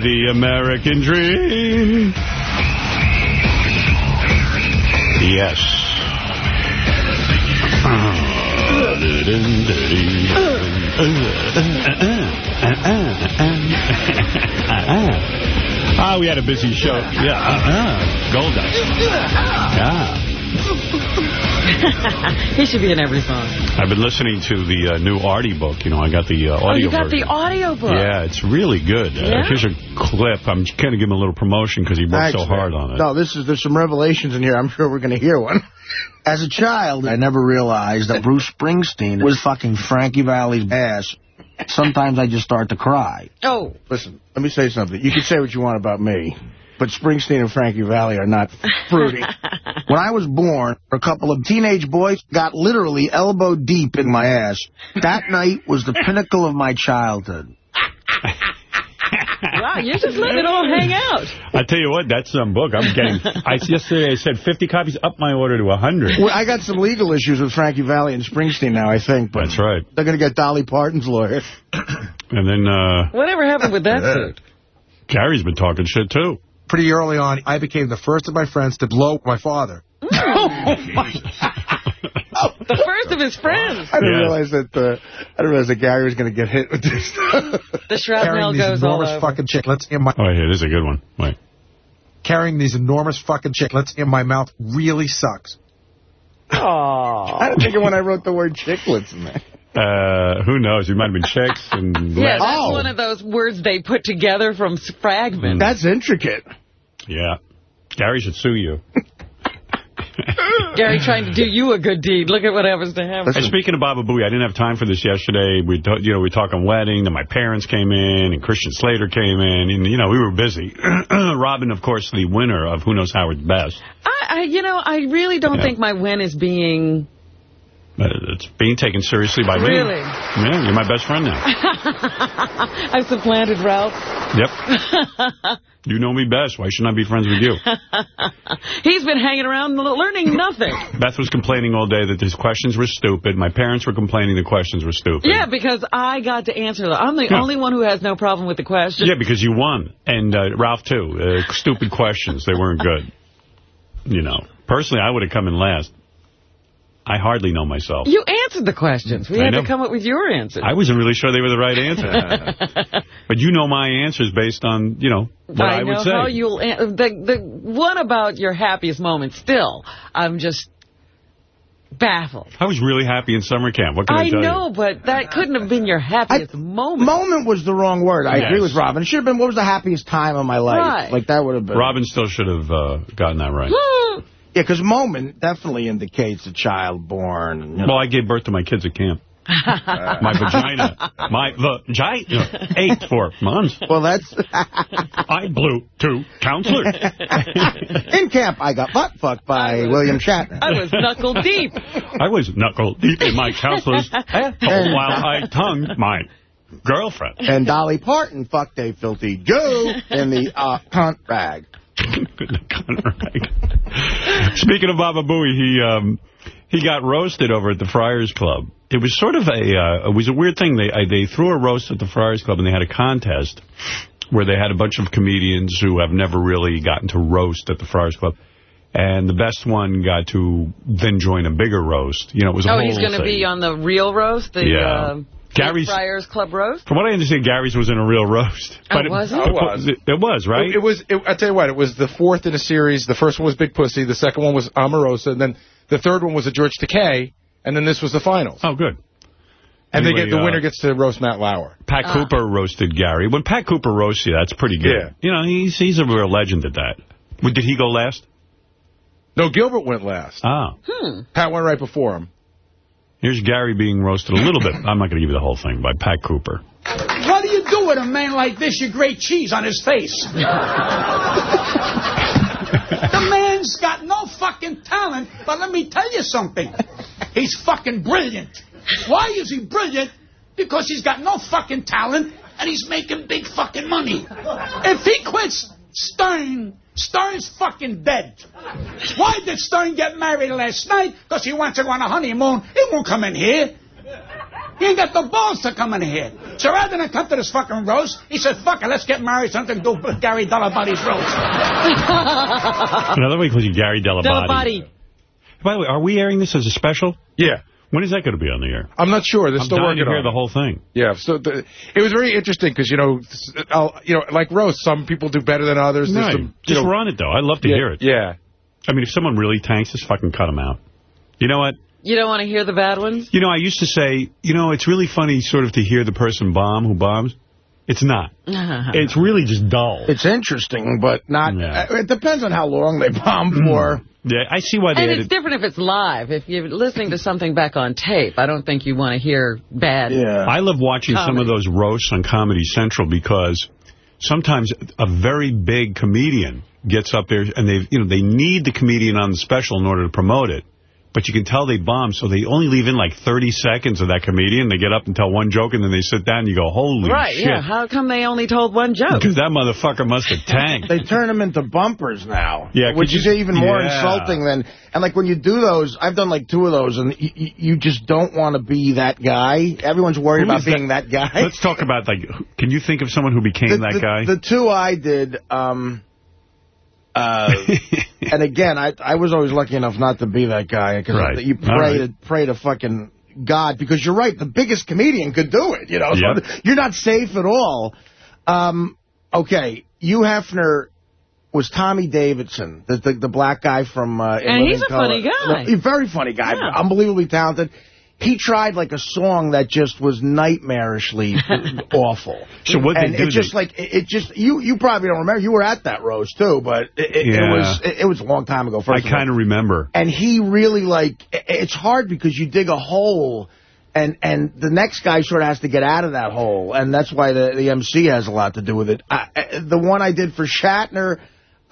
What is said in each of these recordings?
the American dream. Yes. Ah, we had a busy show. Yeah. Gold dust. Yeah. he should be in every song. I've been listening to the uh, new Artie book. You know, I got the uh, audio Oh, you got version. the audio book. Yeah, it's really good. Uh, Yeah? here's a clip. I'm just going to give him a little promotion because he worked so hard man. on it. No, this is there's some revelations in here. I'm sure we're going to hear one. As a child, I never realized that Bruce Springsteen was fucking Frankie Valli's ass. Sometimes I just start to cry. Oh. Listen, let me say something. You can say what you want about me, but Springsteen and Frankie Valli are not fruity. when I was born, a couple of teenage boys got literally elbow deep in my ass. That night was the pinnacle of my childhood. Wow, you're just letting it all hang out. I tell you what, that's some book. I'm getting. I yesterday I said 50 copies. Up my order to 100. Well, I got some legal issues with Frankie Valli and Springsteen now, I think. But That's right. They're going to get Dolly Parton's lawyer. And then uh, Whatever happened with that suit? Gary's been talking shit too. Pretty early on, I became the first of my friends to blow my father. The first of his friends. I didn't Yeah. realize that uh, I didn't realize that Gary was going to get hit with this. The shrapnel Carrying these goes all enormous over. fucking chiclets in my Oh, yeah, this is a good one. Wait. carrying these enormous fucking chiclets in my mouth really sucks. Aww. I didn't think it when I wrote the word chiclets in there. Uh, who knows? It might have been chicks and Yeah, that's Oh. one of those words they put together from fragments. That's intricate. Yeah. Gary should sue you. Gary trying to do you a good deed. Look at what happens to him. And speaking of Baba Booey, I didn't have time for this yesterday. We, you know, we talked on wedding, and my parents came in, and Christian Slater came in, and you know, we were busy. Robin, of course, the winner of Who Knows Howard's Best. I, I, you know, I really don't Yeah. think my win is being... Uh, It's being taken seriously by me. Really? Yeah, you're my best friend now. I supplanted Ralph. Yep. You know me best. Why shouldn't I be friends with you? He's been hanging around learning nothing. Beth was complaining all day that his questions were stupid. My parents were complaining the questions were stupid. Yeah, because I got to answer them. I'm the Yeah. only one who has no problem with the questions. Yeah, because you won. And uh, Ralph, too. Uh, stupid questions. They weren't good. You know. Personally, I would have come in last. I hardly know myself. You answered the questions. We I had know. to come up with your answers. I wasn't really sure they were the right answer. but you know my answers based on, you know, what I, I would know say. how you'll... The, the one about your happiest moment, still, I'm just baffled. I was really happy in summer camp. What can I, I tell know, but that couldn't have been your happiest moment. Moment was the wrong word. I Yes. agree with Robin. It should have been, what was the happiest time of my life? Right. Like, that would have been. Robin still should have uh, gotten that right. Yeah, because moment definitely indicates a child born. You know. Well, I gave birth to my kids at camp. my vagina. My vagina ached for months. Well, that's... I blew two counselors. In camp, I got butt fucked by William Shatner. I was knuckle deep. I was knuckle deep in my counselor's asshole while I tongued my girlfriend. And Dolly Parton fucked a filthy Jew in the uh, cunt rag. Speaking of Baba Booey, he um, he got roasted over at the Friars Club. It was sort of a uh, it was a weird thing. They I, they threw a roast at the Friars Club and they had a contest where they had a bunch of comedians who have never really gotten to roast at the Friars Club. And the best one got to then join a bigger roast. You know, it was a Oh, whole he's going to be on the real roast? The, Yeah. uh, Gary's- Friars Club roast? From what I understand, Gary's was in a real roast. Oh, was it? It, It was. It, it was, right? It, it was. It, I tell you what, it was the fourth in a series. The first one was Big Pussy. The second one was Omarosa. And then the third one was a George Takei. And then this was the finals. Oh, good. And Anyway, they get the uh, winner gets to roast Matt Lauer. Pat Cooper roasted Gary. When Pat Cooper roasts you, that's pretty good. Yeah. You know, he's he's a real legend at that. Well, Did he go last? No, Gilbert went last. Ah. Pat went right before him. Here's Gary being roasted a little bit. I'm not going to give you the whole thing by Pat Cooper. What do you do with a man like this? You grate cheese on his face. the man's got no fucking talent, but let me tell you something. He's fucking brilliant. Why is he brilliant? Because he's got no fucking talent and he's making big fucking money. If he quits Stern, Stern's fucking dead. Why did Stern get married last night? Because he wants to go on a honeymoon. He won't come in here. He ain't got the balls to come in here. So rather than come to this fucking roast, he said, fuck it, let's get married, something to do with Gary Delabody's roast. Another way calls you Gary Delabody. Delabody. By the way, are we airing this as a special? Yeah. When is that going to be on the air? I'm not sure. They're I'm still dying working to hear on the whole thing. Yeah, so the, it was very interesting because, you know, I'll, you know, like roast, some people do better than others. There's Right. some, you Just know, run it, though. I'd love to yeah, hear it. Yeah. I mean, if someone really tanks, just fucking cut them out. You know what? You don't want to hear the bad ones? You know, I used to say, you know, it's really funny sort of to hear the person bomb who bombs. It's not. It's really just dull. It's interesting, but not. Yeah. uh, It depends on how long they bomb for. Yeah, I see why they And it's edit. different if it's live. If you're listening to something back on tape, I don't think you want to hear bad. Yeah. I love watching some of those roasts on Comedy Central because sometimes a very big comedian gets up there and they you know they need the comedian on the special in order to promote it. But you can tell they bomb, so they only leave in like 30 seconds of that comedian. They get up and tell one joke, and then they sit down, and you go, holy Right, shit. Right, yeah. How come they only told one joke? Because that motherfucker must have tanked. They turn them into bumpers now. Yeah, Which is you- even more yeah. insulting than... And, like, when you do those, I've done, like, two of those, and you, you just don't want to be that guy. Everyone's worried Who about is being that, guy. Let's talk about, like, can you think of someone who became the, that the- guy? The two I did, um, uh, and again, I I was always lucky enough not to be that guy because Right. you pray right. to pray to fucking God because you're right. The biggest comedian could do it. You know, So Yep. you're not safe at all. Um, okay, Hugh Hefner was Tommy Davidson, the the, the black guy from uh, And Living he's a Color. funny guy. He's a very funny guy, Yeah. unbelievably talented. He tried like a song that just was nightmarishly awful. So they and do? it just They- like it, just you you probably don't remember. You were at that roast too, but it, it, it was it, it was a long time ago. First I kind of remember. and he really like it's hard because you dig a hole. And and the next guy sort of has to get out of that hole, and that's why the the MC has a lot to do with it. I- the one I did for Shatner,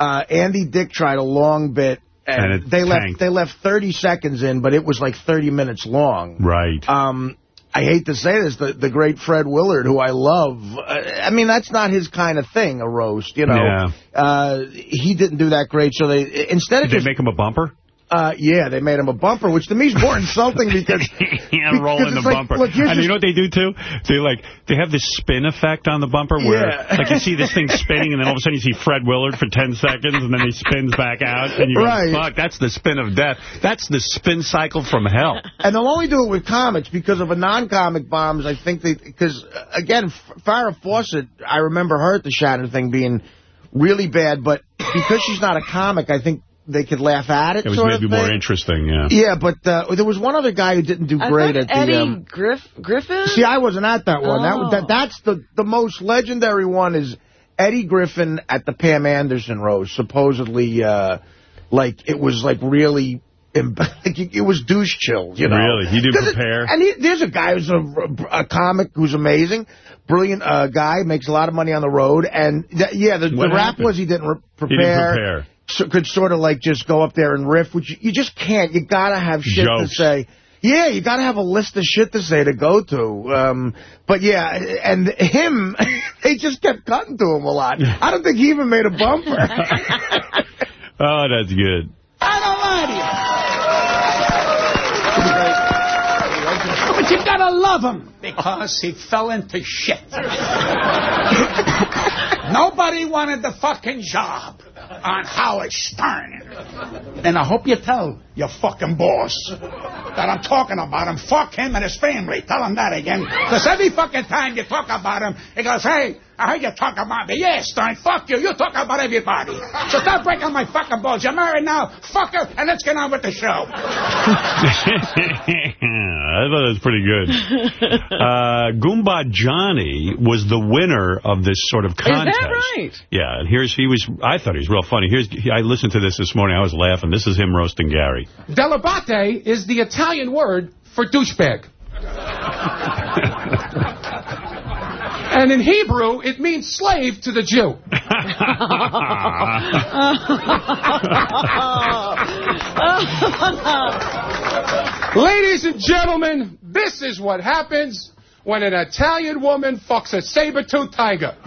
uh, Andy Dick tried a long bit, and, And they left they left 30 seconds in, but it was like 30 minutes long. Right. Um, I hate to say this, the, the great Fred Willard, who I love, uh, I mean, that's not his kind of thing, a roast, you know. Yeah. Uh, he didn't do that great, so they, instead of Did they make him a bumper? Uh, yeah, they made him a bumper, which to me is more insulting because... yeah, because rolling the like, bumper. look, and you know what they do, too? They like they have this spin effect on the bumper where Yeah. like you see this thing spinning and then all of a sudden you see Fred Willard for 10 seconds and then he spins back out and you go, Right. fuck, that's the spin of death. That's the spin cycle from hell. And they'll only do it with comics because of a non-comic bombs. I think they because uh, again, Farrah Fawcett. I remember her at the Shatner thing being really bad, but because she's not a comic, I think they could laugh at it. It was sort maybe of more interesting, yeah. Yeah, but uh, there was one other guy who didn't do I great thought at the. Eddie Um, Griff Griffin? see, I wasn't at that one. That, Oh. that that's the the most legendary one is Eddie Griffin at the Pam Anderson roast. Supposedly, uh, like it was like really. em- it it was douche chill, you know. Really? He didn't 'Cause it- prepare? and he, there's a guy who's a, a comic who's amazing, brilliant uh, guy, makes a lot of money on the road, and th yeah, the, the rap was he didn't re- He prepare. didn't prepare. So, could sort of like just go up there and riff, which you, you just can't. You gotta have shit to say. Yeah, you gotta have a list of shit to say to go to. Um, but yeah, and him, they just kept cutting to him a lot. I don't think he even made a bumper. Oh, that's good. I don't lie to you. But you gotta love him because he fell into shit. Nobody wanted the fucking job on Howard Stern. And I hope you tell your fucking boss that I'm talking about him. Fuck him and his family. Tell him that again. Because every fucking time you talk about him, he goes, hey, I heard you talk about me. Yeah, Stern, fuck you. You talk about everybody. So stop breaking my fucking balls. You're married now. Fuck her, and let's get on with the show. I thought that was pretty good. Uh, Goomba Johnny was the winner of this sort of contest. Is that right? Yeah, and here's he was. I thought he was real funny. Here's I listened to this this morning. I was laughing. This is him roasting Gary. Dell'Abate is the Italian word for douchebag. and in Hebrew, it means slave to the Jew. Ladies and gentlemen, this is what happens when an Italian woman fucks a saber-toothed tiger.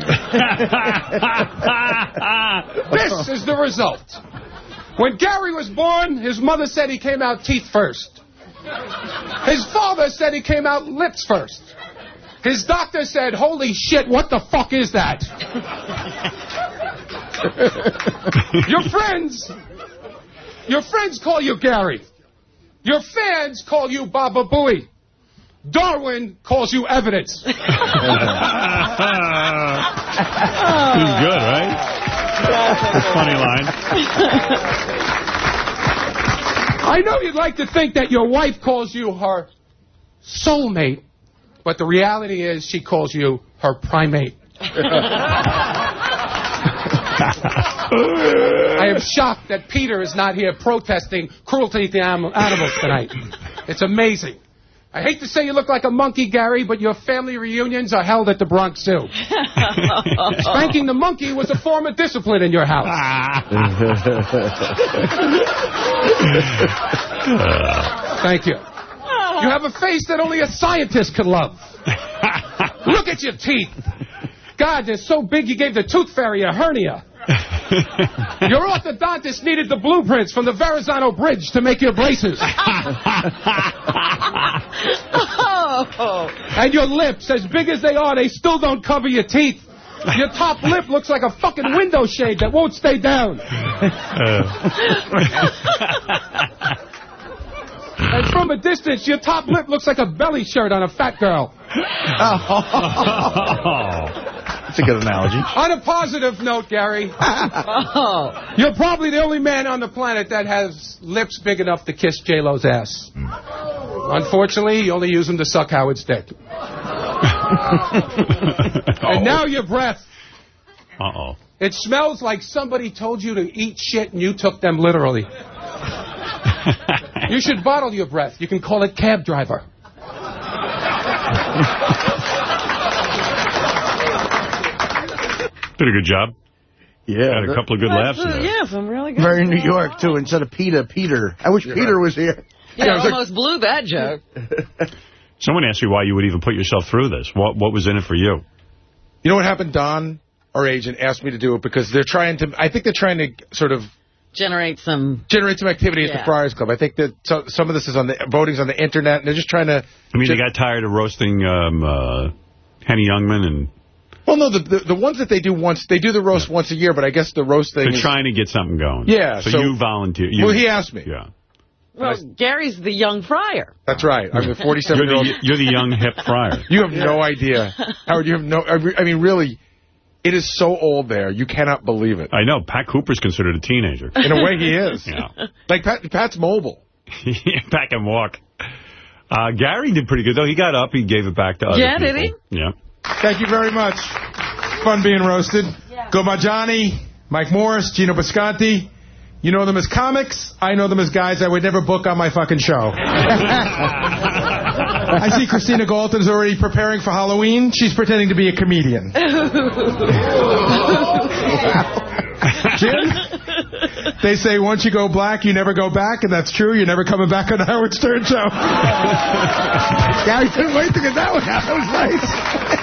this is the result. When Gary was born, his mother said he came out teeth first. His father said he came out lips first. His doctor said, holy shit, what the fuck is that? your friends, your friends call you Gary. Your fans call you Baba Booey. Darwin calls you evidence. He's good, right? That's a funny line. I know you'd like to think that your wife calls you her soulmate, but the reality is she calls you her primate. I am shocked that Peter is not here protesting cruelty to anim- animals tonight. It's amazing. I hate to say you look like a monkey, Gary, but your family reunions are held at the Bronx Zoo. Spanking the monkey was a form of discipline in your house. Thank you. You have a face that only a scientist could love. Look at your teeth. God, they're so big you gave the tooth fairy a hernia. Your orthodontist needed the blueprints from the Verrazano Bridge to make your braces. And your lips, as big as they are, they still don't cover your teeth. Your top lip looks like a fucking window shade that won't stay down. And from a distance, your top lip looks like a belly shirt on a fat girl. That's a good analogy. On a positive note, Gary, oh. you're probably the only man on the planet that has lips big enough to kiss J-Lo's ass. Hmm. Unfortunately, you only use them to suck Howard's dick. And now your breath. Uh-oh. It smells like somebody told you to eat shit and you took them literally. You should bottle your breath. You can call it cab driver. Did a good job. Yeah. Had a couple of good laughs in That's, uh, there. yeah, some really good. Very New York, too, instead of Peter, Peter. I wish Peter was here. Yeah, almost blew that joke. Someone asked me why you would even put yourself through this. What what was in it for you? You know what happened? Don, our agent, asked me to do it because they're trying to, I think they're trying to sort of Generate some. generate some activity at the Friars Club. I think that so, some of this is on the, voting's on the internet, and they're just trying to... I mean, they got tired of roasting um, uh, Henny Youngman, and Well, no, the, the the ones that they do once, they do the roast once a year, but I guess the roast thing they're is... trying to get something going. Yeah, So, so- you volunteer. You, Well, he asked me. Yeah. Well, Gary's the young friar. That's right. I'm a You're 47-year-old... the, you're the young hip friar. You have no idea. Howard, you have no... I mean, really, it is so old there. You cannot believe it. I know. Pat Cooper's considered a teenager. In a way, he is. Yeah. Like, Pat, Pat's mobile. Pat can walk. Uh, Gary did pretty good, though. He got up. He gave it back to other Yeah, people. did he? Yeah. Thank you very much. Fun being roasted. Goomba Johnny, Mike Morris, Gino Bisconti. You know them as comics. I know them as guys I would never book on my fucking show. I see Christina Galton's already preparing for Halloween. She's pretending to be a comedian. Jim? They say once you go black, you never go back, and that's true. You're never coming back on the Howard Stern show. Gary couldn't wait to get that one out. That was nice.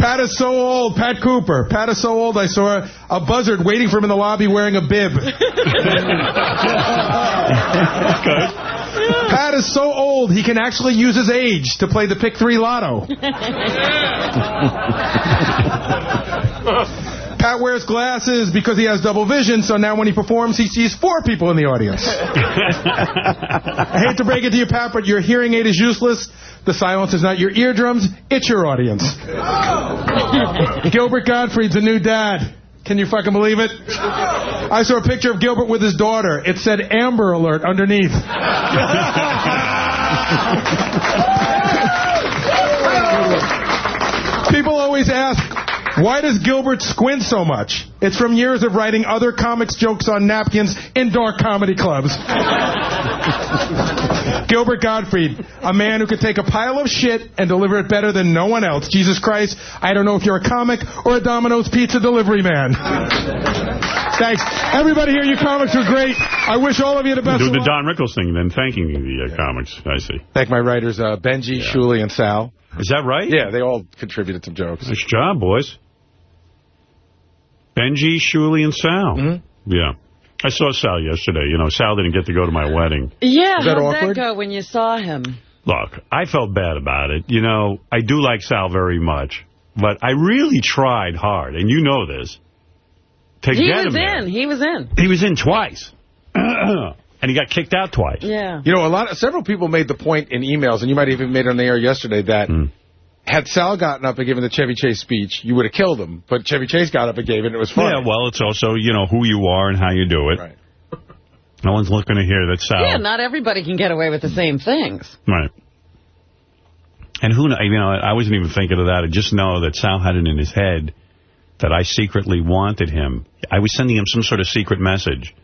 Pat is so old. Pat Cooper. Pat is so old. I saw a buzzard waiting for him in the lobby wearing a bib. Pat is so old he can actually use his age to play the pick three lotto. Pat wears glasses because he has double vision, so now when he performs, he sees four people in the audience. I hate to break it to you, Pat, but your hearing aid is useless. The silence is not your eardrums, it's your audience. Gilbert Gottfried's a new dad. Can you fucking believe it? I saw a picture of Gilbert with his daughter. It said Amber Alert underneath. People always ask, why does Gilbert squint so much? It's from years of writing other comics jokes on napkins in dark comedy clubs. Gilbert Gottfried, a man who could take a pile of shit and deliver it better than no one else. Jesus Christ, I don't know if you're a comic or a Domino's pizza delivery man. Thanks. Everybody here, you comics are great. I wish all of you the best Do of the. Don Rickles thing, then thanking the uh, comics. I see. Thank my writers, uh, Benji, Shuli, and Sal. Is that right? Yeah, they all contributed some jokes. Nice job, boys. Benji, Shuli, and Sal. Mm-hmm. Yeah. I saw Sal yesterday. You know, Sal didn't get to go to my wedding. Yeah, Was that how'd awkward? that go when you saw him? Look, I felt bad about it. You know, I do like Sal very much, but I really tried hard, and you know this, to He get was him there. in. He was in. He was in twice. and he got kicked out twice. Yeah. You know, a lot of, several people made the point in emails, and you might have even made it on the air yesterday, that Hmm. Had Sal gotten up and given the Chevy Chase speech, you would have killed him. But Chevy Chase got up and gave it, and it was funny. Yeah, well, it's also, you know, who you are and how you do it. Right. No one's looking to hear that Sal... Yeah, not everybody can get away with the same things. Right. And who, kn- you know, I wasn't even thinking of that. I just know that Sal had it in his head that I secretly wanted him. I was sending him some sort of secret message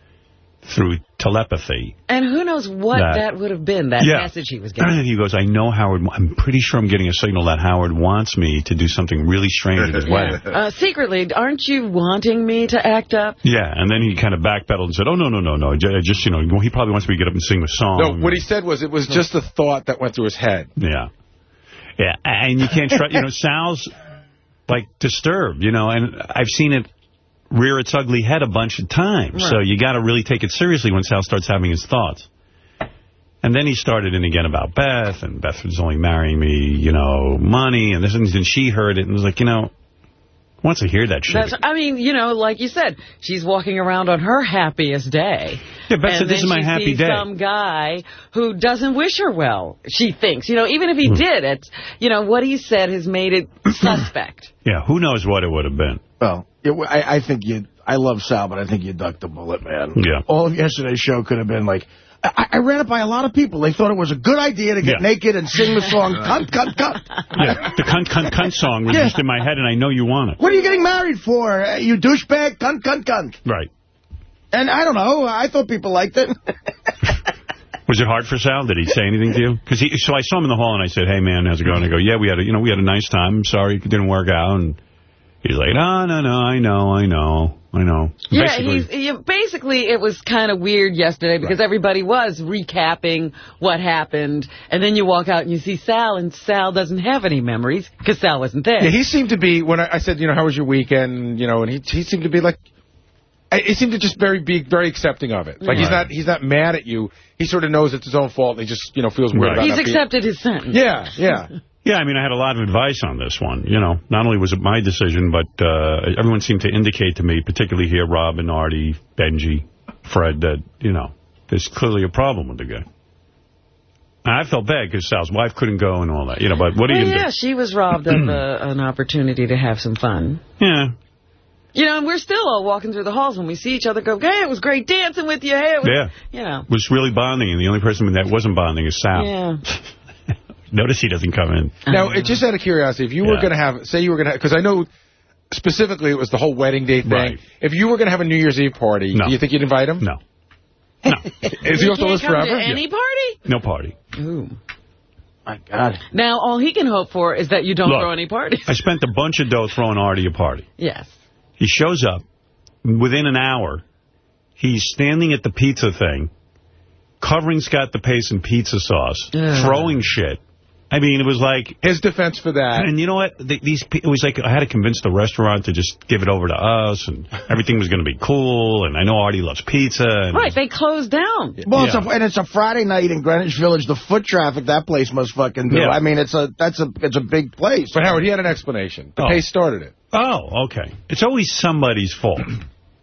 through telepathy. And who knows what That- that, would have been, that Yeah. message he was getting. And he goes, I know Howard, I'm pretty sure I'm getting a signal that Howard wants me to do something really strange at his wedding. Uh, secretly, aren't you wanting me to act up? Yeah, and then he kind of backpedaled and said, oh, no, no, no, no, J- just, you know, he probably wants me to get up and sing the song. No, what he said was it was just a thought that went through his head. Yeah. Yeah, and you can't trust, you know, Sal's, like, disturbed, you know, and I've seen it rear its ugly head a bunch of times. So you got to really take it seriously when Sal starts having his thoughts. And then he started in again about Beth, and Beth was only marrying me, you know, money, and this and she heard it and was like, you know, wants to hear that shit? That's, I mean, you know, like you said, she's walking around on her happiest day. Yeah, Beth and said, this is my she happy day. some guy who doesn't wish her well, she thinks. You know, even if he Hmm. did, it's, you know, what he said has made it suspect. Yeah, who knows what it would have been. Well, it, I, I think you. I love Sal, but I think you ducked the bullet, man. Yeah. All of yesterday's show could have been like. I, I ran it by a lot of people. They thought it was a good idea to get Yeah. naked and sing the song "Cunt, Cunt, Cunt." Yeah, the cunt, cunt, cunt song was Yeah. just in my head, and I know you want it. What are you getting married for? Uh, You douchebag, cunt, cunt, cunt. Right. And I don't know. I thought people liked it. Was it hard for Sal? Did he say anything to you? Because he, so I saw him in the hall and I said, "Hey man, how's it going?" I go, "Yeah, we had a, you know, we had a nice time. Sorry it didn't work out." And he's like, "No, no, no, I know, I know, I know." Yeah, Basically, he's, he, basically it was kind of weird yesterday because everybody was recapping what happened, and then you walk out and you see Sal, and Sal doesn't have any memories because Sal wasn't there. Yeah, he seemed to be, when I, I said, you know, how was your weekend, you know, and he, he seemed to be like, I- he seemed to just very be very accepting of it. Like, he's not he's not mad at you. He sort of knows it's his own fault, and he just, you know, feels weird Right. about He's not being- accepted his sentence. Yeah, yeah. yeah, I mean, I had a lot of advice on this one. You know, not only was it my decision, but uh, everyone seemed to indicate to me, particularly here, Rob and Artie, Benji, Fred, that you know, there's clearly a problem with the guy. I felt bad because Sal's wife couldn't go and all that. You know, but what are Well, you yeah, gonna she was robbed of a, an opportunity to have some fun. Yeah. You know, and we're still all walking through the halls when we see each other go, hey, it was great dancing with you. Hey, it was, Yeah. you know. was really bonding, and the only person that wasn't bonding is Sal. Yeah. Notice he doesn't come in. Now, it, just out of curiosity, if you were going to have, say you were going to, because I know specifically it was the whole wedding day thing. Right. If you were going to have a New Year's Eve party, No. do you think you'd invite him? No. No. Is he off the list forever? to any party? No party. Ooh. My God. Now, all he can hope for is that you don't Look, throw any parties. I spent a bunch of dough throwing Artie a party. Yes. He shows up. Within an hour, he's standing at the pizza thing, covering Scott DePace in pizza sauce, Ugh. throwing shit. I mean, it was like... His defense for that. And you know what? The, these It was like I had to convince the restaurant to just give it over to us, and everything was going to be cool, and I know Artie loves pizza. And Right, they closed down. Well, it's a, and it's a Friday night in Greenwich Village. The foot traffic that place must fucking do. Yeah. I mean, it's a that's a it's a big place. But Howard, he had an explanation. The Oh. pace started it. Oh, okay. It's always somebody's fault.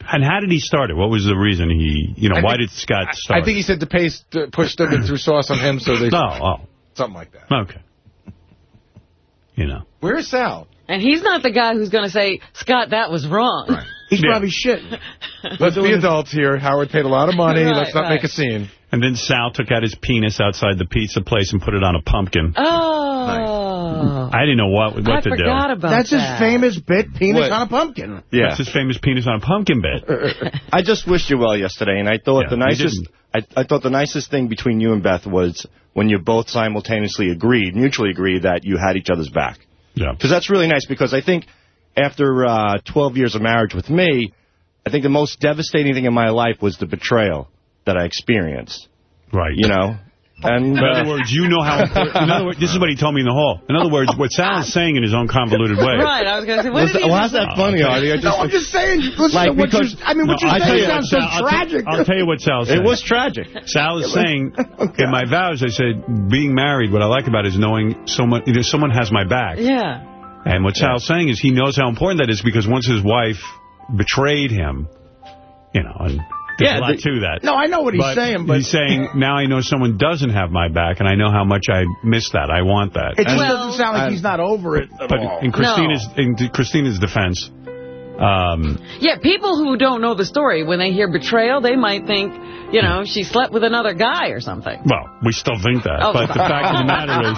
And how did he start it? What was the reason he, you know, I why think- did Scott start I think he said DePace uh, pushed him and threw sauce on him, so they it? Oh, something like that. okay. You know. Where's Sal? And he's not the guy who's going to say, Scott, that was wrong. Right. He's Yeah. probably shit. Let's be adults here. Howard paid a lot of money. Right, Let's not right. make a scene. And then Sal took out his penis outside the pizza place and put it on a pumpkin. Oh. I didn't know what what I to forgot do. about That's his famous bit, penis What? on a pumpkin. Yeah. That's his famous penis on a pumpkin bit. I just wished you well yesterday, and I thought Yeah, the nicest. I, I thought the nicest thing between you and Beth was when you both simultaneously agreed, mutually agreed that you had each other's back. Yeah. Because that's really nice. Because I think after uh, 12 years of marriage with me, I think the most devastating thing in my life was the betrayal that I experienced. Right. You know, And In uh, other words, you know how important... In other words, this is what he told me in the hall. In other words, what Sal is saying in his own convoluted way. Right, I was going to say, what did he well, how's that funny, Artie? I No, I'm just saying. Listen Like, to what you, because- I mean, what No, you're I'll saying you what sounds so I'll tragic. I'll tell you what Sal said. It was tragic. Sal is saying, in my vows, I said, being married, what I like about it is knowing someone, you know, someone has my back. Yeah. And what Sal's saying is he knows how important that is because once his wife betrayed him, you know, and there's Yeah, a lot the- to that. No, I know what he's saying, but He's saying, now I know someone doesn't have my back, and I know how much I miss that. I want that. it just And- doesn't sound like he's not over it at but all. in Christina's, in Christina's defense, um, Yeah, people who don't know the story, when they hear betrayal, they might think, you know, she slept with another guy or something. well, we still think that. Oh. But the fact of the matter is,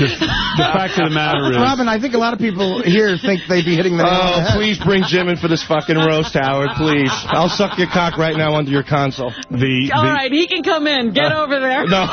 the, the fact of the matter is, Robin, I think a lot of people here think they'd be hitting the nail the Oh, please bring Jim in for this fucking roast, Howard, please. I'll suck your cock right now under your console. the, All the right, he can come in. Get over there. No.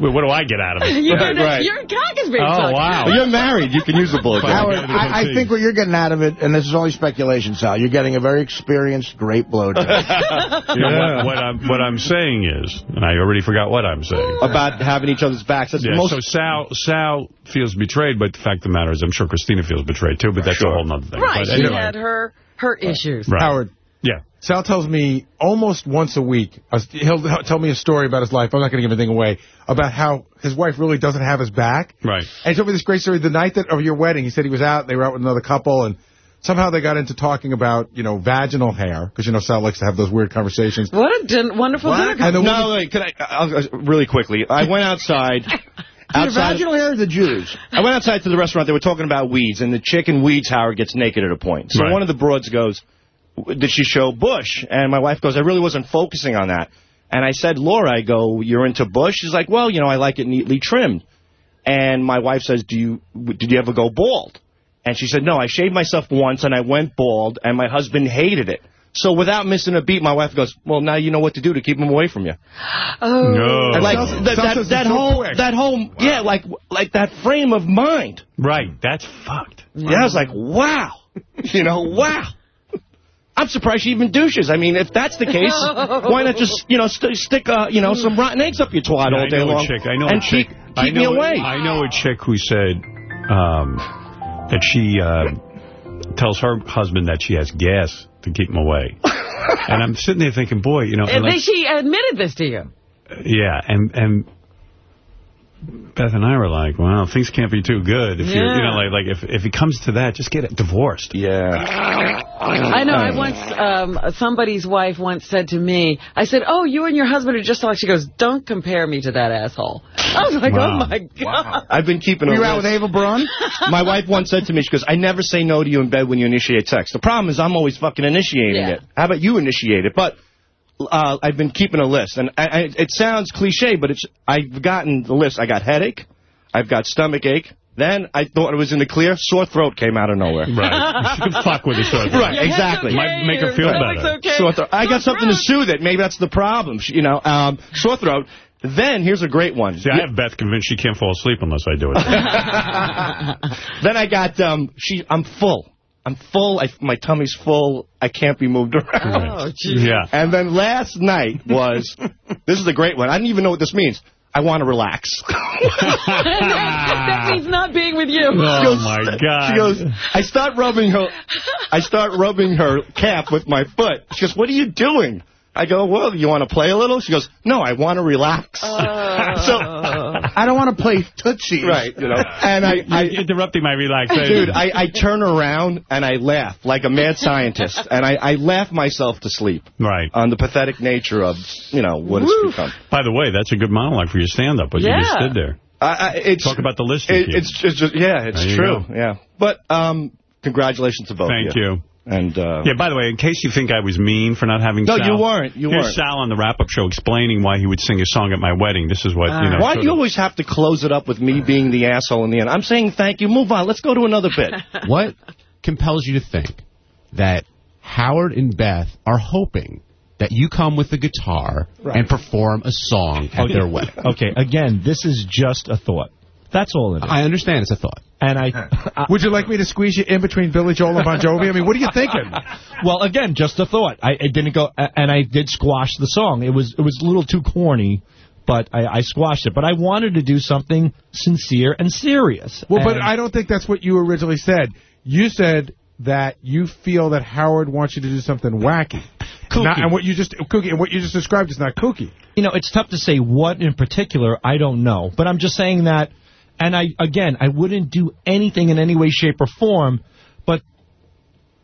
Wait, what do I get out of it? You're gonna, Right. Your cock is being Oh, sucked. wow. You're married. You can use the bullet. Howard, I, I think what you're getting out of it, and this is only speculation, Sal, you're getting a very experienced, great blowjob. You know, what, what, I'm, what I'm saying is, and I already forgot what I'm saying. About having each other's backs. That's Yeah, most... so Sal Sal feels betrayed, but the fact of the matter is I'm sure Christina feels betrayed, too, but that's Sure. a whole other thing. Right, But she anyway, had her her issues. right. Howard, Yeah. Sal tells me almost once a week, uh, he'll tell me a story about his life. I'm not going to give anything away, about how his wife really doesn't have his back. Right. And he told me this great story. The night that of your wedding, he said he was out, they were out with another couple, and somehow they got into talking about, you know, vaginal hair, because, you know, Sal likes to have those weird conversations. What a din- wonderful dinner. And the No, wait, can I, I'll, really quickly. I went outside. Your outside vaginal hair or the Jews? I went outside to the restaurant. They were talking about weeds, and the chick in weeds, Howard, gets naked at a point. So Right. one of the broads goes, did she show bush? And my wife goes, I really wasn't focusing on that. And I said, Laura, I go, you're into bush? She's like, well, you know, I like it neatly trimmed. And my wife says, do you, did you ever go bald? And she said, no, I shaved myself once and I went bald and my husband hated it. So without missing a beat, my wife goes, well, now you know what to do to keep him away from you. Oh. No. And like Sounds- that, sounds that, that so whole, quick. that whole, yeah, like, like that frame of mind. Right. That's fucked. Yeah, I was like, wow. You know, wow. I'm surprised she even douches. I mean, if that's the case, why not just, you know, st stick, uh, you know, some rotten eggs up your twat Yeah, all I day know long a chick. I know and a chick. keep, I know me away. I know a chick who said um, that she uh, tells her husband that she has gas to keep him away. and I'm sitting there thinking, boy, you know, And like, she admitted this to you. yeah, and and Beth and I were like, well, things can't be too good if you're, you know, like like if if it comes to that, just get it divorced. Yeah. I know. I once, um, somebody's wife once said to me, I said, oh, you and your husband are just like, she goes, don't compare me to that asshole. I was like, Wow. oh, my God. I've been keeping Were a you out with. Eva Braun? My wife once said to me, she goes, I never say no to you in bed when you initiate sex. The problem is I'm always fucking initiating Yeah. it. How about you initiate it? But uh, I've been keeping a list. And I, I, it sounds cliche, but it's I've gotten the list. I got headache. I've got stomach ache. Then I thought it was in the clear. Sore throat came out of nowhere. Right. you can fuck with a sore throat. Right, Your exactly. okay, Might make her feel better. Okay. Sore throat. I got something to soothe it. Maybe that's the problem. You know, um, sore throat. Then here's a great one. See, I have Beth convinced she can't fall asleep unless I do it. Then I got um. She. I'm full. I'm full. I, my tummy's full. I can't be moved around. Oh, yeah. And then last night was. this is a great one. I didn't even know what this means. I want to relax. that means not being with you. Oh, my God. She goes, I start rubbing her, I start rubbing her calf with my foot. She goes, what are you doing? I go, well, you want to play a little? She goes, no, I want to relax. Oh. so, I don't want to play Tootsie. right, you know, and I, I You're interrupting my relaxation. dude, I, I turn around and I laugh like a mad scientist, and I, I laugh myself to sleep Right. on the pathetic nature of, you know, what it's become. By the way, that's a good monologue for your stand-up, but you just Yeah. stood there. I, I, it's, Talk about the list it, it's, it's just, yeah, it's true, go. yeah. But um, congratulations to both Thank of you. you. And uh, Yeah, by the way, in case you think I was mean for not having No, Sal. you weren't. You here's weren't. Sal on the wrap-up show explaining why he would sing a song at my wedding. This is what, you know. Why do you of- always have to close it up with me being the asshole in the end? I'm saying thank you. Move on. Let's go to another bit. What compels you to think that Howard and Beth are hoping that you come with the guitar and perform a song at their wedding? Okay, again, this is just a thought. That's all it is. I understand. It's a thought. And I, Would you like me to squeeze you in between Billy Joel and Bon Jovi? I mean, what are you thinking? well, again, just a thought. I, I didn't go, and I did squash the song. It was it was a little too corny, but I, I squashed it. But I wanted to do something sincere and serious. Well, but I don't think that's what you originally said. You said that you feel that Howard wants you to do something wacky. Kooky. Not, and what you just kooky, and what you just described is not kooky. you know, it's tough to say what in particular. I don't know, but I'm just saying that. And I again, I wouldn't do anything in any way, shape, or form, but.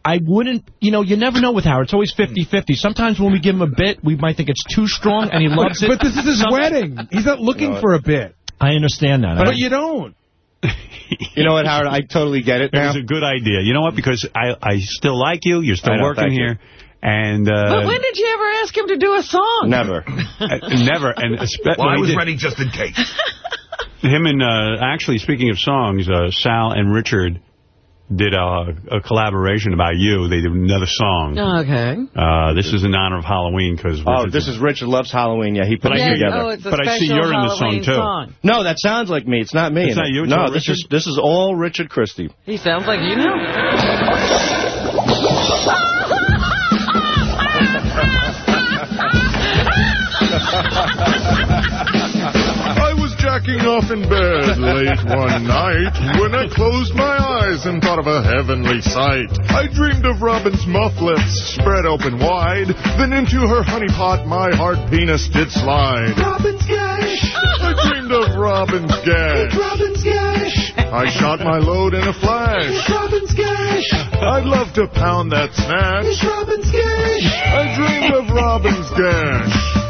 I wouldn't, you know, you never know with Howard. It's always 50-50. Sometimes when we give him a bit, we might think it's too strong, and he loves it. But this is his Some- wedding. He's not looking No, for a bit. I understand that. I- But you don't. You know what, Howard? I totally get it It now. was a good idea. You know what? Because I, I still like you. You're still working thank you. here. And uh, But when did you ever ask him to do a song? Never. uh, never. And espe- Well, when I was ready just in case. Him and uh, actually, speaking of songs, uh, Sal and Richard did a, a collaboration about you. They did another song. Okay. Uh, this is in honor of Halloween because Oh, this is Richard Loves Halloween. Yeah, he put But it I- together. oh, it's a But I see you're in the song, too. song. No, that sounds like me. It's not me. It's not you, it's No, this Richard? is this is all Richard Christie. He sounds like you know. Jacking off in bed late one night when I closed my eyes and thought of a heavenly sight. I dreamed of Robin's mufflets spread open wide, then into her honey pot my hard penis did slide. Robin's gash. I dreamed of Robin's gash. Robin's gash. I shot my load in a flash. Robin's gash. I'd love to pound that snatch. Robin's gash. I dreamed of Robin's gash.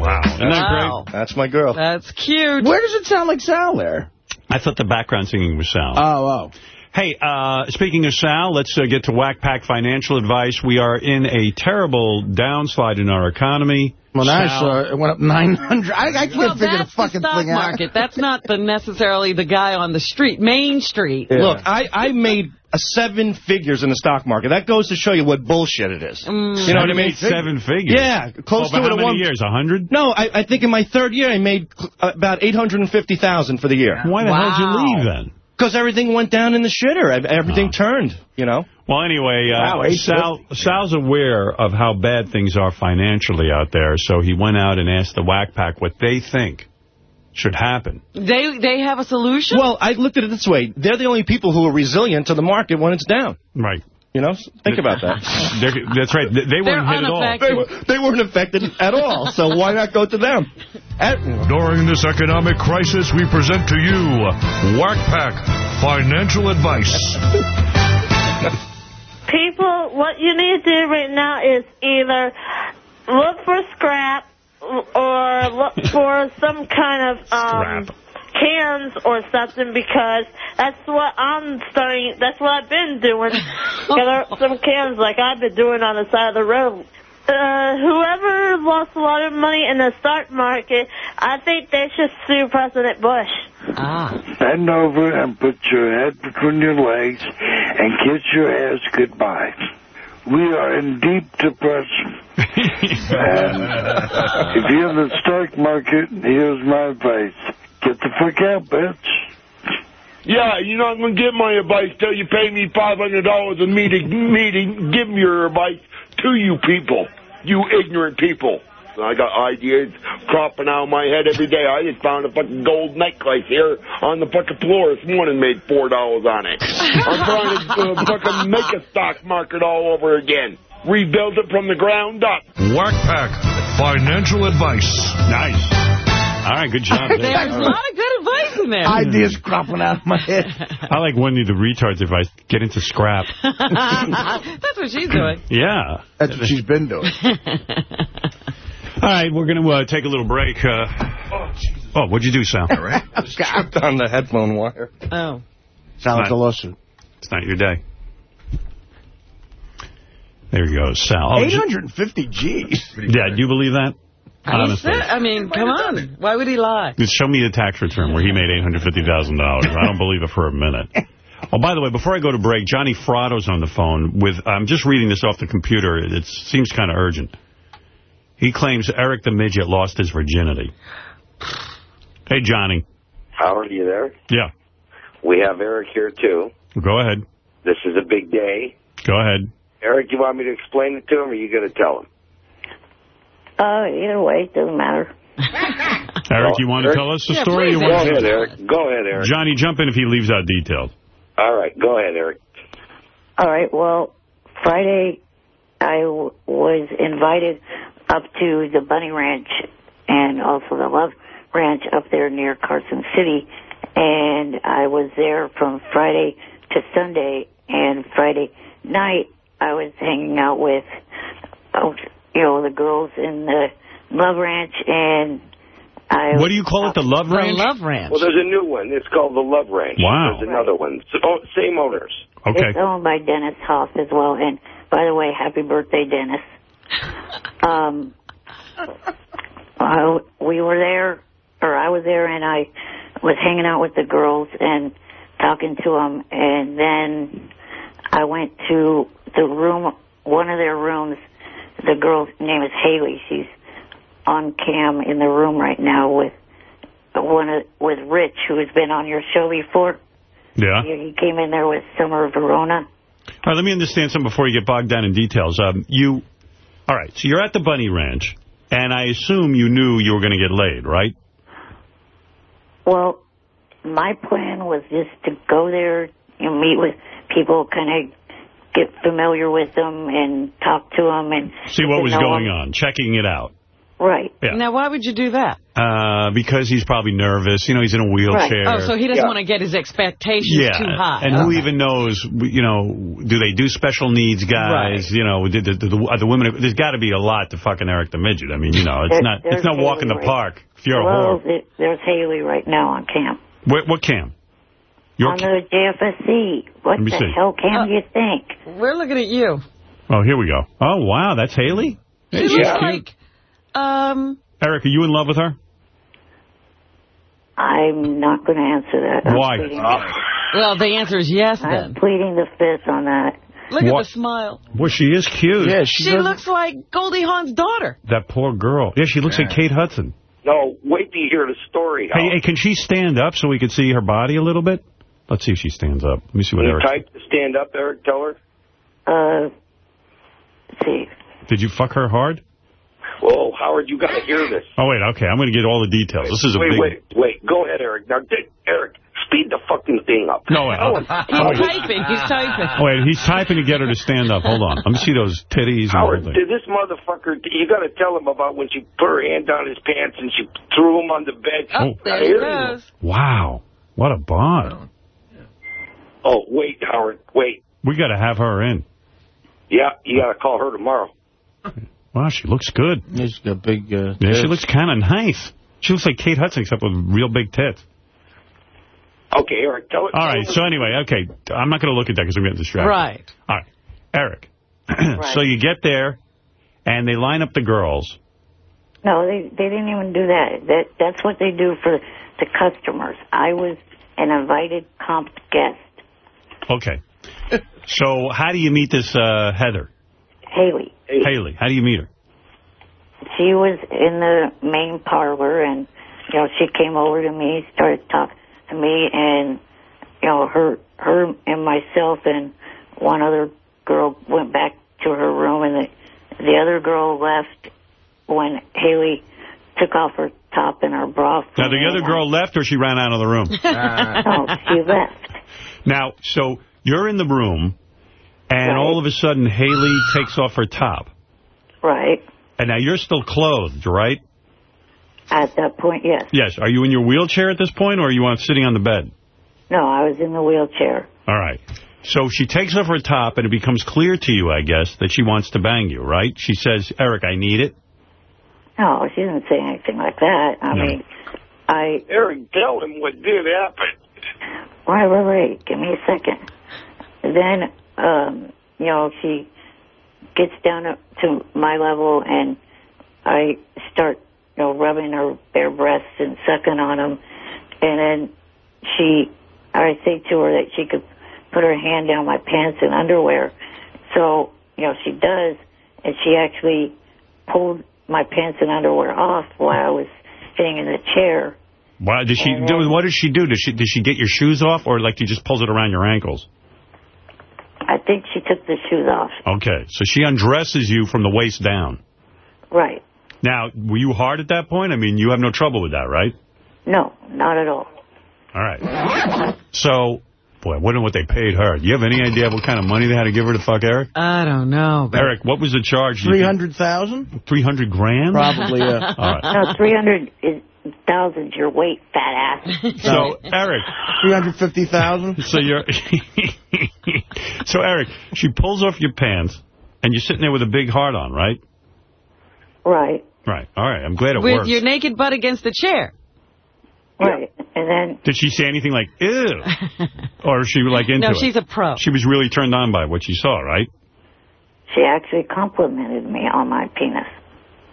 Wow. Isn't that Wow. That's my girl. That's cute. Where does it sound like Sal there? I thought the background singing was Sal. Oh, oh. Hey, uh, speaking of Sal, let's uh, get to Whack Pack financial advice. We are in a terrible downslide in our economy. Well, now I saw it went up 900. I, I can't well, figure the that's fucking the stock thing out. market. That's not the necessarily the guy on the street, Main Street. Look, I, I made a seven figures in the stock market. That goes to show you what bullshit it is. Mm. You know what I mean? made seven figures. Yeah, close Over to it how many one years? A hundred? No, I, I think in my third year I made about 850000 for the year. Why the hell did you leave then? Because everything went down in the shitter. Everything Oh. turned, you know? Well, anyway, uh, Wow, Sal, Sal's aware of how bad things are financially out there, so he went out and asked the Whack Pack what they think should happen. They they have a solution. Well, I looked at it this way. They're the only people who are resilient to the market when it's down. Right. You know? Think about that. They're, that's right. They, they weren't hit at all. They, were- they weren't affected at all, so why not go to them? At- During this economic crisis, we present to you Whack Pack Financial Advice. People, what you need to do right now is either look for scrap or look for some kind of um, cans or something because that's what I'm starting. That's what I've been doing. Gather up some cans like I've been doing on the side of the road. Uh, whoever lost a lot of money in the stock market, I think they should sue President Bush. Ah. Bend over and put your head between your legs and kiss your ass goodbye. We are in deep depression. and if you're in the stock market, here's my advice. Get the fuck out, bitch. Yeah, you're not going to get my advice till you pay me $500 a meeting, meeting. Give me your advice to you people, you ignorant people. I got ideas cropping out of my head every day. I just found a fucking gold necklace here on the fucking floor this morning, made $4 on it. I'm trying to uh, fucking make a stock market all over again. Rebuild it from the ground up. Whack Pack Financial Advice. Nice. All right, good job. Dave. There's a lot of good advice in there. Ideas cropping out of my head. I like Wendy the retard's advice. Get into scrap. That's what she's doing. Yeah. That's what she's been doing. All right, we're going to uh, take a little break. Uh, oh, what'd you do, Sal? All right. Tripped on the headphone wire. Oh. Sounds like a lawsuit. It's not your day. There you go, Sal. Oh, 850 G's. Yeah, do you believe that? He Honestly. I mean, come on. Why would he lie? Just show me the tax return where he made $850,000. I don't believe it for a minute. Oh, by the way, before I go to break, Johnny Fratto's on the phone with, I'm just reading this off the computer. It seems kind of urgent. He claims Eric the Midget lost his virginity. Hey, Johnny. Howard, are you there? Yeah. We have Eric here, too. Go ahead. This is a big day. Go ahead. Eric, you want me to explain it to him, or are you going to tell him? Uh, either way, it doesn't matter. Eric, you want to tell us the Yeah, story? please. You want Go to- ahead, Eric. Go ahead, Eric. Johnny, jump in if he leaves out details. All right, go ahead, Eric. All right, well, Friday I w- was invited up to the Bunny Ranch and also the Love Ranch up there near Carson City. And I was there from Friday to Sunday. And Friday night I was hanging out with, oh, you know, the girls in the Love Ranch. And I What do you call it, the Love Ranch? The Love Ranch. Well, there's a new one. It's called the Love Ranch. Wow. There's another one. So, oh, same owners. Okay. It's owned by Dennis Hof as well. And by the way, happy birthday, Dennis. Um, I, we were there, or I was there, and I was hanging out with the girls and talking to them. And then I went to the room, one of their rooms. The girl's name is Haley. She's on cam in the room right now with one of, with Rich, who has been on your show before. Yeah. He he came in there with Summer Verona. All right, let me understand something before you get bogged down in details. Um, you, all right, so you're at the Bunny Ranch, and I assume you knew you were going to get laid, right? Well, my plan was just to go there and meet with people, kind of get familiar with them and talk to them and See what was going going 'em. on, checking it out. Right. Yeah. Now, why would you do that? Uh, because he's probably nervous. You know, he's in a wheelchair. Oh, so he doesn't want to get his expectations yeah, too high. and who even knows, you know, do they do special needs guys? You know, did the, the, the, are the women, there's got to be a lot to fucking Eric the Midget. I mean, you know, it's There- not it's not walk in the Haley. park if you're a whore. there's Haley right now on cam. What, what cam? Your on the JFSC. What Let me the see. hell cam do you think? We're looking at you. Oh, here we go. Oh, wow, that's Haley? She Hey, she's looks cute. like, um, Eric, are you in love with her? I'm not going to answer that. I'm Why? pleading- well, the answer is yes, I'm then. pleading the fifth on that. Look at the smile. Well, she is cute. Yeah, She looks like Goldie Hawn's daughter. That poor girl. Yeah, she looks like Kate Hudson. No, wait till you hear the story. Hey, hey, can she stand up so we can see her body a little bit? Let's see if she stands up. Let me see what Can you Eric... type to stand up, Eric? Tell her. Uh, let's see. Did you fuck her hard? Whoa, Howard, you got to hear this. Oh, wait, okay. I'm going to get all the details. This is a wait, big... wait, wait. Go ahead, Eric. Now, di- Eric, speed the fucking thing up. No, wait. I'll- He's typing. He's typing. Oh, wait, he's typing to get her to stand up. Hold on. Let me see those titties and Howard, did this motherfucker, you got to tell him about when she put her hand down his pants and she threw him on the bed. Oh, there he goes. Wow. What a bod. Oh, wait, Howard, wait. We got to have her in. Yeah, you got to call her tomorrow. Wow, she looks good. Yeah, she's got big... Uh, Yeah, she looks kind of nice. She looks like Kate Hudson, except with real big tits. Okay, Eric, tell her. All right, so anyway, okay. I'm not going to look at that because I'm getting distracted. Right. All right. Eric. right. so you get there, and they line up the girls. No, they they didn't even do that. That that's what they do for the customers. I was an invited comp guest. Okay. so how do you meet this uh, Heather? Haley. Haley. How do you meet her? She was in the main parlor, and you know she came over to me, started talking to me, and you know her her and myself and one other girl went back to her room, and the the other girl left when Haley took off her top and her bra. Now, the other girl left or she ran out of the room? no, she left. Now, so you're in the room, and all of a sudden Haley takes off her top. Right. And now you're still clothed, right? At that point, yes. Yes. Are you in your wheelchair at this point, or are you on sitting on the bed? No, I was in the wheelchair. All right. So she takes off her top, and it becomes clear to you, I guess, that she wants to bang you, right? She says, Eric, I need it. No, she didn't say anything like that. I No. mean, I Eric, tell him what did happen. Right, right, right. Give me a second. Then, um, you know, she gets down up to my level, and I start, you know, rubbing her bare breasts and sucking on them. And then she, I say to her that she could put her hand down my pants and underwear. So, you know, she does, and she actually pulled my pants and underwear off while I was sitting in the chair. Wow, did she oh, And do? What did she do? Did she did she get your shoes off, or like you just pulls it around your ankles? I think she took the shoes off. Okay, so she undresses you from the waist down. Right. Now, were you hard at that point? I mean, you have no trouble with that, right? No, not at all. All right. So, boy, I wonder what they paid her. Do you have any idea what kind of money they had to give her to fuck Eric? I don't know. But Eric, what was the charge? Three hundred thousand? 300 grand? Probably, yeah. All right. No, 300,000 your weight, fat ass. So, Eric. 350,000? So you're... so, Eric, she pulls off your pants, and you're sitting there with a big heart on, right? Right. Right. All right. I'm glad it With works. your naked butt against the chair. Right. And then, Did she say anything like, ew? or is she like into No, it? she's a pro. She was really turned on by what she saw, right? she actually complimented me on my penis.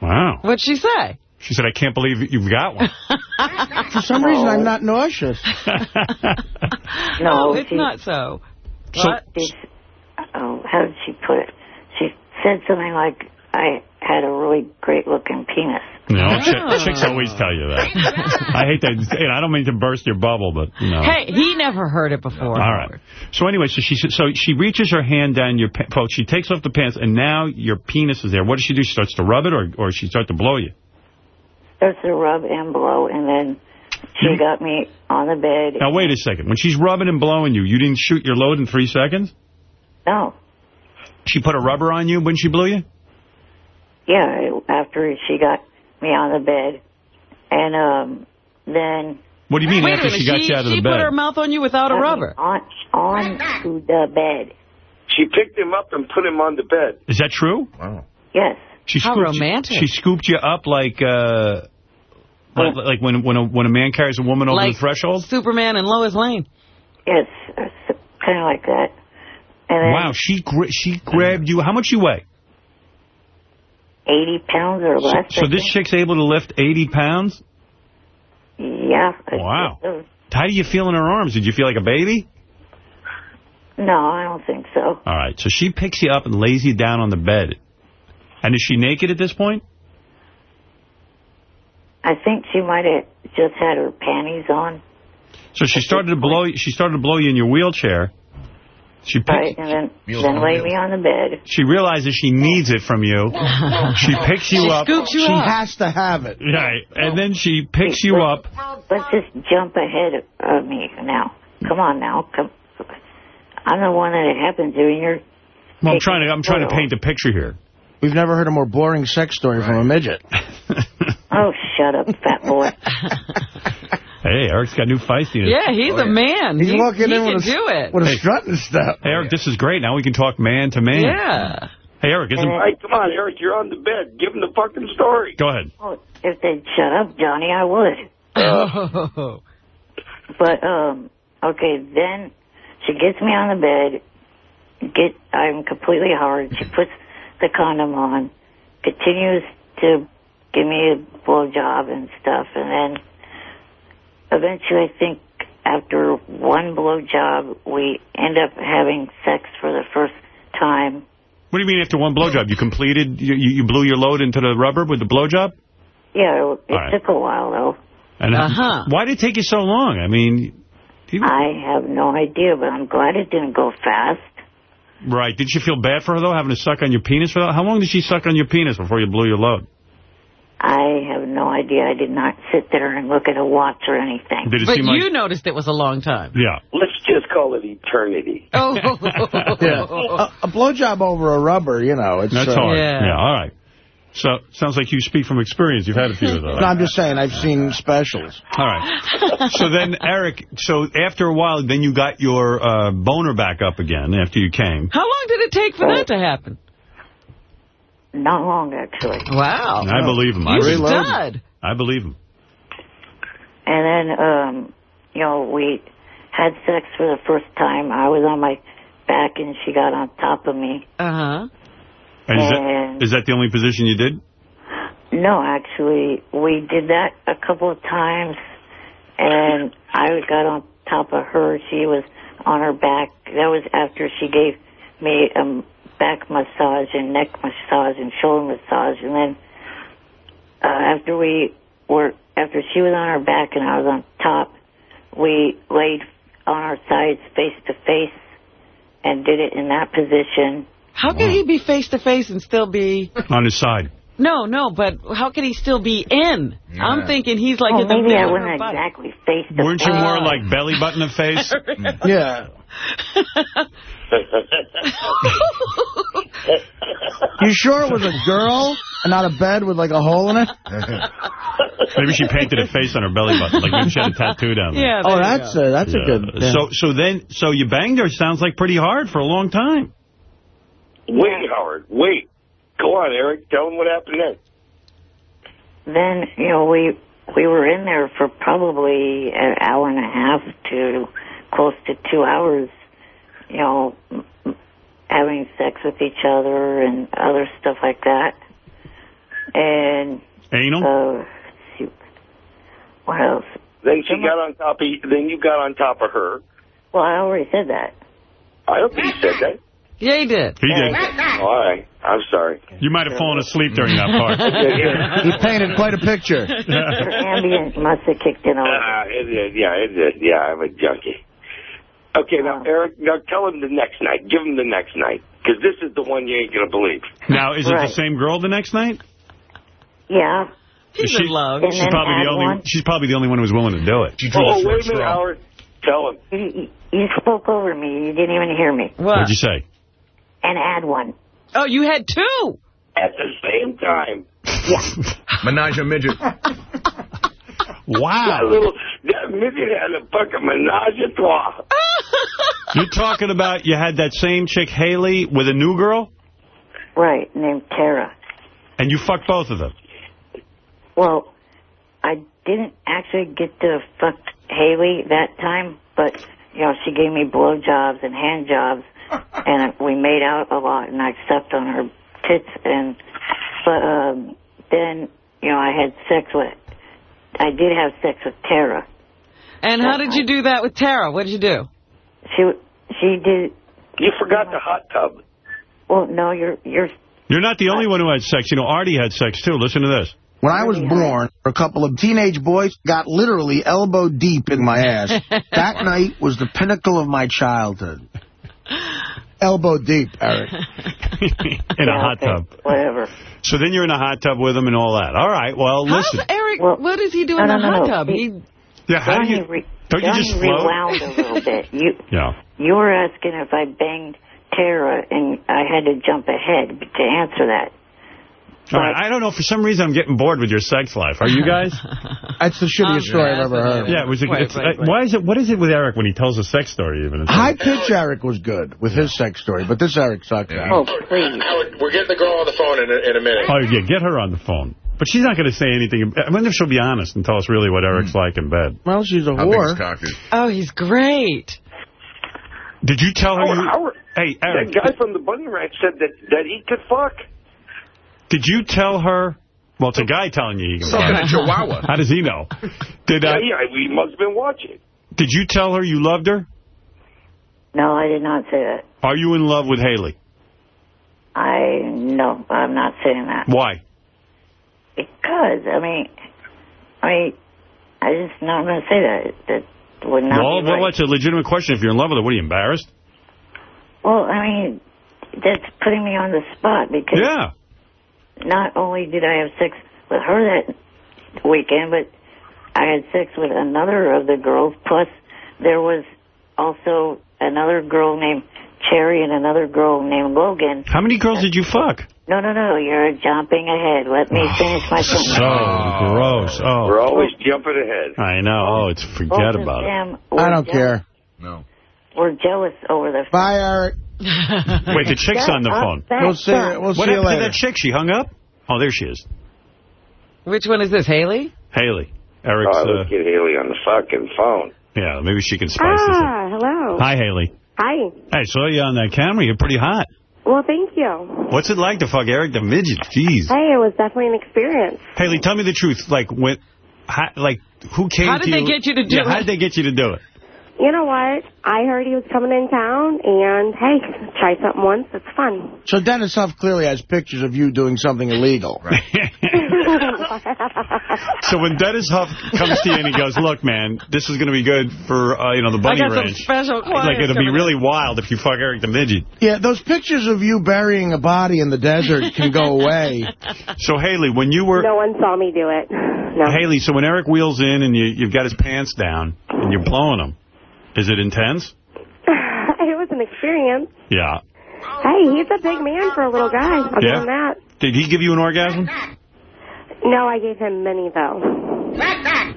Wow. What'd she say? She said, I can't believe you've got one. For some reason, I'm not nauseous. No, it's she- not so. So- It's, oh, how did she put it? She said something like, I had a really great-looking penis. No, chick, Oh. chicks always tell you that. I hate that. and I don't mean to burst your bubble, but, you know. Hey, he never heard it before. All right. So anyway, so she so she reaches her hand down your pants. She takes off the pants, and now your penis is there. What does she do? She starts to rub it, or or she starts to blow you? Starts to rub and blow, and then she got me on the bed. Now wait a second. When she's rubbing and blowing you, you didn't shoot your load in three seconds. No. She put a rubber on you when she blew you. Yeah, after she got me on the bed. And um, then... What do you mean Wait a after minute, she got you out of the she put her mouth on you without a got rubber. On, on to the bed. She picked him up and put him on the bed. Is that true? Wow. Yes. She How scooped you- romantic. she scooped you up like uh, like, like when when a when a man carries a woman over the threshold. Superman and Lois Lane. Yes, kind of like that. And then Wow, she gra she grabbed you. How much you weigh? 80 pounds or So, less. so I this chick's able to lift 80 pounds? Yeah. Wow. How do you feel in her arms? Did you feel like a baby? No, I don't think so. All right, so she picks you up and lays you down on the bed. And is she naked at this point? I think she might have just had her panties on. So she started to blow. She started to blow you in your wheelchair. She picks, Right, and then, Wheels then lay me on the bed. She realizes she needs it from you. She picks you She up. scoops you she up. has to have it. Right, and then she picks you up. Let's just jump ahead of me now. Come on now. Come. I'm the one that it happened to, and you're... Well, I'm trying to. I'm trying to paint a picture here. We've never heard a more boring sex story from a midget. Oh, shut up, fat boy. Hey, Eric's got new feistiness. Yeah, he's a man. He's he, walking he in can with a- do it. With a Hey. strut and stuff. Hey, Eric, this is great. Now we can talk man to man. Yeah. Hey, Eric, isn't... Hey, come on, Eric, you're on the bed. Give him the fucking story. Go ahead. Oh, if they'd shut up, Johnny, I would. Oh. But um, okay, then she gets me on the bed. Get, I'm completely hard. She puts the condom on, continues to give me a blowjob and stuff, and then eventually, I think after one blowjob, we end up having sex for the first time. What do you mean after one blowjob? You completed, you, you you blew your load into the rubber with the blowjob? Yeah, it, it All right. took a while though. And Uh-huh. why did it take you so long? I mean, I have no idea, but I'm glad it didn't go fast. Right. Did you feel bad for her, though, having to suck on your penis for that? How long did she suck on your penis before you blew your load? I have no idea. I did not sit there and look at a watch or anything. Did it But seem you like... noticed it was a long time. Yeah. Let's just call it eternity. Oh. Yeah. A, a blowjob over a rubber, you know. It's, That's uh, hard. Yeah. Yeah, all right. So, sounds like you speak from experience. You've had a few of those. No, I'm just saying, I've seen specials. All right. So then, Eric, so after a while, then you got your uh, boner back up again after you came. How long did it take for that to happen? Not long, actually. Wow. I believe him. I You really, stud. I believe him. And then, um, you know, we had sex for the first time. I was on my back and she got on top of me. Uh-huh. And is, And- that, is that the only position you did? No, actually, we did that a couple of times, and I got on top of her. She was on her back. That was after she gave me a back massage and neck massage and shoulder massage, and then uh, after we were after she was on her back and I was on top, we laid on our sides face to face and did it in that position. How can he be face to face and still be... On his side. No, no, but how can he still be in? I'm thinking he's like oh, in the maybe I middle wasn't exactly face to Weren't you more like belly button to face? Mm. Yeah. You sure it was a girl and not a bed with like a hole in it? Maybe she painted a face on her belly button, like maybe she had a tattoo down there. Yeah. oh, that's a, that's a good. yeah. So, so then, so you banged her. Sounds like pretty hard for a long time. Wait, Howard, wait. Go on, Eric. Tell him what happened next. then you know we we were in there for probably an hour and a half to close to two hours you know m- m- having sex with each other and other stuff like that and Anal? uh shoot. what else Then she got on top of then you got on top of her. well i already said that I don't think you said that. Yeah, he did. He did. All right. I'm sorry. You might have fallen asleep during that part. He painted quite a picture. Her Ambien must have kicked in a little. Uh, it did. Yeah, it did. Yeah, I'm a junkie. Okay, now, Eric, now tell him the next night. Give him the next night. Because this is the one you ain't going to believe. Now, is it Right. the same girl the next night? yeah He's Is she- in love. And She's then probably the add only. one. She's probably the only one who was willing to do it. Oh, wait a minute, Howard. Tell him. you, you- you spoke over me you didn't even hear me What? What'd you say? And add one Oh, you had two. At the same time. Menage a midget. wow. That little, that midget had a fucking menage a trois. You're talking about you had that same chick Haley with a new girl, right named tara and you fucked both of them. Well, I didn't actually get to fuck Haley that time, but you know she gave me blowjobs and hand jobs, and we made out a lot, and I sucked on her tits, and but um, then you know I had sex with, I did have sex with Tara. And how did you do that with Tara? What did you do? She she did. You forgot the hot tub. Well, no, you're you're You're not the only one who had sex. You know, Artie had sex, too. Listen to this. When I was born, a couple of teenage boys got literally elbow deep in my ass. that night was the pinnacle of my childhood. Elbow deep, Eric. in a hot tub. whatever. So then you're in a hot tub with him and all that. All right, well, How's listen. Eric, what does he do in no, the hot no. tub? He- He, Yeah, how do you... re- Don't you just float? rewound a little bit. You Yeah. you were asking if I banged Tara, and I had to jump ahead to answer that. All right, I don't know. For some reason, I'm getting bored with your sex life. Are you guys? That's the shittiest story I've ever heard. yeah, it was. A, Wait, it's, wait, uh, wait. Why is it? What is it with Eric when he tells a sex story? Even It's High like- pitch Eric was good with his sex story, but this Eric sucked. Oh, please. Howard, we're getting the girl on the phone in a, in a minute. Oh yeah, get her on the phone. But she's not going to say anything. I wonder if she'll be honest and tell us really what Eric's like in bed. Well, she's a How whore. is cock is? oh, he's great. Did you tell her? Howard, you, Howard, hey, Eric, that guy from the Bunny Ranch said that, that he could fuck. Did you tell her? Well, it's a guy telling you. He can Something fuck. in Chihuahua. How does he know? Did uh, Yeah, yeah, we must have been watching. Did you tell her you loved her? No, I did not say that. Are you in love with Haley? I no, I'm not saying that Why? because I mean, I mean, I just not going to say that. That would not well, be well, right. that's a legitimate question. If you're in love with her, what are you embarrassed? Well, I mean, that's putting me on the spot because Yeah. Not only did I have sex with her that weekend, but I had sex with another of the girls. Plus, there was also another girl named Cherry and another girl named Logan. How many girls did you fuck? No, no, no, you're jumping ahead. Let me finish my So sentence. gross. Oh, We're always jumping ahead. I know. Oh, it's forget of about it. I don't care. No. We're jealous over the Bye, Eric. Wait, the chick's on the phone. that We'll see. We'll What see you happened to that chick? She hung up? Oh, there she is. Which one is this, Haley? Haley. Eric's, Oh, uh, let's get Haley on the fucking phone. yeah, maybe she can spice this up. Ah, hello. Hi, Haley. Hi. I saw you on that camera. You're pretty hot. Well, thank you. What's it like to fuck Eric the midget? Jeez. Hey, it was definitely an experience. Haley, tell me the truth. Like, when, how, like, who came How did they you? get you to do yeah, it? How did they get you to do it? You know what? I heard he was coming in town, and hey, try something once. It's fun. So Dennis Hof clearly has pictures of you doing something illegal. right? So when Dennis Hof comes to you and he goes, look, man, this is going to be good for, uh, you know, the bunny I got some ranch. special Like, it'll be coming really wild if you fuck Eric the Midget. Yeah, those pictures of you burying a body in the desert can go away. So, Haley, when you were... No one saw me do it. No. Haley, so when Eric wheels in and you, you've got his pants down and you're blowing him, is it intense? it was an experience. Yeah. Hey, he's a big man for a little guy. I'll give him that. Did he give you an orgasm? No, I gave him many, though.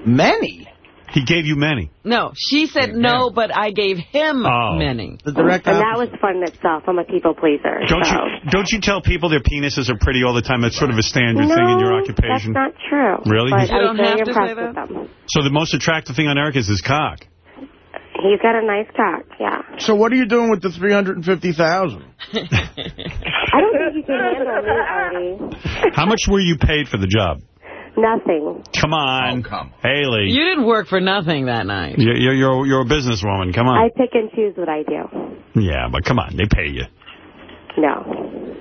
Many? He gave you many. No, she said no, but I gave him Oh. many. The direct And that was fun in itself. I'm a people pleaser. Don't so. you don't you tell people their penises are pretty all the time? That's sort of a standard no, thing in your occupation. that's not true. Really? But You I don't have to say impressed with them. So the most attractive thing on Eric is his cock. He's got a nice cock, yeah. So what are you doing with the 350000 I don't think you can handle me, Artie. How much were you paid for the job? Nothing. Come on, oh, Haley. You didn't work for nothing that night. You're, you're, you're, you're a businesswoman. Come on. I pick and choose what I do. Yeah, but come on. They pay you. No.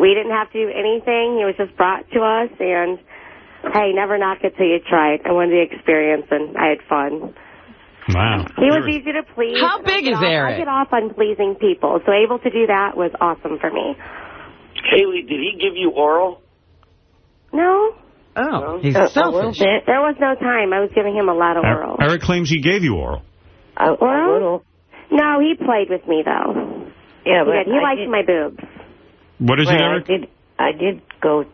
We didn't have to do anything. He was just brought to us, and, hey, never knock it till you try it. I wanted the experience, and I had fun. Wow. He was easy to please. How big is off- Eric? I get off on pleasing people, so able to do that was awesome for me. Haley, did he give you oral? No. Oh, he's A- a selfish. bit. There was no time. I was giving him a lot of Er- oral. Eric claims he gave you oral. oral? No, he played with me, though. Yeah, he but did. He I liked did- my boobs. What is well, it, I did, I did go...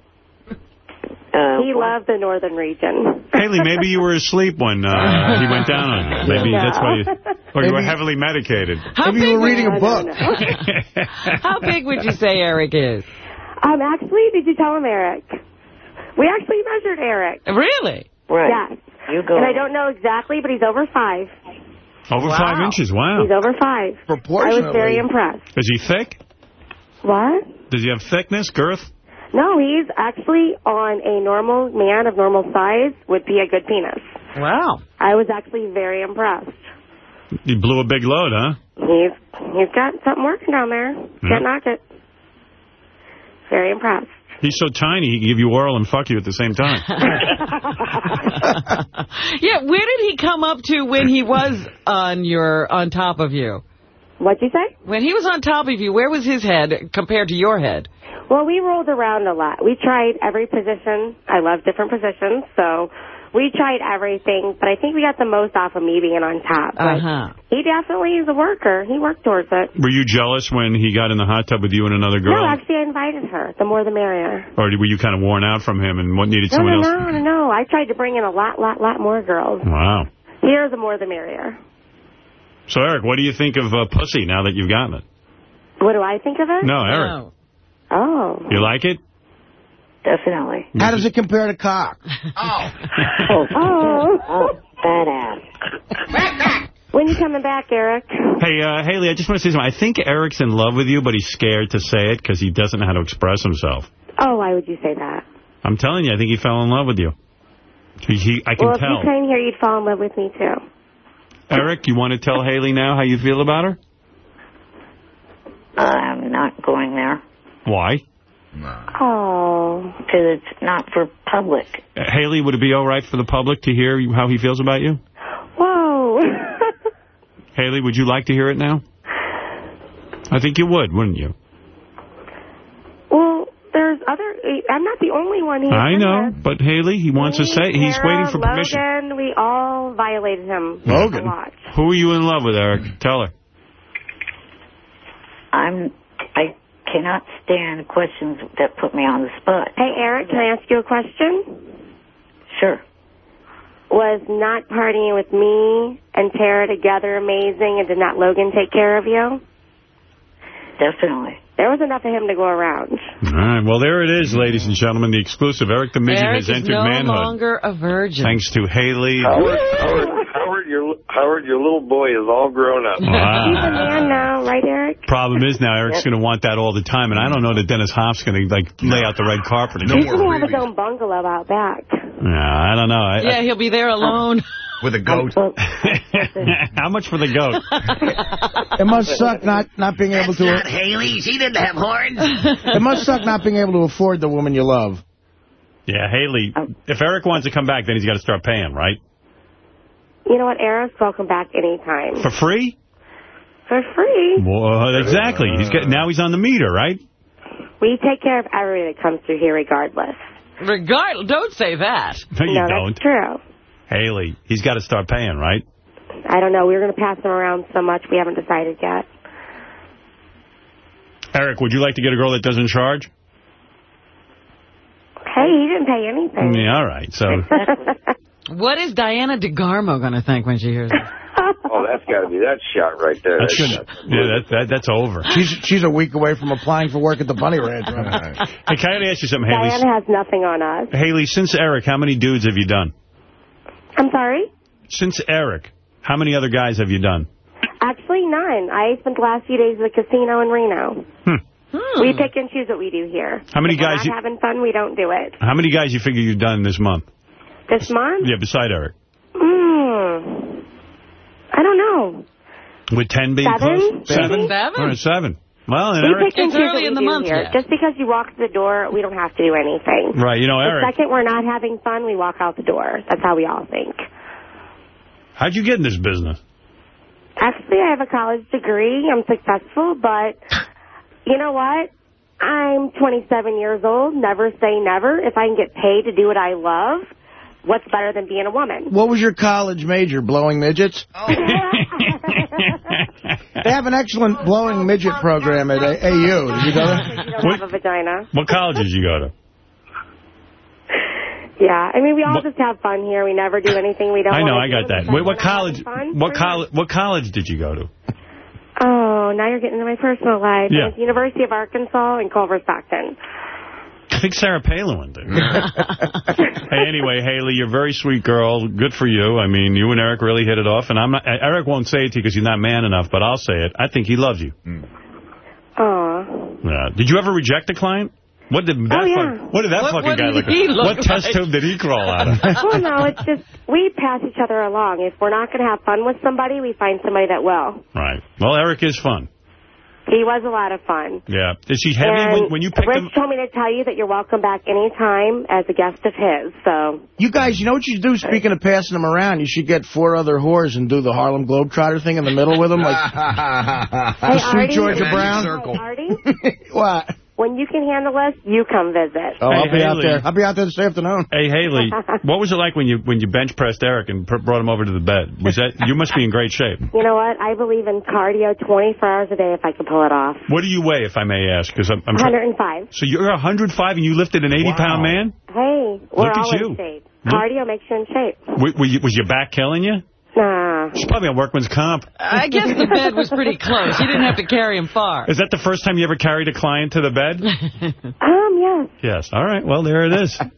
Uh, he loved the northern region. Haley, maybe you were asleep when uh, he went down on you. Maybe No. that's why you... Or you were heavily medicated. How Maybe you big were reading a book. How big would you say Eric is? Um, actually, did you tell him Eric? We actually measured Eric. Really? right. Yes. You go. And I don't know exactly, but he's over five. Over five inches. Wow. He's over five. Proportionally. I was very impressed. Is he thick? What? Does he have thickness, girth? No, he's actually on a normal man of normal size would be a good penis. Wow. I was actually very impressed. He blew a big load, huh? He's he's got something working down there. Can't knock it. Very impressed. He's so tiny, he can give you oral and fuck you at the same time. Yeah, where did he come up to when he was on your on top of you? What'd you say? When he was on top of you, where was his head compared to your head? Well, we rolled around a lot. We tried every position. I love different positions, so we tried everything. But I think we got the most off of me being on top. But Uh-huh. He definitely is a worker. He worked towards it. Were you jealous when he got in the hot tub with you and another girl? No, girl? actually, I invited her. The more, the merrier. Or were you kind of worn out from him and what needed No, someone no, else? no, no, no. I tried to bring in a lot, lot, lot more girls. Wow. Here, the more, the merrier. So, Eric, what do you think of uh, pussy now that you've gotten it? What do I think of it? No, Eric. Oh. You like it? Definitely. How does it compare to cock? Oh. Oh. oh, badass. When you coming back, Eric? Hey, uh, Haley, I just want to say something. I think Eric's in love with you, but he's scared to say it because he doesn't know how to express himself. Oh, why would you say that? I'm telling you, I think he fell in love with you. He, he, I can well, if you came here, you'd fall in love with me, too. Eric, you want to tell Haley now how you feel about her? I'm not going there Why? Oh. because it's not for public. Uh, Haley, would it be all right for the public to hear how he feels about you? Whoa. Haley, would you like to hear it now? I think you would, wouldn't you? well, there's other... I'm not the only one here. I know, but Haley, he wants to say he's waiting for permission. Logan, we all violated him Logan? a lot. Who are you in love with, Eric? Tell her. I'm. I cannot stand questions that put me on the spot. Hey, Eric, can I ask you a question? Sure. Was not partying with me and Tara together amazing, and did not Logan take care of you? Definitely. There was enough of him to go around. All right, well, there it is, ladies and gentlemen, the exclusive. Eric the Midget Eric has is entered no manhood. longer a virgin. Thanks to Haley. Howard, Howard, Howard, your Howard, your little boy is all grown up. He's a man now, right, Eric? Problem is now Eric's going to want that all the time, and I don't know that Dennis Hof's going to like lay out the red carpet. He's going to have his own bungalow out back. Yeah, I don't know. I, Yeah, he'll be there alone. with a goat. How much for the goat? It must suck not, not being able to... not Haley. She didn't have horns. It must suck not being able to afford the woman you love. Yeah, Haley, oh. if Eric wants to come back, then he's got to start paying, right? You know what, Eric's welcome back anytime. For free? For free. Well, exactly. He's got, now he's on the meter, right? We take care of everybody that comes through here regardless. Regardless, don't say that. No, you no, don't. that's true. Haley, he's got to start paying, right? I don't know. We are going to pass him around so much. We haven't decided yet. Eric, would you like to get a girl that doesn't charge? Hey, he didn't pay anything. Yeah, all right. So What is Diana DeGarmo going to think when she hears this? Oh, that's got to be that shot right there. that That's should, yeah, that, that, that's over. She's she's a week away from applying for work at the Bunny Ranch. Right? Hey, can I ask you something, Haley? Diana has nothing on us. Haley, since Eric, how many dudes have you done? I'm sorry? Since Eric, how many other guys have you done? Actually, none. I spent the last few days at the casino in Reno. We pick and choose what we do here. Hmm. How many if we're guys not you- having fun, we don't do it. How many guys you figure you've done this month? This month? Yeah, beside Eric. Mm, I don't know. With 10 being Seven? close? Seven? Seven? All right, seven. Well, and we Eric... pick and choose what we do here. Just because you walk to the door, we don't have to do anything. Right, you know, the Eric, second we're not having fun, we walk out the door. That's how we all think. how'd you get in this business? Actually, I have a college degree. I'm successful, but you know what? I'm 27 years old. Never say never. If I can get paid to do what I love, what's better than being a woman? What was your college major? Blowing midgets? Oh. they have an excellent blowing midget program at A- AU. Did you go there? You don't have a vagina. What college did you go to? Yeah, I mean, we all just have fun here. We never do anything we don't I know, I got that. Wait, what college? What college? What college did you go to? Oh, now you're getting into my personal life. Yeah. It's University of Arkansas in Culver, Stockton. I think Sarah Palin did. hey, anyway, Haley, you're a very sweet girl. Good for you. I mean, you and Eric really hit it off. And I'm not, Eric won't say it to you because he's not man enough, but I'll say it. I think he loves you. Aw. Yeah. Did you ever reject a client? What did that, Oh, yeah. fuck- what did that What- fucking what guy did look he like? look What test tube did he crawl out of? well, no, it's just we pass each other along. If we're not going to have fun with somebody, we find somebody that will. right. Well, Eric is fun. He was a lot of fun. Yeah. Is he heavy and when, when you picked Rich him? told me to tell you that you're welcome back anytime as a guest of his. So You guys, you know what you do? Speaking of passing them around, you should get four other whores and do the Harlem Globetrotter thing in the middle with them, like Hey, the Sweet Artie. Georgia Hey, Brown. Artie, What? When you can handle us, you come visit. Oh, I'll Hey, be out there. I'll be out there this afternoon. Hey, Haley, what was it like when you when you bench pressed Eric and pr- brought him over to the bed? Was that You must be in great shape. You know what? I believe in cardio 24 hours a day if I can pull it off. What do you weigh, if I may ask? Because I'm, I'm 105. So you're 105 and you lifted an 80-pound man? Hey, we're Look at all you. in shape. Cardio makes you in shape. W- were you, was your back killing you? Nah. She's probably on workman's comp. I guess the bed was pretty close. You didn't have to carry him far. Is that the first time you ever carried a client to the bed? Um, yes. yes. All right. Well, there it is.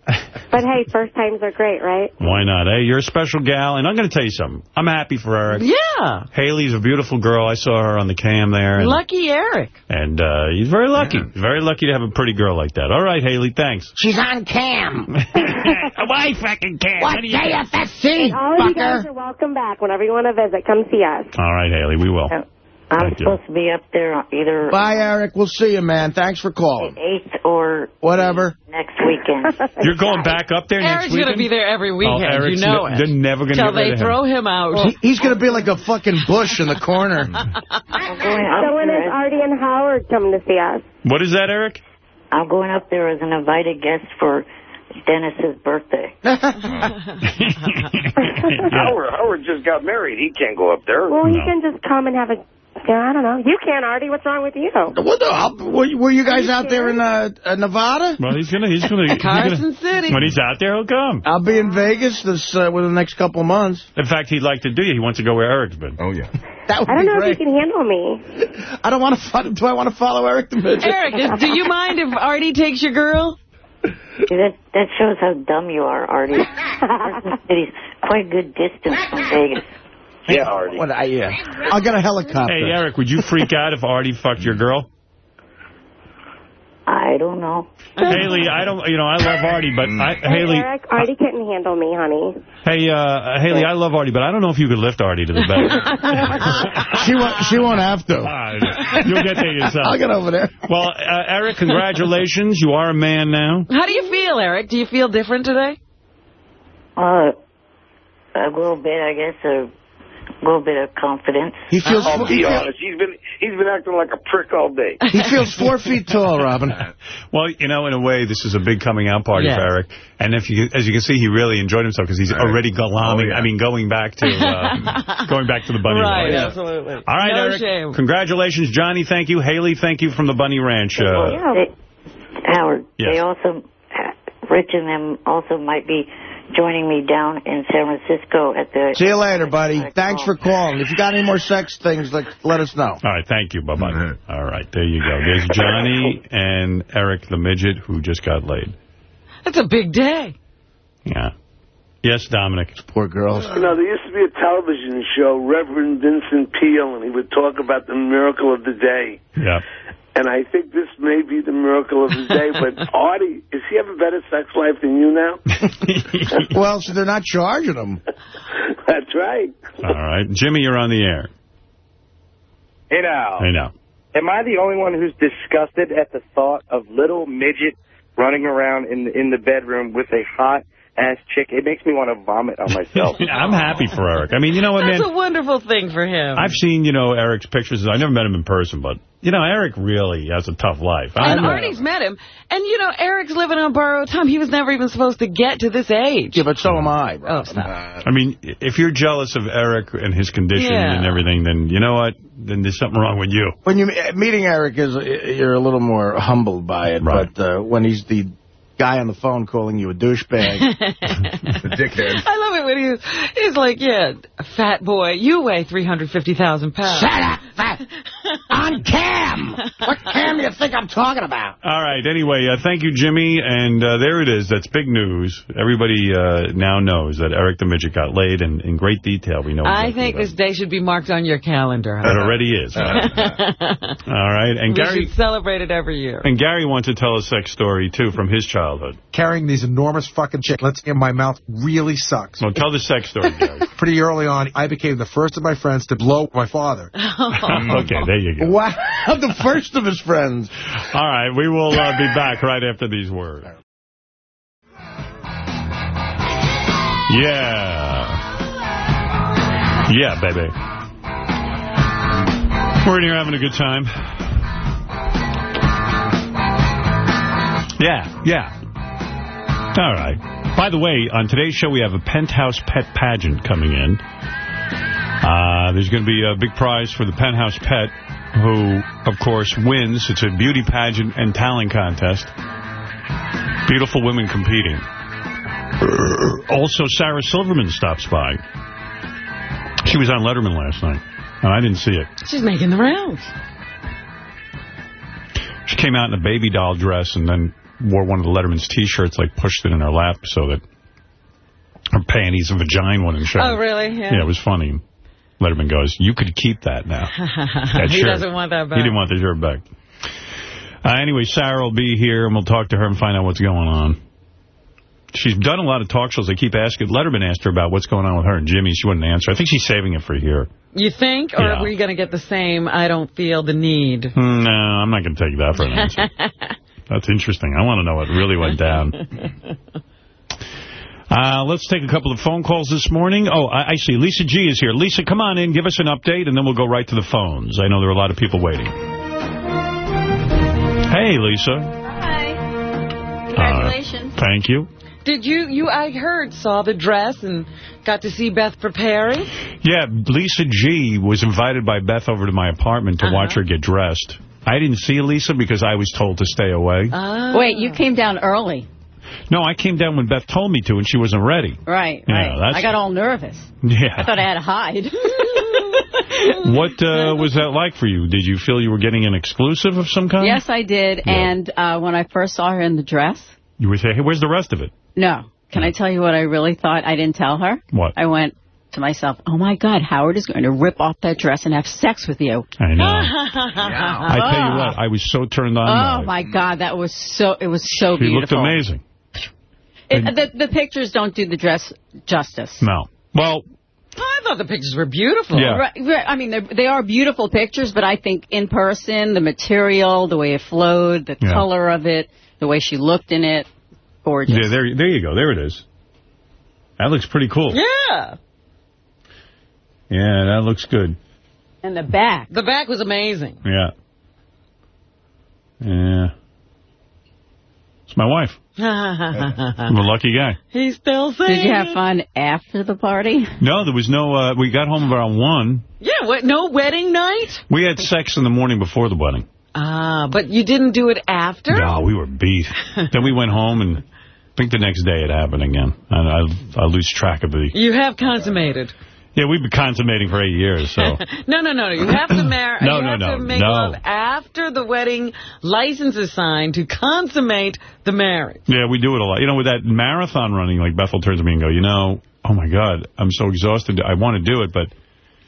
But hey, first times are great, right? Why not? Hey, you're a special gal, and I'm going to tell you something. I'm happy for Eric. Yeah. Haley's a beautiful girl. I saw her on the cam there. And, Lucky Eric. And uh, he's very lucky. He's very lucky to have a pretty girl like that. All right, Haley, thanks. She's on cam. Why fucking cam? What JFSC, All of you guys are welcome back. Whenever you want to visit, come see us. All right, Haley, we will. I'm Thank you. supposed to be up there either Bye, Eric. We'll see you, man. Thanks for calling. 8th or Whatever. next weekend. You're going back up there next Eric's weekend? going to be there every oh, weekend. Oh, you know it. They're never going to Till get rid they of him. throw him out. He- he's going to be like a fucking bush in the corner. I'm going So when is. Artie and Howard coming to see us? What is that, Eric? I'm going up there as an invited guest for Dennis's birthday. Howard, Howard just got married. He can't go up there. Well, you can just come and have a... Yeah, I don't know. You can't, Artie. What's wrong with you? What the, I'll- were, you- were you guys out there in uh, uh, Nevada? Well, he's gonna, he's gonna, he's Carson gonna, City. when he's out there, he'll come. I'll be in Vegas this uh, within the next couple of months. In fact, he'd like to do you. He wants to go where Eric's been. Oh, yeah. That would I don't be know great. if he can handle me. I don't want to follow. Do I want to follow Eric the midget? Eric, is- do you mind if Artie takes your girl? See, that, that shows how dumb you are, Artie. Carson City's quite a good distance from Vegas. Yeah, Artie. What, I, yeah. I'll get a helicopter. Hey, Eric, would you freak out if Artie fucked your girl? I I don't know. Haley, I don't, you know, I love Artie, but I, Hey, Haley, Eric, Artie couldn't handle me, honey. hey, uh, Haley, I love Artie, but I don't know if you could lift Artie to the bed. she won't. She won't have to. You'll get there yourself. I'll get over there. Well, uh, Eric, congratulations. You are a man now. How do you feel, Eric? Do you feel different today? Uh, a little bit, I guess, a little bit of confidence. He feels. I'll he, be feel- honest. He's been he's been acting like a prick all day. he feels four feet tall, Robin. Well, you know, in a way, this is a big coming out party Yes. for Eric. And if you, as you can see, he really enjoyed himself because he's already galuming. I mean, going back to uh, going back to the Bunny right, Ranch. absolutely. All right, no Eric. shame. Congratulations, Johnny. Thank you. Haley, thank you from the Bunny Ranch. Uh, They- Howard, Yes. they also, Rich and them also might be joining me down in San Francisco at the... See you later, buddy. Thanks for calling. If you got any more sex things, like, let us know. All right, thank you. Bye-bye. All right, there you go. There's Johnny and Eric the midget who just got laid. That's a big day. Yeah. Yes, Dominic. Poor girls. You know, there used to be a television show, Reverend Vincent Peale, and he would talk about the miracle of the day. Yeah. And I think this may be the miracle of the day, but Artie, is he have a better sex life than you now? well, so they're not charging them. That's right. All right. Jimmy, you're on the air. Hey now, I know. am I the only one who's disgusted at the thought of little midget running around in the, in the bedroom with a hot ass chick? It makes me want to vomit on myself. I'm happy for Eric. I mean, you know what, man? That's a wonderful thing for him. I've seen, you know, Eric's pictures. I never met him in person, but, you know, Eric really has a tough life. I and know. Artie's met him. And, you know, Eric's living on borrowed time. He was never even supposed to get to this age. Yeah, but so am I. Oh, stop. I mean, if you're jealous of Eric and his condition Yeah. and everything, then you know what? Then there's something wrong with you. When you meeting Eric is you're a little more humbled by it, but uh, when he's the guy on the phone calling you a douchebag, the dickhead. I love it when he's, he's like, yeah, fat boy, you weigh 350,000 pounds. Shut up, fat. On cam. What cam do you think I'm talking about? All right. Anyway, uh, thank you, Jimmy. And uh, there it is. That's big news. Everybody uh, now knows that Eric the Midget got laid in, in great detail. We know I think what- this day should be marked on your calendar. It already is. All right. And we Gary should celebrate it every year. and Gary wants to tell a sex story, too, from his childhood. Carrying these enormous fucking chiclets in my mouth really sucks. Well, tell the sex story, Gary. Pretty early on, I became the first of my friends to blow my father. okay, there you go. Wow, the first of his friends. All right, we will uh, be back right after these words. Yeah. Yeah, baby. We're in here having a good time. Yeah, yeah. All right. By the way, on today's show, we have a penthouse pet pageant coming in. Uh, there's going to be a big prize for the penthouse pet, who, of course, wins. It's a beauty pageant and talent contest. Beautiful women competing. Also, Sarah Silverman stops by. She was on Letterman last night, and I didn't see it. She's making the rounds. She came out in a baby doll dress and then wore one of the Letterman's T-shirts, like pushed it in her lap so that her panties and vagina wouldn't show. Oh, really? Yeah. Yeah, it was funny. Letterman goes, you could keep that now. That he shirt. doesn't want that back. He didn't want the shirt back. Uh, anyway, Sarah will be here, and we'll talk to her and find out what's going on. She's done a lot of talk shows. They keep asking. Letterman asked her about what's going on with her and Jimmy. She wouldn't answer. I think she's saving it for here. You think? Or Yeah. are we going to get the same, I don't feel the need? Hmm, No, I'm not going to take that for an answer. That's interesting. I want to know what really went down. Uh, let's take a couple of phone calls this morning. Oh, I, I see. Lisa G is here. Lisa, come on in. Give us an update, and then we'll go right to the phones. I know there are a lot of people waiting. Hey, Lisa. Hi. Congratulations. Uh, thank you. Did you, you, I heard, saw the dress and got to see Beth preparing? Yeah, Lisa G was invited by Beth over to my apartment to watch her get dressed. I didn't see Lisa because I was told to stay away. Wait, you came down early. No, I came down when Beth told me to, and she wasn't ready. Right, Yeah, right. that's- I got all nervous. Yeah. I thought I had to hide. What uh, was that like for you? Did you feel you were getting an exclusive of some kind? yes, I did. And uh, when I first saw her in the dress, You would say, hey, where's the rest of it? no. Can I tell you what I really thought? I didn't tell her. What? I went, to myself, oh my God, Howard is going to rip off that dress and have sex with you. I know. I tell you what, I was so turned on. Oh by Oh it. my God, that was so, it was so beautiful. He looked amazing. It, the, the pictures don't do the dress justice. No. Well, oh, I thought the pictures were beautiful. Yeah. Right, right. I mean, they're- they are beautiful pictures, but I think in person, the material, the way it flowed, the Yeah. color of it, the way she looked in it, gorgeous. yeah, there, there you go. There it is. That looks pretty cool. Yeah. Yeah, that looks good. And the back. The back was amazing. Yeah. Yeah. It's my wife. I'm a lucky guy. He's still saying Did you have fun after the party? No, there was no, uh, we got home around 1. Yeah, what, no wedding night? We had sex in the morning before the wedding. Ah, but you didn't do it after? No, we were beat. then we went home and I think the next day it happened again. And I, I lose track of the... You have consummated. Yeah, we've been consummating for eight years, so... No, no, no. You have to marry. No, you no, no, to make no. love after the wedding license is signed to consummate the marriage. Yeah, we do it a lot. You know, with that marathon running, like Bethel turns to me and go, you know, oh my God, I'm so exhausted. I want to do it, but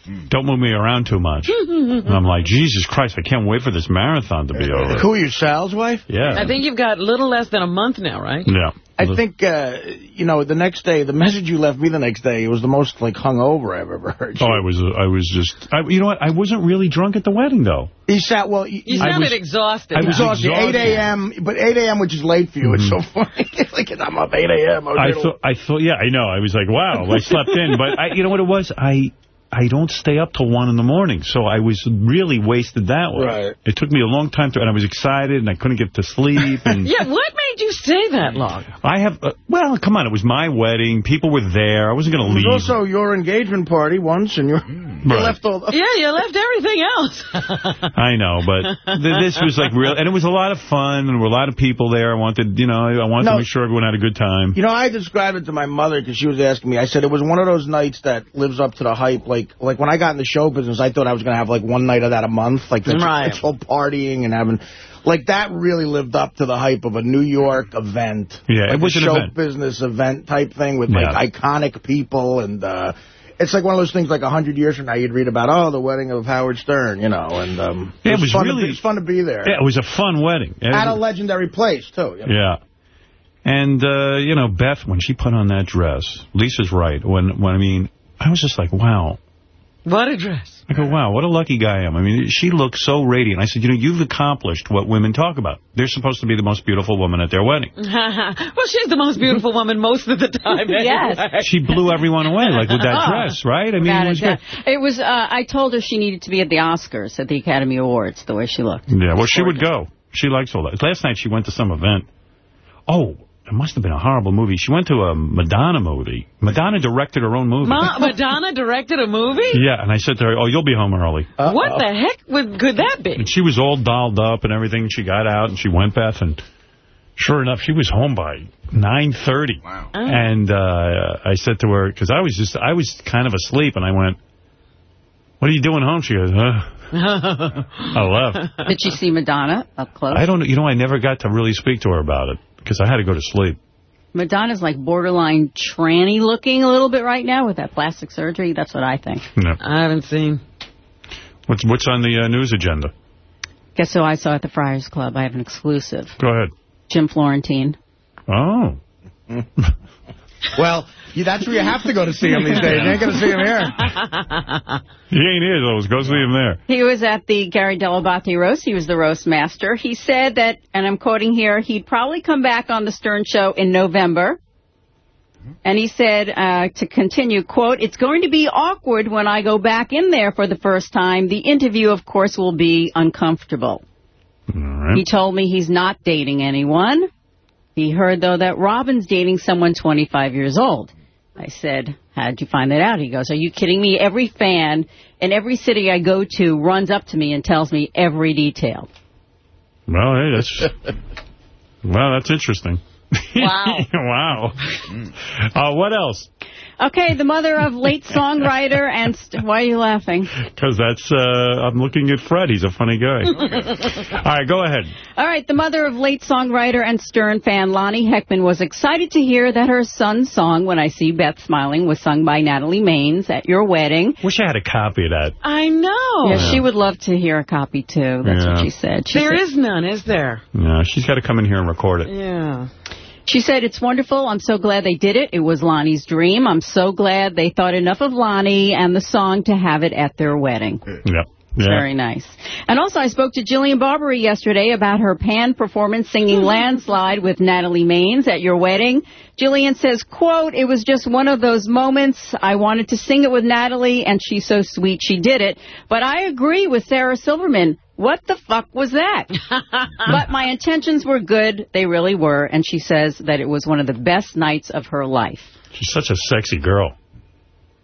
Mm. don't move me around too much. And I'm like, Jesus Christ, I can't wait for this marathon to be uh, over. Who are you, Sal's wife? Yeah. I think you've got a little less than a month now, right? Yeah. I think, uh, you know, the next day, the message you left me the next day, it was the most, like, hungover I've ever heard. Oh, I was, I was just, I, you know what? I wasn't really drunk at the wedding, though. He sat, well... You, You sounded was- exhausted. I was exhausted. 8 a.m., but 8 a.m., which is late for you, it's so funny. like, I'm up 8 a.m. I thought, I thought, yeah, I know. I was like, wow, I slept in. But I, you know what it was? I I don't stay up till 1 in the morning, so I was really wasted that way. Right. It took me a long time to, and I was excited, and I couldn't get to sleep. And Yeah, what made you stay that long? I have, uh, well, come on, it was my wedding. People were there. I wasn't going to leave. It to was leave. also your engagement party once, and you you Right. left all the... Yeah, you left everything else. I know, but th this was like real, and it was a lot of fun, and there were a lot of people there. I wanted, you know, I wanted No. to make sure everyone had a good time. You know, I described it to my mother because she was asking me. I said it was one of those nights that lives up to the hype. Like, like like when I got in the show business, I thought I was going to have like one night of that a month. Like, that's, Right. that's all partying and having... Like, that really lived up to the hype of a New York event. Yeah, it was a an show event. business event type thing with, Yeah. like, iconic people. And uh, it's like one of those things like a 100 years from now you'd read about, oh, the wedding of Howard Stern, you know. And um, Yeah, it was fun really- To be, it was fun to be there. Yeah, it was a fun wedding. It At a legendary place, too. you know. Yeah. And, uh, you know, Beth, when she put on that dress, Lisa's right. When, when I mean, I was just like, wow. What a dress. I go, wow, what a lucky guy I am. I mean, she looks so radiant. I said, you know, you've accomplished what women talk about. They're supposed to be the most beautiful woman at their wedding. well, she's the most beautiful woman most of the time. Yes. anyway. She blew everyone away, like with that Oh. dress, right? I mean, it was doubt. It was, uh, I told her she needed to be at the Oscars, at the Academy Awards, the way she looked. Yeah, well, she would go. She likes all that. Last night she went to some event. Oh, it must have been a horrible movie. She went to a Madonna movie. Madonna directed her own movie. Ma Madonna directed a movie? Yeah, and I said to her, oh, you'll be home early. What the heck would, could that be? And she was all dolled up and everything. She got out and she went, Beth, and sure enough, she was home by 9.30. Wow. Oh. And uh, I said to her, because I was just, I was kind of asleep, and I went, what are you doing home? She goes, uh, I left. Did she see Madonna up close? I don't know. You know, I never got to really speak to her about it because I had to go to sleep. Madonna's like borderline tranny looking a little bit right now with that plastic surgery. That's what I think. No. I haven't seen. What's, what's on the uh, news agenda? Guess who I saw at the Friars Club? I have an exclusive. Go ahead. Jim Florentine. Oh. Well, you, that's where you have to go to see him these days. You ain't going to see him here. He ain't here, though. Go see him there. He was at the Gary Dell'Abate roast. He was the roast master. He said that, and I'm quoting here, he'd probably come back on the Stern Show in November. And he said, uh, to continue, quote, it's going to be awkward when I go back in there for the first time. The interview, of course, will be uncomfortable. He told me he's not dating anyone. He heard, though, that Robin's dating someone 25 years old. I said, how'd you find that out? He goes, are you kidding me? Every fan in every city I go to runs up to me and tells me every detail. Well, hey, that's... well, that's interesting. Wow. wow. Uh, what else? Okay, the mother of late songwriter and... St why are you laughing? Because that's, uh, I'm looking at Fred. He's a funny guy. All right, go ahead. All right, the mother of late songwriter and Stern fan Lonnie Heckman was excited to hear that her son's song, When I See Beth Smiling, was sung by Natalie Maines at your wedding. Wish I had a copy of that. I know. Yeah, she would love to hear a copy, too. That's Yeah. what she said. She There said, is none, is there? No, she's got to come in here and record it. Yeah. She said, it's wonderful. I'm so glad they did it. It was Lonnie's dream. I'm so glad they thought enough of Lonnie and the song to have it at their wedding. Yep. Yeah. Very nice. And also, I spoke to Jillian Barberie yesterday about her pan performance singing mm-hmm. Landslide with Natalie Maines at your wedding. Jillian says, quote, it was just one of those moments. I wanted to sing it with Natalie, and she's so sweet she did it. But I agree with Sarah Silverman. What the fuck was that? but my intentions were good. They really were. And she says that it was one of the best nights of her life. She's such a sexy girl.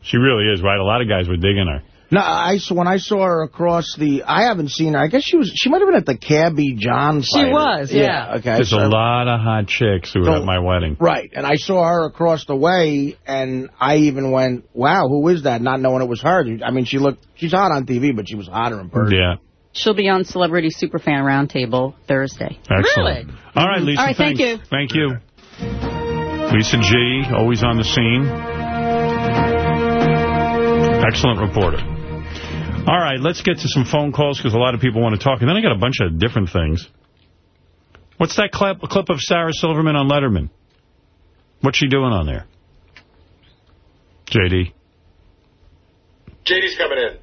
She really is, right? A lot of guys were digging her. No, I saw when I saw her across the. I haven't seen her. I guess she was. She might have been at the Cabby John. She was, yeah. okay. There's so- a lot of hot chicks who were at my wedding. Right, and I saw her across the way, and I even went, "Wow, who is that?" Not knowing it was her. I mean, she looked. She's hot on TV, but she was hotter in person. Yeah. She'll be on Celebrity Superfan Roundtable Thursday. Excellent. All right, Lisa. All right, thank you. Thank you. Lisa G, always on the scene. Excellent reporter. All right, let's get to some phone calls because a lot of people want to talk. And then I got a bunch of different things. What's that clip, clip of Sarah Silverman on Letterman? What's she doing on there? JD? JD's coming in.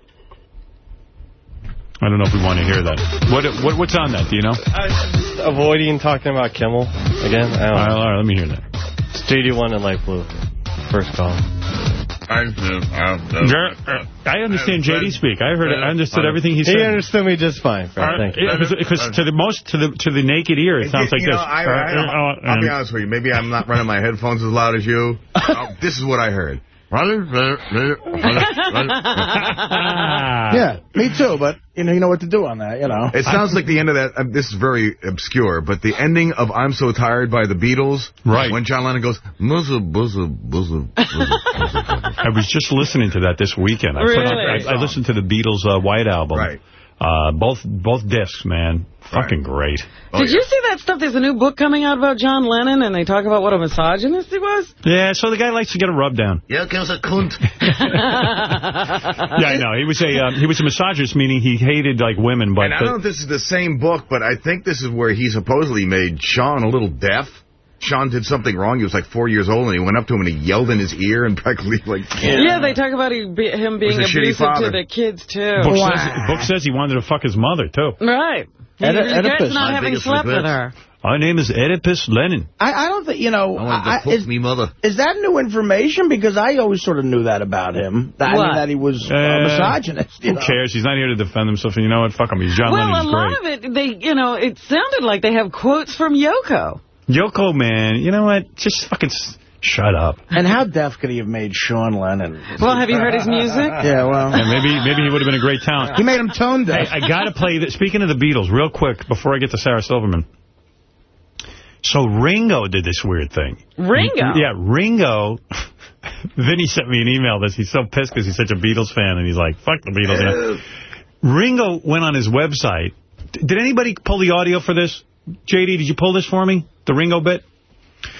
I don't know if we want to hear that. What, what What's on that? Do you know? Just avoiding talking about Kimmel again. I don't All right, know. all right, let me hear that. It's JD1 and Light Blue. First call. I I understand JD speak. I heard. It. I understood everything he said. He understood me just fine, Fred. Thank you. Because to the most, to the to the naked ear, it sounds like you this. know, I, I, Uh, uh, I'll be honest with you. Maybe I'm not running my headphones as loud as you. Oh, this is what I heard. Yeah, me too. But you know, you know what to do on that. You know, It sounds like the end of that. Um, this is very obscure, but the ending of "I'm So Tired" by the Beatles, right? When John Lennon goes, "Muzza, buzza, buzza, I was just listening to that this weekend. I, put on, Really? I, I listened to the Beatles' uh, White Album. Right. Uh, both both discs, man. Fucking great. Did you see that stuff? There's a new book coming out about John Lennon, and they talk about what a misogynist he was. Yeah, so the guy likes to get a rub down. Yeah, gives a cunt. yeah, I know. He was a uh, he was a misogynist, meaning he hated like women, but and I don't know if this is the same book, but I think this is where he supposedly made Sean a little deaf. Sean did something wrong. He was like four years old, and he went up to him and he yelled in his ear and practically like. Yeah, they talk about he, him being Was a shitty abusive to the kids, too. book, says, book says he wanted to fuck his mother too. Right. He Oedi- regrets Oedipus. not My having biggest slept with her. My name is Oedipus Lennon. I, I don't think you know. I to I- is, me mother. is that new information? Because I always sort of knew that about him. That, I mean, that he was Uh, a misogynist. You Who know? cares? He's not here to defend himself. And you know what? Fuck him. He's John well, Lennon's a great. lot of it, they, you know, it sounded like they have quotes from Yoko. Yoko, man, you know what? Just fucking s- shut up. And how deaf could he have made Sean Lennon? Well, have you heard his music? Yeah, well. Yeah, maybe maybe he would have been a great talent. He made him tone deaf. Hey, I got to play this. Speaking of the Beatles, real quick, before I get to Sarah Silverman. So Ringo did this weird thing. Ringo? Yeah, Ringo. Vinny sent me an email this. He's so pissed because he's such a Beatles fan, and he's like, fuck the Beatles. you. Ringo went on his website. D- Did anybody pull the audio for this? JD, did you pull this for me? The Ringo bit?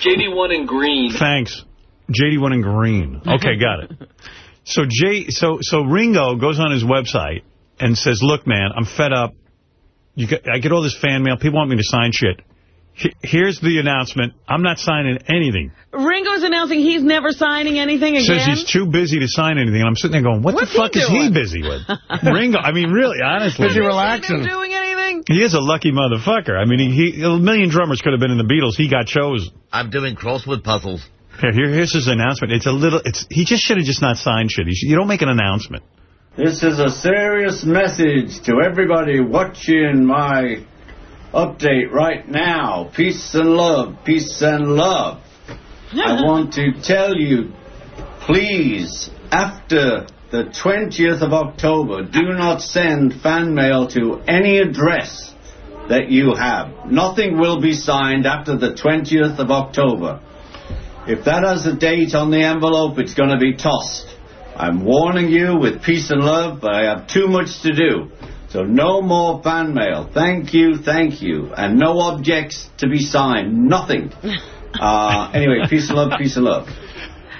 JD1 in green. Thanks. JD1 in green. Okay, got it. So J, so so Ringo goes on his website and says, "Look, man, I'm fed up. You get, I get all this fan mail. People want me to sign shit. He- Here's the announcement. I'm not signing anything. Ringo's announcing he's never signing anything again. Says he's too busy to sign anything. And I'm sitting there going, what What's the fuck he is he busy with? Ringo, I mean, really, honestly. Have you seen him doing anything? He is a lucky motherfucker. I mean, he, he, a million drummers could have been in the Beatles. He got chosen. I'm doing crossword puzzles. Here, here, here's his announcement. It's a little, it's, he just should have just not signed shit. He should, you don't make an announcement. This is a serious message to everybody watching my update right now. Peace and love, peace and love. I want to tell you, please, after the 20th of October, do not send fan mail to any address that you have. Nothing will be signed after the 20th of October. If that has a date on the envelope, it's going to be tossed. I'm warning you with peace and love, but I have too much to do. So no more fan mail. Thank you, thank you. And no objects to be signed. Nothing. Uh, anyway, peace and love, peace and love.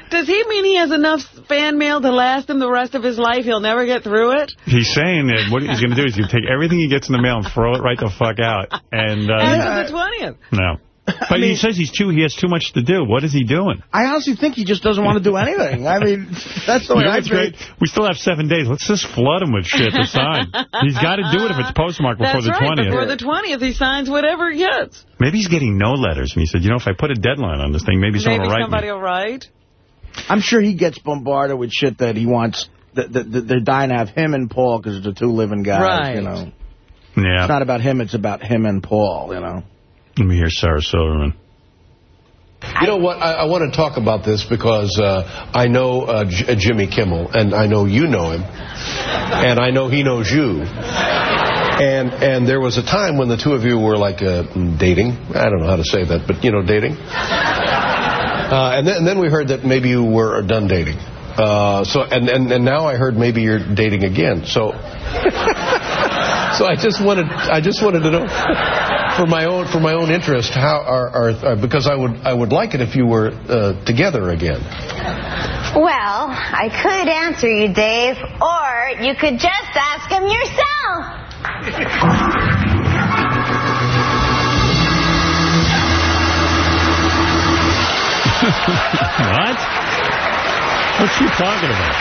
Does he mean he has enough fan mail to last him the rest of his life? He'll never get through it? He's saying that what he's going to do is he's going to take everything he gets in the mail and throw it right the fuck out. And uh, After the 20th. No. But he says he's too. He has too much to do. What is he doing? I honestly think he just doesn't want to do anything. I mean, that's the way You know I what's feel. great? We still have seven days. Let's just flood him with shit to sign. He's got to do it if it's postmarked before That's the right. 20th. Before the 20th, he signs whatever he gets. Maybe he's getting no letters. And he said, you know, if I put a deadline on this thing, maybe someone will write somebody me. will write. I'm sure he gets bombarded with shit that he wants. That, that, that they're dying to have him and Paul because they're two living guys. Right. You know, Yeah. it's not about him. It's about him and Paul. You know. Let me hear Sarah Silverman. You know what? I, I want to talk about this because uh, I know uh, J- Jimmy Kimmel, and I know you know him, and I know he knows you. And and there was a time when the two of you were like uh, dating. I don't know how to say that, but you know, dating. Uh, and then and then we heard that maybe you were done dating. Uh, so and, and and now I heard maybe you're dating again. So so I just wanted I just wanted to know for my own for my own interest how are, are, are because I would I would like it if you were uh, together again. Well, I could answer you, Dave, or you could just ask him yourself. what? What's she talking about?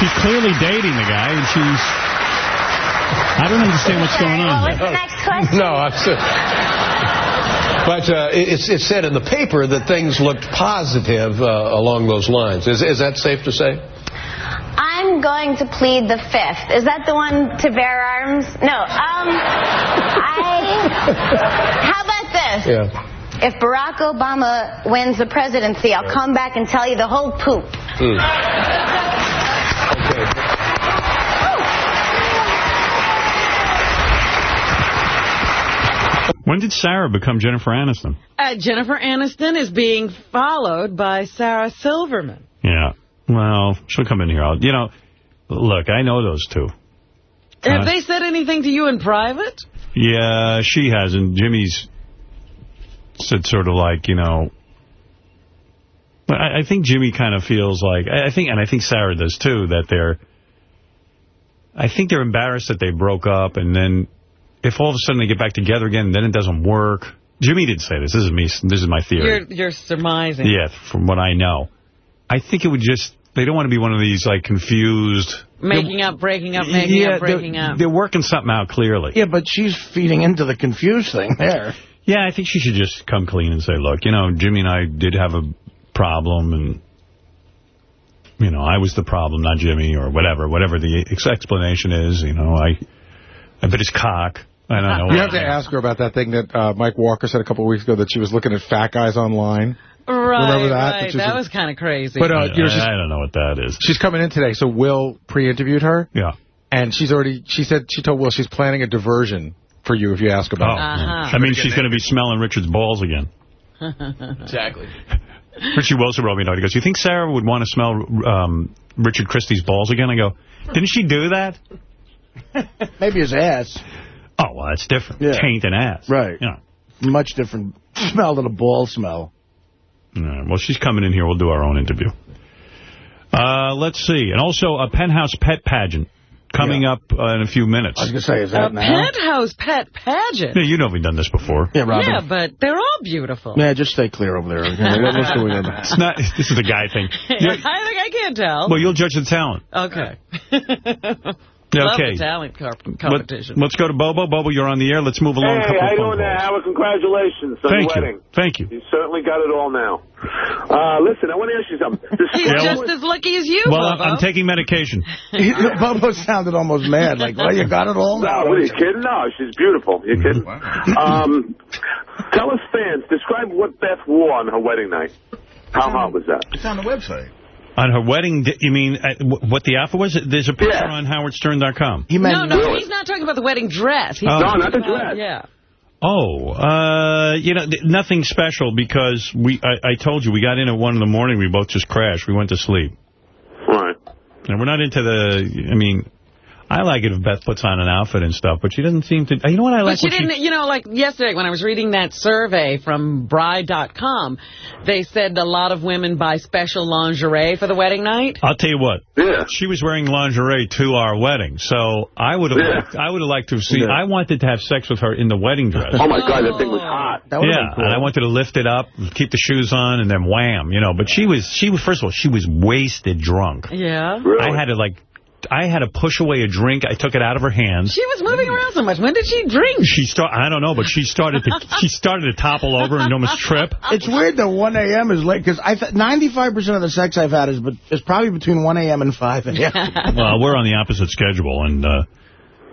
She's clearly dating the guy, and she's... I don't understand what's going on. What's the next question? No, I'm so, but uh, it, it's, it said in the paper that things looked positive uh, along those lines. Is, is that safe to say? I'm going to plead the fifth. Is that the one to bear arms? No. Um, I. How about this? Yeah. If Barack Obama wins the presidency, I'll come back and tell you the whole poop. When did Sarah become Jennifer Aniston? Uh, Jennifer Aniston is being followed by Sarah Silverman. Yeah. Well, she'll come in here. I'll, you know, look, I know those two. Have Uh, they said anything to you in private? Yeah, she hasn't. Jimmy's said sort of like, you know... But I, I think Jimmy kind of feels like... I I think, and I think Sarah does too, that they're... I think they're embarrassed that they broke up, and then if all of a sudden they get back together again, then it doesn't work. Jimmy didn't say this. This is me. This is my theory. You're, you're surmising. Yeah, from what I know. I think it would just... They don't want to be one of these, like, confused... Making up, breaking up, making Yeah, up, breaking they're- up. They're working something out, clearly. Yeah, but she's feeding into the confused thing there. Yeah, I think she should just come clean and say, look, you know, Jimmy and I did have a problem, and, you know, I was the problem, not Jimmy, or whatever, whatever the ex- explanation is, you know, I I bit his cock. I don't know. You have to ask her about that thing that uh, Mike Walker said a couple of weeks ago that she was looking at fat guys online. Right, Remember that? right. That was That was kind of crazy. But, uh, you know, she's- I don't know what that is. She's coming in today, so Will pre-interviewed her. Yeah. And she's already, she said, she told Will she's planning a diversion for you if you ask Oh, about Uh-huh. I mean, she's going to be smelling Richard's balls again. Exactly. Richard Wilson wrote me a note. He goes, you think Sarah would want to smell um, Richard Christie's balls again? I go, didn't she do that? Maybe his ass. Oh, well, that's different. Yeah. Taint and ass. Right. Yeah. Much different smell than a ball smell. All right, well, she's coming in here. We'll do our own interview. Uh, let's see. And also a penthouse pet pageant coming up uh, in a few minutes. I was going to say, is A that now? penthouse pet pageant. Yeah, you know we've done this before. Yeah, Robin. Yeah, but they're all beautiful. Yeah, just stay clear over there. What's going on? It's not. This is a guy thing. I think I can't tell. Well, you'll judge the talent. okay. Yeah, Love okay. the talent co- Let, us go to Bobo. Bobo, you're on the air. Let's move along. a Hey, couple how of you phone doing there, calls. Howard? Congratulations on Thank your you. wedding. Thank you. You certainly got it all now. Uh, listen, I want to ask you something. He's Yeah, just as lucky as you, Well, Bobo. I'm taking medication. Bobo sounded almost mad. Like, well, you got it all No, now. what are you kidding? No, she's beautiful. You kidding? Um, tell us fans, describe what Beth wore on her wedding night. How hot was that? It's on the website. On her wedding, you mean uh, what the outfit was? There's a picture on howardstern.com. He no, no, he's not talking about the wedding dress. He's Oh. talking No, not the about- dress. Yeah. Oh, uh, you know, th- nothing special because we. I, I told you, we got in at 1 in the morning. We both just crashed. We went to sleep. Right. And we're not into the, I mean, I like it if Beth puts on an outfit and stuff, but she doesn't seem to, you know what I like? But like? she when didn't, you know, like yesterday when I was reading that survey from Bride.com, they said a lot of women buy special lingerie for the wedding night. I'll tell you what. Yeah. She was wearing lingerie to our wedding, so I would have Yeah. liked, I would have liked to have seen. I wanted to have sex with her in the wedding dress. Oh, my God, that thing was hot. yeah, and I wanted to lift it up, keep the shoes on, and then wham, you know. But she was, she was first of all, she was wasted drunk. Yeah. Really? I had to like, I had to push away a drink. I took it out of her hands. She was moving around so much. When did she drink? She start. I don't know, but she started to she started to topple over and almost trip. It's weird that 1 a.m. is late, because I 95% of the sex I've had is, but is probably between 1 a.m. and 5 a.m. well, we're on the opposite schedule, and uh,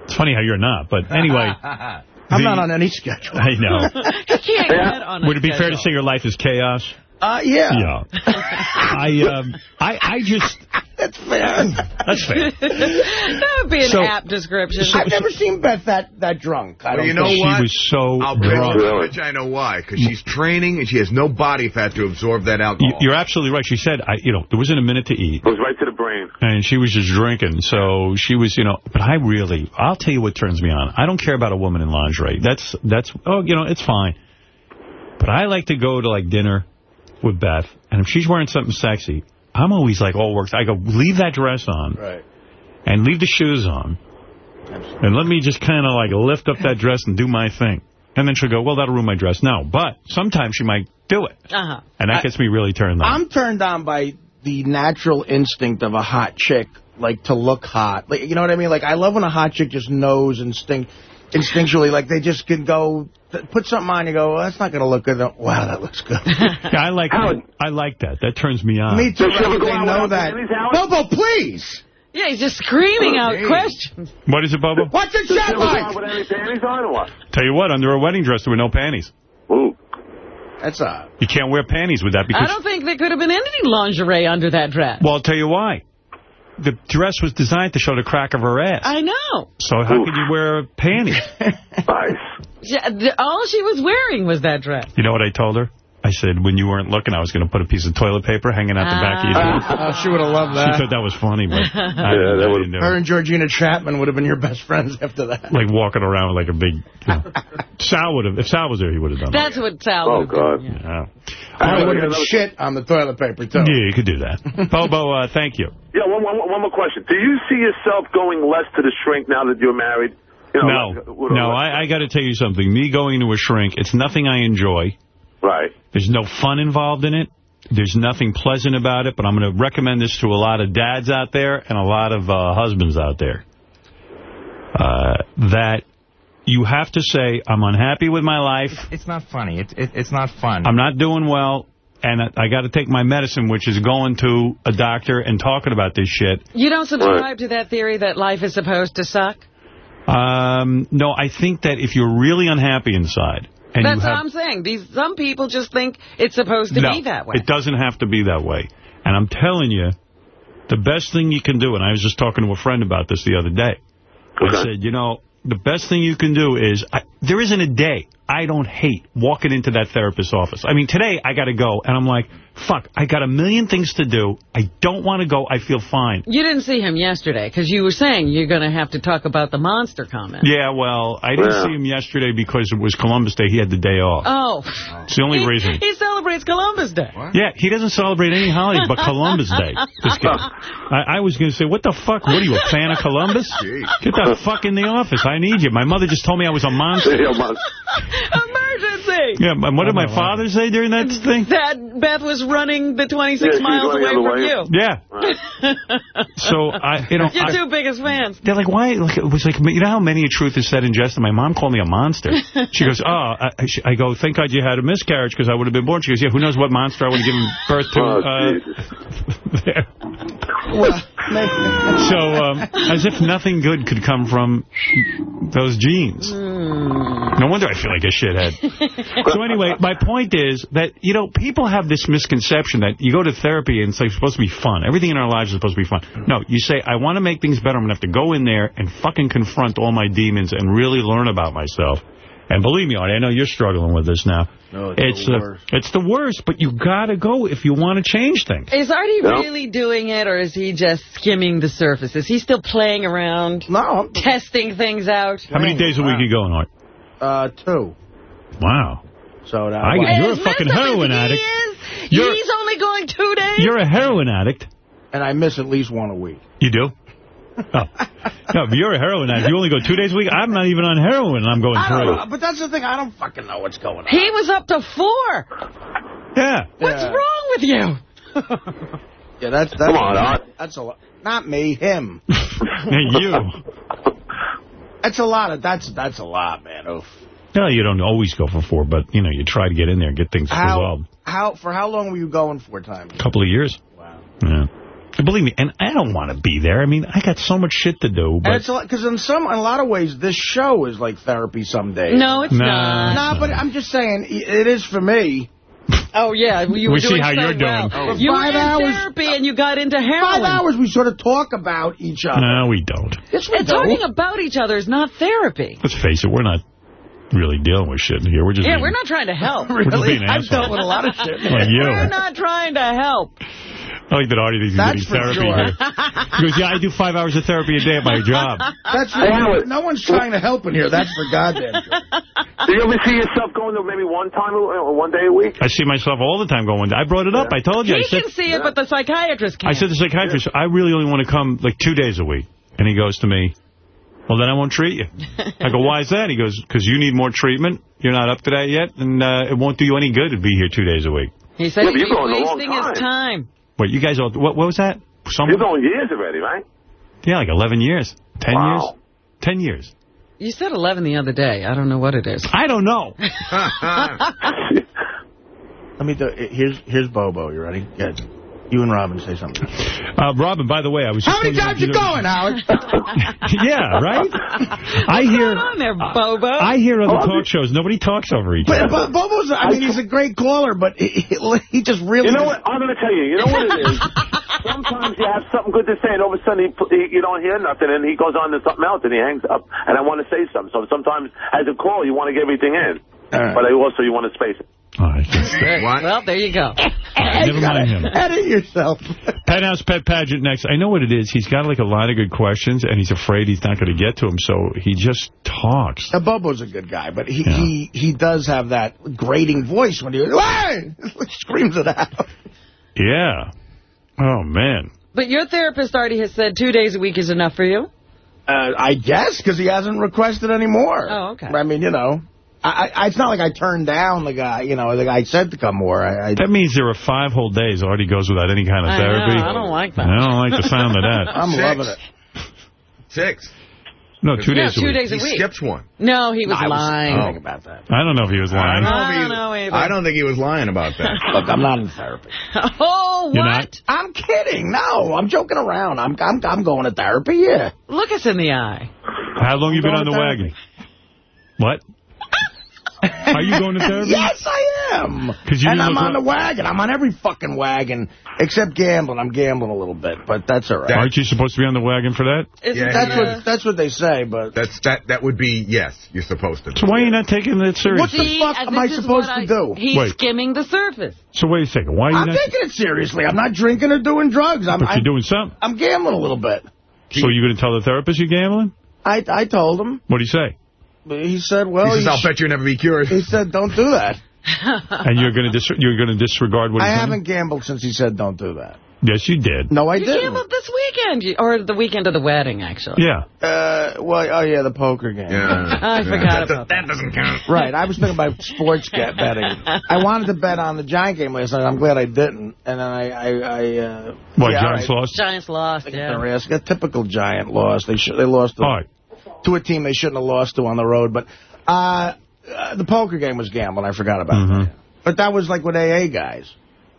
it's funny how you're not. But anyway, I'm the- not on any schedule. I know. He can't get on Would it be fair to say your life is chaos? Uh, yeah. Yeah. I um, I I just That's fair. that's fair. that would be an So- apt description. I've never seen Beth that, that drunk. I Well, don't you know think. what? She was so I'll drunk. you how much I know why. Because she's training and she has no body fat to absorb that You- alcohol. You're absolutely right. She said, I, you know, there wasn't a minute to eat. It was right to the brain. And she was just drinking, so she was, you know, but I really, I'll tell you what turns me on. I don't care about a woman in lingerie. That's, that's, oh, you know, it's fine. But I like to go to, like, dinner with Beth, and if she's wearing something sexy, I'm always, like, all worked. I go, leave that dress on. Right. And leave the shoes on. And let me just kind of, like, lift up that dress and do my thing. And then she'll go, well, that'll ruin my dress. No, but sometimes she might do it. Uh-huh. And that gets me really turned on. I'm turned on by the natural instinct of a hot chick, like to look hot. Like, you know what I mean? Like, I love when a hot chick just knows instinct, instinctually, like they just can go, put something on, you go, well, that's not going to look good. Wow, that looks good. Yeah, I like that I like that. That turns me on. Me too. Does ever right? go They know that. panties, Howard? Bobo, please. Yeah, he's just screaming Oh, out geez. questions. What is it, Bubba? What's it Does sound like? with any panties on or what? Tell you what, under a wedding dress there were no panties. Ooh. That's uh. You can't wear panties with that because... I don't think there could have been any lingerie under that dress. Well, I'll tell you why. The dress was designed to show the crack of her ass. I know. So how could you wear panties? Nice. All she was wearing was that dress. You know what I told her? I said, when you weren't looking, I was going to put a piece of toilet paper hanging out the back of your head. Oh, she would have loved that. She thought that was funny, but I, Yeah, that I would- didn't do Her and Georgina Chapman would have been your best friends after that. Like walking around with like a big... You know. Sal would have... If Sal was there, he would have done that. That's what Sal Oh, would have done. God. that. Yeah. I would have been shit on the toilet paper, too. Yeah, you could do that. Bobo, uh, thank you. Yeah, one, one, one more question. Do you see yourself going less to the shrink now that you're married? You know, No, like, no, I, I got to tell you something. Me going to a shrink, it's nothing I enjoy. Right. There's no fun involved in it. There's nothing pleasant about it, but I'm going to recommend this to a lot of dads out there and a lot of uh, husbands out there. Uh, that you have to say, I'm unhappy with my life. It's not funny. It, it, it's not fun. I'm not doing well, and I, I got to take my medicine, which is going to a doctor and talking about this shit. You don't subscribe to that theory that life is supposed to suck? Um, no, I think that if you're really unhappy inside, and That's have, what I'm saying. These Some people just think it's supposed to no, be that way. It doesn't have to be that way. And I'm telling you, the best thing you can do, and I was just talking to a friend about this the other day. I said, you know, the best thing you can do is, I, there isn't a day I don't hate walking into that therapist's office. I mean, today I got to go, and I'm like, fuck, I got a million things to do. I don't want to go. I feel fine. You didn't see him yesterday because you were saying you're going to have to talk about the monster comment. Yeah, well, I didn't Yeah. see him yesterday because it was Columbus Day. He had the day off. Oh. It's the only he, reason. He celebrates Columbus Day. Yeah, he doesn't celebrate any holidays but Columbus Day. This guy. I, I was going to say, what the fuck? What are you, a fan of Columbus? Get the fuck in the office. I need you. My mother just told me I was a monster. Emergency. Yeah, and what did my father say during that thing? That Beth was running the 26 Yeah, miles away from way. you. Yeah. So, I, you know, Your I- two biggest fans. They're like, why? Like, it was like, you know how many a truth is said in jest? And my mom called me a monster. She goes, oh, I, I she- I go, thank God you had a miscarriage because I would have been born. She goes, yeah, who knows what monster I would have given birth to. Oh, uh, so, um, as if nothing good could come from those genes. No wonder I feel like a shithead. so anyway, my point is that, you know, people have this misconception that you go to therapy and it's like supposed to be fun. Everything in our lives is supposed to be fun. No, you say, I want to make things better. I'm going to have to go in there and fucking confront all my demons and really learn about myself. And believe me, Artie, I know you're struggling with this now. No, it's it's the worst. it's the worst, but you got to go if you want to change things. Is Artie No. really doing it, or is he just skimming the surface? Is he still playing around? No. Testing things out? How many days a week are you going, Art? Uh, two. Wow. So that I, you're a fucking heroin as he addict. is, He's only going two days? You're a heroin addict. And I miss at least one a week. You do? Oh. No, if you're a heroin addict, you only go two days a week. I'm not even on heroin, and I'm going I don't know, three. but that's the thing. I don't fucking know what's going on. He was up to four. Yeah. What's Yeah. wrong with you? Yeah, that's that's Come on, Art. That's a lot. Not me, him. Hey, you. That's a lot. Of, that's that's a lot, man. Oof. No, you don't always go for four, but, you know, you try to get in there and get things How resolved. how for how long were you going for time? A couple of years. Wow. Yeah. And believe me, and I don't want to be there. I mean, I got so much shit to do, And it's a lot because in some in a lot of ways this show is like therapy some days. No, it's Nah. not. Nah, but I'm just saying it is for me. Oh, yeah. You were We see how so you're doing. well. Oh. You were Five in hours- therapy and you got into heroin. Five hours we sort of talk about each other. No, we don't. Yes, we And do. talking about each other is not therapy. Let's face it, we're not really dealing with shit here. We're just Yeah, being, we're not trying to help. we're just being I've assholes. dealt with a lot of shit. Like you. We're not trying to help. I like that Artie thinks he's getting therapy sure. here. He goes, yeah, I do five hours of therapy a day at my job. That's Hey, Howard. no one's trying to help in here. That's for goddamn sure. Do you ever see yourself going to maybe one time or one day a week? I see myself all the time going, I brought it up. I told you. He I said, can see it, but the psychiatrist can't. I said to the psychiatrist, I really only want to come like two days a week. And he goes to me, well, then I won't treat you. I go, why is that? He goes, because you need more treatment. You're not up to that yet, and uh, it won't do you any good to be here two days a week. He said Yeah, but he's you're going a wasting his time. Wait, you guys all, what, what was that? Some, You're going years already, right? yeah, like 11 years. 10 Wow. years? 10 years. You said 11 the other day. I don't know what it is. I don't know. Let me do. Here's here's Bobo. You ready? Yeah. You and Robin say something. Uh, Robin, by the way, I was just How many thinking, times you know- going, Alex? yeah, right? I hear going on there, Bobo? I hear other talk shows. Nobody talks over each other. but Bobo's. I mean, he's a great caller, but he, he just really. You know what? I'm going to tell you. You know what it is? Sometimes you have something good to say, and all of a sudden he, he, you don't hear nothing, and he goes on to something else, and he hangs up. And I want to say something. So sometimes, as a call, you want to get everything in. All right. But I also, you want to space it. All right, that's- What? Well, there you go. Never mind him. Edit yourself. Penthouse Pet Pageant next. I know what it is. He's got like a lot of good questions, and he's afraid he's not going to get to them, so he just talks. Now, Bobo's a good guy, but he, he he does have that grating voice when he "Hey!" screams it out. Yeah. Oh, man. But your therapist already has said two days a week is enough for you? Uh, I guess because he hasn't requested any more. Oh, okay. I mean, you know, I, I, it's not like I turned down the guy. You know, the guy said to come more. I, I That means there are five whole days Artie goes without any kind of I know, therapy. I don't like that. I don't like the sound of that. I'm Six. loving it. Six. No, two Yeah, days a two week. days a week. He week. skipped one. No, he was I was lying. about that. I don't know if he was lying. I don't he- know either. I don't think he was lying about that. Look, I'm not in therapy. Oh, You're what? not? I'm kidding. No, I'm joking around. I'm I'm I'm going to therapy. Yeah. Look us in the eye. How long you been on the Going to wagon? What? Are you going to therapy? Yes, I am. 'Cause you and I'm on up- the wagon. I'm on every fucking wagon except gambling. I'm gambling a little bit, but that's all right. Aren't you supposed to be on the wagon for that? Isn't Yeah, That's the- what that's what they say, but That's that. That would be yes. You're supposed to. So why are you not taking that What the fuck uh, am I supposed what to I- do? He's Wait. skimming the surface. So wait a second. Why are you I'm not? taking it seriously. I'm not drinking or doing drugs. I'm But I'm, you're doing something. I'm gambling a little bit. So you're going to tell the therapist you're gambling? I I told him. What do you say? But He said, "Well, He says, "I'll bet you'll never be cured." he said, don't do that." And you're going to dis you're going to disregard what I he's haven't gambled since he said, "Don't do that." Yes, you did. No, I You didn't. gambled this weekend, you- or the weekend of the wedding, actually. Yeah. Uh, well, oh yeah, the poker game. Yeah. I forgot about that. That doesn't count. Right, I was thinking about sports get betting. I wanted to bet on the Giant game last night. I'm glad I didn't. And then I, I, I uh, What, yeah, Giants all right. lost? Giants lost, Take yeah. the risk. A typical Giant loss. They should. They lost to, All right. To a team they shouldn't have lost to on the road. But uh, uh, the poker game was gambling. I forgot about Mhm. that. But that was like with AA guys.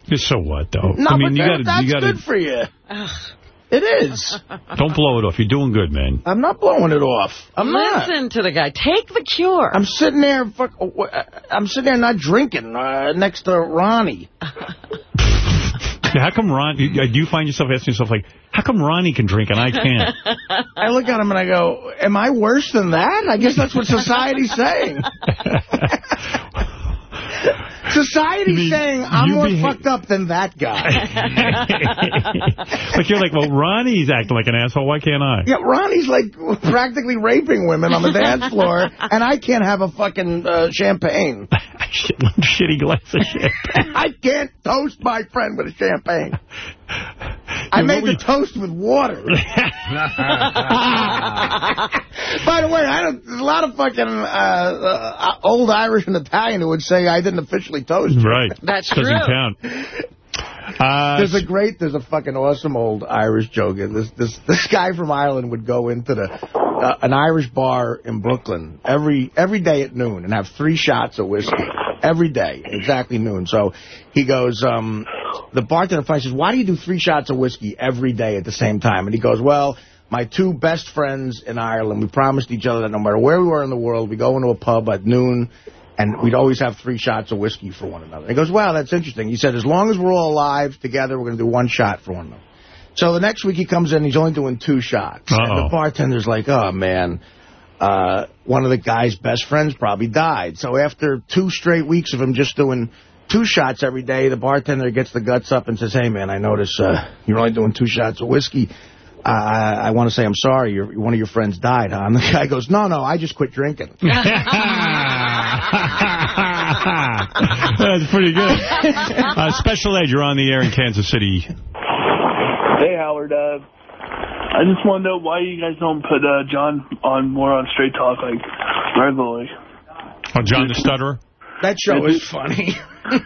Yeah, So what, though? No, I mean, you that- gotta, that's you gotta, good for you. It is. don't blow it off. You're doing good, man. I'm not blowing it off. I'm not. Listen to the guy. Take the cure. I'm sitting there. Fuck, uh, I'm sitting there not drinking uh, next to Ronnie. How come Ron, do you find yourself asking yourself, like, how come Ronnie can drink and I can't? I look at him and I go, am I worse than that? I guess that's what society's saying. Society's mean saying I'm more fucked up than that guy. like, you're like, well, Ronnie's acting like an asshole. Why can't I? Yeah, Ronnie's like practically raping women on the dance floor, and I can't have a fucking uh, champagne. One shitty glass of champagne. I can't toast my friend with a champagne. I made the toast with water. By the way, I don't, there's a lot of fucking uh, uh, old Irish and Italian who would say I didn't officially toast. Right. That's Doesn't true. count. Uh, There's a great, there's a fucking awesome old Irish joke. And This this this guy from Ireland would go into the uh, an Irish bar in Brooklyn every every day at noon and have three shots of whiskey every day, exactly noon. So he goes, um, the bartender finally says, "Why do you do three shots of whiskey every day at the same time?" And he goes, "Well." My two best friends in Ireland, we promised each other that no matter where we were in the world, we go into a pub at noon and we'd always have three shots of whiskey for one another. And He goes, wow, that's interesting. He said, as long as we're all alive together, we're going to do one shot for one another. So the next week he comes in, he's only doing two shots. And Uh-oh. the bartender's like, oh, man, uh, one of the guy's best friends probably died. So after two straight weeks of him just doing two shots every day, the bartender gets the guts up and says, hey, man, I notice uh, you're only doing two shots of whiskey. Uh, I want to say I'm sorry. Your, one of your friends died, huh? And the guy goes, no, no, I just quit drinking. That's pretty good. Uh, Special Ed, you're on the air in Kansas City. Hey, Howard. Uh, I just want to know why you guys don't put uh, John on more on Straight Talk, like, regularly. Oh, John the Stutterer? That show is funny.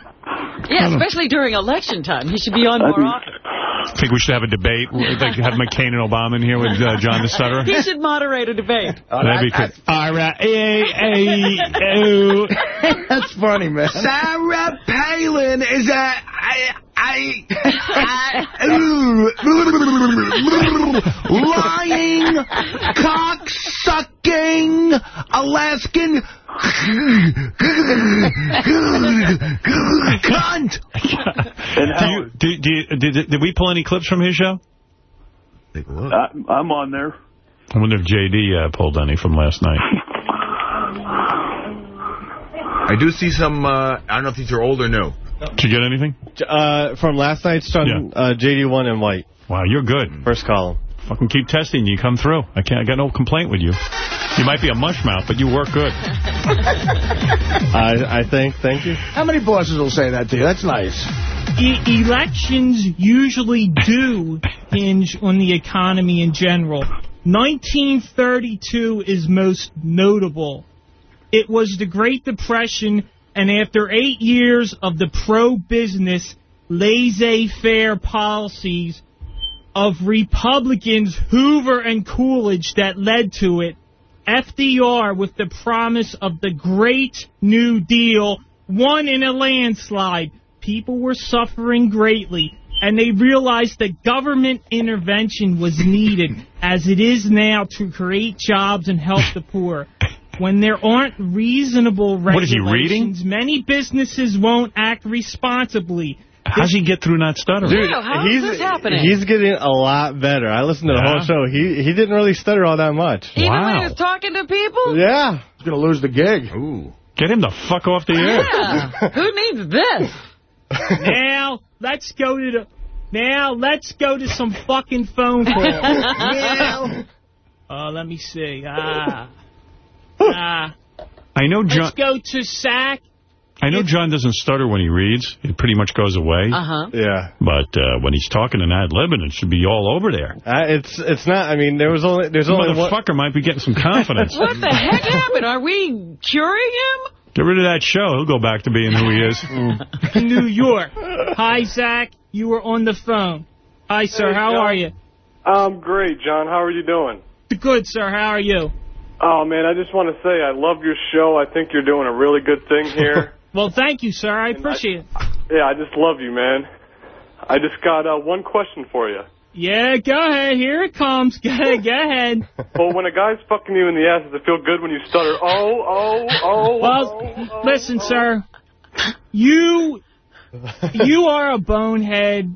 Yeah, especially during election time. He should be on more often. I think we should have a debate, like have McCain and Obama in here with uh, John the Stutterer? He should moderate a debate. That'd be good. All right. Hey, hey, oh. That's funny, man. Sarah Palin is a... I, I, lying, cock-sucking, Alaskan cunt. do you, do, do you, did, did we pull any clips from his show? I, I'm on there. I wonder if J.D. Uh, pulled any from last night. I do see some, uh, I don't know if these are old or new. Did you get anything? Uh, from last night's John, uh, JD1 and White. Wow, you're good. First column. Fucking keep testing. You come through. I can't. I got no complaint with you. You might be a mush mouth, but you work good. I, I think. Thank you. How many bosses will say that to you? That's nice. E- elections usually do hinge on the economy in general. 1932 is most notable. It was the Great Depression, and after eight years of the pro-business, laissez-faire policies of Republicans Hoover and Coolidge that led to it, FDR, with the promise of the Great New Deal, won in a landslide. People were suffering greatly, and they realized that government intervention was needed, as it is now, to create jobs and help the poor. When there aren't reasonable What is he, reading? regulations, many businesses won't act responsibly. How's he get through not stuttering? Dude, how is he's, this happening? He's getting a lot better. I listened to the Yeah? whole show. He he didn't really stutter all that much. Even when he was talking to people? Yeah. He's going to lose the gig. Ooh. Get him the fuck off the air. Yeah. Who needs this? now let's go to the. Now let's go to some fucking phone calls. now, uh, let me see. Ah, ah. I know John. Let's go to Sac. I know John doesn't stutter when he reads. It pretty much goes away. Uh huh. Yeah. But uh, when he's talking in ad libbing, it should be all over there. Uh, it's it's not. I mean, there was only there's The only one. motherfucker might be getting some confidence. What the heck happened? Are we curing him? Get rid of that show. He'll go back to being who he is. New York. Hi, Zach. You were on the phone. Hi, sir. Hey, How John. are you? I'm great, John. How are you doing? Good, sir. How are you? Oh, man, I just want to say I love your show. I think you're doing a really good thing here. Well, thank you, sir. I appreciate it. yeah, I just love you, man. I just got uh, one question for you. Yeah, go ahead. Here it comes. Go ahead. Go ahead. Well, when a guy's fucking you in the ass, does it feel good when you stutter? Oh, oh, oh. Well, oh, oh, listen, oh. sir. You, you are a bonehead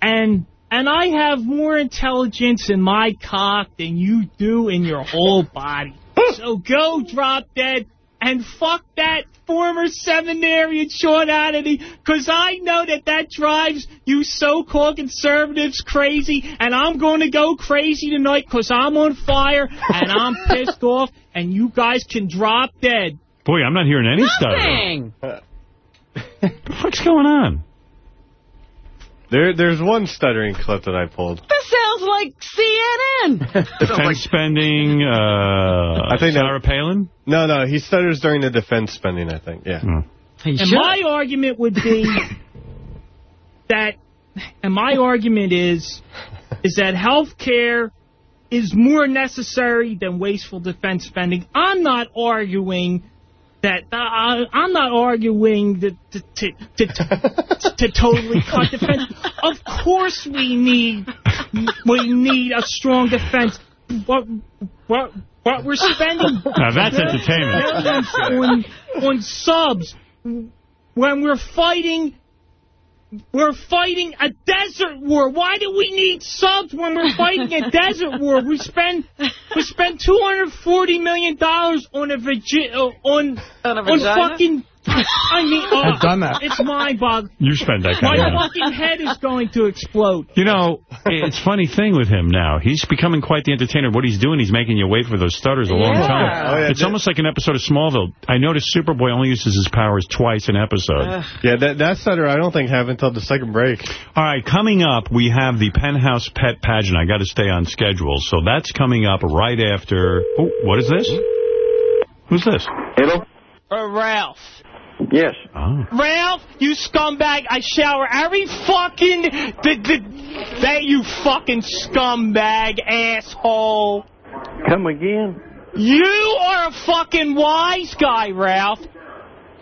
And and I have more intelligence in my cock than you do in your whole body. so go drop dead and fuck that former seminarian Sean Hannity, because I know that that drives you so-called conservatives crazy, and I'm going to go crazy tonight because I'm on fire and I'm pissed off, and you guys can drop dead. Boy, I'm not hearing any stuttering. Nothing. What the fuck's going on? There, there's one stuttering clip that I pulled. This sounds like CNN. Defense spending, uh, I think that- Sarah Palin? No, no, he stutters during the defense spending, I think, yeah. He And should. my argument would be that, and my argument is, is that health care is more necessary than wasteful defense spending. I'm not arguing that, uh, I'm not arguing that to, to, to, to totally cut defense. Of course we need, we need a strong defense. What, what, what we're spending Now, that's entertainment. on, on subs when we're fighting we're fighting a desert war. Why do we need subs when we're fighting a desert war? We spend we spend two hundred forty million dollars on a uh, on On a on fucking. I mean, uh, I've done that. It's mind boggling. You spend that My of money. fucking head is going to explode. You know, it's a funny thing with him now. He's becoming quite the entertainer. What he's doing, he's making you wait for those stutters a long Yeah. time. Oh, yeah, it's almost like an episode of Smallville. I noticed Superboy only uses his powers twice an episode. Yeah, that, that stutter I don't think have until the second break. All right, coming up, we have the Penthouse Pet Pageant. I got to stay on schedule. So that's coming up right after... Oh, what is this? Who's this? Hello? Uh, Ralph. Yes. Oh. Ralph, you scumbag, I shower every fucking... The, the, that you fucking scumbag asshole. Come again? You are a fucking wise guy, Ralph.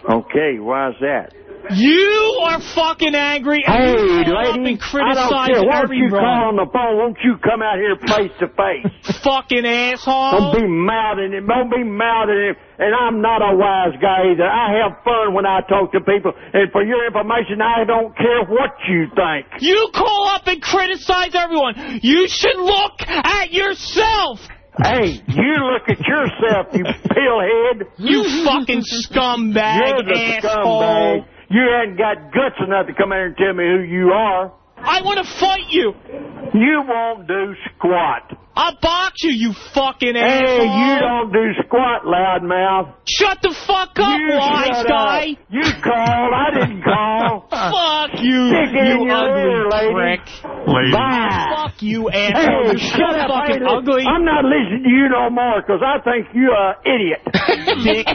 Okay, why's that? You are fucking angry and Hey, you call up lady, I don't care. Why don't you call on the phone? Won't you come out here face to face? Fucking asshole. Don't be mouthing him. Don't be mouthing him. And I'm not a wise guy either. I have fun when I talk to people. And for your information, I don't care what you think. You call up and criticize everyone. You should look at yourself. Hey, you look at yourself, you pillhead. You fucking scumbag You're the asshole. scumbag. You hadn't got guts enough to come here and tell me who you are. I want to fight you. You won't do squat. I'll box you, you fucking Hey, asshole. you don't do squat, loudmouth. Shut the fuck up, You wise guy. up. You called. I didn't call. Fuck you, Stick it in you your ugly ear, lady. prick. Lady. Bye. Fuck you, asshole. Hey, You're shut up. I fucking ain't li- ugly. I'm not listening to you no more because I think you're an idiot. Dick.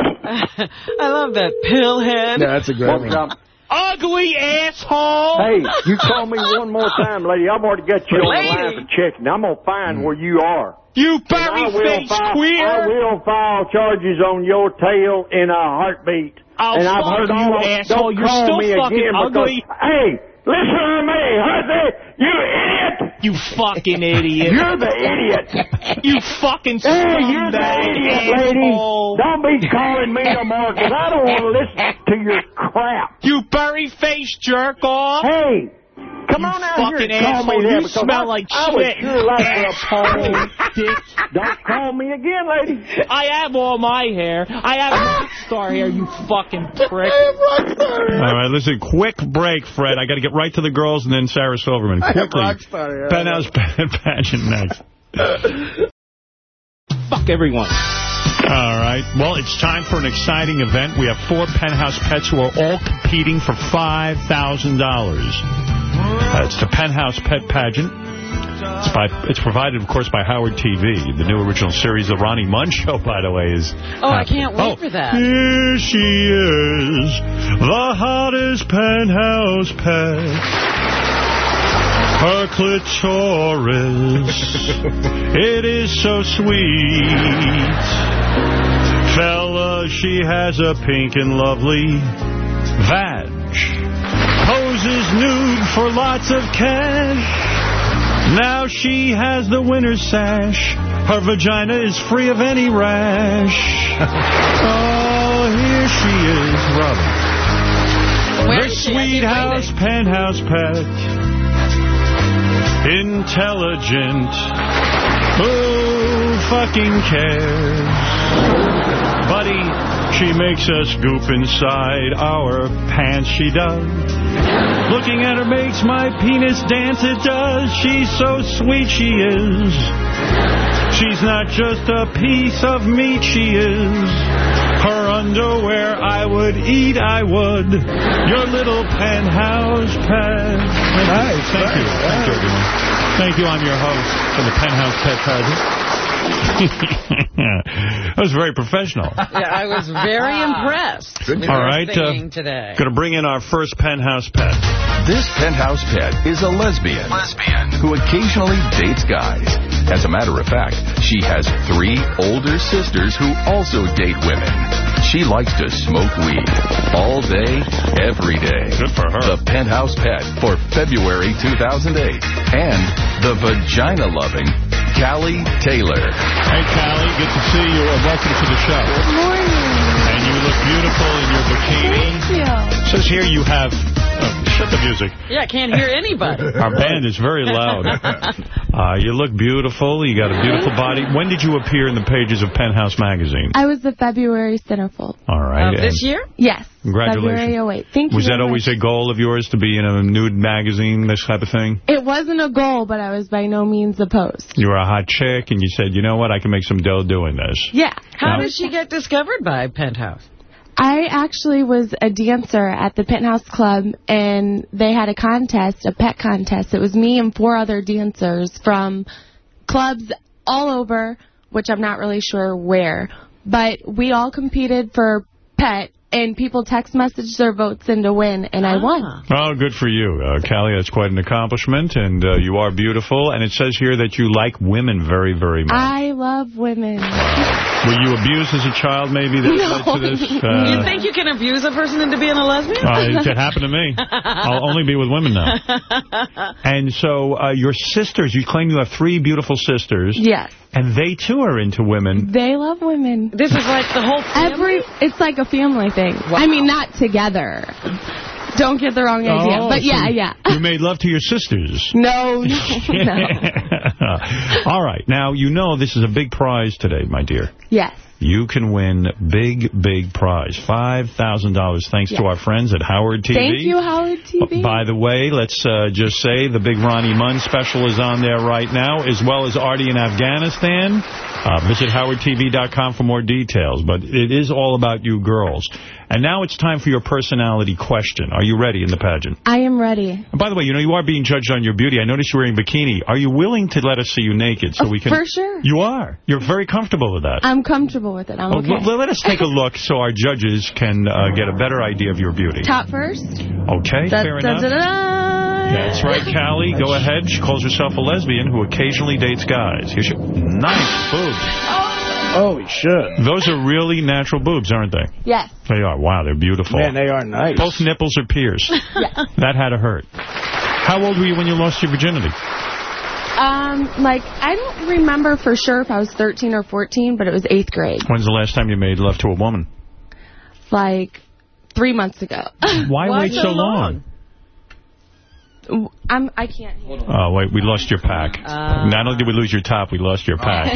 I love that pillhead. Yeah, that's a great What's one. Ugly asshole. Hey, you call me one more time, lady. I've already got you on the line for checking. I'm going to find where you are. You And I will berry-faced file- I will file charges on your tail in a heartbeat. I'll and I've fuck heard you, all asshole. Don't You're call still me fucking again because- ugly. Hey, listen to me, Hussy. You idiot. You fucking idiot. You're the idiot. You fucking Hey, you're the idiot, lady. Don't be calling me no more because I don't want to listen to your crap. You berry-faced jerk off. Hey, come You on out here fucking and call asshole. me that You because smell I, like I would shit. sure like for dick. Don't call me again, lady. I have all my hair. I have rock ah! star hair, you fucking prick. All right, listen, quick break, Fred. I got to get right to the girls and then Sarah Silverman. Quickly. Rockstar, yeah. Penthouse Pet Pageant next. Fuck everyone. All right. Well, it's time for an exciting event. We have four penthouse pets who are all competing for $5,000. Uh, it's the Penthouse Pet Pageant. It's, by, it's provided, of course, by Howard TV. The new original series, The Ronnie Mund Show, by the way, is... Oh, I can't wait Oh, for that. Here she is, the hottest penthouse pet. Her clitoris, it is so sweet. Fella, she has a pink and lovely vag. Poses nude for lots of cash. Now she has the winner's sash. Her vagina is free of any rash. oh, here she is, Robin. Where she? Sweet house, penthouse pet. Intelligent. Who fucking cares? Buddy, she makes us goop inside our pants, she does. Looking at her makes my penis dance, it does. She's so sweet, she is. She's not just a piece of meat, she is. Underwear I would eat, I would. Your little penthouse pet. Nice. Thank you. Thank you, everyone. Thank you. I'm your host for the Penthouse Pet Pageant. That was very professional. Yeah, I was very ah. impressed. with All your right. Uh, today. Going to bring in our first penthouse pet. This penthouse pet is a lesbian, lesbian who occasionally dates guys. As a matter of fact, she has three older sisters who also date women. She likes to smoke weed all day, every day. Good for her. The penthouse pet for February 2008. And the vagina-loving Callie Taylor. Hey, Callie, good to see you. and welcome to the show. Good morning. And you look beautiful in your bikini. Thank you. It says here you have... Oh, shut the music. Yeah, I can't hear anybody. Our band is very loud. Uh, you look beautiful. You got a beautiful body. When did you appear in the pages of Penthouse Magazine? I was the February centerfold. All right. Of this year? Yes. Congratulations. February 08. Thank you. Was that always much. a goal of yours to be in a nude magazine, this type of thing? It wasn't a goal, but I was by no means opposed. You were a hot chick, and you said, you know what, I can make some dough doing this. Yeah. How Now- did she get discovered by Penthouse? I actually was a dancer at the Penthouse Club, and they had a contest, a pet contest. It was me and four other dancers from clubs all over, which I'm not really sure where. But we all competed for pet, and people text message their votes in to win, and I won. Oh, good for you, uh, Callie. That's quite an accomplishment, and uh, you are beautiful. And it says here that you like women very, very much. I love women. Were you abused as a child, maybe, that led to this? Uh, you think you can abuse a person into being a lesbian? Uh, it happened to me. I'll only be with women now. And so uh, your sisters, you claim you have three beautiful sisters. Yes. And they, too, are into women. They love women. This is like the whole Every, it's like a family thing. I mean, not together. Don't get the wrong idea. Oh, but so yeah, yeah. You made love to your sisters. No, no, no. All right. Now, you know this is a big prize today, my dear. Yes. You can win big, big prize. $5,000 thanks Yes. to our friends at Howard TV. Thank you, Howard TV. By the way, let's uh, just say the big Ronnie Mund special is on there right now, as well as Artie in Afghanistan. Uh, visit howardtv.com for more details. But it is all about you girls. And now it's time for your personality question. Are you ready in the pageant? I am ready. And by the way, you know, you are being judged on your beauty. I noticed you're wearing a bikini. Are you willing to let us see you naked so Oh, we can... for sure. You are. You're very comfortable with that. I'm comfortable with it. I'm Oh, okay. let us take a look so our judges can uh, get a better idea of your beauty. Top first. Okay, Da- fair da- enough. da- da- da. That's right, Callie. Go ahead. She calls herself a lesbian who occasionally dates guys. Here's your nice boobs. Holy shit. Those are really natural boobs, aren't they? Yes. They are. Wow, they're beautiful. Man, they are nice. Both nipples are pierced. That had to hurt. How old were you when you lost your virginity? Um, like, I don't remember for sure if I was 13 or 14, but it was eighth grade. When's the last time you made love to a woman? Like, three months ago. Why, wait so long? I'm, I can't hear. Oh, wait, we lost your pack. Uh. Not only did we lose your top, we lost your pack.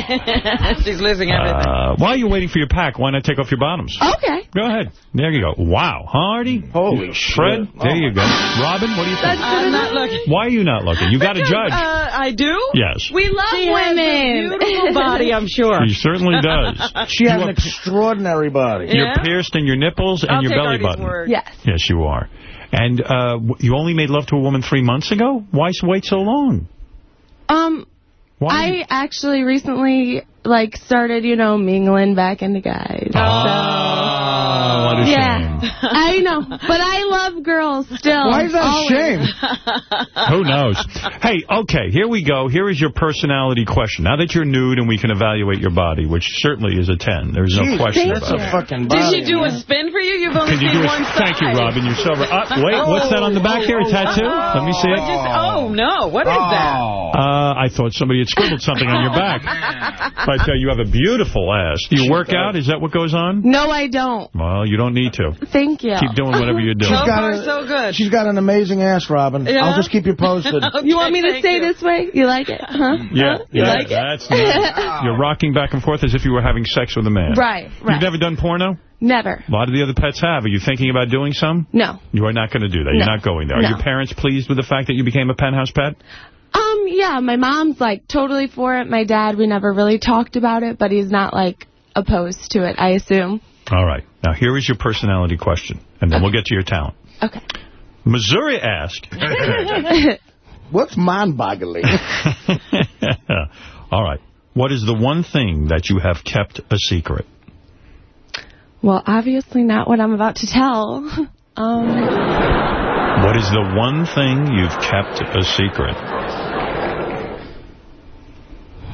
She's losing everything. Uh, while you're waiting for your pack, why not take off your bottoms? Okay. Go ahead. There you go. Wow. Hardy. Holy Fred, shit. there you go. Robin, what do you think? I'm not looking. Why are you not looking? You got to judge. Uh, I do? Yes. We love She has a women. beautiful body, I'm sure. She certainly does. She has an extraordinary body. You're pierced in your nipples and I'll your belly Artie's button. word. Yes. Yes, you are. And uh, you only made love to a woman three months ago? Why wait so long? Um, Why? I actually recently, like, started, you know, mingling back into guys. Ah, what a yeah. shame. I know. But I love girls still. Why is that a Always. shame? Who knows? Hey, okay, here we go. Here is your personality question. Now that you're nude and we can evaluate your body, which certainly is a 10. There's no Jeez, question that's about a it. fucking Did body, she do a spin for you? You you've only Can you seen do a, one Thank you, side. Robin. You're sober. Uh, wait, what's that on the back there? A tattoo? Let me see it. Just, oh, no. What is that? Uh, I thought somebody had scribbled something on your back. But uh, you have a beautiful ass. Do you work out? Is that what goes on? No, I don't. Well, you don't need to. Thank you. Keep doing whatever you're doing. She's got far, a- so good. She's got an amazing ass, Robin. Yeah? I'll just keep you posted. you want me to stay you. this way? You like it? Huh? Yeah, Huh? You yeah, like it? that's nice. You're rocking back and forth as if you were having sex with a man. Right, right. You've never done porno? Never. A lot of the other pets have. Are you thinking about doing some? No. You are not going to do that. You're not going there. Are No. your parents pleased with the fact that you became a penthouse pet? Um, yeah, my mom's like totally for it. My dad, we never really talked about it, but he's not like opposed to it, I assume. All right. Now, here is your personality question, and then we'll get to your talent. Okay. Missouri asked. What's mind-boggling? All right. What is the one thing that you have kept a secret? Well, obviously not what I'm about to tell. Um, What is the one thing you've kept a secret?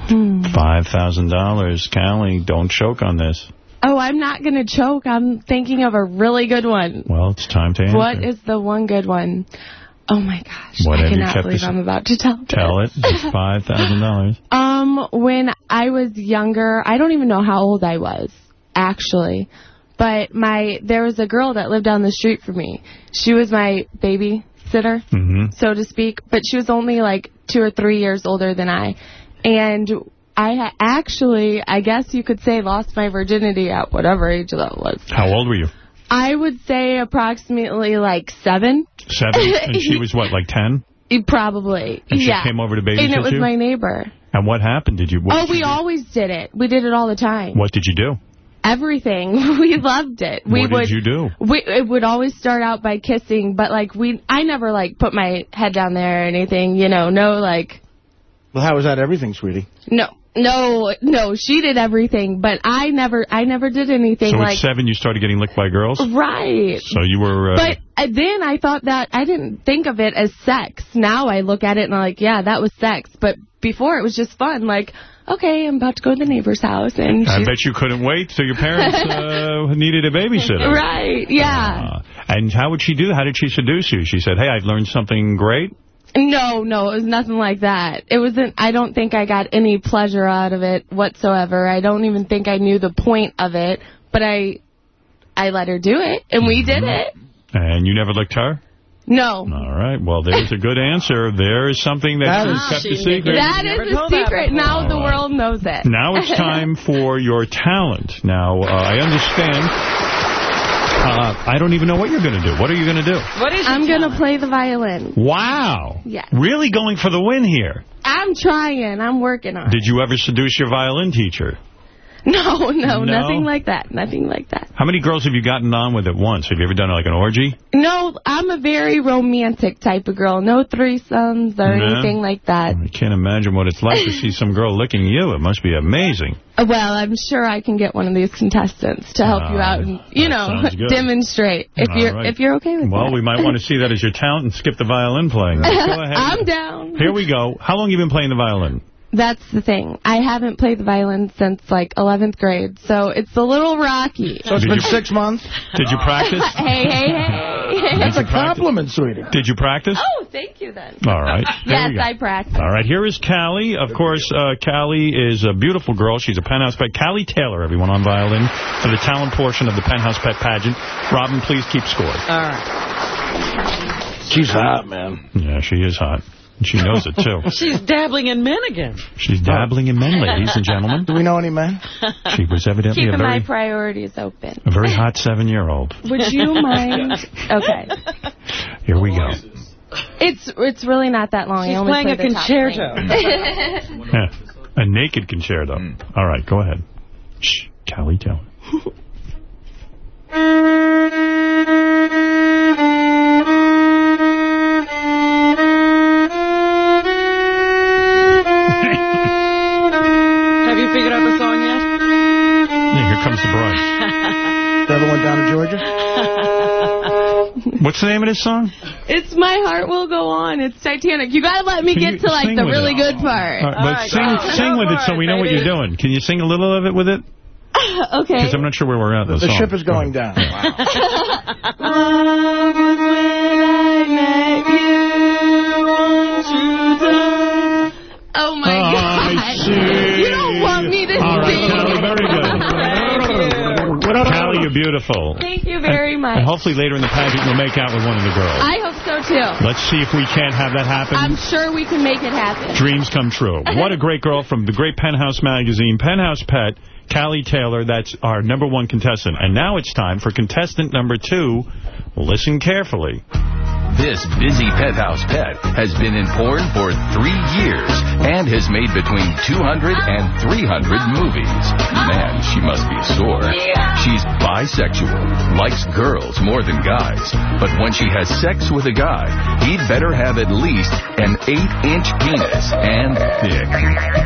hmm. $5,000. Callie, don't choke on this. Oh, I'm not going to choke. I'm thinking of a really good one. Well, it's time to answer. What is the one good one? Oh, my gosh. What I cannot believe I'm about to tell. Tell it. It's $5,000. Um, when I was younger, I don't even know how old I was, actually. But my there was a girl that lived down the street from me. She was my babysitter, Mm-hmm. so to speak, but she was only like two or three years older than I. And I actually, I guess you could say, lost my virginity at whatever age that was. How old were you? I would say approximately like seven. Seven? And she was, what, like 10? Probably. And she yeah. came over to babysit you? And it was you? my neighbor. And what happened? Did you... What oh, did we you always did it. We did it all the time. What did you do? Everything. We loved it. We what would did you do? we it would always start out by kissing, but like we I never like put my head down there or anything, you know, no like well, how was that everything, sweetie? no no no, she did everything, but I never I never did anything So like at seven, you started getting licked by girls? right. So you were... Uh, But uh, then I thought that I didn't think of it as sex. Now I look at it and I'm like, yeah, that was sex. But before it was just fun. Like, okay, I'm about to go to the neighbor's house and I bet you couldn't wait till your parents uh, needed a babysitter. right, yeah. Uh, and how would she do? How did she seduce you? She said, hey, I've learned something great. No, no, it was nothing like that. It wasn't, I don't think I got any pleasure out of it whatsoever. I don't even think I knew the point of it, but I, I let her do it, and we did it. And you never licked her? No. All right. Well, there's a good answer. There is something that, That you kept a secret. That is a secret. before. Now the All right. world knows it. Now it's time for your talent. Now, uh, I understand. Uh, I don't even know what you're going to do. What are you going to do? What is I'm going to play the violin. Wow. Yes. Really going for the win here. I'm trying. I'm working on it. Did you ever seduce your violin teacher? No, No? no, nothing like that. Nothing like that. How many girls have you gotten on with at once? Have you ever done like an orgy? No, I'm a very romantic type of girl. No threesomes or No? anything like that. I can't imagine what it's like to see some girl licking you. It must be amazing. Uh, well, I'm sure I can get one of these contestants to help you ah, out and, you know, demonstrate if All you're right. if you're okay with that. Well, that. we might want to see that as your talent and skip the violin playing. Go ahead. I'm down. Here we go. How long have you been playing the violin? That's the thing. I haven't played the violin since like 11th grade, so it's a little rocky. So it's Did been you- six months? Did you practice? hey, hey, hey. That's a compliment, sweetie. Did you practice? Oh, thank you then. All right. Here Yes, we go. I practice. All right, here is Callie. Of course, uh, Callie is a beautiful girl. She's a penthouse pet. Callie Taylor, everyone, on violin for the talent portion of the penthouse pet pageant. Robin, please keep score. All right. She's hot, man. Yeah, she is hot. And She knows it, too. She's dabbling in men again. She's dabbling in men, ladies and gentlemen. Do we know any men? She was evidently a Keeping my very, priorities open. a very hot seven-year-old. Would you mind? Okay. Here we go. It's it's really not that long. I She's only playing a concerto. Yeah. A naked concerto. All right, go ahead. Shh, Callie Taylor. Figured out the song yet? Yeah, here comes the bride. You ever went down to Georgia? What's the name of this song? It's My Heart Will Go On. It's Titanic. You gotta let me Can get to like the really it? good part. All right, but sing, sing with it so we know what you're doing. Can you sing a little of it with it? okay. Because I'm not sure where we're at in the, The song. ship is going down. Oh You're beautiful. Thank you very and, much. And hopefully later in the pageant you'll make out with one of the girls. I hope so too. Let's see if we can't have that happen. I'm sure we can make it happen. Dreams come true. What a great girl from the great Penthouse magazine, Penthouse Pet, Callie Taylor. That's our number one contestant. And now it's time for contestant number two. Listen carefully. This busy penthouse pet has been in porn for three years and has made between 200 and 300 movies. Man, she must be sore. She's bisexual, likes girls more than guys, but when she has sex with a guy, he'd better have at least an 8-inch penis and thick.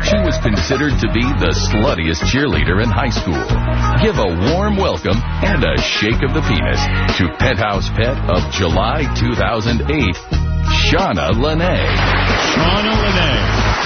She was considered to be the sluttiest cheerleader in high school. Give a warm welcome and a shake of the penis to Penthouse Pet of July 2008, Shawna Lenee. Shawna Lenee.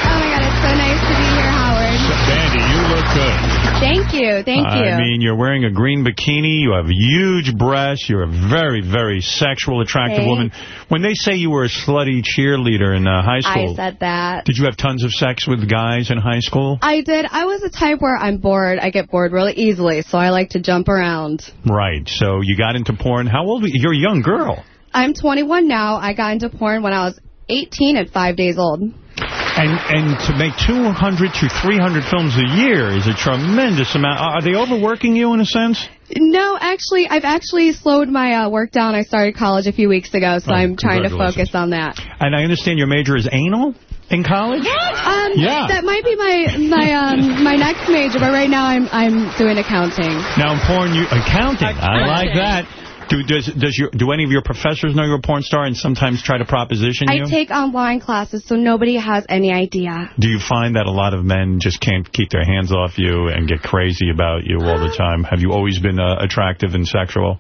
Oh my god, it's so nice to be here, Howard. Bandy, you look good. Thank you, thank you. I mean, you're wearing a green bikini. You have huge breasts. You're a very, very sexual, attractive Thanks. woman. When they say you were a slutty cheerleader in uh, high school, I said that. did you have tons of sex with guys in high school? I did. I was a type where I'm bored. I get bored really easily, so I like to jump around. Right. So you got into porn. How old were you? You're a young girl. I'm 21 now. I got into porn when I was 18 at five days old. And and to make 200 to 300 films a year is a tremendous amount. Are they overworking you in a sense? No, actually, I've actually slowed my uh, work down. I started college a few weeks ago, so Oh, I'm trying to focus on that. And I understand your major is anal in college? Um, Yeah. That might be my my um my next major, but right now I'm I'm doing accounting. Now in porn, you accounting. I like that. Do does does your do any of your professors know you're a porn star and sometimes try to proposition you? I take online classes, so nobody has any idea. do you find that a lot of men just can't keep their hands off you and get crazy about you all the time? Have you always been uh, attractive and sexual?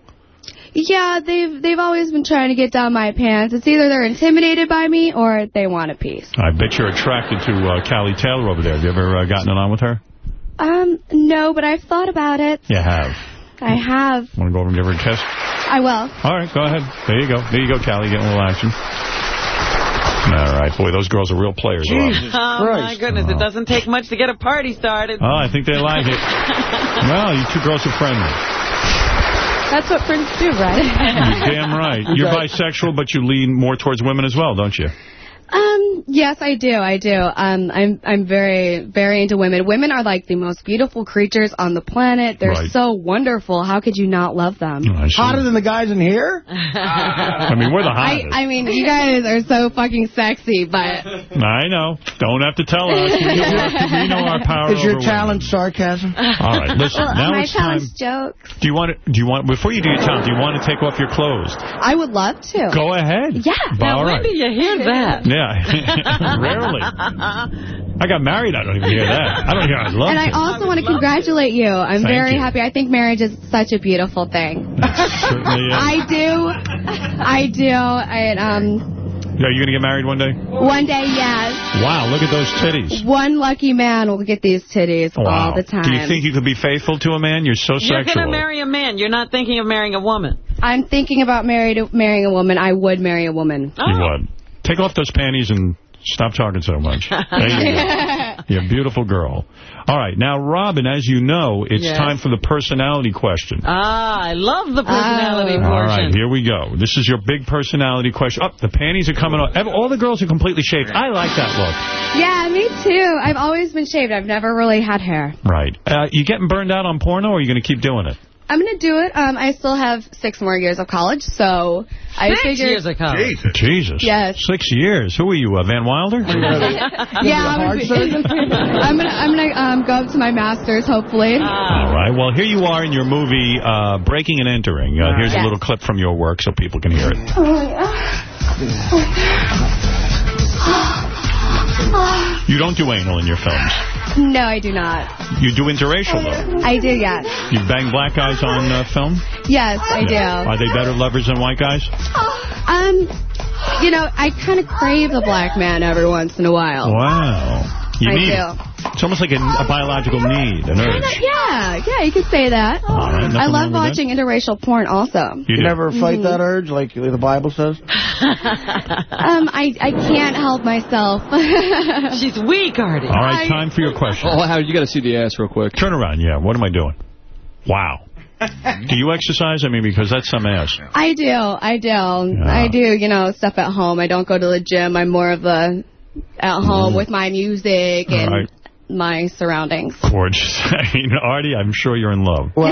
Yeah, they've they've always been trying to get down my pants. It's either they're intimidated by me or they want a piece. I bet you're attracted to uh, Callie Taylor over there. Have you ever uh, gotten it on with her? Um, no, but I've thought about it. You have. I have. Want to go over and give her a kiss? I will. All right, go ahead. There you go. There you go, Callie, getting a little action. All right. Boy, those girls are real players. Robin. Oh, my goodness. It doesn't take much to get a party started. Oh, I think they like it. well, you two girls are friendly. That's what friends do, right? You're damn right. You're bisexual, but you lean more towards women as well, don't you? Um, yes, I do. I do. Um, I'm I'm very very into women. Women are like the most beautiful creatures on the planet. They're Right. so wonderful. How could you not love them? I see. Hotter than the guys in here? I mean, we're the hottest. I mean, you guys are so fucking sexy, but I know. Don't have to tell us. We know, we know our power Is your over talent sarcasm? All right, listen. well, now my it's time. talent's jokes. Do you want to? Do you want before you do your talent? Do you want to take off your clothes? I would love to. Go ahead. Yeah. All right. you hear that? Yeah. Rarely. I got married. I don't even hear that. I don't hear. I love And I also want to congratulate you. I'm Thank very you. happy. I think marriage is such a beautiful thing. I do. I do. I, um, Are you going to get married one day? one day, yes. Wow, look at those titties. One lucky man will get these titties Wow. all the time. Do you think you could be faithful to a man? You're so You're sexual. going to marry a man. You're not thinking of marrying a woman. I'm thinking about married, marrying a woman. I would marry a woman. You would. Take off those panties and stop talking so much. There you go. You're a beautiful girl. All right. Now, Robin, as you know, it's Yes. time for the personality question. Ah, I love the personality All right, portion. here we go. This is your big personality question. Oh, the panties are coming off. All the girls are completely shaved. I like that look. Yeah, me too. I've always been shaved. I've never really had hair. Right. Uh, you getting burned out on porno, or are you going to keep doing it? I'm going to do it. Um, I still have six more years of college, so I Six figured... years of college. Jesus. Jesus. Yes. Six years. Who are you, uh, Van Wilder? yeah, I'm gonna, I'm gonna I'm gonna um, go up to my masters hopefully. All right. Well, here you are in your movie, uh, Breaking and Entering. Uh, here's a little clip from your work so people can hear it. You don't do anal in your films. No, I do not. You do interracial, though. I do, yes. You bang black guys on uh, film? Yes, I do. Are they better lovers than white guys? Um, you know, I kind of crave the black man every once in a while. Wow. You I need do. it. It's almost like a, a biological need, an urge. Yeah, yeah, you could say that. All right, nothing I love with that. watching interracial porn also. You do. never fight Mhm. that urge like the Bible says? Um, I, I can't help myself. She's weak, Artie. All right, time for your question. Oh, Howard, you got to see the ass real quick. Turn around, yeah. What am I doing? Wow. do you exercise? I mean, because that's some ass. I do, I do. I do, you know, stuff at home. I don't go to the gym. I'm more of a at home with my music and All right. my surroundings. Gorgeous. I mean, Artie, I'm sure you're in love. All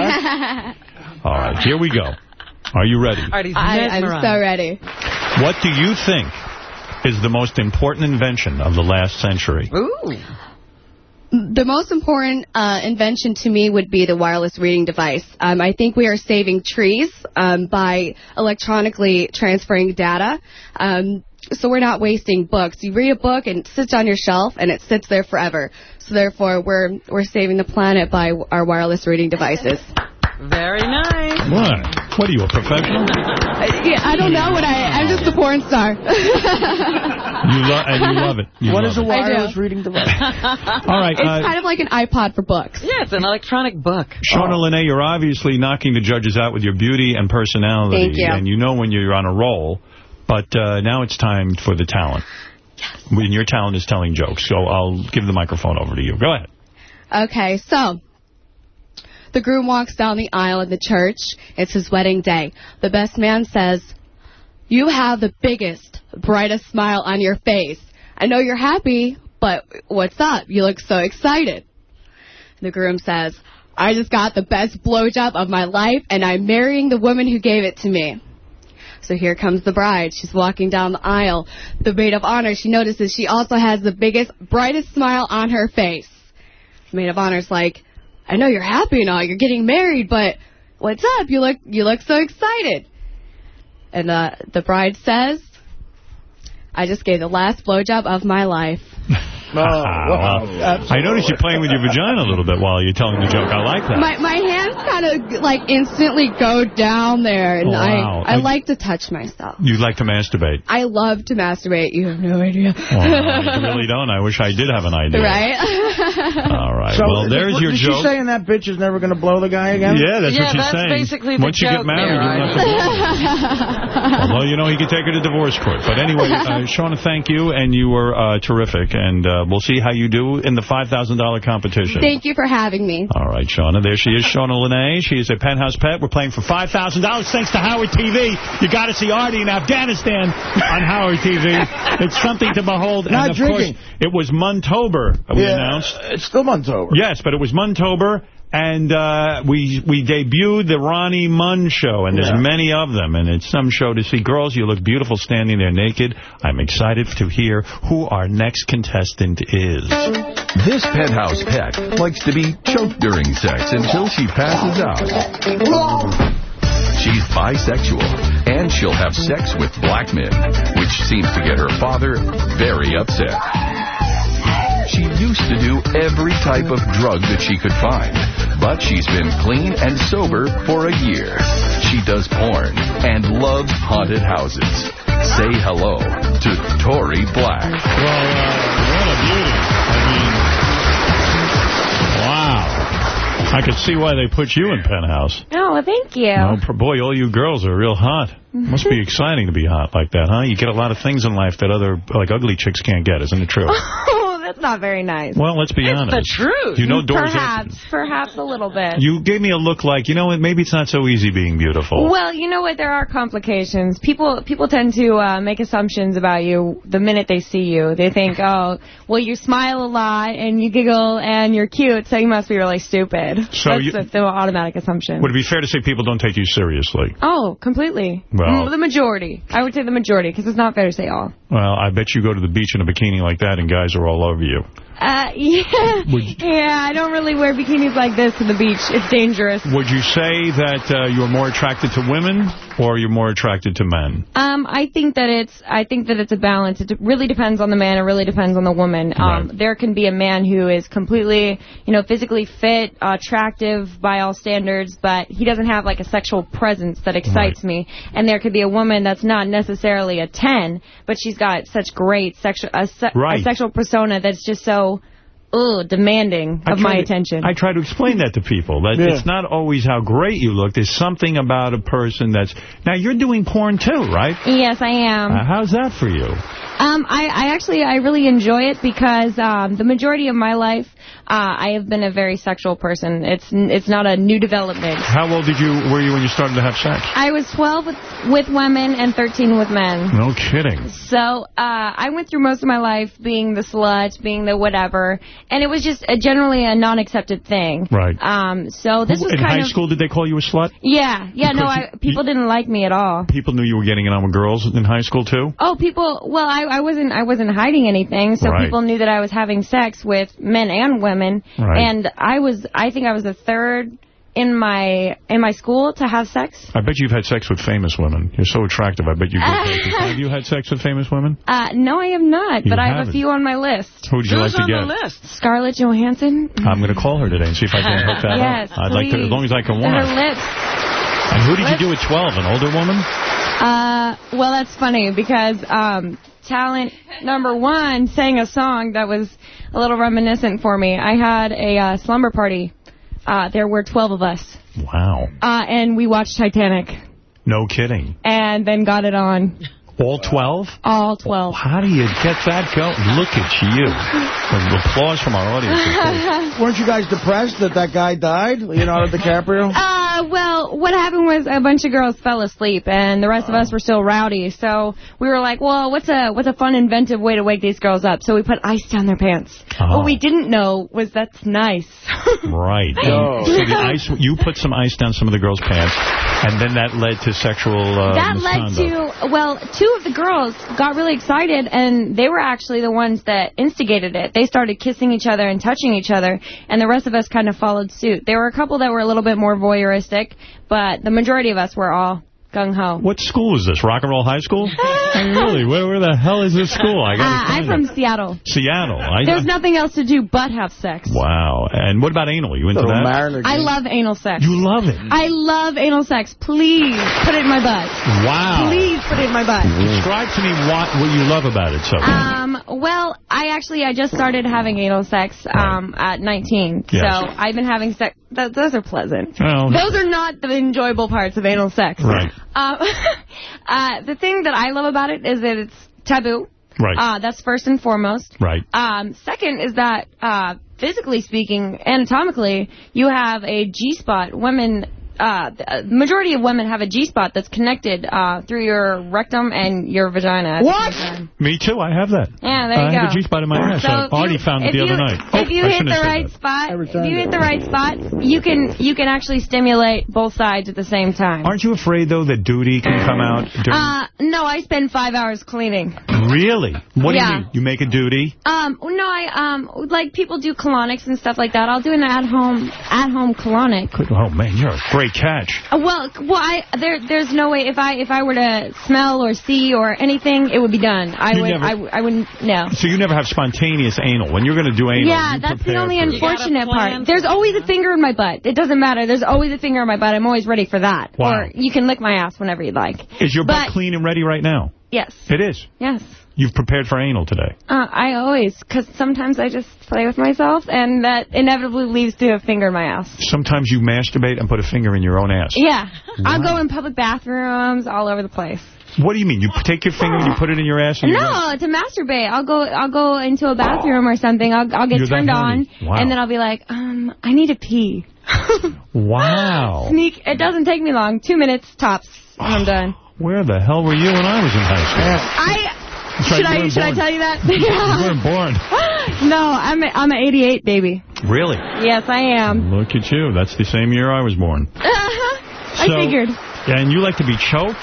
right, here we go. Are you ready? Artie's I, I'm so ready. What do you think is the most important invention of the last century? Ooh. The most important uh, invention to me would be the wireless reading device. Um, I think we are saving trees um, by electronically transferring data. Um, so we're not wasting books. You read a book and it sits on your shelf and it sits there forever. So therefore, we're we're saving the planet by our wireless reading devices. Very nice. What? What are you, a professional? Uh, yeah, I don't know what I. I'm just a porn star. You love and you love it. You What love is a it. wireless reading device? All right, it's uh, kind of like an iPod for books. Yeah, it's an electronic book. Shawna Lenee, you're obviously knocking the judges out with your beauty and personality. Thank you. And you know when you're on a roll. But uh, now it's time for the talent. When your talent is telling jokes. So I'll give the microphone over to you. Go ahead. Okay, so the groom walks down the aisle in the church. It's his wedding day. The best man says, You have the biggest, brightest smile on your face. I know you're happy, but what's up? You look so excited. The groom says, I just got the best blowjob of my life, and I'm marrying the woman who gave it to me. So here comes the bride. She's walking down the aisle. The maid of honor, she notices she also has the biggest, brightest smile on her face. The maid of honor's like, I know you're happy and all, you're getting married, but what's up? You look, you look so excited. And uh, the bride says, I just gave the last blowjob of my life. Oh, Well, I noticed you playing with your vagina a little bit while you're telling the joke. I like that. My my hands kind of like instantly go down there, and Oh, wow. I I I- like to touch myself. You like to masturbate. I love to masturbate. You have no idea. Well, I really don't. I wish I did have an idea. right? All right. So, well, there's your is joke. she saying that bitch is never going to blow the guy again? Yeah, that's Yeah, what she's that's saying. basically the Once you get joke married, there, you don't have to Although, you know, he could take her to divorce court. But anyway, uh, Shawna, thank you, and you were uh, terrific. And uh, Uh, we'll see how you do in the $5,000 competition. Thank you for having me. All right, Shawna. There she is, Shawna Lenee. She is a penthouse pet. We're playing for $5,000 thanks to Howard TV. You got to see Artie in Afghanistan on Howard TV. It's something to behold. Not and of drinking. course, it was Montober, we Yeah, announced. It's still Montober. Yes, but it was Montober, and uh, we we debuted the Ronnie Mund show, and there's Yeah. many of them, and it's some show to see. Girls, you look beautiful standing there naked. I'm excited to hear who our next contestant is. This penthouse pet likes to be choked during sex until she passes out. She's bisexual, and she'll have sex with black men, which seems to get her father very upset. She used to do every type of drug that she could find, but she's been clean and sober for a year. She does porn and loves haunted houses. Say hello to Tori Black. Well, uh, what a beauty. I mean, wow. I could see why they put you in Penthouse. Oh, well, thank you. Oh, boy, all you girls are real hot. Must be exciting to be hot like that, huh? You get a lot of things in life that other, like, ugly chicks can't get, isn't it true? That's not very nice. Well, let's be honest. It's the truth. You know doors Perhaps, perhaps a little bit. You gave me a look like, you know what, maybe it's not so easy being beautiful. Well, you know what? There are complications. People people tend to uh, make assumptions about you the minute they see you. They think, oh, well, you smile a lot and you giggle and you're cute, so you must be really stupid. So That's you- the, automatic assumption. Would it be fair to say people don't take you seriously? Oh, completely. Well- the majority. I would say the majority, because it's not fair to say all. Well, I bet you go to the beach in a bikini like that and guys are all over you. Uh, yeah. Yeah, I don't really wear bikinis like this to the beach. It's dangerous. Would you say that uh, you're more attracted to women or you're more attracted to men? Um, I think that it's I think that it's a balance. It really depends on the man. It really depends on the woman. Um, there can be a man who is completely, you know, physically fit, attractive by all standards, but he doesn't have like a sexual presence that excites me. And there could be a woman that's not necessarily a 10, but she's got such great sexual a, se- Right. a sexual persona that's just so ooh, demanding of my to- attention. I try to explain that to people. That Yeah. it's not always how great you look. There's something about a person that's... Now, you're doing porn too, right? yes, I am. Uh, how's that for you? Um, I, I actually I really enjoy it because um, the majority of my life uh, I have been a very sexual person. It's it's not a new development. How old did you were you when you started to have sex? I was 12 with with women and 13 with men. No kidding. So uh, I went through most of my life being the slut, being the whatever, and it was just a, generally a non-accepted thing. Right. Um. So this was In kind high of school, did they call you a slut? yeah, yeah. No, I people didn't like me at all. People knew you were getting it on with girls in high school, too? Oh, people. Well, I, I wasn't. I wasn't hiding anything, so Right. people knew that I was having sex with men and women. Right. And I was. I think I was the third in my in my school to have sex. I bet you've had sex with famous women. You're so attractive. I bet you get Have you had sex with famous women? Uh, no, I have not, You but I have a few on my list. Who would you like to get? Scarlett Johansson. I'm going to call her today and see if I can hook that Yes, up. I'd like to, as please. long as I can Her watch. lips. And who did you do at 12? An older woman? Uh, well, that's funny because um, talent number one sang a song that was a little reminiscent for me. I had a uh, slumber party. Uh, there were 12 of us. Wow. Uh, and we watched Titanic No kidding. and then got it on. All 12? All 12. How do you get that going? Look at you. An applause from our audience. Weren't you guys depressed that that guy died, Leonardo DiCaprio? Uh, well, what happened was a bunch of girls fell asleep, and the rest of us were still rowdy. So we were like, "Well, what's a what's a fun, inventive way to wake these girls up?" So we put ice down their pants. Oh. What we didn't know was that's nice. Right. Oh. So the ice, you put some ice down some of the girls' pants, and then that led to sexual uh, that led to well, two of the girls got really excited, and they were actually the ones that instigated it. They started kissing each other and touching each other, and the rest of us kind of followed suit. There were a couple that were a little bit more voyeuristic, but the majority of us were all gung ho. What school is this? Rock and Roll High School? I mean, really? Where, where the hell is this school? I Uh, got I'm from Seattle. Seattle. I, There's nothing else to do but have sex. Wow. And what about anal? You into Little that? Mariner I love anal sex. You love it? I love anal sex. Please put it in my butt. Wow. Please put it in my butt. Describe to me what, what you love about it so far. Um, well, I actually, I just started having anal sex um, at 19. Yes. So I've been having sex. Th those are pleasant. Well- those are not the enjoyable parts of anal sex. Right. Um, uh, the thing that I love about it is that it's taboo. Right. Uh, that's first and foremost. Right. Um, second is that, uh, physically speaking, anatomically, you have a G-spot. Women, uh, the majority of women have a G-spot that's connected uh, through your rectum and your vagina. What? Me too. I have that. Yeah, there you I go. have a G-spot in my ass. So I if you- already found it the you- other night. If you Oh, hit the right that. spot, if you hit the right spot, you can you can actually stimulate both sides at the same time. Aren't you afraid, though, that duty can come out during... Uh, no, I spend five hours cleaning. really? What yeah. do you mean? You make a duty? Um, no, I um like people do colonics and stuff like that. I'll do an at home at home colonic. Oh, man, you're a great catch. Uh, well, well, I there there's no way if I if I were to smell or see or anything, it would be done. I You would never- I, w- I wouldn't no. So you never have spontaneous anal. When you're going to do anal, Yeah, that's the only unfortunate part. There's always a finger in my butt. It doesn't matter. There's always a finger in my butt. I'm always ready for that. Wow. Or you can lick my ass whenever you'd like. Is your butt clean and ready right now? Yes. It is. Yes. You've prepared for anal today. Uh, I always, because sometimes I just play with myself, and that inevitably leads to a finger in my ass. Sometimes you masturbate and put a finger in your own ass. Yeah. I'll go in public bathrooms all over the place. What do you mean? You take your finger and you put it in your ass? And you go- No, to masturbate. I'll go. I'll go into a bathroom or something. I'll, I'll get You're turned on. Wow. and then I'll be like, um, I need to pee. Wow. Sneak. It doesn't take me long. Two minutes tops, and I'm done. Where the hell were you when I was in high school? I. Should I should I tell you that? You weren't born. no, I'm a, I'm an 88 baby. Really? Yes, I am. Look at you. That's the same year I was born. I So- figured. And you like to be choked?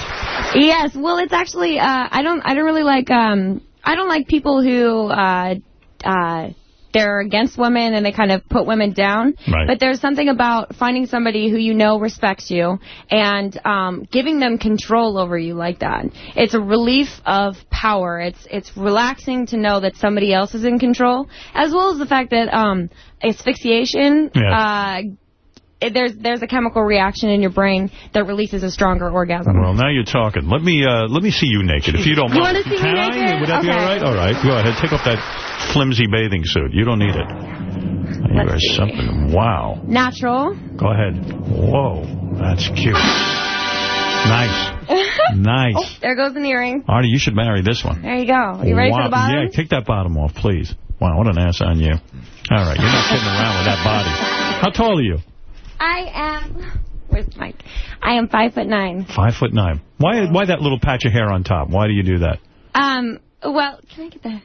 Yes, well, it's actually uh, I don't I don't really like um I don't like people who uh uh they're against women and they kind of put women down. Right. But there's something about finding somebody who you know respects you and um giving them control over you like that. It's a relief of power. It's it's relaxing to know that somebody else is in control, as well as the fact that um asphyxiation Yeah. uh there's there's a chemical reaction in your brain that releases a stronger orgasm. Well, now you're talking. Let me uh, let me see you naked, if you don't You mind. wanna see me Can I? naked? Would that be all right? All right. Go ahead. Take off that flimsy bathing suit. You don't need it. You are something. Wow. Natural. Go ahead. Whoa, that's cute. Nice. Nice. Oh, there goes an earring. Artie, you should marry this one. There you go. Are you ready wow. for the bottom? Yeah, take that bottom off, please. Wow, what an ass on you. All right, you're not kidding around with that body. How tall are you? I am. Where's Mike? I am five foot nine. Five foot nine. Why Why that little patch of hair on top? Why do you do that? Um. Well, can I get the?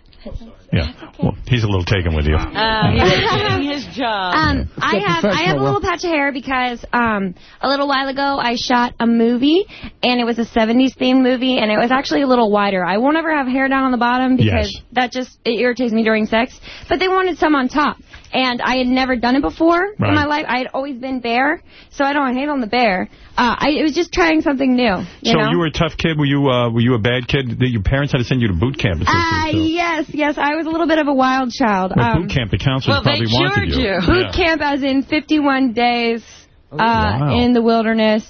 Yeah. Well, he's a little taken with you. Uh, he was doing his job. Um, I have I have a little patch of hair because um a little while ago I shot a movie and it was a 70s themed movie and it was actually a little wider. I won't ever have hair down on the bottom because Yes. that just it irritates me during sex. But they wanted some on top. And I had never done it before in my life. I had always been bare, so I don't hate on the bare. Uh, I, it was just trying something new. You so know? you were a tough kid. Were you uh, Were you a bad kid? Your parents had to send you to boot camp. It Uh, so. yes, yes. I was a little bit of a wild child. Well, Um, boot camp, the counselors well, they probably wanted cured you. you. Boot Yeah. camp as in 51 days uh, wow. in the wilderness.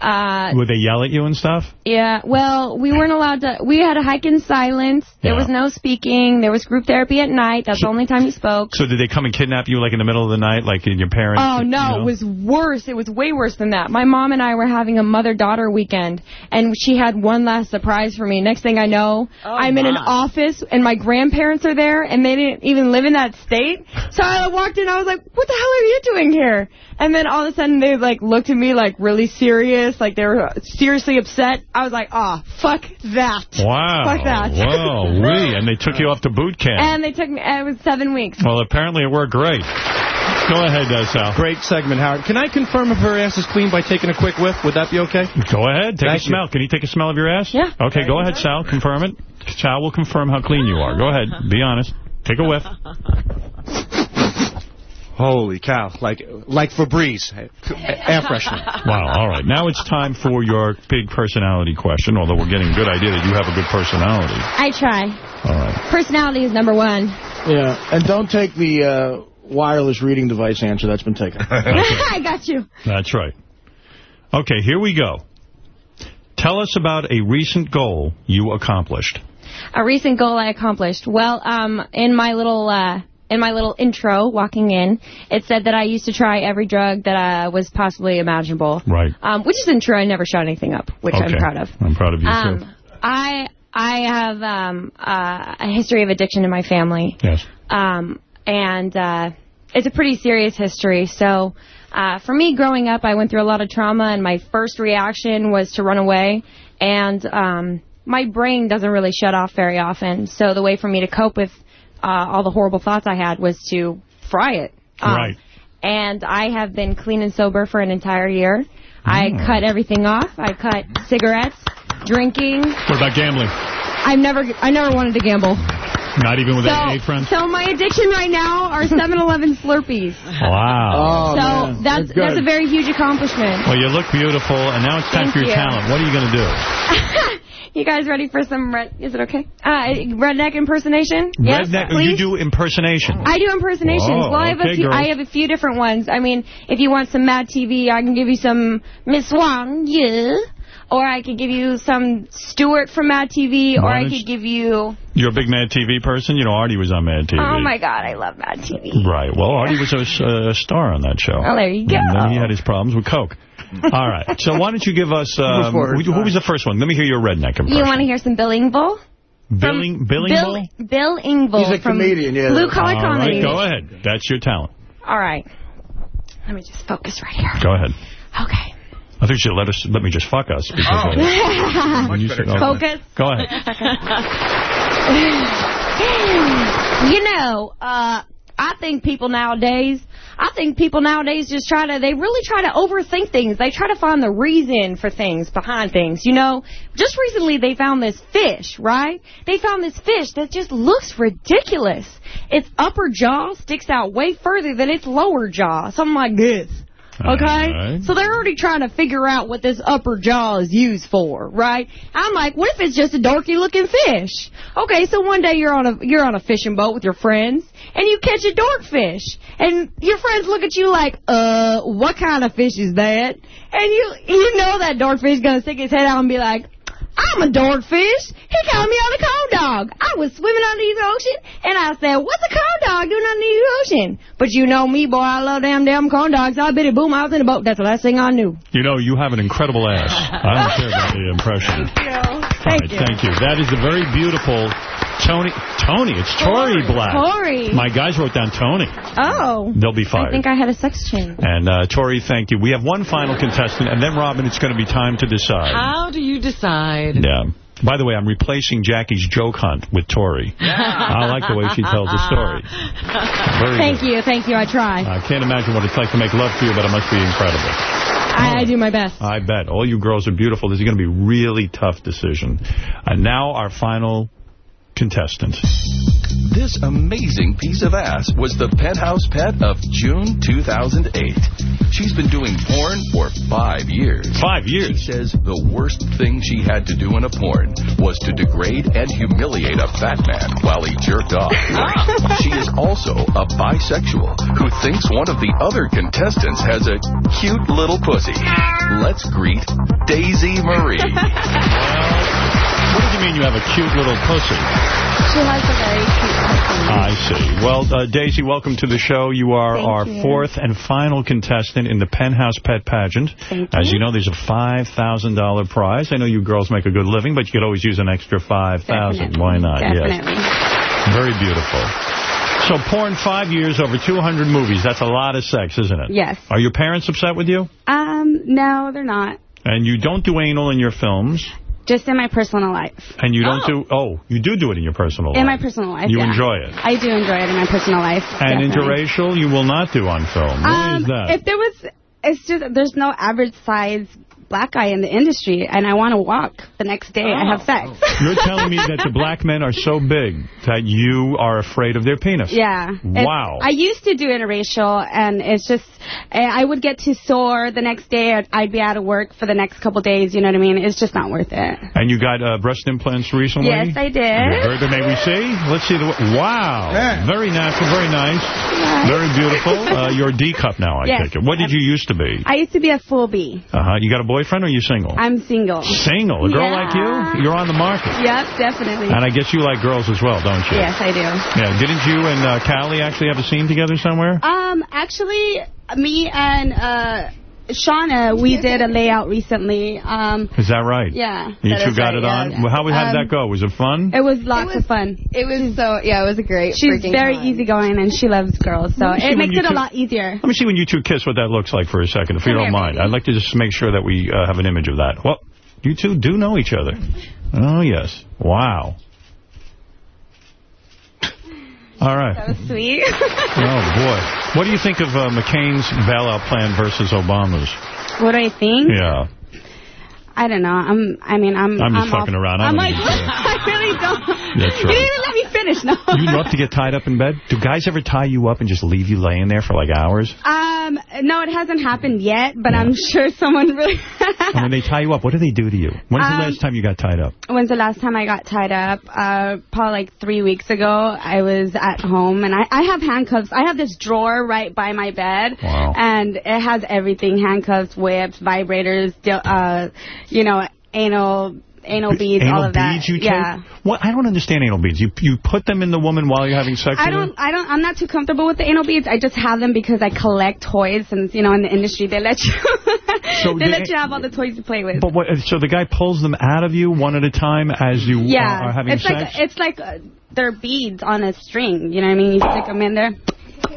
Uh, Would they yell at you and stuff? yeah, well, we weren't allowed to. We had a hike in silence. There Yeah. was no speaking. There was group therapy at night. That's the only time you spoke. So did they come and kidnap you like in the middle of the night, like in your parents? Oh, no, you know? it was worse. It was way worse than that. My mom and I were having a mother-daughter weekend, and she had one last surprise for me. Next thing I know, I'm in an office, and my grandparents are there, and they didn't even live in that state. So I walked in, I was like, what the hell are you doing here? And then all of a sudden, they, like, looked at me, like, really serious, like they were seriously upset. I was like, oh, fuck that. Wow. Fuck that. Whoa, wee. And they took you off to boot camp. And they took me, it was seven weeks. well, apparently it worked great. Go ahead, uh, Sal. Great segment, Howard. Can I confirm if her ass is clean by taking a quick whiff? Would that be okay? Go ahead. Take Thank a you. smell. Can you take a smell of your ass? Yeah. Okay, go ahead, Sal. Confirm it. Sal will confirm how clean you are. Go ahead. Be honest. Take a whiff. Holy cow. Like like Febreze. Air freshener. Wow. All right. Now it's time for your big personality question, although we're getting a good idea that you have a good personality. I try. All right. Personality is number one. Yeah, and don't take the uh, wireless reading device answer. That's been taken. I got you. That's right. Okay, here we go. Tell us about a recent goal you accomplished. A recent goal I accomplished. Well, um, in my little uh, in my little intro, walking in, it said that I used to try every drug that uh, was possibly imaginable. Right. Um, which isn't true. I never shot anything up, which I'm proud of. I'm proud of you, too. Um, I I have um, uh, a history of addiction in my family. Yes. Um, and uh, it's a pretty serious history. So uh, for me, growing up, I went through a lot of trauma, and my first reaction was to run away. And um, my brain doesn't really shut off very often. So the way for me to cope with uh, all the horrible thoughts I had was to fry it. Um, Right. And I have been clean and sober for an entire year. I Mm. cut everything off. I cut cigarettes, drinking. What about gambling? I've never, I never wanted to gamble. Not even with So, AA friends? so my addiction right now are 7-Eleven Slurpees. Wow. so that's that's a very huge accomplishment. Well, you look beautiful, and now it's time Thank for your you. talent. What are you going to do? you guys ready for some red? Is it okay? Uh, redneck impersonation? Yes, Redneck, please. you do impersonation. I do impersonations. Oh, well, I have okay, a few. girl. I have a few different ones. I mean, if you want some Mad TV, I can give you some Miss Wang, yeah. Or I could give you some Stuart from Mad TV, or I could give you. You're a big Mad TV person? You know, Artie was on Mad TV. Oh my God, I love Mad TV. Right. Well, Artie was a star on that show. Oh, there you go. And then he had his problems with Coke. All right. So why don't you give us... Um, Before who, who was the first one? Let me hear your redneck impression. You want to hear some Bill Engvall? Billing, Billing Bill, Bull? Bill Engvall He's a from comedian, yeah. Blue Collar All Comedy. right, go ahead. That's your talent. All right. Let me just focus right here. Go ahead. Okay. I think you should let us let me just fuck us. Because when you said- okay. Focus. Go ahead. you know, uh, I think people nowadays, I think people nowadays just try to, they really try to overthink things. They try to find the reason for things behind things. You know, just recently they found this fish, right? They found this fish that just looks ridiculous. Its upper jaw sticks out way further than its lower jaw, something like this. Okay? Alright. So they're already trying to figure out what this upper jaw is used for, right? I'm like, what if it's just a dorky looking fish? Okay, so one day you're on a you're on a fishing boat with your friends and you catch a dork fish And your friends look at you like, uh, what kind of fish is that? And you you know that dork fish is gonna stick his head out and be like, I'm a dogfish. He called me on a cold dog. I was swimming under the ocean, and I said, what's a cold dog doing under the ocean. But you know me, boy, I love damn damn corn dogs. I bit it, boom, I was in a boat. That's the last thing I knew. You know, you have an incredible ass. I don't care about the impression. Thank All right, you. thank you. That is a very beautiful Tony. Tony, it's Tori Black. Tori. My guys wrote down Tony. Oh. They'll be fine I think I had a sex change. And uh, Tori, thank you. We have one final contestant, and then, Robin, it's going to be time to decide. How do you decide? Yeah. By the way, I'm replacing Jackie's joke hunt with Tori. Yeah. I like the way she tells the story. Very Thank good. you, thank you. I try. I can't imagine what it's like to make love to you, but it must be incredible. I, I do my best. I bet. All you girls are beautiful. This is going to be a really tough decision. And now our final contestant. This amazing piece of ass was the penthouse pet of June 2008. She's been doing porn for five years. Five years? She says the worst thing she had to do in a porn was to degrade and humiliate a fat man while he jerked off. she is also a bisexual who thinks one of the other contestants has a cute little pussy. Let's greet Daisy Marie. What do you mean you have a cute little pussy? She has a very cute pussy. I see. Well, uh, Daisy, welcome to the show. You are Thank our you. fourth and final contestant in the Penthouse Pet Pageant. Thank As you. you know, there's a $5,000 prize. I know you girls make a good living, but you could always use an extra $5,000. Why not? Definitely. Yes. Very beautiful. So porn five years, over 200 movies. That's a lot of sex, isn't it? Yes. Are your parents upset with you? Um, no, they're not. And you don't do anal in your films? Just in my personal life. And you don't do... Oh, you do do it in your personal life. In my personal life, You yeah. enjoy it. I do enjoy it in my personal life. And definitely. interracial, you will not do on film. Why Um, is that? if there was, it's just, there's no average size black guy in the industry, and I want to walk the next day I have sex. You're telling me that the black men are so big that you are afraid of their penis? Yeah. It's- Wow. I used to do interracial, and it's just, I would get too sore the next day. I'd, I'd be out of work for the next couple days, you know what I mean? It's just not worth it. And you got uh, breast implants recently? Yes, I did. Very good. May we see? Let's see the... Wow. Very natural. Very nice. Very beautiful. Uh, you're a D cup now, I Yes. take it. What did you used to be? I used to be a full B. Uh-huh. You got a boyfriend or are you single? I'm single. Single? A girl like you? You're on the market. Yep, definitely. And I guess you like girls as well, don't you? Yes, I do. Yeah. Didn't you and uh, Callie actually have a scene together somewhere? Um, actually, me and uh, Shawna, we did a layout recently. Um, Is that right? yeah. You two got right, it yeah. on? Well, How, how did Um, that go? Was it fun? It was lots of fun. It was so, yeah, it was a great She's very time. easygoing, and she loves girls, so Let me see it makes you it a lot easier. Let me see when you two kiss what that looks like for a second, if you don't here, mind. baby. I'd like to just make sure that we uh, have an image of that. Well, you two do know each other. Oh, yes. Wow. All right. That was sweet. Oh, boy. What do you think of uh, McCain's bailout plan versus Obama's? what do I think? Yeah. I don't know. I'm. I mean, I'm. I'm just fucking off- around. I I'm like. I really don't. That's You right. didn't even let me finish. No. You love to get tied up in bed? Do guys ever tie you up and just leave you laying there for like hours? Um, no, it hasn't happened yet, but I'm sure someone really. And when they tie you up, what do they do to you? When's the Um, last time you got tied up? When's the last time I got tied up? Uh, probably like three weeks ago. I was at home, and I, I have handcuffs. I have this drawer right by my bed, Wow. and it has everything: handcuffs, whips, vibrators, uh, you know, anal, anal beads, anal all of that. beads you yeah. What? I don't understand anal beads. You you put them in the woman while you're having sex I with don't, I don't, I'm not too comfortable with the anal beads. I just have them because I collect toys, and you know, in the industry, they let you, So they they- let you have all the toys to play with. But what? So the guy pulls them out of you one at a time as you yeah, are, are having it's sex? like it's like uh, they're beads on a string. You know what I mean? You stick them in there.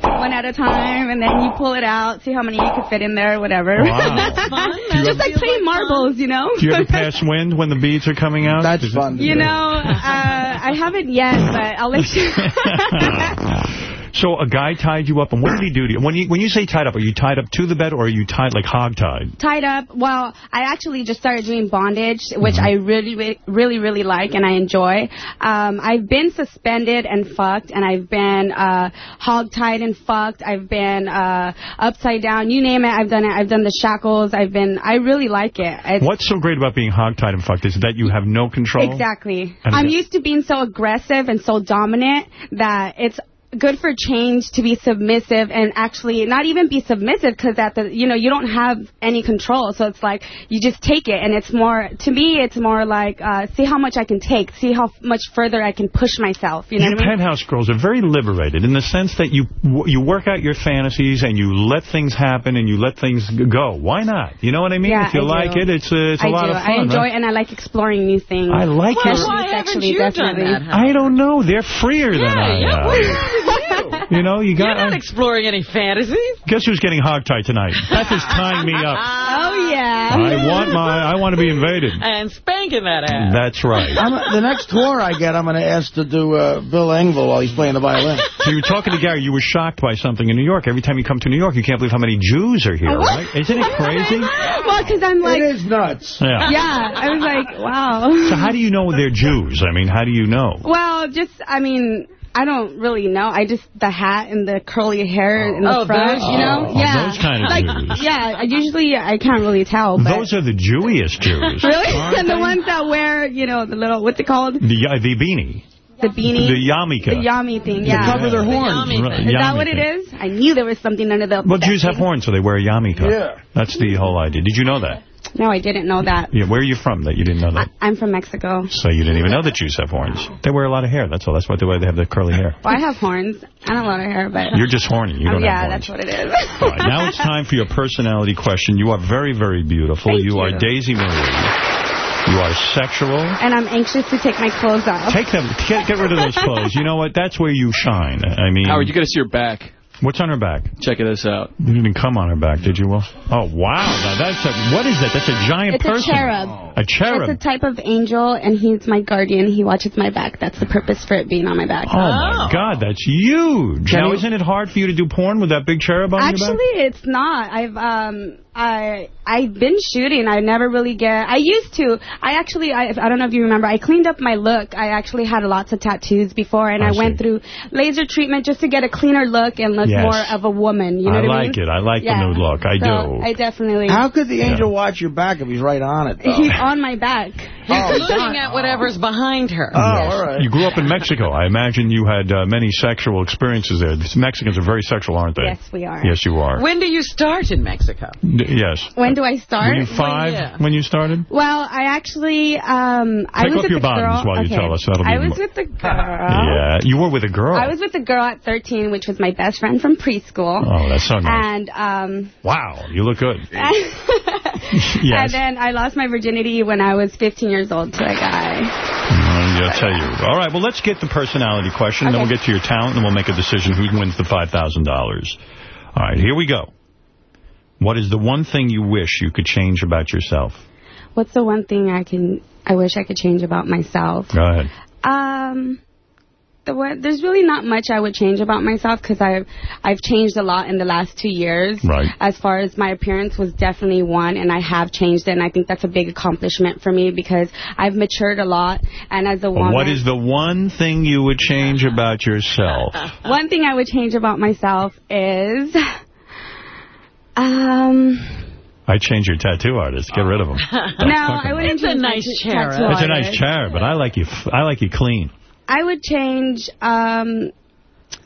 One at a time, and then you pull it out, see how many you can fit in there, whatever. Wow. That's fun. Do you Just like playing marbles, you know? Do you ever pass wind when the beads are coming out? That's fun. You know, uh, I haven't yet, but I'll let you. So a guy tied you up, and what did he do to you? When you when you say tied up, are you tied up to the bed, or are you tied like hog tied? tied up. Well, I actually just started doing bondage, which Mm-hmm. I really, really, really, really like and I enjoy. Um, I've been suspended and fucked, and I've been uh, hog tied and fucked. I've been uh, upside down. You name it, I've done it. I've done the shackles. I've been. I really like it. It's, What's so great about being hog tied and fucked is that you have no control. Exactly. I'm used to being so aggressive and so dominant that it's good for change to be submissive and actually not even be submissive because at the you know you don't have any control so it's like you just take it and it's more to me it's more like uh, see how much I can take see how much further I can push myself you know you what I mean penthouse girls are very liberated in the sense that you you work out your fantasies and you let things happen and you let things go. Why not? You know what I mean? Yeah, if you I like do. it, it's a, it's a I lot do. of fun. I enjoy right? and I like exploring new things. I like Especially your- Why sexually, you done definitely. that, I don't know. They're freer than I yeah, am. What's wrong with you? You know, you got. You're not exploring any fantasies. Guess who's getting hogtied tonight? Beth is tying me up. Oh, yeah. I want my. I want to be invaded. And spanking that ass. That's right. I'm, the next tour I get, I'm going to ask to do uh, Bill Engvall while he's playing the violin. So you were talking to Gary. You were shocked by something in New York. Every time you come to New York, you can't believe how many Jews are here, right? Isn't it crazy? Well, because I'm like... It is nuts. Yeah. Yeah, I was like, wow. So how do you know they're Jews? I mean, how do you know? Well, just, I mean, I don't really know. I just, the hat and the curly hair in the Oh, front, those you know? Oh, yeah. those kind of like, Jews. Yeah, I usually I can't really tell, but... Those are the Jewiest Jews. Really? aren't and the ones that wear, you know, the little, what's it called? The, uh, the beanie. The beanie. The yarmulke. The yami thing, yeah. To cover their The horns. yami Right, Is that what it is? I knew there was something under the... Well, that Jews have thing. horns, so they wear a yarmulke. Yeah. That's the whole idea. Did you know that? No, I didn't know that. Yeah, where are you from that you didn't know that? I'm from Mexico. So you didn't even know that Jews have horns. They wear a lot of hair. That's all. That's why they, why they have the curly hair. Well, I have horns. I don't have a lot of hair, but... You're just horny. You Oh, don't yeah, have horns. Yeah, that's what it is. All right, now it's time for your personality question. You are very, very beautiful. Thank you are. Daisy Marie. You are sexual. and I'm anxious to take my clothes off. Take them. Get, get rid of those clothes. You know what? That's where you shine. I mean... Howard, you got to see your back. What's on her back? Check this out. You didn't come on her back, did you, Will? Oh, wow. Now that's a, what is that? That's a giant It's person. a cherub. A cherub. It's a type of angel, and he's my guardian. He watches my back. That's the purpose for it being on my back. Oh, my God, that's huge. Now, isn't it hard for you to do porn with that big cherub on your back? Actually, it's not. I've um I I've been shooting. I never really get. I used to. I actually I I don't know if you remember. I cleaned up my look. I actually had lots of tattoos before, and I I, went through laser treatment just to get a cleaner look and look Yes. more of a woman. You know I what I like mean? it. I like Yeah. the new look. I So, do. I definitely. How could the angel watch your back if he's right on it, though? He's on my back. He's looking at whatever's behind her. Oh, all right. You grew up in Mexico. I imagine you had uh, many sexual experiences there. The Mexicans are very sexual, aren't they? Yes, we are. Yes, you are. When do you start in Mexico? D- yes. When do I start? Were you five yeah. when you started? Well, I actually, um, I Take was off with your the girl. bottoms while you okay. tell us. That'll be I was mo- with the girl. Yeah. You were with a girl. I was with the girl at 13, which was my best friend from preschool. Oh, that's so nice. And um, Wow, you look good. and then I lost my virginity when I was 15 years old to a guy. Mm, I'll tell you. All right, well, let's get the personality question, then we'll get to your talent, and we'll make a decision who wins the $5,000. All right, here we go. What is the one thing you wish you could change about yourself? What's the one thing I can I wish I could change about myself? Go ahead. Um, the one, there's really not much I would change about myself because I've I've changed a lot in the last two years. Right. As far as my appearance was definitely one, and I have changed it, and I think that's a big accomplishment for me because I've matured a lot, and as a woman. What is the one thing you would change about yourself? One thing I would change about myself is, um, I'd change your tattoo artist. Get rid of him. no, I wouldn't. It's a nice chair. It's a nice chair, but I like you. f- I like you clean. I would change. Um,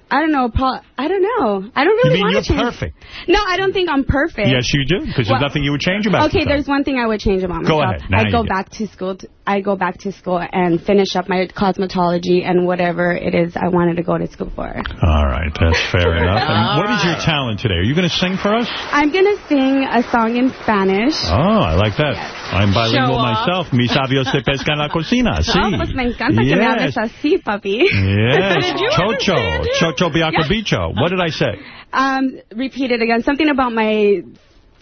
I don't know. Pro I don't know. I don't You really mean want you're to change. perfect? No, I don't think I'm perfect. Yes, you do, because Well, there's nothing you would change about Okay, yourself. there's one thing I would change about Go myself. ahead. Now I go back to school. To, I go back to school and finish up my cosmetology and whatever it is I wanted to go to school for. All right, that's fair enough. And what is your talent today? Are you going to sing for us? I'm gonna sing a song in Spanish. Oh, I like that. I'm bilingual myself. Mis sabios de pesca en la cocina. Sí. Oh, pues me encanta que me hables así, papi. Yes. Chocho. Chocho biaco Yeah. What did I say? Um, repeat it again. Something about my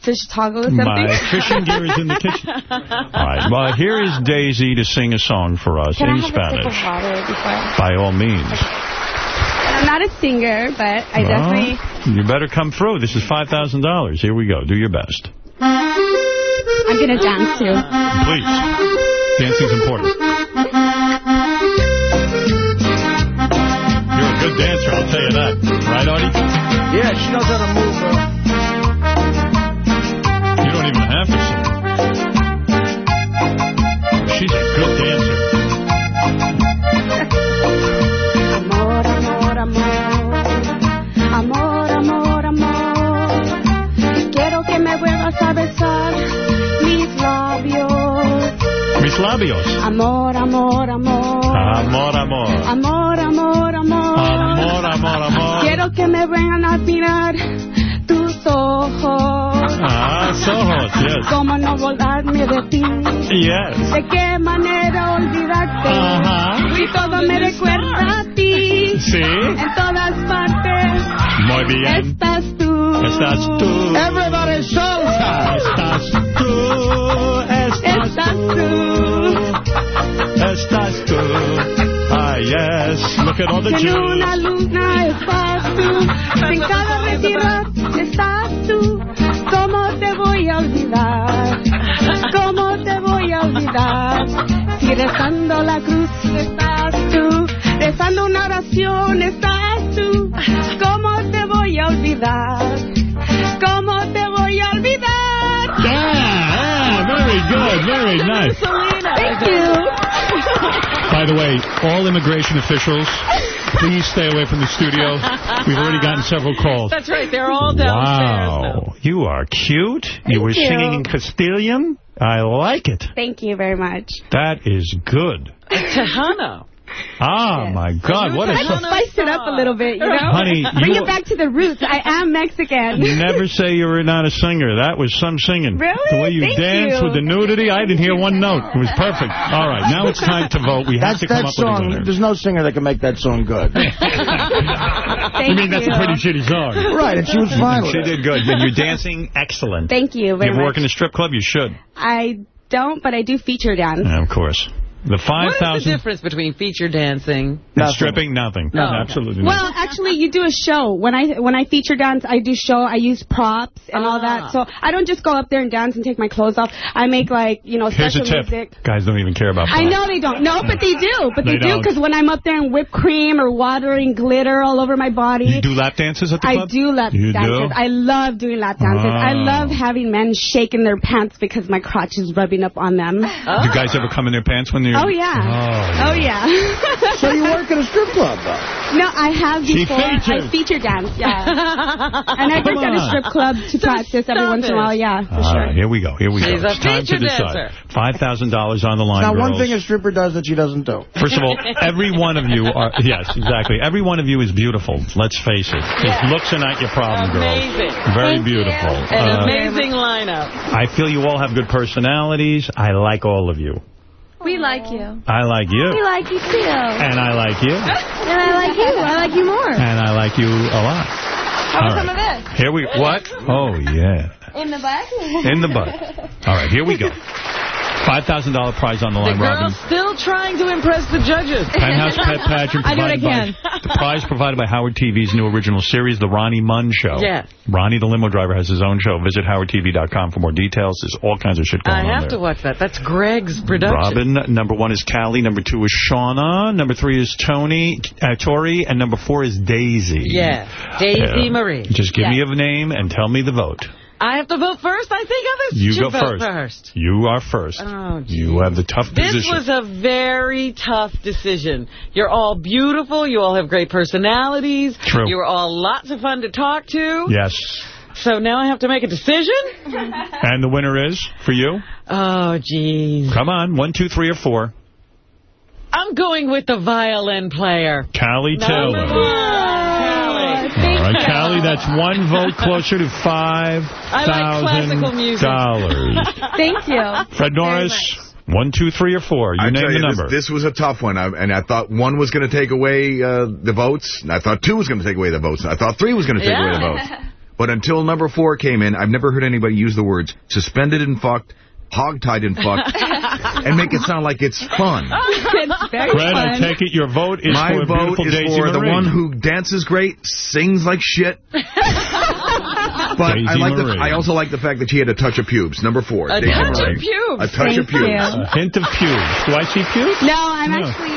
fish toggle or something. My fishing gear is in the kitchen. All right. Well, here is Daisy to sing a song for us Can in I have a sip Spanish. of water before? By all means. I'm not a singer, but I Well, definitely... You better come through. This is $5,000. Here we go. Do your best. I'm going to dance, too. Please. Dancing's important. You're a good dancer, I'll tell you that. Right, Artie? Yeah, she knows how to move. Uh, besar mis labios. Mis labios. Amor, amor, amor. Amor, amor. Amor, amor, amor. Amor, amor, amor. Quiero que me vengan a mirar tus ojos. Ah, ojos, yes. Cómo no volarme de ti. Yes. De qué manera olvidarte. Ajá. Y todo me recuerda a ti. Sí. En todas partes. Muy bien. Estás tú. Estás tú. Everybody salsa. Estás tú. Estás, Estás tú. Estás tú. Yes. Look at all the En Jews. una luna estás tú. En cada retiro estás tú. ¿Cómo te voy a olvidar? ¿Cómo te voy a olvidar? Si rezando la cruz estás tú. Rezando una oración estás tú. ¿Cómo te voy a olvidar? ¿Cómo te voy a olvidar? Yeah, yeah, very good, very nice. Thank you. By the way, all immigration officials, please stay away from the studio. We've already gotten several calls. That's right. They're all downstairs. Wow, you are cute. Thank you were you. singing in Castilian. I like it. Thank you very much. That is good. Tejano. Oh, my God. What a I song. spice it up a little bit, you know? Honey, Bring you- it back to the roots. I am Mexican. Never say you were not a singer. That was some singing. Really? The way you Thank danced you. with the nudity, I didn't hear one note. It was perfect. All right, now it's time to vote. We have That's to come that up with a song. winner. There's no singer that can make that song good. you mean that's a pretty shitty song? Right, and she was fine She did good. And you're dancing excellent. Thank you You very ever much. work in a strip club? You should. I don't, but I do feature dance. Yeah, of course. The What is the difference between feature dancing? and stripping, nothing. No. Absolutely Well, nothing. actually, you do a show. When I when I feature dance, I do show. I use props and all Ah. that. So I don't just go up there and dance and take my clothes off. I make like you know Here's a special tip. music. Guys don't even care about I know they don't. No, but they do. But They they, do because when I'm up there in whipped cream or water and glitter all over my body. You do lap dances at the I club? do lap You dances. do? I love doing lap dances. I Oh. love having men shaking their pants because my crotch is rubbing up on them. Do you guys ever come in their pants when you're... Oh yeah. Oh, Oh yeah. so you work at a strip club, though? No, I have She before. featured. I feature dance, yeah. and I Come work at a strip club to practice every stop once in a while, yeah, for Ah, sure. here we go. Here we She's go. a It's time to feature decide. dancer. $5,000 on the line, Now, one thing a stripper does that she doesn't do. First of all, every one of you are, yes, exactly. Every one of you is beautiful. Let's face it. If looks are not your problem, Amazing. girls. Very Thank you. beautiful. An Uh, amazing lineup. I feel you all have good personalities. I like all of you. We like you. I like you. We like you too. And I like you. And I like you. I like you more. And I like you a lot. How All about some of this? Here we, what? Oh, yeah. In the butt? In the butt. All right, here we go. $5,000 prize on the The line, Robin. girl's still trying to impress the judges. Penthouse Pet Pageant I do what I provided by the prize provided by Howard TV's new original series, The Ronnie Mund Show. Yes. Ronnie the limo driver has his own show. Visit howardtv.com for more details. There's all kinds of shit going on I on have there. to watch that. That's Greg's production. Robin, number one is Callie, number two is Shawna, number three is Tony, uh, Tori, and number four is Daisy. Yeah, Daisy Yeah. Marie. Just give Yeah. me a name and tell me the vote. I have to vote first? I think others You should go vote first. first. You are first. Oh, you have the tough decision. This position. was a very tough decision. You're all beautiful. You all have great personalities. True. You're all lots of fun to talk to. Yes. So now I have to make a decision? And the winner is, for you? Oh, geez. Come on, one, two, three, or four. I'm going with the violin player. Callie Taylor. One. Callie, that's one vote closer to five I like classical music. dollars. Thank you. Fred Norris, one, two, three, or four. You I name tell the you, number. This, this was a tough one, I, and I thought one was going to take away uh, the votes. And I thought two was going to take away the votes. And I thought three was going to take away the Yeah. votes. But until number four came in, I've never heard anybody use the words suspended and fucked, hogtied and fucked, and make it sound like it's fun. it's very Fred, I take it your vote is My for vote is Daisy for the Marie. one who dances great, sings like shit. But Daisy I like the, I also like the fact that she had a touch of pubes. Number four. A Daisy touch of Marie. pubes. A touch of Thank you. A hint of pubes. Do I see pubes? No, I'm No. actually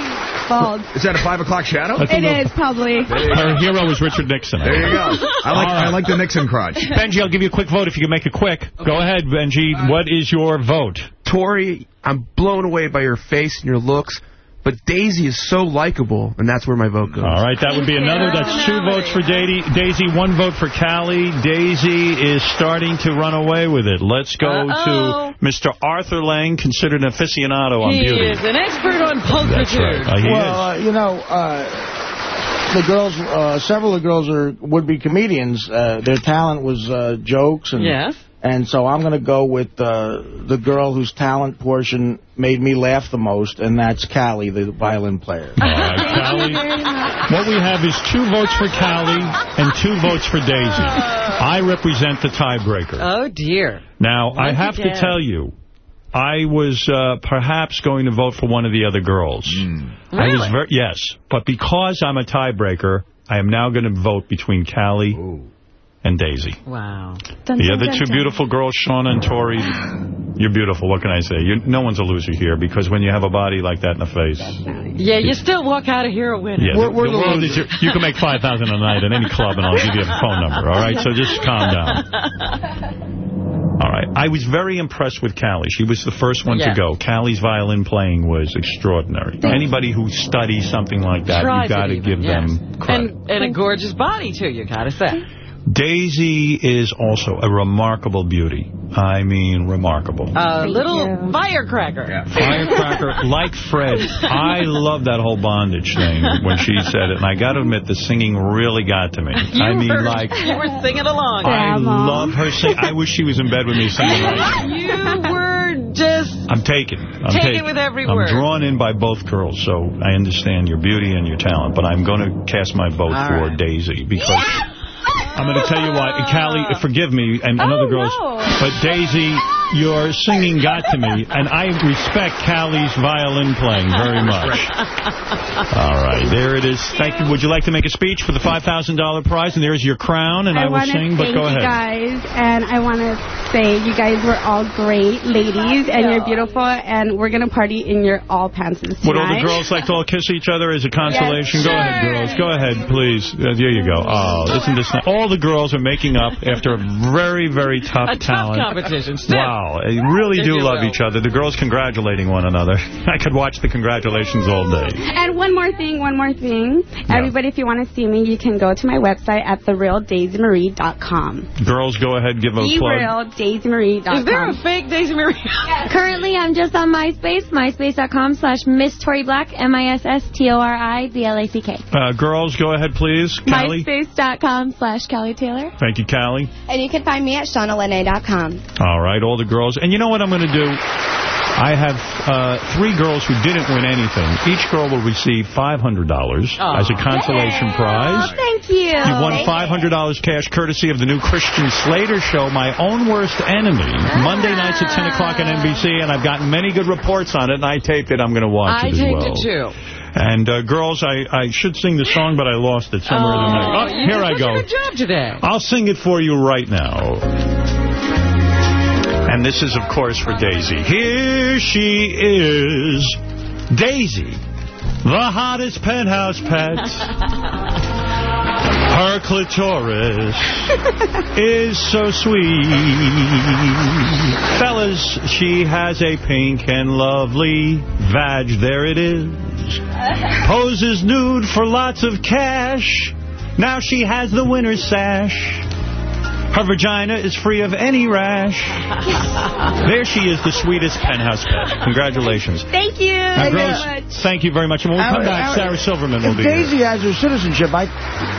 bald. Is that a five o'clock shadow? That's a It little- is, probably. Her hero is Richard Nixon. There you go. I like All right. I like the Nixon crotch. Benjy, I'll give you a quick vote if you can make it quick. Go ahead, Benjy. What is your vote? Tori, I'm blown away by your face and your looks, But Daisy is so likable, and that's where my vote goes. All right, that would be another. That's two votes for Daisy, Daisy one vote for Callie. Daisy is starting to run away with it. Let's go Uh-oh. to Mr. Arthur Lange, considered an aficionado on He beauty. is an expert on pulchritude. That's right. Uh, well, uh, you know, uh, the girls, uh, several of the girls are would-be comedians. Uh, their talent was uh, jokes. and Yes. And so I'm going to go with uh, the girl whose talent portion made me laugh the most, and that's Callie, the violin player. All right, Callie. What we have is two votes for Callie and two votes for Daisy. I represent the tiebreaker. Oh, dear. Now, I Once have to tell you, I was uh, perhaps going to vote for one of the other girls. I was Really? Yes, but because I'm a tiebreaker, I am now going to vote between Callie and Daisy. Wow. The other two beautiful girls, Shawna and Tori, you're beautiful. What can I say? you no one's a loser here because when you have a body like that in the face, Yeah, you still walk out of here a winner. yeah, the, the world is your, you can make 5000 a night at any club and I'll give you a phone number, all right? So just calm down. All right. I was very impressed with Callie. She was the first one Yeah. to go. Callie's violin playing was extraordinary. Anybody who studies something like that, Tried you got to give yes. them credit. And, and a gorgeous body, too, you gotta say. Daisy is also a remarkable beauty. I mean, remarkable. A little firecracker. Firecracker, like Fred. I love that whole bondage thing when she said it. And I got to admit, the singing really got to me. You I mean, were, like, You were singing along. I love her sing. I wish she was in bed with me singing. Like, You were just... I'm taken. I'm Take taken. with every I'm word. drawn in by both girls, so I understand your beauty and your talent. But I'm going to cast my vote All for right. Daisy because I'm going to tell you what. And Callie, forgive me, and, and other girls, but Daisy, your singing got to me, and I respect Callie's violin playing very much. All right, there it is. Thank you. Would you like to make a speech for the $5,000 prize? And there's your crown, and I, will sing, want to sing, but thank you guys, and I want to say you guys were all great ladies, and you're beautiful, and we're going to party in your all pantses tonight. Would all the girls like to all kiss each other as a consolation? Go ahead, girls. Go ahead, please. Uh, there you go. Oh, isn't this nice? All the girls are making up after a very, very tough A tough talent. competition. Still. Wow, they really If do love will. each other. The girls congratulating one another. I could watch the congratulations all day. And one more thing, one more thing. Everybody, if you want to see me, you can go to my website at therealdaisymarie.com. Girls, go ahead, give a plug. Therealdaisymarie.com. Is there a fake Daisy Marie? Currently, I'm just on MySpace, myspace.com slash Miss Tori Black, M-I-S-S-T-O-R-I-B-L-A-C-K. Uh, girls, go ahead, please. MySpace.com slash Kelly Taylor. Thank you, Callie. And you can find me at ShawnaLenee.com. All right, all the girls. And you know what I'm going to do? I have uh, three girls who didn't win anything. Each girl will receive $500 as a consolation prize. Oh, Thank you. You won $500 cash courtesy of the new Christian Slater show, My Own Worst Enemy, Monday nights at 10 o'clock on NBC, and I've gotten many good reports on it, and I taped it. I'm going to watch I it as well. I taped it, too. And, uh, girls, I, I should sing the song, but I lost it somewhere in the night. Oh, here I go. good job today. I'll sing it for you right now. And this is, of course, for Daisy. Here she is, Daisy, the hottest penthouse pet. Her clitoris is so sweet. Fellas, she has a pink and lovely vag. There it is. Poses nude for lots of cash. Now she has the winner's sash. Her vagina is free of any rash. There she is, the sweetest penthouse pet. Congratulations. Thank you. Now, girls, thank you very much. And when we come back, Howard, Sarah Silverman will if be here. Daisy has her citizenship, I,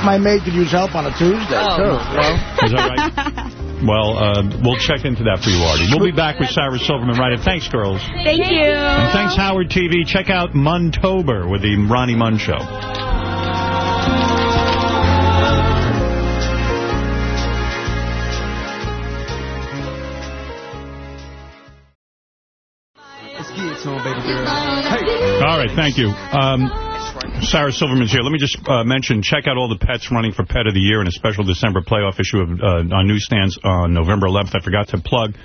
my maid could use help on a Tuesday, Oh, too. Well, Is that right? Well, uh, we'll check into that for you, Artie. We'll be back with Sarah Silverman right in. Thanks, girls. Thank you. And thanks, Howard TV. Check out Muntober with the Ronnie Mund Show. Let's get it to him, baby girl. Hey. All right, thank you. Um, Sarah Silverman's here. Let me just uh, mention, check out all the pets running for Pet of the Year in a special December playoff issue of, uh, on newsstands on November 11th. I forgot to plug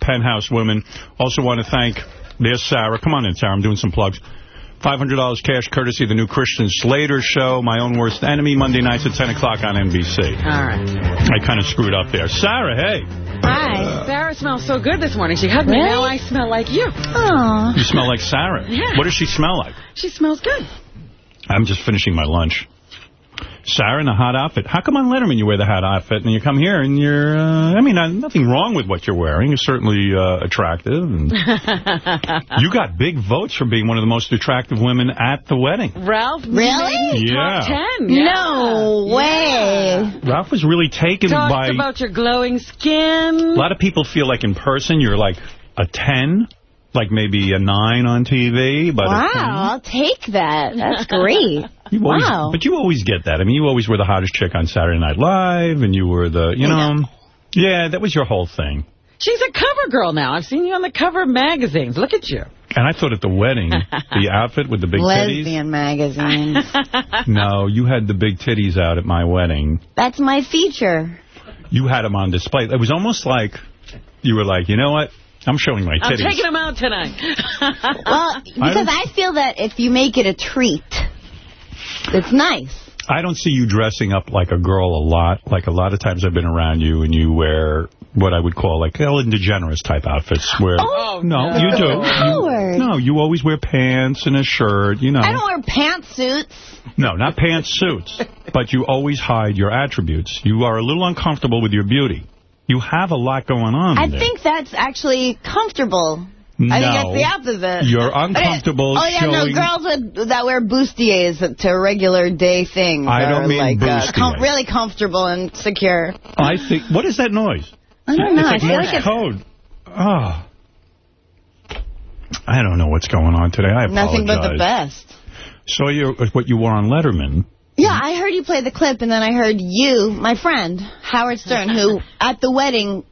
Penthouse Women. Also want to thank, there's Sarah. Come on in, Sarah. I'm doing some plugs. $500 cash courtesy of the new Christian Slater show, My Own Worst Enemy, Monday nights at 10 o'clock on NBC. All right. I kind of screwed up there. Sarah, hey. Hi. Uh, Sarah smells so good this morning. She hugged me. Really? Now I smell like you. Aw. You smell like Sarah. Yeah. What does she smell like? She smells good. I'm just finishing my lunch. Sarah in a hot outfit. How come on Letterman you wear the hot outfit and you come here and you're, uh, I mean, uh, nothing wrong with what you're wearing. You're certainly uh, attractive. And you got big votes for being one of the most attractive women at the wedding. Ralph Really? made Yeah. top 10. Yeah. No way. Ralph was really taken Talked by... about your glowing skin. A lot of people feel like in person you're like a 10, like maybe a 9 on TV. But Wow, I'll take that. That's great. You always, wow. But you always get that. I mean, you always were the hottest chick on Saturday Night Live, and you were the, you know... Yeah, that was your whole thing. She's a cover girl now. I've seen you on the cover of magazines. Look at you. And I thought at the wedding, the outfit with the big titties... Lesbian magazines. No, you had the big titties out at my wedding. That's my feature. You had them on display. It was almost like you were like, you know what? I'm showing my titties. I'm taking them out tonight. Well, because I feel that if you make it a treat, it's nice. I don't see you dressing up like a girl a lot. Like a lot of times I've been around you and you wear what I would call like Ellen DeGeneres type outfits. Where oh, oh, no, no. you do. Howard. You, no, you always wear pants and a shirt. You know. I don't wear pantsuits. No, not pantsuits. but you always hide your attributes. You are a little uncomfortable with your beauty. You have a lot going on. I there. think that's actually comfortable. I think that's the opposite. You're uncomfortable Oh, yeah, no, girls with, that wear bustiers to regular day things I don't mean like uh, bustier. com really comfortable and secure. I think. What is that noise? I don't know. It's I like feel Morse like it's code. Oh. I don't know what's going on today. I apologize. nothing but the best. So you what you wore on Letterman. Yeah, I heard you play the clip, and then I heard you, my friend, Howard Stern, who at the wedding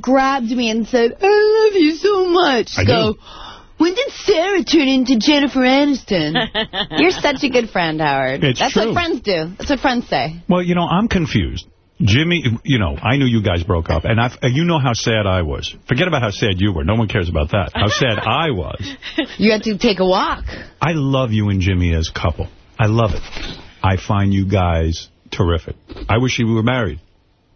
grabbed me and said, I love you so much. I so, do. when did Sarah turn into Jennifer Aniston? You're such a good friend, Howard. It's That's true. what friends do. That's what friends say. Well, you know, I'm confused. Jimmy, you know, I knew you guys broke up, and I've, uh, you know how sad I was. Forget about how sad you were. No one cares about that. How sad I was. You had to take a walk. I love you and Jimmy as a couple. I love it. I find you guys terrific. I wish you were married.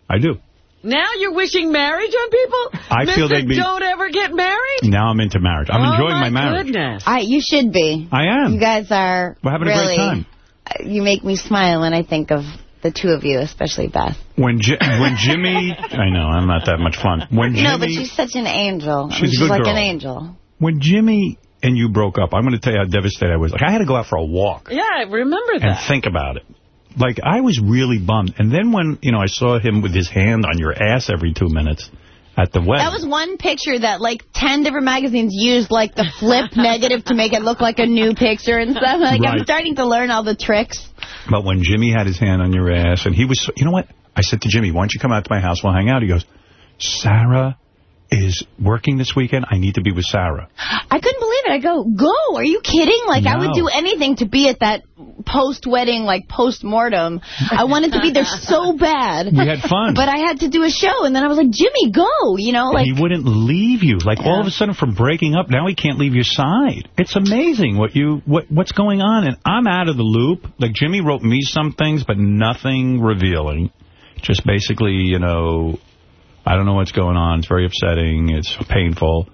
I do. Now you're wishing marriage on people? I feel Mr. they'd be- don't ever get married? Now I'm into marriage. I'm oh enjoying my, marriage. goodness. I, you should be. I am. You guys are We're having a really, great time. uh, You make me smile when I think of the two of you, especially Beth. When Ji when Jimmy, I know I'm not that much fun. When Jimmy, no, but she's such an angel. She's a she's good like girl. an angel. when Jimmy and you broke up, I'm going to tell you how devastated I was. Like I had to go out for a walk Yeah, I remember that. and think about it. Like I was really bummed. And then when you know I saw him with his hand on your ass every two minutes at the wedding. That was one picture that like 10 different magazines used like the flip negative to make it look like a new picture and stuff. Like I'm starting to learn all the tricks. But when Jimmy had his hand on your ass, and he was, so- you know what? I said to Jimmy, why don't you come out to my house? We'll hang out. He goes, Sarah is working this weekend. I need to be with Sarah. I couldn't believe it. I go, go. Are you kidding? Like I would do anything to be at that post-wedding, like post-mortem. I wanted to be there so bad. We had fun. But I had to do a show, and then I was like, Jimmy, go. You know, like he wouldn't leave you. Like all of a sudden from breaking up, now he can't leave your side. It's amazing what you what what's going on. And I'm out of the loop. Like Jimmy wrote me some things, but nothing revealing. Just basically, you know, I don't know what's going on. It's very upsetting. It's painful.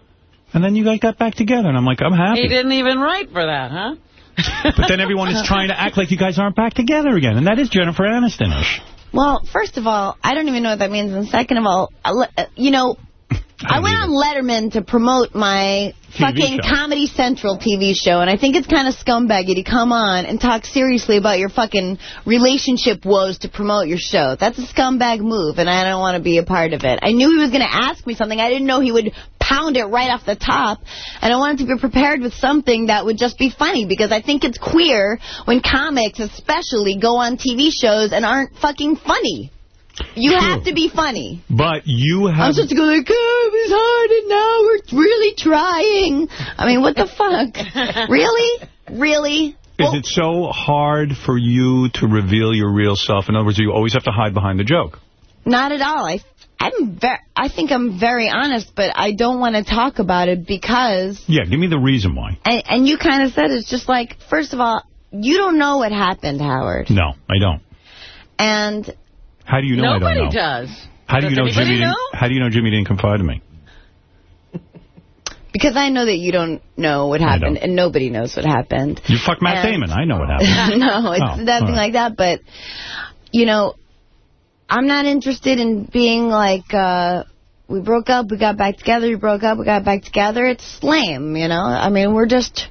And then you guys got back together, and I'm like, I'm happy. He didn't even write for that, huh? But then everyone is trying to act like you guys aren't back together again. And that is Jennifer Aniston-ish. Well, first of all, I don't even know what that means. And second of all, I uh, you know, I went on Letterman to promote my TV fucking show. Comedy Central TV show, and I think it's kind of scumbaggy to come on and talk seriously about your fucking relationship woes to promote your show. That's a scumbag move, and I don't want to be a part of it. I knew he was going to ask me something. I didn't know he would pound it right off the top, and I wanted to be prepared with something that would just be funny, because I think it's queer when comics especially go on TV shows and aren't fucking funny. You have to be funny. But you have... I'm supposed to go like, oh, it was hard and now we're really trying. I mean, what the fuck? really? Really? Is it so hard for you to reveal your real self? In other words, do you always have to hide behind the joke. Not at all. I, I'm very, I think I'm very honest, but I don't want to talk about it because, Yeah, give me the reason why. and, and you kind of said it's just like, first of all, you don't know what happened, Howard. No, I don't. And How do you know Nobody I don't know? does. How do you know Jimmy know? didn't? How do you know Jimmy didn't confide in me? because I know that you don't know what happened, and nobody knows what happened. You fuck Matt And- Damon. I know what happened. no, it's Oh, nothing all right. like that. But, you know, I'm not interested in being like, uh, we broke up, we got back together, we broke up, we got back together. It's lame, you know? I mean, we're just,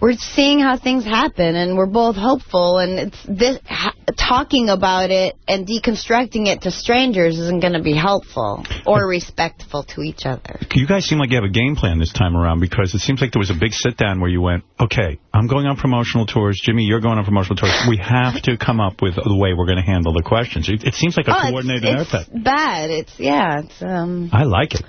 we're seeing how things happen, and we're both hopeful, and it's this, ha talking about it and deconstructing it to strangers isn't going to be helpful or respectful to each other. You guys seem like you have a game plan this time around because it seems like there was a big sit-down where you went, okay, I'm going on promotional tours. Jimmy, you're going on promotional tours. We have to come up with the way we're going to handle the questions. It, it seems like a Oh, it's- coordinated it's, effort. bad. It's, yeah, it's, um... I like it.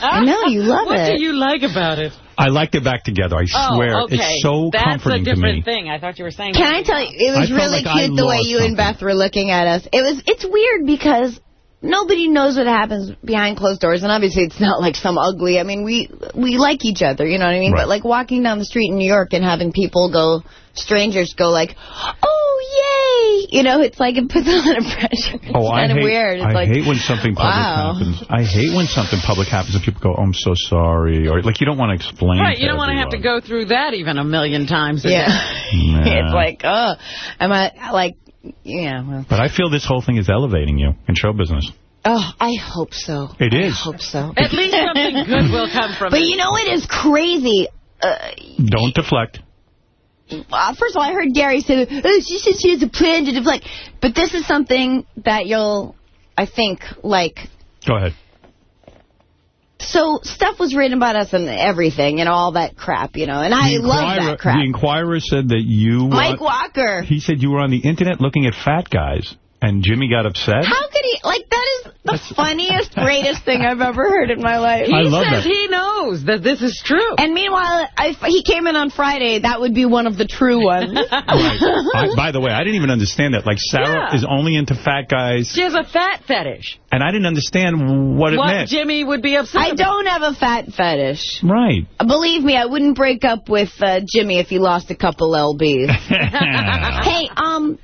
I know, you love what it. What do you like about it? I like it back together. I Oh, swear. okay. It's so That's comforting a different thing. I thought you were saying. Can I tell you, it was felt really like cute the way lost you and Beth were looking at us. It was, it's weird because nobody knows what happens behind closed doors, and obviously it's not like some ugly, I mean, we we like each other, you know what I mean? Right. But like walking down the street in New York and having people go, strangers go like, oh, yay! You know, it's like, it puts a lot of pressure. It's Oh, I kind of hate, weird. It's I like, hate when something public wow. happens. I hate when something public happens and people go, oh, I'm so sorry. Or, like, you don't want to explain Right, you don't want to have to go through that even a million times Yeah. Yeah. it's like, oh, am I, like, yeah, well. But I feel this whole thing is elevating you in show business. Oh, I hope so. It I is. hope so. At least something good will come from But it. you know what is crazy? Uh, Don't deflect. uh, first of all, I heard Gary say, oh, she said she has a plan to deflect. But this is something that you'll, I think, like... Go ahead. So stuff was written about us and everything and all that crap, you know, and I The love that crap. The Enquirer said that you... Mike were- Walker. He said you were on the internet looking at fat guys, and Jimmy got upset? How could he, like, that is the funniest, greatest thing I've ever heard in my life. He says he knows that this is true. And meanwhile, if he came in on Friday, that would be one of the true ones. I, by the way, I didn't even understand that. Like, Sarah Yeah. is only into fat guys, She has a fat fetish. and I didn't understand what it what meant. Jimmy would be upset I about. don't have a fat fetish. Right. Believe me, I wouldn't break up with uh, Jimmy if he lost a couple lbs. hey, um,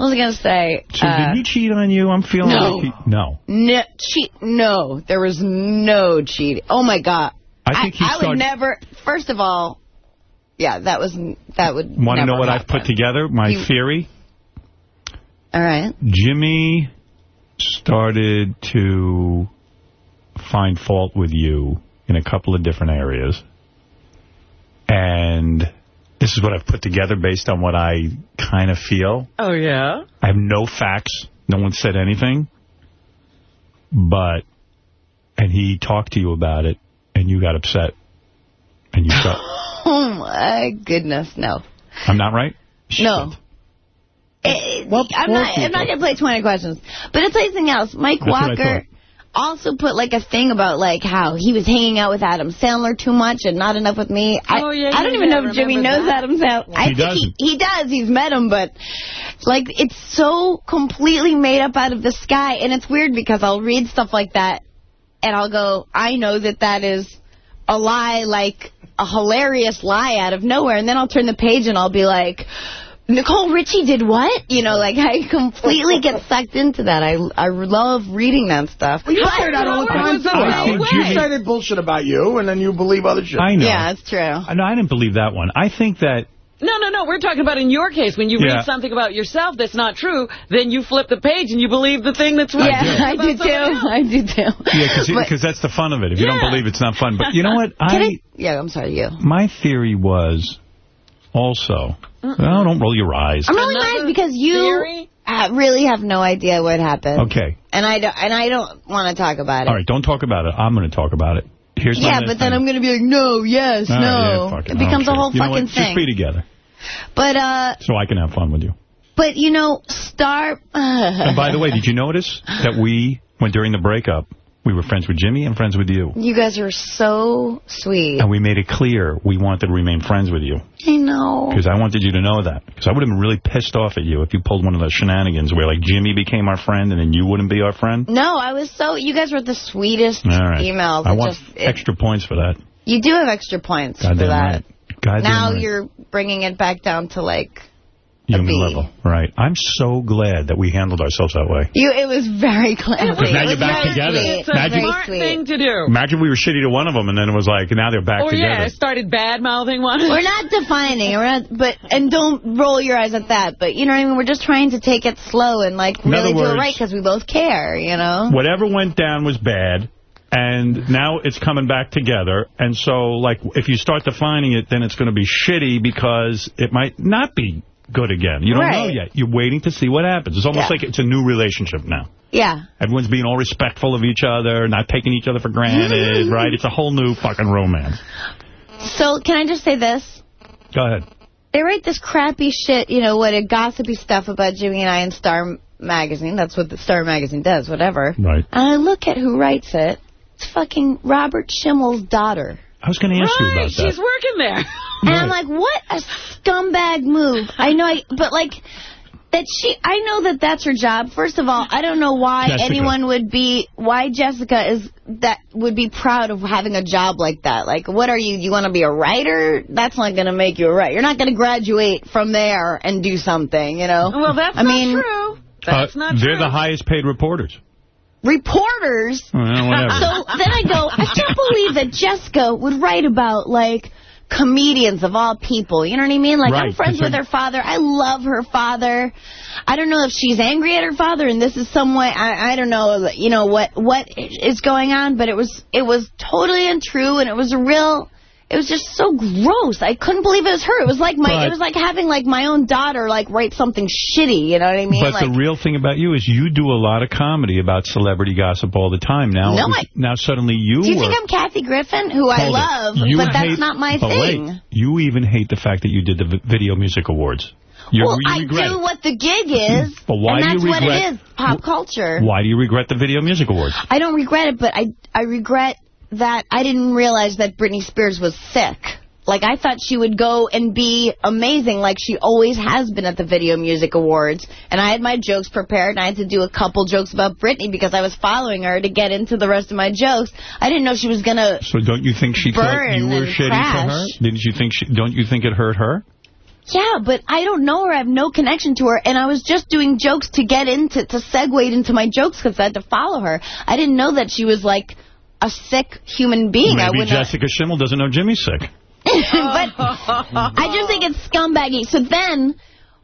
what was I going to say? So Uh, did he cheat on you? I'm feeling no. like he... No. no, cheat? No, there was no cheating. Oh my God! I think he I would never. First of all, yeah, that was that would. Want to know what I've put together? My You- theory? All right. Jimmy started to find fault with you in a couple of different areas. And this is what I've put together based on what I kind of feel. Oh, yeah? I have no facts. No one said anything. But, and he talked to you about it, and you got upset. And you got, Oh my goodness, no, I'm not right? no. Eh, I'm not. I'm not gonna play 20 questions. But you something else. Mike That's Walker also put like a thing about like how he was hanging out with Adam Sandler too much and not enough with me. I, Oh, yeah, I don't yeah, even yeah, know if Jimmy remember knows that. Adam Sandler. I He think doesn't. he, he does. He's met him, but like it's so completely made up out of the sky, and it's weird because I'll read stuff like that, and I'll go, I know that that is a lie, like a hilarious lie out of nowhere, and then I'll turn the page and I'll be like. Nicole Richie did what? You know, like I completely get sucked into that. I I love reading that stuff. Well, you say that all the time, too. I think You Jimmy- say that bullshit about you, and then you believe other shit. I know. Yeah, it's true. I know, I didn't believe that one. I think that No, no, no. We're talking about in your case. When you Yeah. read something about yourself that's not true, then you flip the page and you believe the thing that's right. Yeah, I do too. I do too. Yeah, But- because that's the fun of it. If you don't Yeah. believe it's not fun. But you know what? I I? Yeah, I'm sorry, you. My theory was also... Well, don't roll your eyes. I'm rolling my eyes because you theory? uh, really have no idea what happened. Okay. And I don't, and I don't want to talk about it. All right, don't talk about it. I'm going to talk about it. Here's my yeah, next but then. I'm going to be like, no, yes, All right, no. yeah, fuck it becomes a whole care. You know fucking what? Just thing. be together But, uh, so I can have fun with you. but you know, Star... And by the way, did you notice that we, when during the breakup, We were friends with Jimmy and friends with you. You guys are so sweet. And we made it clear we wanted to remain friends with you. I know. Because I wanted you to know that. Because I would have been really pissed off at you if you pulled one of those shenanigans where, like, Jimmy became our friend and then you wouldn't be our friend. No, I was so... You guys were the sweetest All right. emails. I want just, it- extra points for that. you do have extra points for Goddamn that. right. Goddamn now right. you're bringing it back down to, like... Human B. level. Right. I'm so glad that we handled ourselves that way. You, it was very clever. Because now you're back very together. sweet. It's a Imagine- Smart thing to do. Imagine we were shitty to one of them, and then it was like, now they're back oh, Or, together. yeah, I started bad-mouthing one. We're not defining, we're not, but and don't roll your eyes at that. But you know what I mean. We're just trying to take it slow and like In really other do it right because we both care. You know. Whatever went down was bad, and now it's coming back together. And so, like, if you start defining it, then it's going to be shitty because it might not be good again. You don't know yet. You're waiting to see what happens. It's almost Yeah. like it's a new relationship now. Yeah. Everyone's being all respectful of each other, not taking each other for granted, right? It's a whole new fucking romance. So can I just say this? Go ahead. They write this crappy shit, you know, what a gossipy stuff about Jimmy and I in Star Magazine. That's what the Star Magazine does, whatever. Right. And I look at who writes it. It's fucking Robert Schimmel's daughter. I was going to ask you about that. she's working there. And I'm like, what a scumbag move. I know, I, but like, that she, I know that that's her job. First of all, I don't know why Jessica. anyone would be, why Jessica is, that would be proud of having a job like that. Like, what are you, you want to be a writer? That's not going to make you a writer. You're not going to graduate from there and do something, you know? Well, that's I not mean, true. That's Uh, not they're true. the highest paid reporters. reporters. Well, whatever. So then I go, I can't believe that Jessica would write about, like, comedians of all people. You know what I mean? Like, I'm friends with her father. I love her father. I don't know if she's angry at her father, and this is some way, I, I don't know, you know, what what is going on, but it was it was totally untrue, and it was a real... It was just so gross. I couldn't believe it was her. It was like my. But- it was like having like my own daughter like write something shitty. You know what I mean? But like, the real thing about you is you do a lot of comedy about celebrity gossip all the time. Now, No, was- I- now suddenly you do you were... think I'm Kathy Griffin, who I it. love, but that's not my thing? Wait, you even hate the fact that you did the V- Video Music Awards. You, well, I do it. what the gig is, But why and do you that's what it is, pop culture. Why do you regret the Video Music Awards? I don't regret it, but I I regret that I didn't realize that Britney Spears was sick. Like, I thought she would go and be amazing like she always has been at the Video Music Awards. And I had my jokes prepared, and I had to do a couple jokes about Britney because I was following her to get into the rest of my jokes. I didn't know she was going to... So don't you think she thought you were shitty crash. for her? Didn't you think she, don't you think it hurt her? Yeah, but I don't know her. I have no connection to her. And I was just doing jokes to get into, to segue into my jokes because I had to follow her. I didn't know that she was like a sick human being. I Maybe wouldn't Jessica Schimmel doesn't know Jimmy's sick. but I just think it's scumbaggy. So then,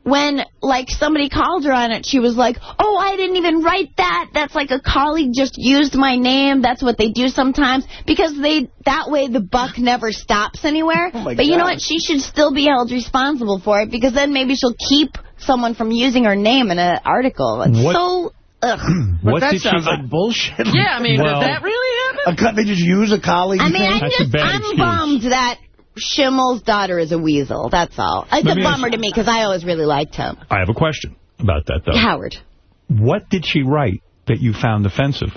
when, like, somebody called her on it, she was like, oh, I didn't even write that. That's like a colleague just used my name. That's what they do sometimes. Because they that way the buck never stops anywhere. Oh, my but you know what? She should still be held responsible for it because then maybe she'll keep someone from using her name in an article. It's What- so... Ugh. What that did she- sounds like bullshit. Yeah, I mean, Well- did that really happen? A co- they just use a colleague I mean, thing? I'm That's just, I'm excuse. bummed that Schimmel's daughter is a weasel. That's all. It's Let a bummer to me because I always really liked him. I have a question about that, though. Howard. What did she write that you found offensive?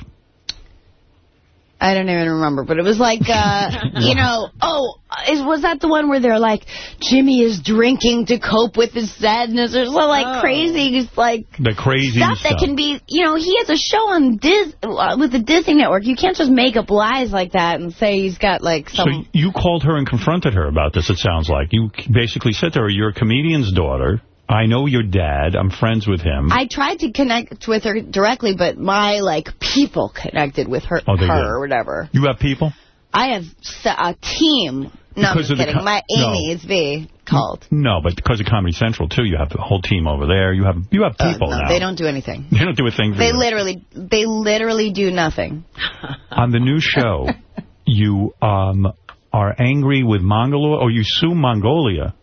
I don't even remember, but it was like, uh, you know, oh, is, was that the one where they're like, Jimmy is drinking to cope with his sadness or so like Oh. crazy, like The crazy stuff that can be, you know, he has a show on Dis uh, with the Disney Network. You can't just make up lies like that and say he's got like some. So you called her and confronted her about this, it sounds like. You basically said to her, you're a comedian's daughter. I know your dad. I'm friends with him. I tried to connect with her directly, but my, like, people connected with her, Oh, her or whatever. You have people? I have a team. No, I'm just of kidding. My no. Amy is V called. No, but because of Comedy Central, too, you have the whole team over there. You have you have Uh, people no, now. they don't do anything. They don't do a thing They you. literally, they literally do nothing. On the new show, you um are angry with Mongolia, or you sue Mongolia.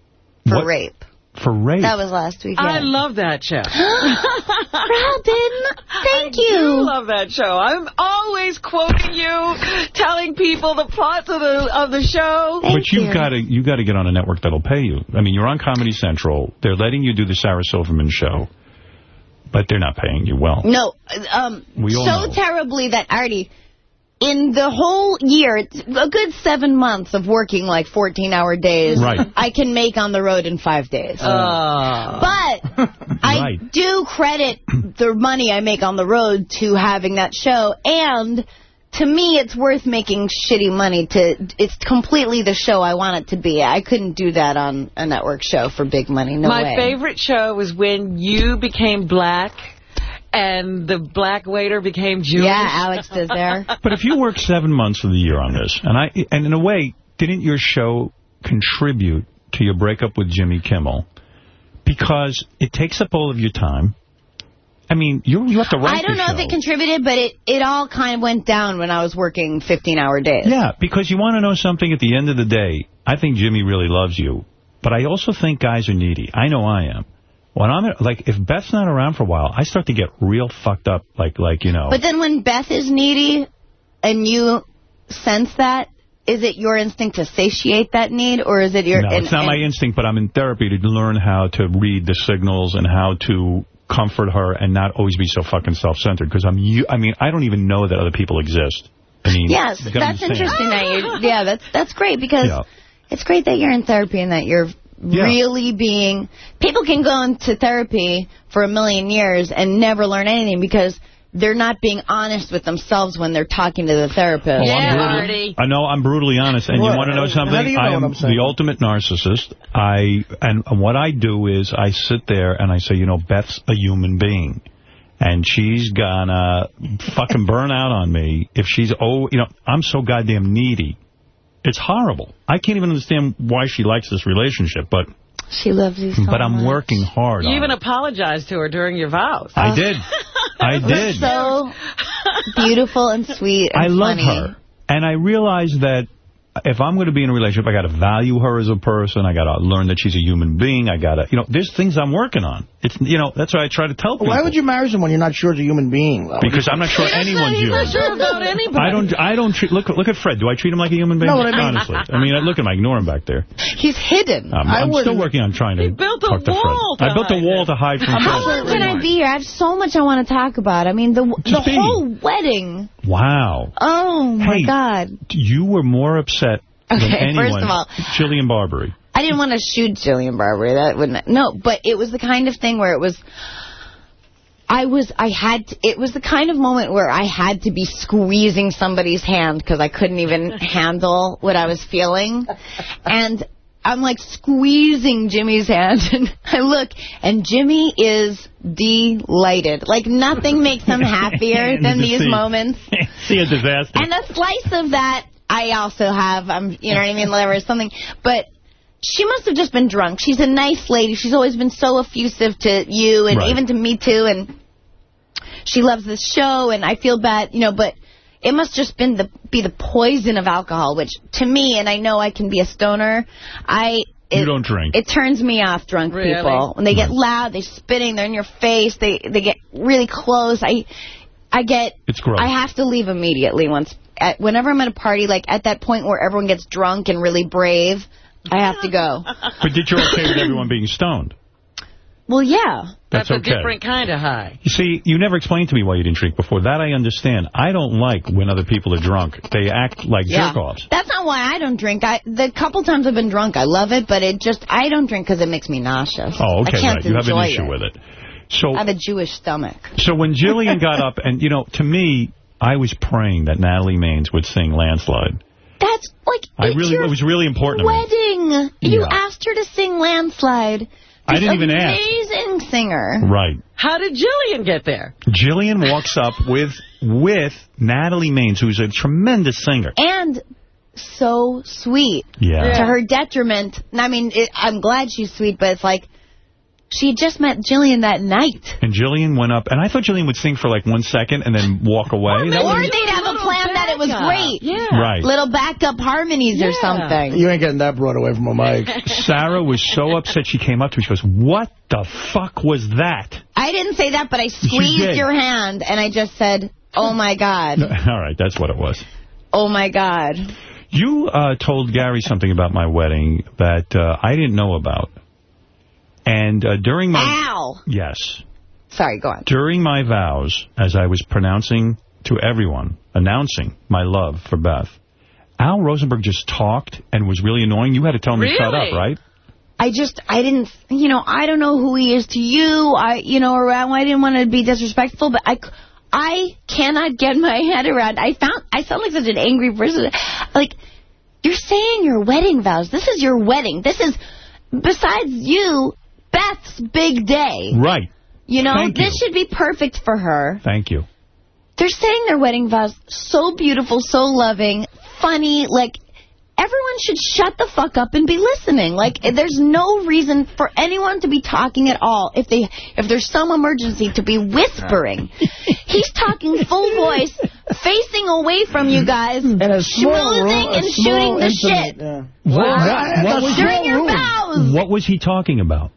For What- rape. For rape. That was last week. I love that show. Robin, thank I you. do love that show. I'm always quoting you, telling people the plots of the of the show. but you've got to you've got to get on a network that'll pay you. I mean, you're on Comedy Central. They're letting you do the Sarah Silverman show, but they're not paying you well. No, um, We all so know. terribly that Artie, in the whole year, it's a good seven months of working like 14-hour days, Right. I can make on the road in five days. Oh. But I do credit the money I make on the road to having that show, and to me, it's worth making shitty money to, it's completely the show I want it to be. I couldn't do that on a network show for big money, no My way. favorite show was when you became black and the black waiter became Jewish. Yeah, Alex does there. But if you work seven months of the year on this, and I, and in a way, didn't your show contribute to your breakup with Jimmy Kimmel? Because it takes up all of your time. I mean, you you have to write I don't know show. if it contributed, but it, it all kind of went down when I was working 15-hour days. Yeah, because you want to know something at the end of the day. I think Jimmy really loves you, but I also think guys are needy. I know I am. When I'm like, if Beth's not around for a while, I start to get real fucked up. Like, like you know. But then when Beth is needy and you sense that, is it your instinct to satiate that need, or is it your... no, and- it's not my instinct, but I'm in therapy to learn how to read the signals and how to comfort her and not always be so fucking self-centered. Because I'm, I mean, I don't even know that other people exist. I mean, Yes, that's understand. interesting that you... Yeah, that's, that's great because Yeah. it's great that you're in therapy and that you're Yeah. really being... People can go into therapy for a million years and never learn anything because they're not being honest with themselves when they're talking to the therapist. Oh, I'm brutal- I know I'm brutally honest, and What? you want to know something? You know I am the ultimate narcissist. I and what I do is I sit there and I say, you know, Beth's a human being, and she's gonna fucking burn out on me if she's oh, you know, I'm so goddamn needy. It's horrible. I can't even understand why she likes this relationship, but She loves you so but I'm much. working hard You on even it. apologized to her during your vows. I did. I did. So beautiful and sweet and I love funny. her. And I realize that if I'm going to be in a relationship, I got to value her as a person. I got to learn that she's a human being. I got to, you know, there's things I'm working on. It's, you know, that's what I try to tell people. Why would you marry someone you're not sure is a human being, though? Because I'm not sure anyone's He's human. not sure about anybody. I don't. I don't treat. Look. Look at Fred. Do I treat him like a human being? No, what I mean- Honestly, I mean, I look at him. I ignore him back there. He's hidden. Um, I'm still working on trying to built a talk to wall Fred. to I built a hide wall to hide from How Fred. long can I be here? I have so much I want to talk about. I mean, the the be. whole wedding. Wow. Oh, my Hey. God. You were more upset than Okay, anyone. first of all- Jillian Barberie. I didn't want to shoot Jillian Barberie. That wouldn't. No, but it was the kind of thing where it was. I was. I had. To, it was the kind of moment where I had to be squeezing somebody's hand because I couldn't even handle what I was feeling, and I'm like squeezing Jimmy's hand, and I look, and Jimmy is delighted. Like nothing makes him happier than these see- moments. See a disaster. And a slice of that I also have. I'm, you know what I mean, whatever, something. But she must have just been drunk. She's a nice lady. She's always been so effusive to you and Right. even to me too. And she loves this show, and I feel bad, you know. But it must just been the be the poison of alcohol, which to me, and I know I can be a stoner. I. It, You don't drink. It turns me off, drunk Really? people. When they get loud, they're spitting, they're in your face, they they get really close. I I get It's gross. I have to leave immediately once at, whenever I'm at a party like at that point where everyone gets drunk and really brave, I have to go. But did you okay with everyone being stoned? Well, yeah. That's a okay. different kind of high. You see, you never explained to me why you didn't drink before. That I understand. I don't like when other people are drunk. They act like Yeah. jerk-offs. That's not why I don't drink. I the couple times I've been drunk, I love it, but it just I don't drink because it makes me nauseous. Oh, okay, I can't right. You have an issue it. with it. So, I have a Jewish stomach. so when Jillian got up, and, you know, to me, I was praying that Natalie Maines would sing Landslide. That's like I really, it was really important to me. wedding. You Yeah. asked her to sing Landslide. I didn't even ask. Amazing singer. Right. How did Jillian get there? Jillian walks up with with Natalie Maines, who's a tremendous singer. and so sweet. Yeah. To her detriment. I mean, it, I'm glad she's sweet, but it's like she had just met Jillian that night. And Jillian went up, and I thought Jillian would sing for like one second and then walk away. Or they'd have a plan that it was great. Yeah. Right. Little backup harmonies or something. You ain't getting that brought away from a mic. Sarah was so upset she came up to me. She goes, what the fuck was that? I didn't say that, but I squeezed your hand and I just said, oh my God. All right, that's what it was. Oh my God. You uh, told Gary something about my wedding that uh, I didn't know about. And uh, during my... Ow. Yes. Sorry, go on. During my vows, as I was pronouncing to everyone announcing my love for Beth, Al Rosenberg just talked and was really annoying. You had to tell him to shut up, right? I just, I didn't, you know, I don't know who he is to you, I, you know, or I didn't want to be disrespectful, but I, I cannot get my head around, I found, I sound like such an angry person, like, you're saying your wedding vows, this is your wedding, this is, besides you, Beth's big day, Right. you know, Thank this should be perfect for her. Thank you. They're saying their wedding vows so beautiful, so loving, funny, like, everyone should shut the fuck up and be listening. Like, there's no reason for anyone to be talking at all if they if there's some emergency to be whispering. He's talking full voice, facing away from you guys, small room, schmoozing a and small shooting the shit. yeah. What, what was During your vows. What was he talking about?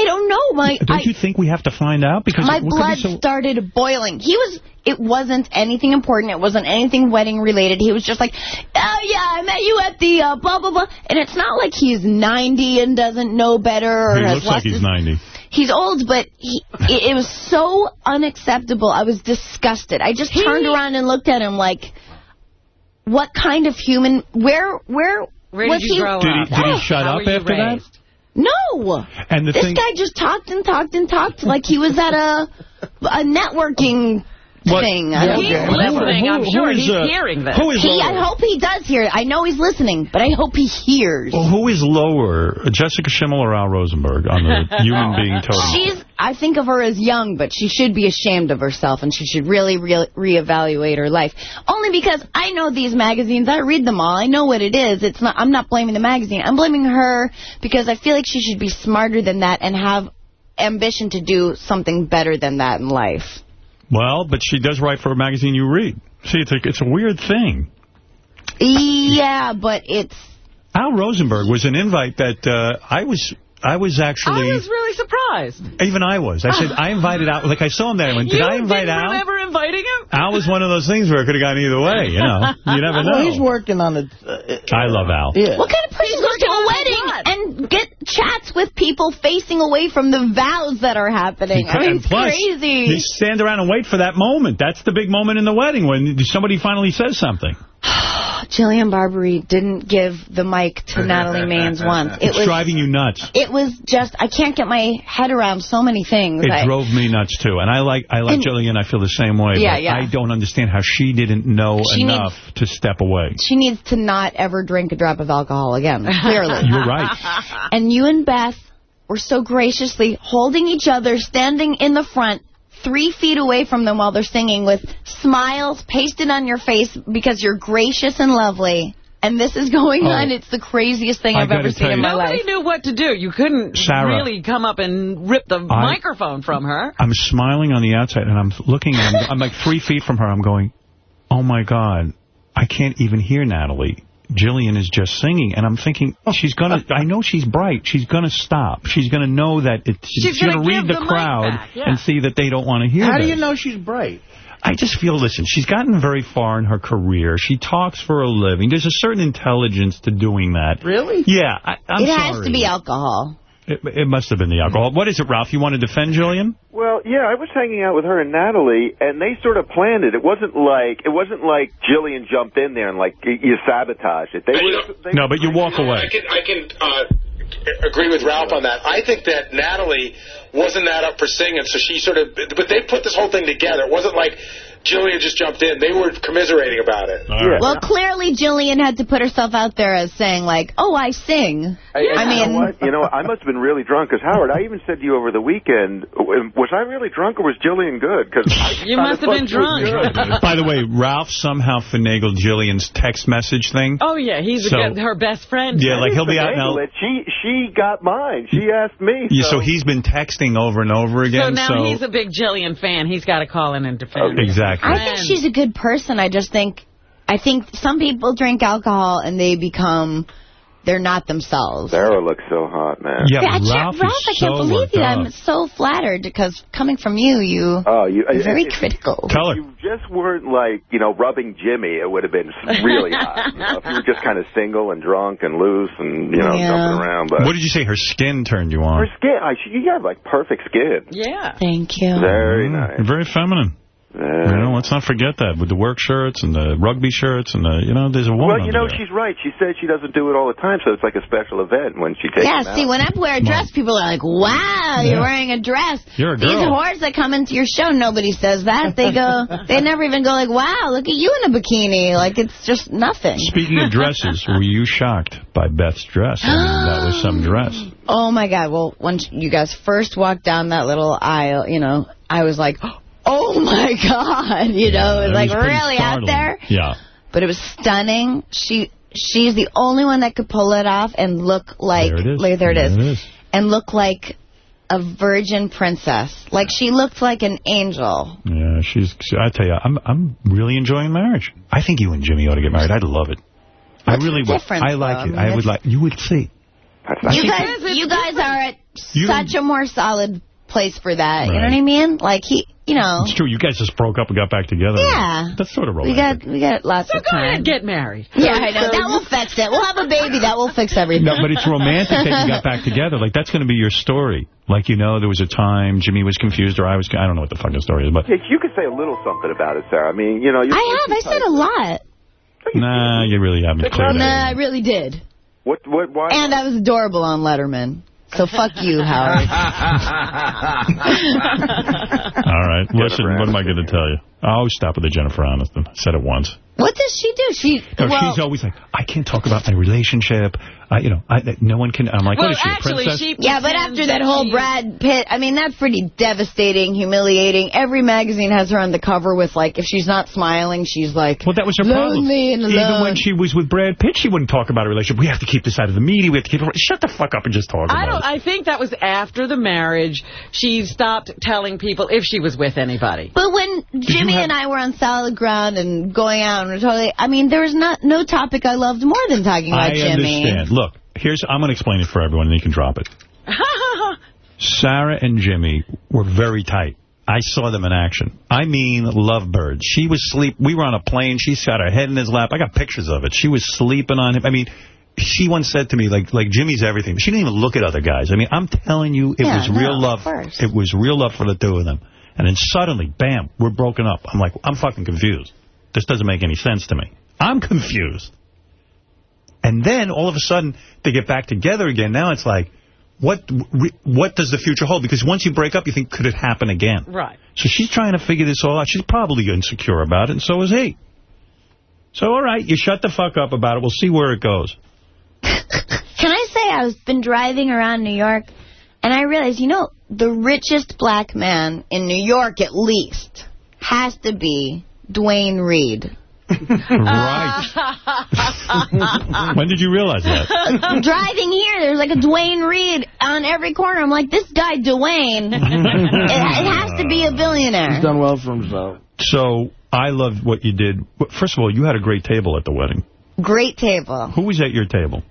I don't know. My Don't I, you think we have to find out? Because my it be blood so- started boiling. He was, it wasn't anything important. It wasn't anything wedding related. He was just like, oh yeah, I met you at the uh, blah, blah, blah. And it's not like he's 90 and doesn't know better or He has looks like he's his- 90. He's old, but he, it, it was so unacceptable. I was disgusted. I just turned around and looked at him like, what kind of human, where, where, Where was did you he? grow Did he, did he shut How up were you after that? No. And the this guy just talked and talked and talked like he was at a a networking What- thing. Yeah, I don't okay. know. Who- listening. I'm sure is, he's uh, hearing this. who is He? I hope he does hear it. I know he's listening, but I hope he hears. Well, who is lower, Jessica Schimmel or Al Rosenberg on the human being totem? She's. I think of her as young, but she should be ashamed of herself, and she should really re reevaluate her life. Only because I know these magazines. I read them all. I know what it is. It's not. I'm not blaming the magazine. I'm blaming her because I feel like she should be smarter than that and have ambition to do something better than that in life. Well, but she does write for a magazine you read. See, it's a, it's a weird thing. Yeah, but it's Al Rosenberg was an invite that uh, I was I was actually... I was really surprised. Even I was. I said, I invited Al. Like, I saw him there. I went, did you I invite didn't Al? remember inviting him? Al was one of those things where it could have gone either way, you know. You never know. Well, he's working on it. Uh, I love Al. yeah. What kind of person goes to a wedding and get chats with people facing away from the vows that are happening? I mean, it's plus, crazy. you stand around and wait for that moment. That's the big moment in the wedding when somebody finally says something. Jillian Barberie didn't give the mic to Natalie Maines once. It it's was driving you nuts. it was just I can't get my head around so many things. It I- drove me nuts, too. And I like I like And- Jillian. I feel the same way. Yeah, but yeah. I don't understand how she didn't know She enough to step away. she needs to not ever drink a drop of alcohol again, clearly. You're right. And you and Beth were so graciously holding each other, standing in the front, three feet away from them while they're singing with smiles pasted on your face because you're gracious and lovely. And this is going Oh. on. It's the craziest thing I I've ever seen tell in you- my Nobody life. knew what to do. You couldn't Sarah. really come up and rip the microphone from her. I'm smiling on the outside, and I'm looking at I'm, I'm like three feet from her. I'm going, oh, my God, I can't even hear Natalie. Jillian is just singing, and I'm thinking, oh. she's going to, I know she's bright. She's going to stop. She's going to know that it's, She's she's going gonna read the, the crowd yeah. and see that they don't want to hear How do you know she's bright? I just feel, listen, she's gotten very far in her career. She talks for a living. There's a certain intelligence to doing that. Really? Yeah, I, I'm it has sorry. to be alcohol. It, it must have been the alcohol. What is it, Ralph? You want to defend Jillian? Well, yeah, I was hanging out with her and Natalie, and they sort of planned it. It wasn't like it wasn't like Jillian jumped in there and like y- you sabotaged it. They were. They, No, but you walk away. I can, I can uh, agree with Ralph on that. I think that Natalie wasn't that up for singing, so she sort of. But they put this whole thing together. It wasn't like Jillian just jumped in. They were commiserating about it. Well, clearly Jillian had to put herself out there as saying, like, oh, I sing. Hey, I and you mean, know what? You know, I must have been really drunk. Because Howard, I even said to you over the weekend, was I really drunk or was Jillian good? Because You must have been drunk. By the way, Ralph somehow finagled Jillian's text message thing. Oh, yeah, he's a So- good, her best friend. Yeah, like he'll be out now. She she got mine. She asked me. Yeah, so he's been texting over and over again. So again. now he's a big Jillian fan. He's got to call in and defend her. Exactly. I think she's a good person. I just think, I think some people drink alcohol and they become, they're not themselves. Sarah looks so hot, man. Yeah, I can't, Ralph, I can't believe you. I'm so flattered because coming from you, you, Oh, you you're very if- critical. Tell her. If you just weren't like, you know, rubbing Jimmy, it would have been really hot. You know, if you were just kind of single and drunk and loose and, you know, Yeah. jumping around. But What did you say? Her skin turned you on. her skin, I, you have like perfect skin. Yeah. Thank you. Very nice. You're very feminine. Uh, you know, let's not forget that with the work shirts and the rugby shirts and the, you know, there's a woman Well, you know, there. she's right. She says she doesn't do it all the time, so it's like a special event when she takes Yeah, see, out. when I wear a dress, people are like, wow, you're wearing a dress. You're a girl. These girl. whores that come into your show, nobody says that. They go, they never even go like, wow, look at you in a bikini. Like, it's just nothing. Speaking of dresses, were you shocked by Beth's dress? I mean, that was some dress. Oh, my God. Well, when you guys first walked down that little aisle, you know, I was like, oh, oh, my God. You know, it was like was pretty really out there. Yeah. But it was stunning. She She's the only one that could pull it off and look like, There it is. like, there it is. There it is. and look like a virgin princess. Like she looked like an angel. Yeah, she's. I tell you, I'm I'm really enjoying marriage. I think you and Jimmy ought to get married. I'd love it. I really would. I like though? I it. mean, I would like. You would see. You guys, you guys are at You- such a more solid place for that. You know what I mean? Like he, you know. It's true. You guys just broke up and got back together. Yeah. That's sort of romantic. We got we got lots So of go time. ahead, get married. Yeah, I know. That will fix it. We'll have a baby. That will fix everything. No, but it's romantic that you got back together. Like, that's going to be your story. Like, you know, there was a time Jimmy was confused or I was... I don't know what the fucking story is, but... Yeah, you could say a little something about it, Sarah. I mean, you know, you're, I have. I said a lot. Nah, you really haven't cleared Nah. I really did. What? What? Why? And I was adorable on Letterman. So fuck you, Howard. All right. Listen, what am I going to tell you? Oh, stop with the Jennifer Aniston. I said it once. What does she do? She No, well, she's always like, I can't talk about my relationship. I, you know, I, no one can. I'm like, Well, what is she, a actually, princess? she yeah, but after that whole Brad Pitt, I mean, that's pretty devastating, humiliating. Every magazine has her on the cover with, like, if she's not smiling, she's like, Well, that was her problem. lonely and alone. Even when she was with Brad Pitt, she wouldn't talk about a relationship. We have to keep this out of the media. We have to keep it. Shut the fuck up and just talk I about don't. it. I think that was after the marriage. She stopped telling people if she was with anybody. But when Jimmy and I were on solid ground and going out and we're totally, I mean, there was not no topic I loved more than talking about I Jimmy. understand. Look, here's I'm going to explain it for everyone, and you can drop it. Sarah and Jimmy were very tight. I saw them in action. I mean, lovebirds. She was sleep. We were on a plane. She got her head in his lap. I got pictures of it. She was sleeping on him. I mean, she once said to me, like, like Jimmy's everything. She didn't even look at other guys. I mean, I'm telling you, it Yeah, was real love. It was real love for the two of them. And then suddenly, bam, we're broken up. I'm like, I'm fucking confused. This doesn't make any sense to me. I'm confused. And then all of a sudden they get back together again. Now it's like, what what does the future hold? Because once you break up, you think, could it happen again? Right. So she's trying to figure this all out. She's probably insecure about it, and so is he. So, all right, you shut the fuck up about it. We'll see where it goes. Can I say I've been driving around New York and I realized, you know, the richest black man in New York at least has to be Duane Reade. right. when did you realize that? Driving here, there's like a Duane Reade on every corner. I'm like, this guy Dwayne, it, it has to be a billionaire. He's done well for himself. So I love what you did. First of all, you had a great table at the wedding. Great table. Who was at your table?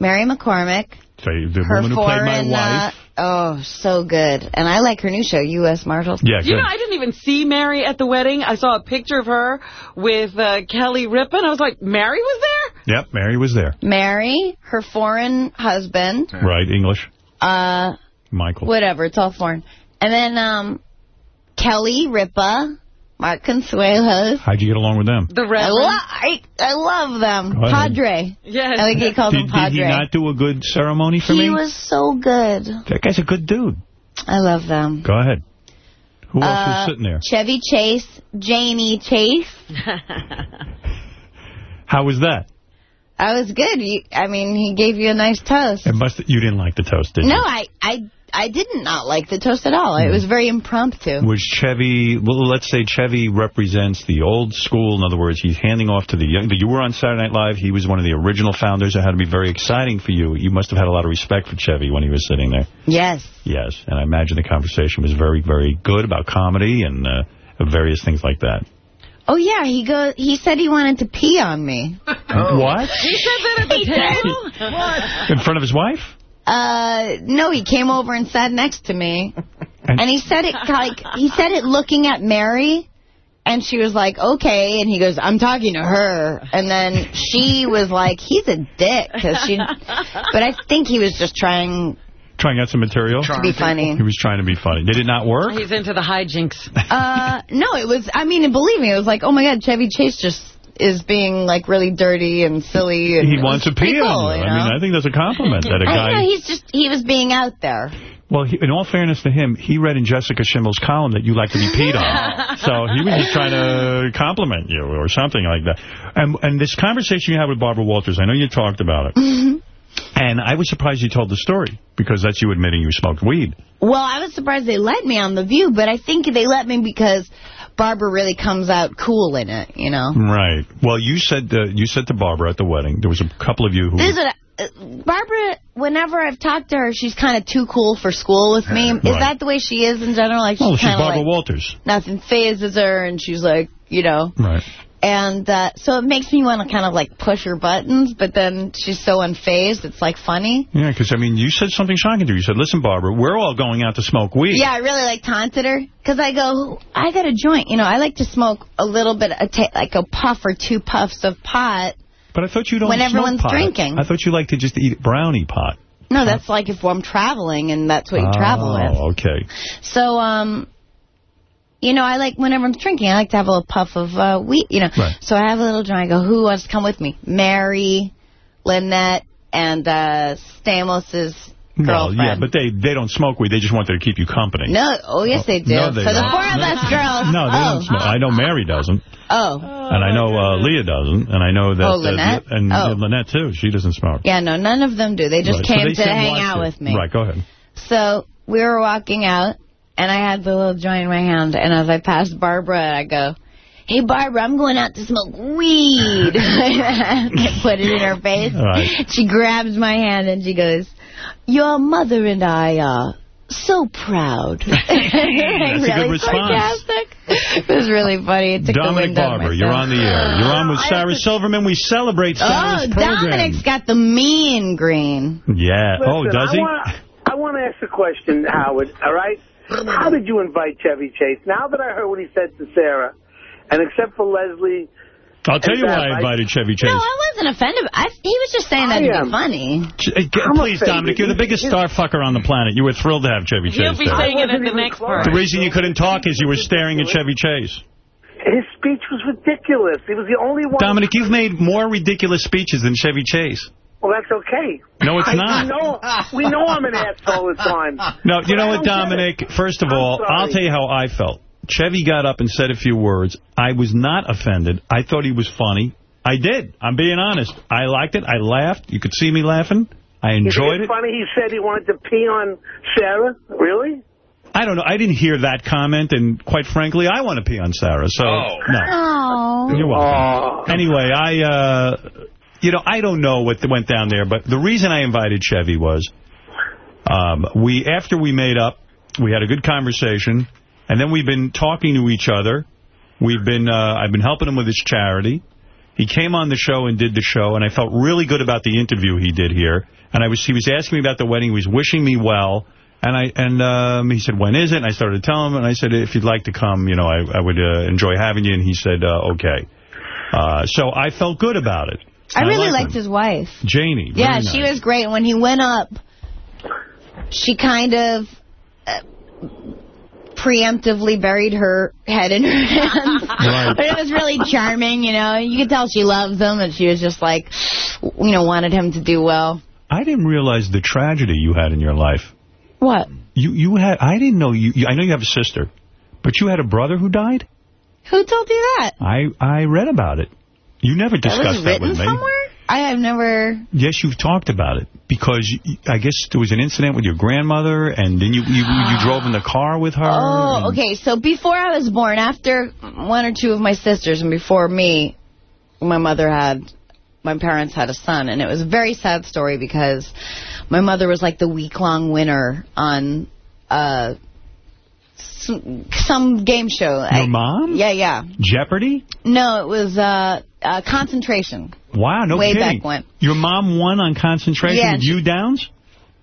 Mary McCormack, Say, the her woman who played my wife. uh, oh, so good. And I like her new show, U.S. Marshals. Yeah, You know, I didn't even see Mary at the wedding. I saw a picture of her with uh, Kelly Ripa. I was like, Mary was there? Yep, Mary was there. Mary, her foreign husband, Right, English. uh, Michael. whatever, it's all foreign. And then um, Kelly Ripa, Mark Consuelos. How'd you get along with them? The I, lo- I, I love them. Padre. Yes. I think he called Did, him did Padre. he not do a good ceremony for He me? He was so good. That guy's a good dude. I love them. Go ahead. Who else Uh, was sitting there? Chevy Chase, Jayni Chase. How was that? I was good. You, I mean, he gave you a nice toast. It must. You didn't like the toast, did No, you? I, I, I did not like the toast at all. It was very impromptu. Was Chevy, well, let's say Chevy represents the old school. In other words, he's handing off to the young. You were on Saturday Night Live. He was one of the original founders. It had to be very exciting for you. You must have had a lot of respect for Chevy when he was sitting there. Yes. Yes, and I imagine the conversation was very, very good about comedy and uh, various things like that. Oh yeah, he go. He said he wanted to pee on me. What? He said that at the table? what? In front of his wife? Uh, no, he came over and sat next to me, and, he said it like he said it looking at Mary, and she was like, "Okay," and he goes, "I'm talking to her," and then she was like, "He's a dick," because she. But I think he was just trying Trying out some material? To be funny. He was trying to be funny. Did it not work? He's into the hijinks. Uh, no, it was, I mean, and believe me, it was like, oh my God, Chevy Chase just is being like really dirty and silly. And He wants to pee cool, on you. I mean. I think that's a compliment that a I know, guy... he's just, he was being out there. Well, he, in all fairness to him, he read in Jessica Schimmel's column that you like to be peed on. so he was just trying to compliment you or something like that. And, and this conversation you had with Barbara Walters, I know you talked about it. Mm-hmm. And I was surprised you told the story because that's you admitting you smoked weed. Well, I was surprised they let me on The View, but I think they let me because Barbara really comes out cool in it, you know? Right. Well, you said uh, you said to Barbara at the wedding, there was a couple of you who... This is what uh, Barbara, whenever I've talked to her, she's kind of too cool for school with me. Is Right. that the way she is in general? Like she's she's kind of Barbara like Walters. nothing phases her, and she's like, you know. Right. And uh, so it makes me want to kind of like push her buttons, but then she's so unfazed, it's like funny. Yeah, because, I mean, you said something shocking to her. You said, listen, Barbara, we're all going out to smoke weed. Yeah, I really like taunted her because I go, I got a joint. You know, I like to smoke a little bit, a ta like a puff or two puffs of pot. But I thought you don't When everyone's pot. drinking. I thought you like to just eat brownie pot. No, that's like if I'm traveling and that's what you travel with. Oh, okay. So, um, you know, I like, whenever I'm drinking, I like to have a little puff of uh, wheat, you know. Right. So I have a little joint. I go, who wants to come with me? Mary, Lynette, and uh, Stamos's Well, girlfriend. yeah, but they, they don't smoke weed. They just want to keep you company. No, oh, yes, they do. No, they For the don't. four of us girls. No, they oh. don't smoke. I know Mary doesn't. Oh. And I know uh, Leah doesn't. And I know that... Oh, uh, Lynette? and Oh. Lynette, too. She doesn't smoke. Yeah, no, none of them do. They just Right, so came they to hang out it. with me. Right, go ahead. So we were walking out, and I had the little joint in my hand, and as I passed Barbara, I go, hey, Barbara, I'm going out to smoke weed. I put it in her face. Right. She grabs my hand, and she goes, your mother and I are so proud. That's a good really response. sarcastic. It was really funny. It took Dominic wind Barbara, you're on the air. You're on with Sarah Silverman. We celebrate Oh, Sarah's program. Dominic's got the mean green. Yeah. oh, does he? I want to ask a question, Howard, all right? How did you invite Chevy Chase? Now that I heard what he said to Sarah, and except for Leslie... I'll tell you why I invited Chevy Chase. No, I wasn't offended. I, he was just saying that I to am. be funny. Ch- eh, get- I'm Please, offended. Dominic, you're the biggest star fucker on the planet. You were thrilled to have Chevy Chase. He'll be there. saying it at the next part. The reason you couldn't talk is you were staring at Chevy Chase. His speech was ridiculous. He was the only one... Dominic, you've made more ridiculous speeches than Chevy Chase. Well, that's okay. No, it's I- not. We know, we know I'm an asshole at times. No, you know what, Dominic? First of all, sorry. I'll tell you how I felt. Chevy got up and said a few words. I was not offended. I thought he was funny. I did. I'm being honest. I liked it. I laughed. You could see me laughing. I enjoyed Isn't it. funny he said he wanted to pee on Sarah? Really? I don't know. I didn't hear that comment, and quite frankly, I want to pee on Sarah. So, no. Oh. You're welcome. Anyway, I, uh, you know, I don't know what went down there, but the reason I invited Chevy was, um, we after we made up, we had a good conversation, and then we've been talking to each other. We've been, uh, I've been helping him with his charity. He came on the show and did the show, and I felt really good about the interview he did here. And I was, he was asking me about the wedding. He was wishing me well. And I and um, he said, when is it? And I started to tell him, and I said, if you'd like to come, you know, I, I would uh, enjoy having you. And he said, uh, okay. Uh, so I felt good about it. I And really like liked him. his wife. Jayni. Yeah, very she was great. When he went up, she kind of uh, preemptively buried her head in her hands. Right. But it was really charming, you know. You could tell she loves him, and she was just like, you know, wanted him to do well. I didn't realize the tragedy you had in your life. What? You you had I didn't know you, you I know you have a sister, but you had a brother who died? Who told you that? I I read about it. You never That discussed was that, with me. somewhere? I have never... Yes, you've talked about it because I guess there was an incident with your grandmother, and then you you, you drove in the car with her. Oh, okay. So before I was born, after one or two of my sisters, and before me, my mother had, my parents had a son, and it was a very sad story because my mother was like the week-long winner on uh, some, some game show. Your I- mom? Yeah, yeah. Jeopardy? No, it was uh, uh, concentration. Wow, no Way kidding. back when. Your mom won on concentration Yeah, with you downs?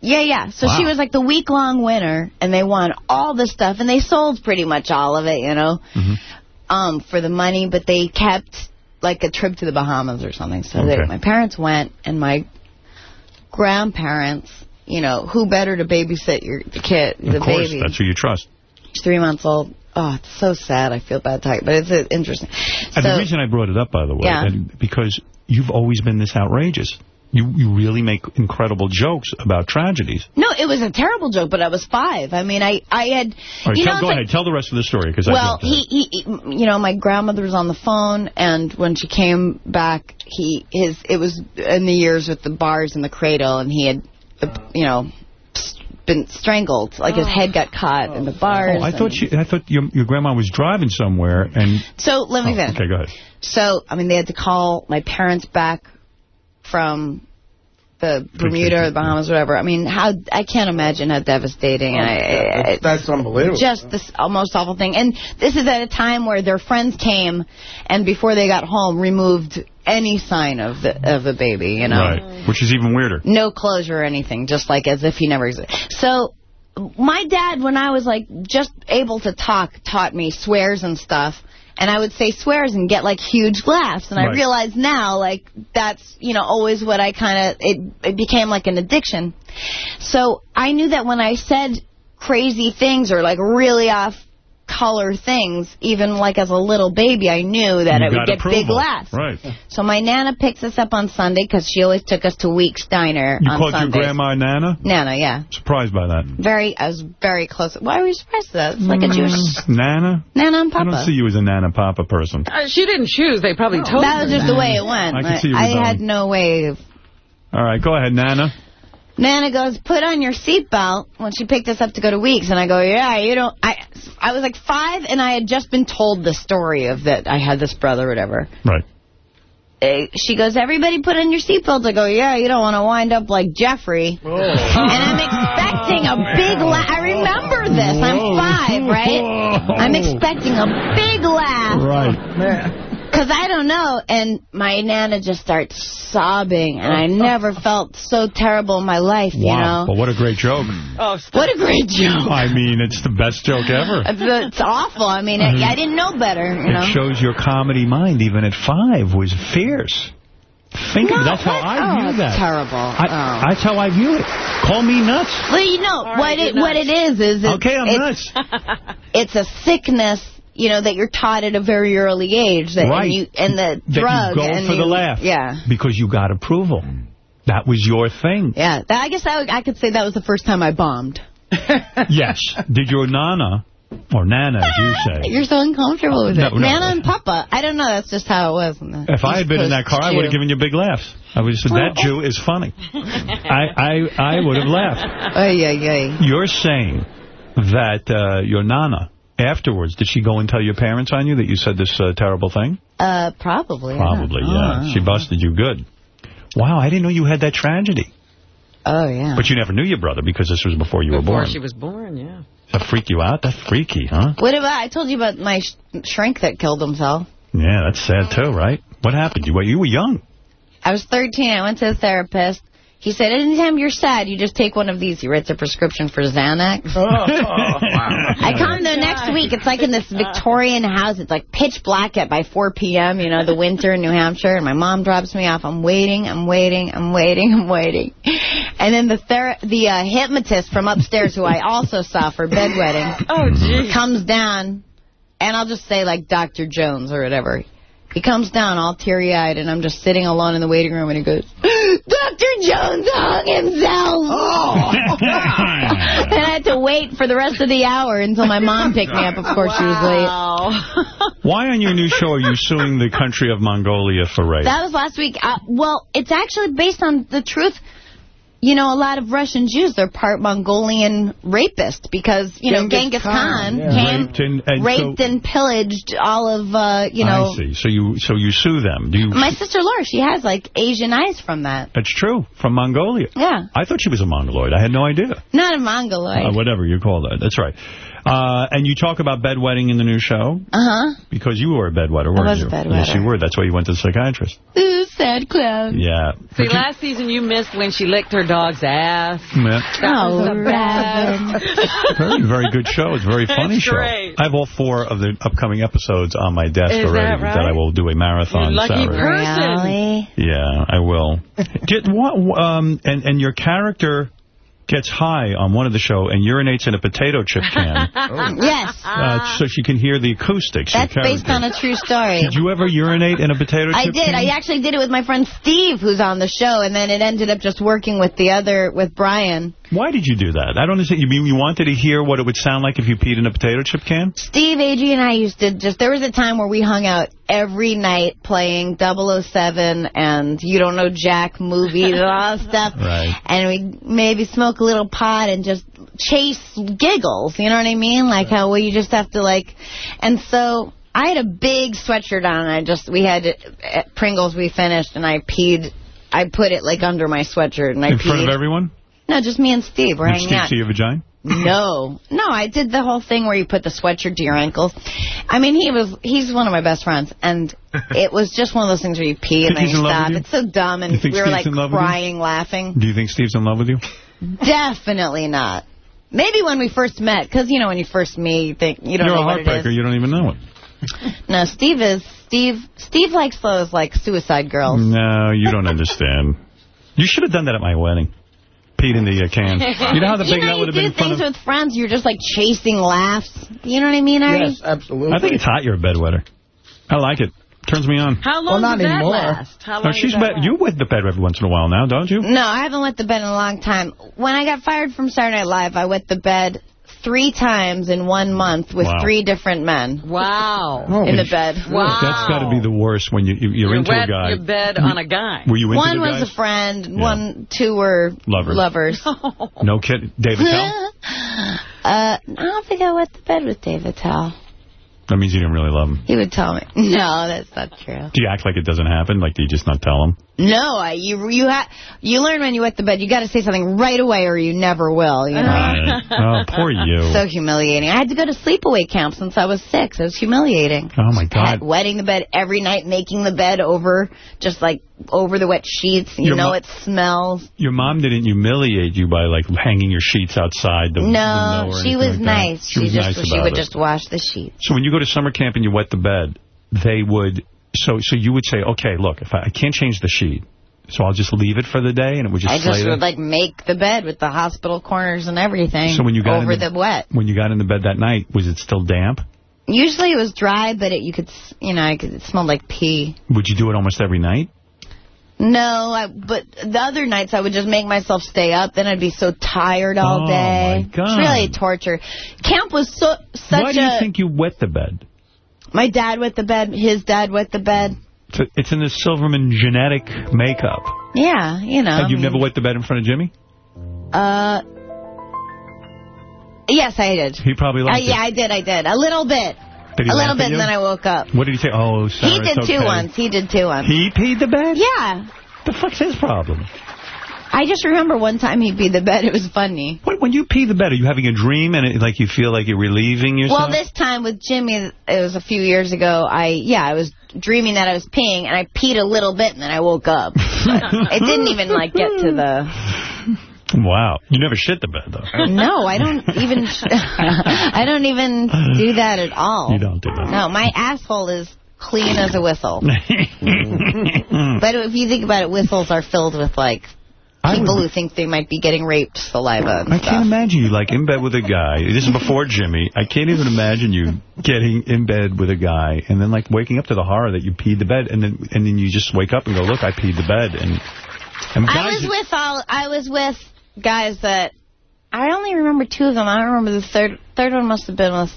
Yeah, yeah. So Wow. she was like the week-long winner, and they won all the stuff, and they sold pretty much all of it, you know, Mm-hmm. um, for the money, but they kept like a trip to the Bahamas or something. So Okay. they, my parents went, and my grandparents you know, who better to babysit your the kid, the of course, baby? that's who you trust. She's three months old. Oh, it's so sad. I feel bad talking, but it's interesting. And So- the reason I brought it up, by the way, Yeah. and because you've always been this outrageous. You you really make incredible jokes about tragedies. No, it was a terrible joke, but I was five. I mean, I, I had, All right, you tell, know, go it's ahead. like- Tell the rest of the story, because well, he, he, you know, my grandmother was on the phone, and when she came back, he, his, it was in the years with the bars and the cradle, and he had, you know, been strangled, like his head got caught in the oh. bars. Oh, I thought she, I thought your your grandma was driving somewhere, and So let me Oh, finish. okay, go ahead. So, I mean, they had to call my parents back from the Bermuda or the Bahamas, whatever. I mean, how I can't imagine how devastating. and I, That's, that's unbelievable. just this most awful thing. And this is at a time where their friends came and before they got home removed any sign of the of the baby, you know. right, which is even weirder. No closure or anything, just like as if he never existed. So my dad, when I was like just able to talk, taught me swears and stuff. And I would say swears and get like huge laughs. And I realize now, like, that's, you know, always what I kind of, it, it became like an addiction. So I knew that when I said crazy things or like really off color things, even like as a little baby, I knew that You I would got get big approval. laughs. Right. So my Nana picks us up on Sunday because she always took us to Week's Diner You on called Sundays. your grandma Nana? Nana, yeah. Surprised by that. Very, I was very close. Why were you surprised at that? It's like a Jewish Nana? Nana and Papa. I don't see you as a Nana Papa person. Uh, she didn't choose. They probably told that her was just the way it went. I can see you I had no way of... All right, go ahead, Nana. Nana goes, put on your seatbelt when she picked us up to go to Weeks. And I go, yeah, you don't... I I was like five, and I had just been told the story of that I had this brother or whatever. Right. Uh, she goes, everybody put on your seatbelt. I go, yeah, you don't want to wind up like Jeffrey. Oh. And I'm expecting a big laugh. I remember this. I'm five, right? I'm expecting a big laugh. Right. Because I don't know. And my Nana just starts sobbing. And I oh. never felt so terrible in my life, you Wow. know? Well, what a great joke. Mm. Oh, what a great joke. I mean, it's the best joke ever. It's, it's awful. I mean, I, mm-hmm. I didn't know better, you know? It shows your comedy mind, even at five, was fierce. Think of No, that's how? I Oh, view it's that. terrible. I, Oh. That's how I view it. Call me nuts. Well, you know, what it what it is is it's, Okay, I'm it's, it's a sickness, you know, that you're taught at a very early age, that Right. and you and the That drug you go and for you, the laugh. Yeah, Because you got approval. That was your thing. yeah. That, I guess I, I could say that was the first time I bombed. yes. Did your Nana, or Nana, as you say, You're so uncomfortable with No, it, no. Nana and Papa. I don't know. That's just how it was. if I had been in that car, I would have given you big laughs. I would have said, that Jew is funny. I, I, I would have laughed. Ay, ay, ay. You're saying that uh, your Nana, afterwards, did she go and tell your parents on you that you said this uh, terrible thing? Uh, probably. Probably, yeah. yeah. She busted you good. Wow, I didn't know you had that tragedy. Oh, yeah. But you never knew your brother because this was before you were born. Before she was born, yeah. Does that freak you out? That's freaky, huh? What about, I told you about my sh shrink that killed himself. Yeah, that's sad too, right? What happened? You, well, you were young. I was 13. I went to a therapist. He said, anytime you're sad, you just take one of these. He writes a prescription for Xanax. I come the next week. It's like in this Victorian house. It's like pitch black at by 4 p.m., you know, the winter in New Hampshire. And my mom drops me off. I'm waiting, I'm waiting, I'm waiting, I'm waiting. And then the ther the uh, hypnotist from upstairs, who I also saw for bedwetting, Oh, gee. comes down, and I'll just say like Dr. Jones or whatever. He comes down all teary-eyed, and I'm just sitting alone in the waiting room, and he goes, Dr. Jones hung himself! Oh! and I had to wait for the rest of the hour until my mom picked me up. Of course, she was late. Why on your new show are you suing the country of Mongolia for rape? That was last week. Uh, well, it's actually based on the truth. You know, a lot of Russian Jews, they're part Mongolian rapists because, you know, Genghis Genghis Khan, Khan, yeah. came, Raped and- and raped so- and pillaged all of, uh, you know. I see. So you so you sue them. Do you? My sister Laura, she has, like, Asian eyes from that. That's true. From Mongolia. Yeah. I thought she was a Mongoloid. I had no idea. Not a Mongoloid. Uh, whatever you call that. That's right. Uh, and you talk about bedwetting in the new show Uh-huh. because you were a bedwetter, weren't was a you? bedwetter. Yes, you were. That's why you went to the psychiatrist. Ooh, sad clown. Yeah. See, But you- last season you missed when she licked her dog's ass. Yeah. That was Oh, the. Very, very good show. It's a very funny It's show. I have all four of the upcoming episodes on my desk Is that already right? I will do a marathon You lucky Saturday. person. Really? Yeah, I will. Get, what, um, and, and your character gets high on one of the show and urinates in a potato chip can Yes. uh, so she can hear the acoustics. That's based on a true story. Did you ever urinate in a potato chip can? I did. can? I actually did it with my friend Steve, who's on the show, and then it ended up just working with the other, with Brian. Why did you do that? I don't understand. You mean you wanted to hear what it would sound like if you peed in a potato chip can? Steve, Adrian, and I used to just, there was a time where we hung out every night playing 007 and You Don't Know Jack movies and all that stuff. Right. And we maybe smoke a little pot and just chase giggles, you know what I mean? Like how well, you just have to like, and so I had a big sweatshirt on and I just, we had at Pringles we finished and I peed, I put it like under my sweatshirt and I In peed. front of everyone? No, just me and Steve. We're Did hanging Steve out. see your vagina? No, no, I did the whole thing where you put the sweatshirt to your ankles. I mean, he was, he's one of my best friends, and it was just one of those things where you pee and Think then you stop. you? It's so dumb, and we were like crying, laughing. Do you think Steve's in love with you? Definitely not. Maybe when we first met, because, you know, when you first meet, you think, you don't You're know a what it heartbreaker. You don't even know it. No, Steve is, Steve, Steve likes those, like, suicide girls. No, you don't understand. You should have done that at my wedding. Peed in the uh, can. You know how the you big know, that would have been do in front things with friends, you're just, like, chasing laughs. You know what I mean, Ari? Yes, absolutely. I think it's hot you're a bedwetter. I like it. Turns me on. How long not does that anymore. last? How Oh, long she's does that wet. You with the bed every once in a while now, don't you? No, I haven't wet the bed in a long time. When I got fired from Saturday Night Live, I wet the bed three times in one month with Wow. three different men Wow. in the bed. Wow. That's got to be the worst when you, you, you're You into a guy. your bed on a guy. Were you into One was guys? a friend, one, two were Lovers. lovers. No kidding. Dave Attell? uh, I don't think I wet the bed with Dave Attell. That means you didn't really love him. He would tell me. No, that's not true. Do you act like it doesn't happen? Like, do you just not tell him? No, I, you you ha you learn when you wet the bed. You got to say something right away, or you never will. You know. Right. Oh, poor you. So humiliating. I had to go to sleepaway camp since I was six. It was humiliating. Oh, my God. wetting the bed every night, making the bed over, just like over the wet sheets. You Your know it smells. Your mom didn't humiliate you by, like, hanging your sheets outside the No, or she was like nice. She was just nice she about would it. just wash the sheets. So when you go to summer camp and you wet the bed, they would... So so you would say, okay, look, if I, I can't change the sheet, so I'll just leave it for the day, and it would just I just would like make the bed with the hospital corners and everything. So when you got over in the, wet. When you got in the bed that night, was it still damp? Usually it was dry, but it you could s- you know it smelled like pee. Would you do it almost every night? No, I, but the other nights I would just make myself stay up. Then I'd be so tired all day. Oh, day. my God. It's really torture. Camp was so such Why do a. you think you wet the bed? My dad wet the bed. His dad wet the bed. It's, it's in the Silverman genetic makeup. Yeah, you know. and I you've mean, never wet the bed in front of Jimmy? Uh. Yes, I did. He probably Uh, liked yeah, it. I did. I did a little bit. Did he a little bit, and then I woke up. What did he say? Oh, Sarah, he did it's two once. He did two once. He peed the bed? Yeah. The fuck's his problem? I just remember one time he peed the bed. It was funny. What, when you pee the bed, are you having a dream and it, like you feel like you're relieving yourself? Well, this time with Jimmy, it was a few years ago. I yeah, I was dreaming that I was peeing, and I peed a little bit, and then I woke up. It didn't even like get to the. Wow. You never shit the bed, though. No, I don't even. I don't even do that at all. You don't do that. No, my asshole is clean as a whistle. but if you think about it, whistles are filled with like people who think they might be getting raped saliva and I stuff. can't imagine you, like, in bed with a guy. This is before Jimmy. I can't even imagine you getting in bed with a guy and then, like, waking up to the horror that you peed the bed, and then and then you just wake up and go, look, I peed the bed. And, and I was with all. I was with guys that I only remember two of them. I don't remember the third. Third one must have been with.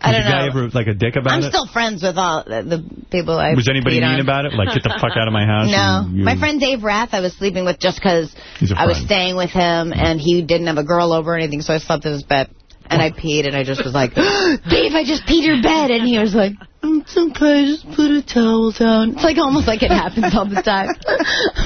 I don't the guy know. ever, like, a dick about it? I'm still friends with all the, the people I. was anybody mean on. about it? Like, get the fuck out of my house? No. You- My friend Dave Rath, I was sleeping with just because I was staying with him, and he didn't have a girl over or anything, so I slept in his bed. And I peed, and I just was like, Dave, I just peed your bed. And he was like, mm, it's okay, just put a towel down. It's like almost like it happens all the time.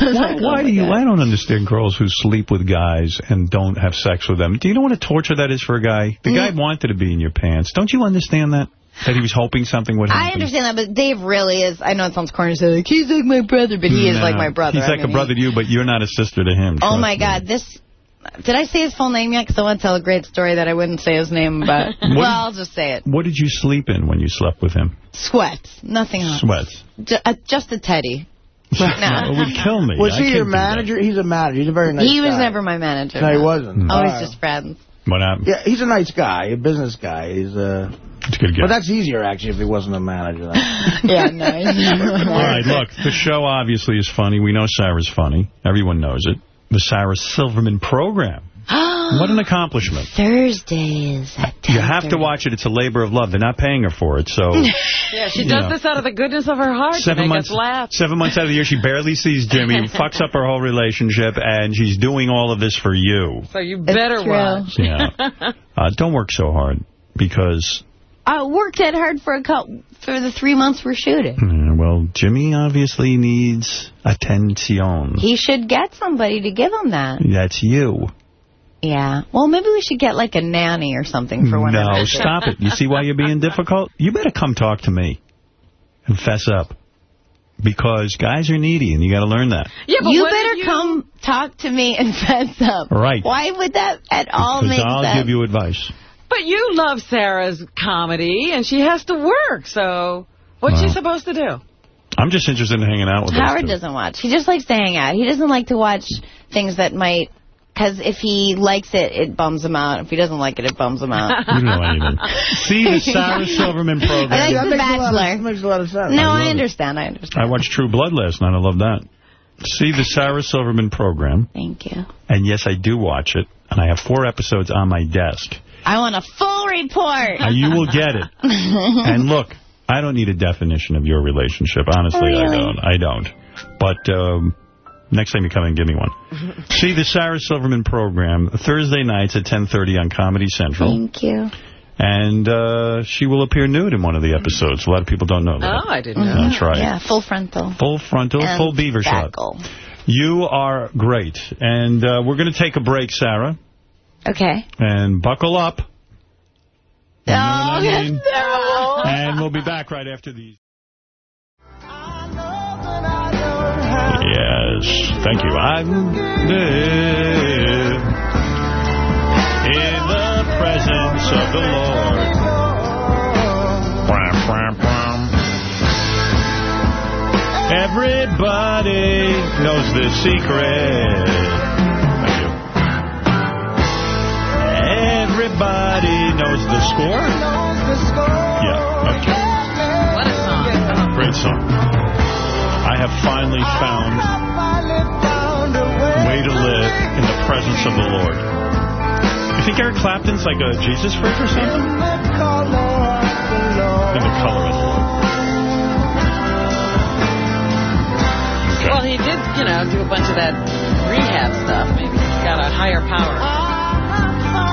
Why, like, why oh do you? God. I don't understand girls who sleep with guys and don't have sex with them. Do you know what a torture that is for a guy? The mm. guy wanted to be in your pants. Don't you understand that? That he was hoping something would happen. I understand that, but Dave really is, I know it sounds corny to say, like, he's like my brother, but he is like my brother. He's I like mean, a brother to you, but you're not a sister to him. Oh my me. God, this. Did I say his full name yet? Because I want to tell a great story that I wouldn't say his name about. well, I'll just say it. What did you sleep in when you slept with him? Sweats. Nothing else. Sweats. Ju- uh, just a teddy. It would kill me. Was I he your manager? He's a manager. He's a very nice he was guy. never my manager. No, he wasn't. Always All right. just friends. What happened? Yeah, he's a nice guy, a business guy. He's uh, It's a good guy. But that's easier, actually, if he wasn't a manager. yeah, no. All right, look, the show obviously is funny. We know Sarah's funny. Everyone knows it. The Sarah Silverman program. What an accomplishment. Thursdays at You have to watch it. It's a labor of love. They're not paying her for it, so... Yeah, she does know. this out of the goodness of her heart to Seven make months, us laugh. seven months out of the year, she barely sees Jimmy, fucks up her whole relationship, and she's doing all of this for you. So you better true. watch. Yeah. Uh, don't work so hard, because, I worked that hard for a couple, for the three months we're shooting. uh, well, Jimmy obviously needs attention. He should get somebody to give him that. That's you. Yeah. Well, maybe we should get like a nanny or something for one of No, us. stop it. You see why you're being difficult? You better come talk to me and fess up. Because guys are needy, and you got to learn that. Yeah, but you better you- come talk to me and fess up. Right. Why would that at all Because make I'll sense? give you advice. But you love Sarah's comedy, and she has to work, so what's she supposed to do? I'm just interested in hanging out with those Howard doesn't watch. He just likes to hang out. He doesn't like to watch things that might... Because if he likes it, it bums him out. If he doesn't like it, it bums him out. You don't know anything. See the Sarah Silverman program. I like The makes a lot of- Bachelor. makes a lot of sense. No, I love I it. understand. I understand. I watched True Blood last night. I love that. See the Sarah Silverman program. Thank you. And yes, I do watch it. And I have four episodes on my desk. I want a full report. Uh, you will get it. And look, I don't need a definition of your relationship. Honestly, I don't. I don't. But um, next time you come in, give me one. See the Sarah Silverman program Thursday nights at 10:30 on Comedy Central. Thank you. And uh, she will appear nude in one of the episodes. A lot of people don't know that. Oh, I didn't know. That's right. Yeah, full frontal. Full frontal, And full beaver shot. You are great. And uh, we're going to take a break, Sarah. Okay. And buckle up. You know what I Oh, mean? that's terrible. And we'll be back right after these. Yes, thank you. I live in the presence of the Lord. Everybody knows the secret. Everybody knows the score? Yeah, okay. What a song. Great song. I have finally found a way to live in the presence of the Lord. You think Eric Clapton's like a Jesus freak or something? In the color of the Lord. Okay. Well, he did, you know, do a bunch of that rehab stuff. Maybe he's got a higher power.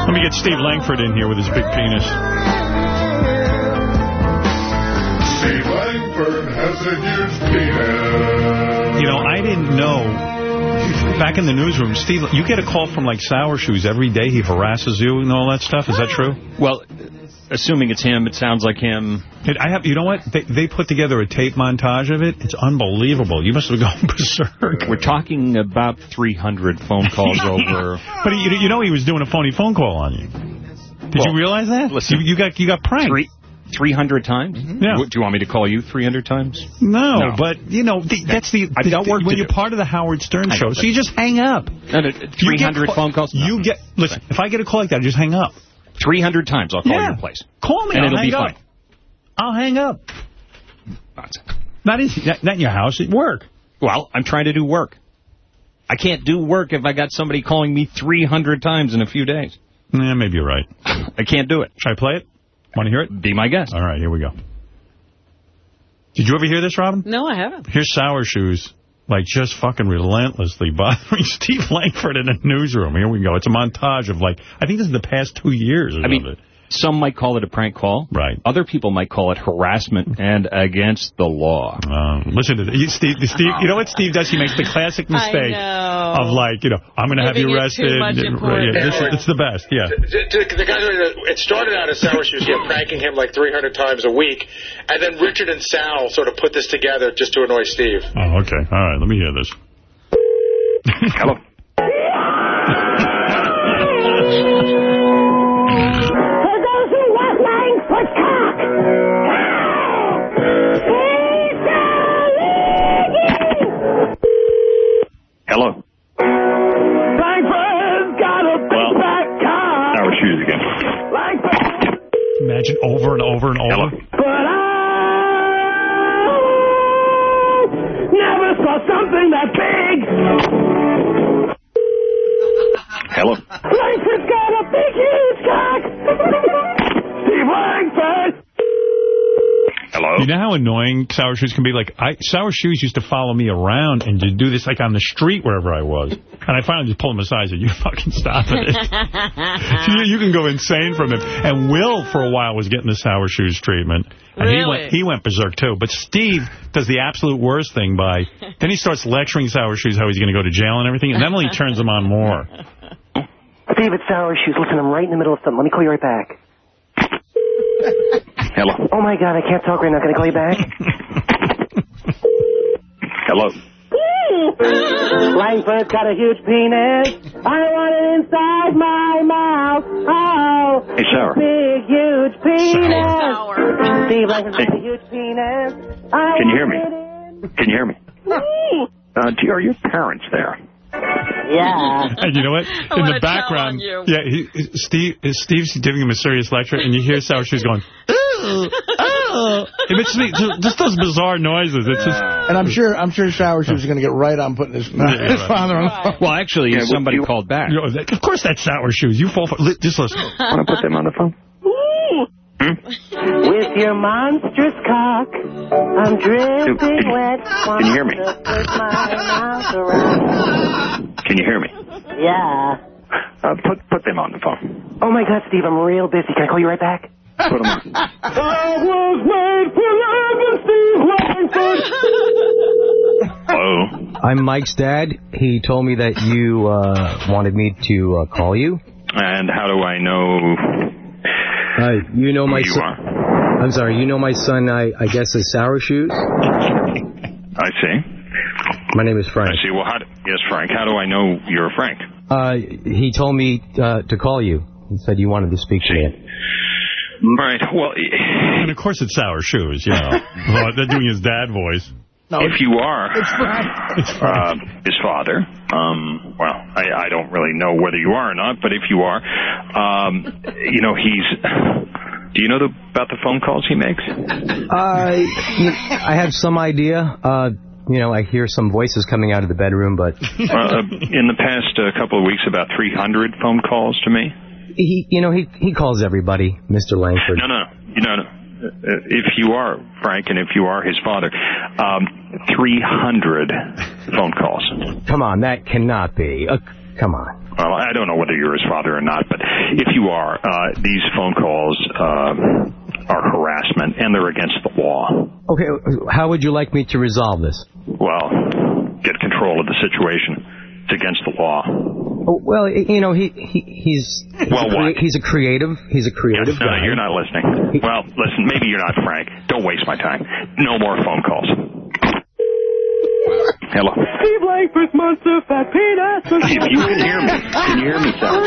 Let me get Steve Langford in here with his big penis. Steve Langford has a huge penis. You know, I didn't know. Back in the newsroom, Steve, you get a call from like Sour Shoes every day. He harasses you and all that stuff. Is that true? Well, assuming it's him, it sounds like him. I have. You know what? They, they put together a tape montage of it. It's unbelievable. You must have gone berserk. We're talking about 300 phone calls over. But you, you know he was doing a phony phone call on you. Did Well, you realize that? listen. you, you got you got pranked. Three, 300 times? Mm-hmm. Yeah. Do you want me to call you 300 times? No, No. but you know the, that's the, I've the- got work when to you're do. part of the Howard Stern I show, so you just hang up. No, no, 300 phone calls? No. You get listen. If I get a call like that, I just hang up. 300 times I'll call Yeah. your place. Call me. And I'll it'll hang be up. fine. I'll hang up. Nonsense. Not in not, not in your house. At work. Well, I'm trying to do work. I can't do work if I got somebody calling me 300 times in a few days. Yeah, maybe you're right. I can't do it. Should I play it? Want to hear it? Be my guest. All right, here we go. Did you ever hear this, Robin? No, I haven't. Here's Sour Shoes, like just fucking relentlessly bothering Steve Langford in a newsroom. Here we go. It's a montage of like, I think this is the past two years or I mean, something. Some might call it a prank call. Right. Other people might call it harassment and against the law. Um, listen to this. You, Steve, Steve, you know what Steve does? He makes the classic mistake of like, you know, I'm going to have you arrested. much Yeah, this is- it's the best, yeah. The, the, the guys, it started out as Sour Shoes, yeah, pranking him like 300 times a week, and then Richard and Sal sort of put this together just to annoy Steve. Oh, okay. All right, let me hear this. Hello. Hello. Langford's got a big well, fat cock. Now we're shooting again. Langford. Imagine over and over and over. Hello. But I never saw something that big. Hello. Langford's got a big, huge cock. Steve Langford. Hello. You know how annoying Sour Shoes can be? Like, I, Sour Shoes used to follow me around and just do this like on the street wherever I was. And I finally just pulled him aside and said, you fucking stop it. you, you can go insane from him. And Will, for a while, was getting the Sour Shoes treatment. And he Really? went, he went berserk, too. But Steve does the absolute worst thing by, then he starts lecturing Sour Shoes how he's going to go to jail and everything. And then only turns him on more. Steve, it's Sour Shoes. Listen, I'm right in the middle of something. Let me call you right back. Hello. Oh, my God, I can't talk right now. Can I call you back? Hello. Langford's got a huge penis. I want it inside my mouth. Oh, Hey, Sour. big, huge penis. Steve Langford's got a huge penis. I Can you hear me? Can you hear me? Uh, are your parents there? Yeah. And you know what? In the background, yeah, he, Steve, Steve's giving him a serious lecture, and you hear Sour Shoes going, "Ooh, oh." It makes me just those bizarre noises. It's just. And I'm sure I'm sure Sour Shoes is going to get right on putting his, his father on the phone. Well, actually, Yeah, somebody you- called back. You know, of course that's Sour Shoes. You fall for... Just listen. Want to put them on the phone? With your monstrous cock, I'm dripping Can you- wet. can you hear me? Want to put my mouth around. Can you hear me? Yeah. Uh, put put them on the phone. Oh my God, Steve, I'm real busy. Can I call you right back? Put them on. I was made for love and Steve Langford. Hello. I'm Mike's dad. He told me that you uh, wanted me to uh, call you. And how do I know Uh, you know my you son. are? I'm sorry. You know my son. I, I guess is Sour Shoes. I see. My name is Frank. I see. Well, how do, yes, Frank. How do I know you're Frank? Uh, he told me uh, to call you. He said you wanted to speak to me. Right. Well, And of course it's Sour Shoes, you know. they're doing his dad voice. If you are It's uh, his father, um, well, I, I don't really know whether you are or not, but if you are, um, you know, he's. Do you know the, about the phone calls he makes? Uh, I have some idea. Uh, you know, I hear some voices coming out of the bedroom, but uh, in the past uh, couple of weeks, about 300 phone calls to me. he, you know, he he calls everybody Mr. Langford. No, no, you know, uh, if you are Frank and if you are his father, um, 300 phone calls. Come on, that cannot be. Uh, come on. Well, I don't know whether you're his father or not, but if you are, uh, these phone calls uh, are harassment and they're against the law. Okay, how would you like me to resolve this? Well, get control of the situation. It's against the law. Oh, well, you know, he, he he's he's, Well, a, what? he's a creative. He's a creative No, no, guy. you're not listening. Well, listen, maybe you're not Frank. Don't waste my time. No more phone calls. Hello. Steve Langford's monster fat penis. If you can hear me, can you hear me, Sour?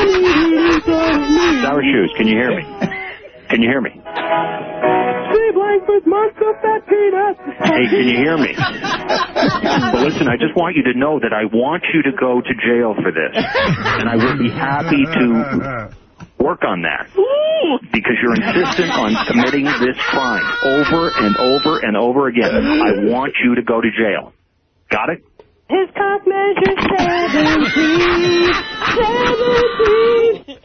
Sour Shoes, can you hear me? Can you hear me? Monster fat. Hey, can you hear me? Well, listen, I just want you to know that I want you to go to jail for this. And I would be happy to work on that. Because you're insistent on committing this crime over and over and over again. I want you to go to jail. Got it? His cock measures seventeen. Seventeen.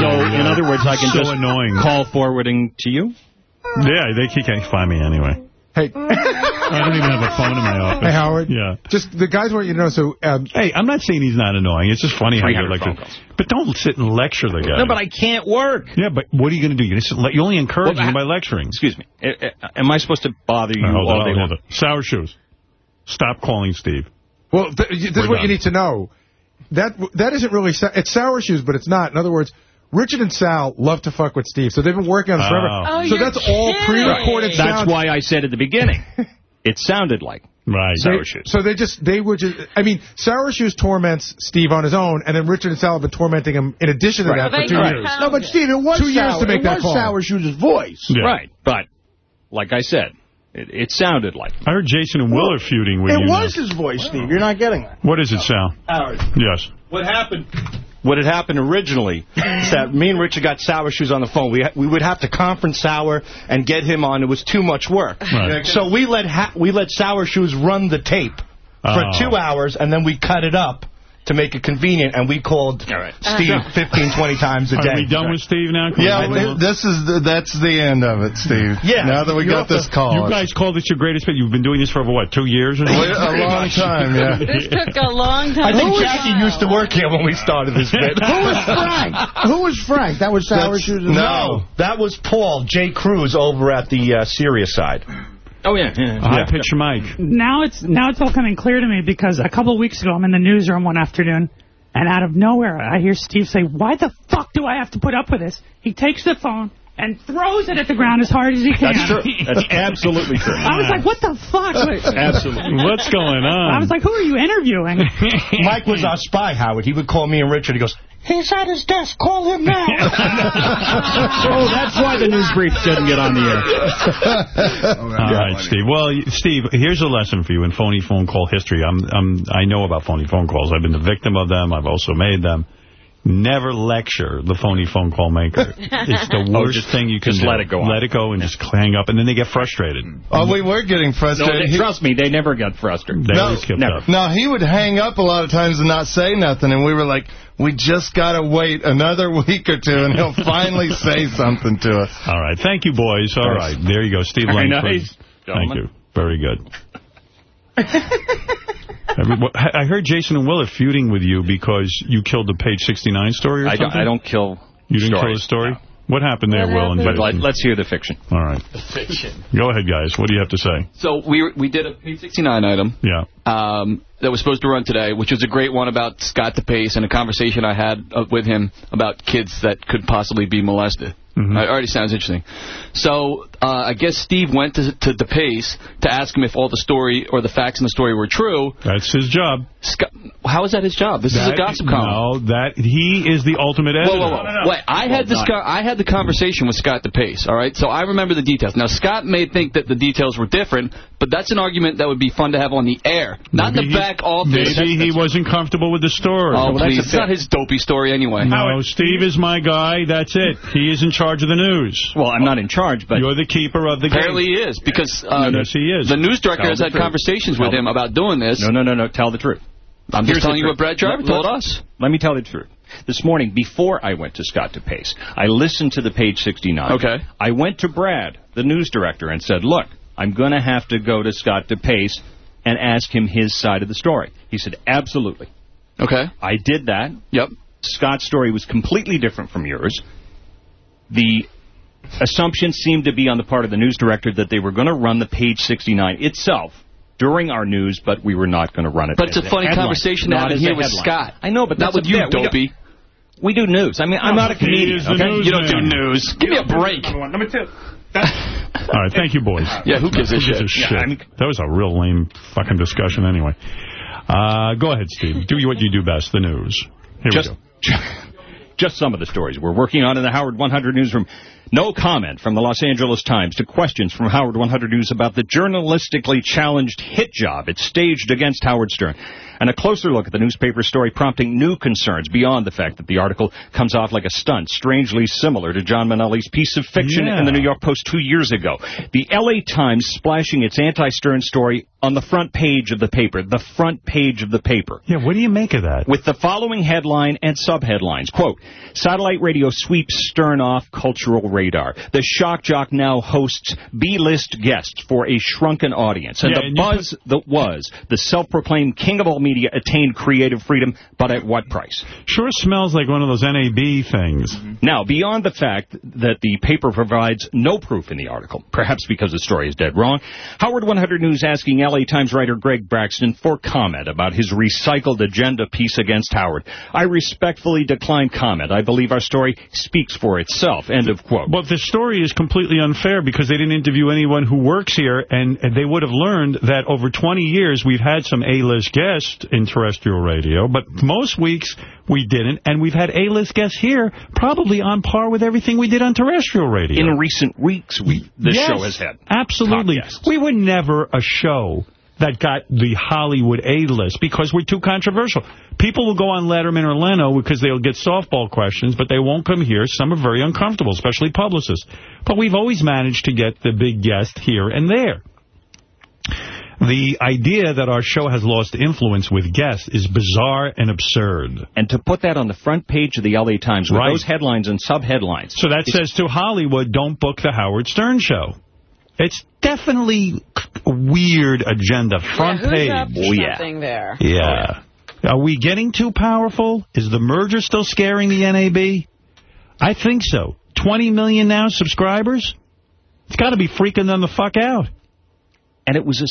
So, in other words, I can So just annoying. call forwarding to you? Yeah, they he can't find me anyway. Hey, I don't even have a phone in my office. Hey, Howard. Yeah. Just the guys want you to know. So, um, Hey, I'm not saying he's not annoying. It's just funny how you 300 lecture. phone calls. But don't sit and lecture the guy. No, but I can't work. Yeah, but what are you going to do? You're gonna sit, only encourage Well, him by lecturing. Excuse me. Am I supposed to bother you All right, hold all on, day hold long? Sour shoes. Stop calling Steve. well, th this is We're what done. you need to know. That that isn't really sa- it's sour shoes, but it's not. In other words. Richard and Sal love to fuck with Steve, so they've been working on this forever. Oh. Oh, so you're that's all pre-recorded That's sound. why I said at the beginning. It sounded like Right. They- sour shoes. So they just, they would just, I mean, Sour Shoes torments Steve on his own, and then Richard and Sal have been tormenting him in addition to Right. that Well, for two can years. count No, but Steve, it was Two years to make it that was call. Sour Shoes' voice. Yeah. Right, but like I said, It, it sounded like. I heard Jason and Will are feuding with It you now. was his voice, Steve. You're not getting that. What is it, Sal? Howard. Yes. What happened? What had happened originally is that me and Richard got Sour Shoes on the phone. We ha we would have to conference Sour and get him on. It was too much work. Right. So we let ha we let Sour Shoes run the tape for Oh. two hours, and then we cut it up to make it convenient, and we called Steve 15, 20 times a day. Are we done with Steve now? Can we Yeah, move this is the, that's the end of it, Steve. Yeah. Now that we You're got this call. You guys called this your greatest hit. You've been doing this for over, what, two years? Or Wait, something? a long time, yeah. This took a long time. I think Who was- Jackie used to work here when we started this bit. Who was Frank? Who was Frank? That was Sour Shoes. No, that was Paul J. Cruz over at the uh, Sirius side. Oh, yeah. yeah. High pitch Mike. Now it's now it's all coming clear to me because a couple of weeks ago I'm in the newsroom one afternoon, and out of nowhere I hear Steve say, "Why the fuck do I have to put up with this?" He takes the phone and throws it at the ground as hard as he can. That's true. That's absolutely true. I was like, "What the fuck?" Absolutely. What's going on? I was like, "Who are you interviewing?" Mike was our spy, Howard. He would call me and Richard. He goes, he's at his desk. Call him now. oh, that's why the news brief didn't get on the air. All right, Steve. Well, Steve, here's a lesson for you in phony phone call history. I'm, I'm, I know about phony phone calls. I've been the victim of them. I've also made them. Never lecture the phony phone call maker. It's the Oh, worst just- thing you can just do. let it go on. Let it go and just hang up, and then they get frustrated. Oh, we were getting No, frustrated. they, trust me, they never got frustrated. They No, always kept never. up. No, he would hang up a lot of times and not say nothing, and we were like, we just got to wait another week or two, and he'll finally say something to us. All right. Thank you, boys. All right. There you go. Steve Very Langford. nice, Thank gentlemen. you. Very good. Every- what- I heard Jason and Will are feuding with you because you killed the Page 69 story or I don't. I don't kill You didn't kill the story? What happened there, What Will and happened? But Jason? let, let's hear the fiction. All right. The Fiction. Go ahead, guys. What do you have to say? So we we did a page 69 item Yeah. um, that was supposed to run today, which was a great one about Scott DePace and a conversation I had uh, with him about kids that could possibly be molested. Mhm. It already sounds interesting. So uh, I guess Steve went to, to DePace to ask him if all the story or the facts in the story were true. That's his job. Scott, how is that his job? This is a gossip column. No, that he is the ultimate editor. Whoa, whoa, whoa. Wait, I had this. co- I had the conversation with Scott DePace. All right, so I remember the details. Now Scott may think that the details were different, but that's an argument that would be fun to have on the air, not in the he- back office. Maybe he wasn't comfortable with the story. Oh, please! It's not his dopey story anyway. No, Steve is my guy. That's it. He is in charge of the news. Well, I'm not in charge, but... You're the keeper of the Apparently game. he is because uh, Yes, he is. the news director Tell has had truth. conversations with him about doing this. No, no, no, no. Tell the truth. I'm Here's just telling you what Brad Driver told us. Let me tell you the truth. This morning, before I went to Scott DePace, I listened to the page 69. Okay. I went to Brad, the news director, and said, look, I'm going to have to go to Scott DePace and ask him his side of the story. He said, absolutely. Okay. I did that. Yep. Scott's story was completely different from yours. The assumption seemed to be on the part of the news director that they were going to run the page 69 itself during our news, but we were not going to run it. But it's a funny headline, conversation to not have in here with. Scott. I know, but not that's with you, bit. We don't- dopey. We do news. I mean, I'm not a comedian. okay? news You don't do news. Give me a break. Number two. All right, thank you, boys. Yeah, who gives a Who gives shit? a shit? Yeah, I mean- that was a real lame fucking discussion anyway. Uh, go ahead, Steve. Do what you do best, the news. Here Just, we go. just some of the stories we're working on in the Howard 100 newsroom. No comment from the Los Angeles Times to questions from Howard 100 News about the journalistically challenged hit job it staged against Howard Stern. And a closer look at the newspaper story prompting new concerns beyond the fact that the article comes off like a stunt, strangely similar to John Manelli's piece of fiction Yeah. in the New York Post two years ago. The L.A. Times splashing its anti-Stern story on the front page of the paper. The front page of the paper Yeah, what do you make of that? with the following headline and subheadlines. Quote, Satellite radio sweeps Stern off cultural radar. The shock jock now hosts B-list guests for a shrunken audience. And Yeah, the and buzz that was the self-proclaimed king of all media attained creative freedom, but at what price? Sure smells like one of those NAB things. Mm-hmm. Now, beyond the fact that the paper provides no proof in the article, perhaps because the story is dead wrong, Howard 100 News asking LA Times writer Greg Braxton for comment about his recycled agenda piece against Howard. I respectfully decline comment. I believe our story speaks for itself. End of quote. But the story is completely unfair because they didn't interview anyone who works here, and, and they would have learned that over 20 years we've had some A-list guests A-list in terrestrial radio, but most weeks we didn't, and we've had A-list guests here probably on par with everything we did on terrestrial radio. In recent weeks, we, this Yes, show has had Absolutely. We were never a show that got the Hollywood A-list because we're too controversial. People will go on Letterman or Leno because they'll get softball questions, but they won't come here. Some are very uncomfortable, especially publicists. But we've always managed to get the big guest here and there. The idea that our show has lost influence with guests is bizarre and absurd. And to put that on the front page of the L.A. Times with Right. those headlines and sub-headlines. So that says to Hollywood, don't book the Howard Stern show. It's definitely a weird agenda. Front yeah, who's page. up to Oh, yeah. something there? Yeah. Are we getting too powerful? Is the merger still scaring the NAB? I think so. 20 million now subscribers? It's got to be freaking them the fuck out. And it was a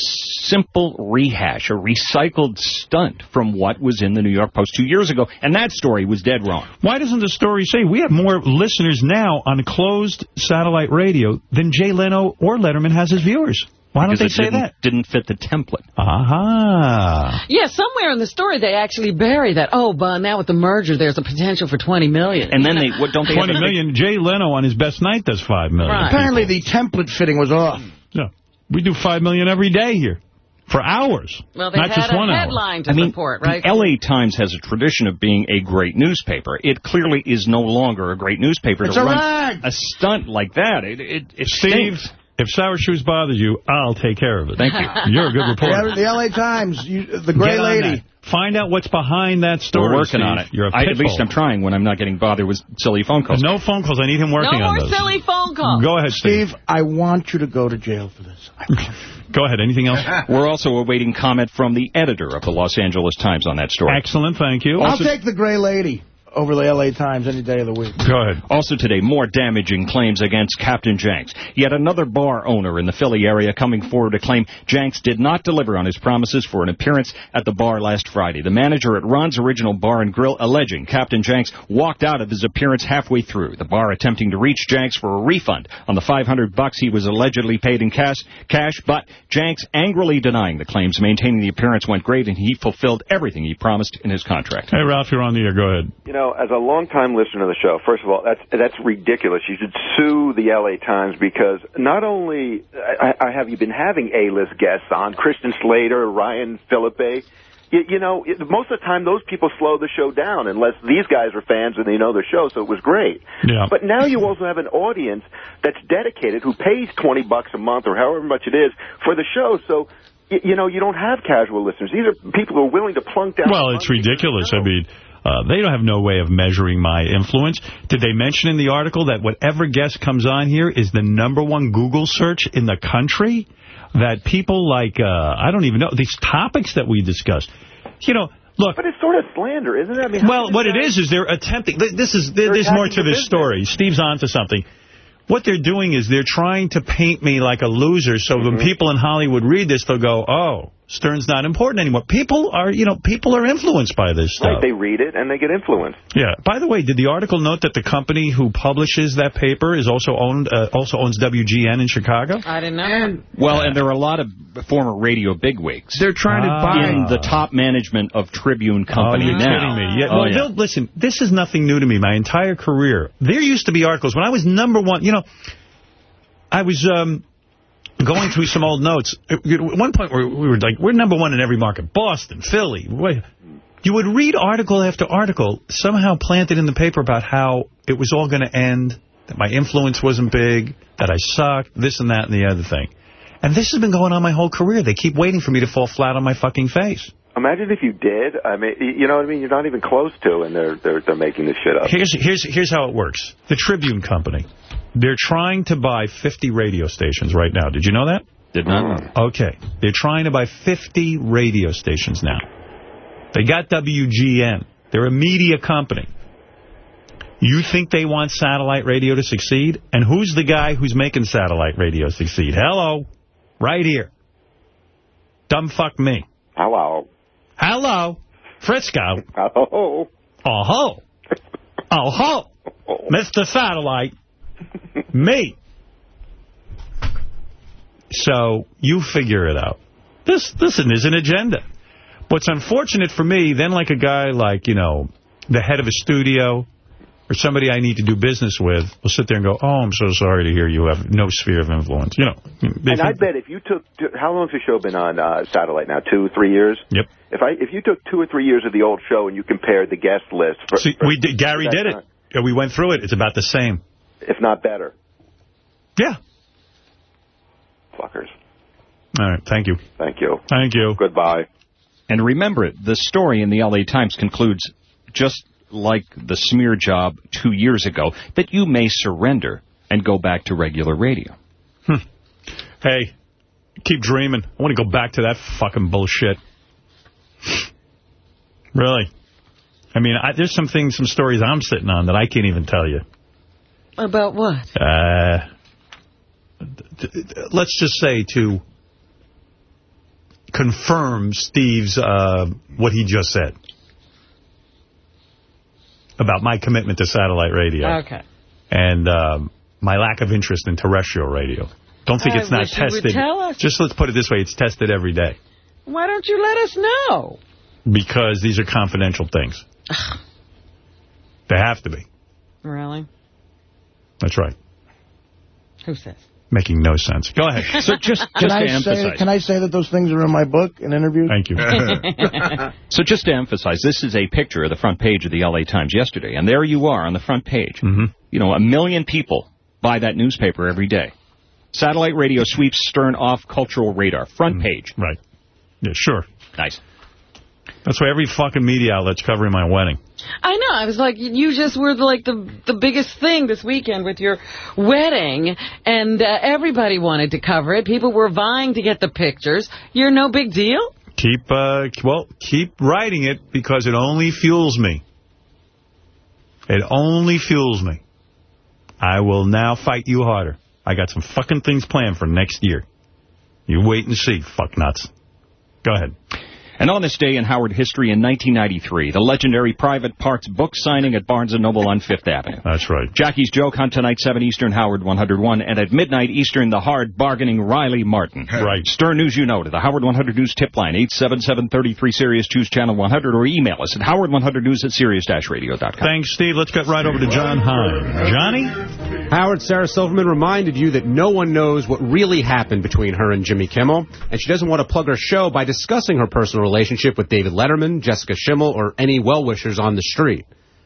simple rehash, a recycled stunt from what was in the New York Post two years ago. And that story was dead wrong. Why doesn't the story say we have more listeners now on closed satellite radio than Jay Leno or Letterman has his viewers? Why don't Because they say didn't, that? Didn't fit the template. Aha. Yeah, somewhere in the story they actually bury that. Oh, but now with the merger, there's a potential for 20 million. And then they, what don't they have 20 a big- million. Jay Leno on his best night does 5 million. Right. Apparently the template fitting was off. No. We do 5 million every day here. For hours. Well, they Not had just a one hour. headline to I mean, support, right? the L.A. Times has a tradition of being a great newspaper. It clearly is no longer a great newspaper. It's to a run rag. a stunt like that. It, it, it Steve, stinks. if Sour Shoes bothers you, I'll take care of it. Thank you. You're a good reporter. The, the L.A. Times, you, the Gray Lady. that. Find out what's behind that story, We're working Steve. on it. You're a I, at least. I'm trying when I'm not getting bothered with silly phone calls. No phone calls. I need him working no on more silly phone calls. Go ahead, Steve. Steve, I want you to go to jail for this. Go ahead. Anything else? We're also awaiting comment from the editor of the Los Angeles Times on that story. Excellent. Thank you. I'll take the Gray Lady over the L.A. Times any day of the week. Go ahead. Also today, more damaging claims against Captain Janks. Yet another bar owner in the Philly area coming forward to claim Janks did not deliver on his promises for an appearance at the bar last Friday. The manager at Ron's Original Bar and Grill alleging Captain Janks walked out of his appearance halfway through. The bar attempting to reach Janks for a refund on the 500 bucks he was allegedly paid in cash, cash, but Janks angrily denying the claims, maintaining the appearance went great and he fulfilled everything he promised in his contract. Hey, Ralph, you're on the air. Go ahead. You know, as a longtime listener to the show, first of all, that's that's ridiculous. You should sue the L.A. Times because not only I, I have you been having A-list guests on, Christian Slater, Ryan Phillippe. You, you know, it, most of the time those people slow the show down unless these guys are fans and they know the show, so it was great. Yeah. But now you also have an audience that's dedicated who pays 20 bucks a month or however much it is for the show. So, you know, you don't have casual listeners. These are people who are willing to plunk down. Well, it's ridiculous. I mean, uh, they don't have no way of measuring my influence. Did they mention in the article that whatever guest comes on here is the number one Google search in the country? That people like, uh, I don't even know, these topics that we discuss. You know, look. But it's sort of slander, isn't it? I mean, Well, what it is is they're attempting. th- This is there- there's more to this business. story. Steve's onto something. What they're doing is they're trying to paint me like a loser, so Mm-hmm. when people in Hollywood read this, they'll go, "Oh, Stern's not important anymore." People are, you know, people are influenced by this stuff. Right, they read it and they get influenced. Yeah. By the way, did the article note that the company who publishes that paper is also owned uh, also owns WGN in Chicago? I didn't know. Well, and there are a lot of former radio bigwigs. They're trying to Ah. buy in the top management of Tribune Company oh, you're now. kidding me. Yeah, Oh, well, yeah. Listen, this is nothing new to me. My entire career, there used to be articles when I was number one. You know, I was um, going through some old notes. At one point, we we were like, we're number one in every market: Boston, Philly. You would read article after article, somehow planted in the paper about how it was all going to end, that my influence wasn't big, that I sucked, this and that and the other thing. And this has been going on my whole career. They keep waiting for me to fall flat on my fucking face. Imagine if you did. I mean, you know what I mean? You're not even close to, and they're they're they're making this shit up. Here's here's here's how it works. The Tribune Company, they're trying to buy 50 radio stations right now. Did you know that? Did not know. Okay. They're trying to buy 50 radio stations now. They got WGN. They're a media company. You think they want satellite radio to succeed? And who's the guy who's making satellite radio succeed? Hello. Right here. Dumb fuck me. Hello. Hello. Frisco. Oh. Oh ho. Oh ho. Mr. Satellite. Me. So you figure it out. This this is an agenda. What's unfortunate for me, then like a guy like, you know, the head of a studio or somebody I need to do business with will sit there and go, oh, I'm so sorry to hear you have no sphere of influence. You know. And I bet if you took, how long has the show been on uh, satellite now? Two, three years? Yep. If I if you took two or three years of the old show and you compared the guest list, for, See, for- we did, Gary did it. time, we went through it. It's about the same. If not better. Yeah. Fuckers. All right. Thank you. Thank you. Thank you. Goodbye. And remember, the story in the L.A. Times concludes just like the smear job two years ago, that you may surrender and go back to regular radio. Hmm. Hey, keep dreaming. I want to go back to that fucking bullshit. Really. I mean, I, there's some things, some stories I'm sitting on that I can't even tell you. About what? Uh, let's just say to confirm Steve's, uh, what he just said about my commitment to satellite radio Okay. and um, my lack of interest in terrestrial radio. Don't think I it's not wish you would tested. tell us. Just let's put it this way, it's tested every day Why don't you let us know? because these are confidential things. they have to be. Really? That's right. Who says? Making no sense. Go ahead. So just, Can just I, to say, can I say that those things are in my book in interviews? Thank you. So just to emphasize, this is a picture of the front page of the L.A. Times yesterday, and there you are on the front page. Mm-hmm. You know, a million people buy that newspaper every day. Satellite radio sweeps Stern off cultural radar. Front page. Mm-hmm. Right. Yeah, sure. Nice. That's why every fucking media outlet's covering my wedding. I know. I was like, you just were like the the biggest thing this weekend with your wedding, and uh, everybody wanted to cover it. People were vying to get the pictures. You're no big deal. Keep, uh, well, keep writing it because it only fuels me. It only fuels me. I will now fight you harder. I got some fucking things planned for next year. You wait and see, fuck nuts. Go ahead. And on this day in Howard history in 1993, the legendary Private Parts book signing at Barnes & Noble on Fifth Avenue. That's right. Jackie's Joke Hunt tonight, 7 Eastern, Howard 101. And at midnight Eastern, the hard bargaining Riley Martin. Right. Stern News You Know to the Howard 100 News tip line, 877-33-SIRIUS, choose channel 100, or email us at howard100news at sirius-radio.com. Thanks, Steve. Let's get right over to John Hein. Johnny? Howard, Sarah Silverman reminded you that no one knows what really happened between her and Jimmy Kimmel, and she doesn't want to plug her show by discussing her personal relationship with David Letterman, Jessica Schimmel, or any well-wishers on the street.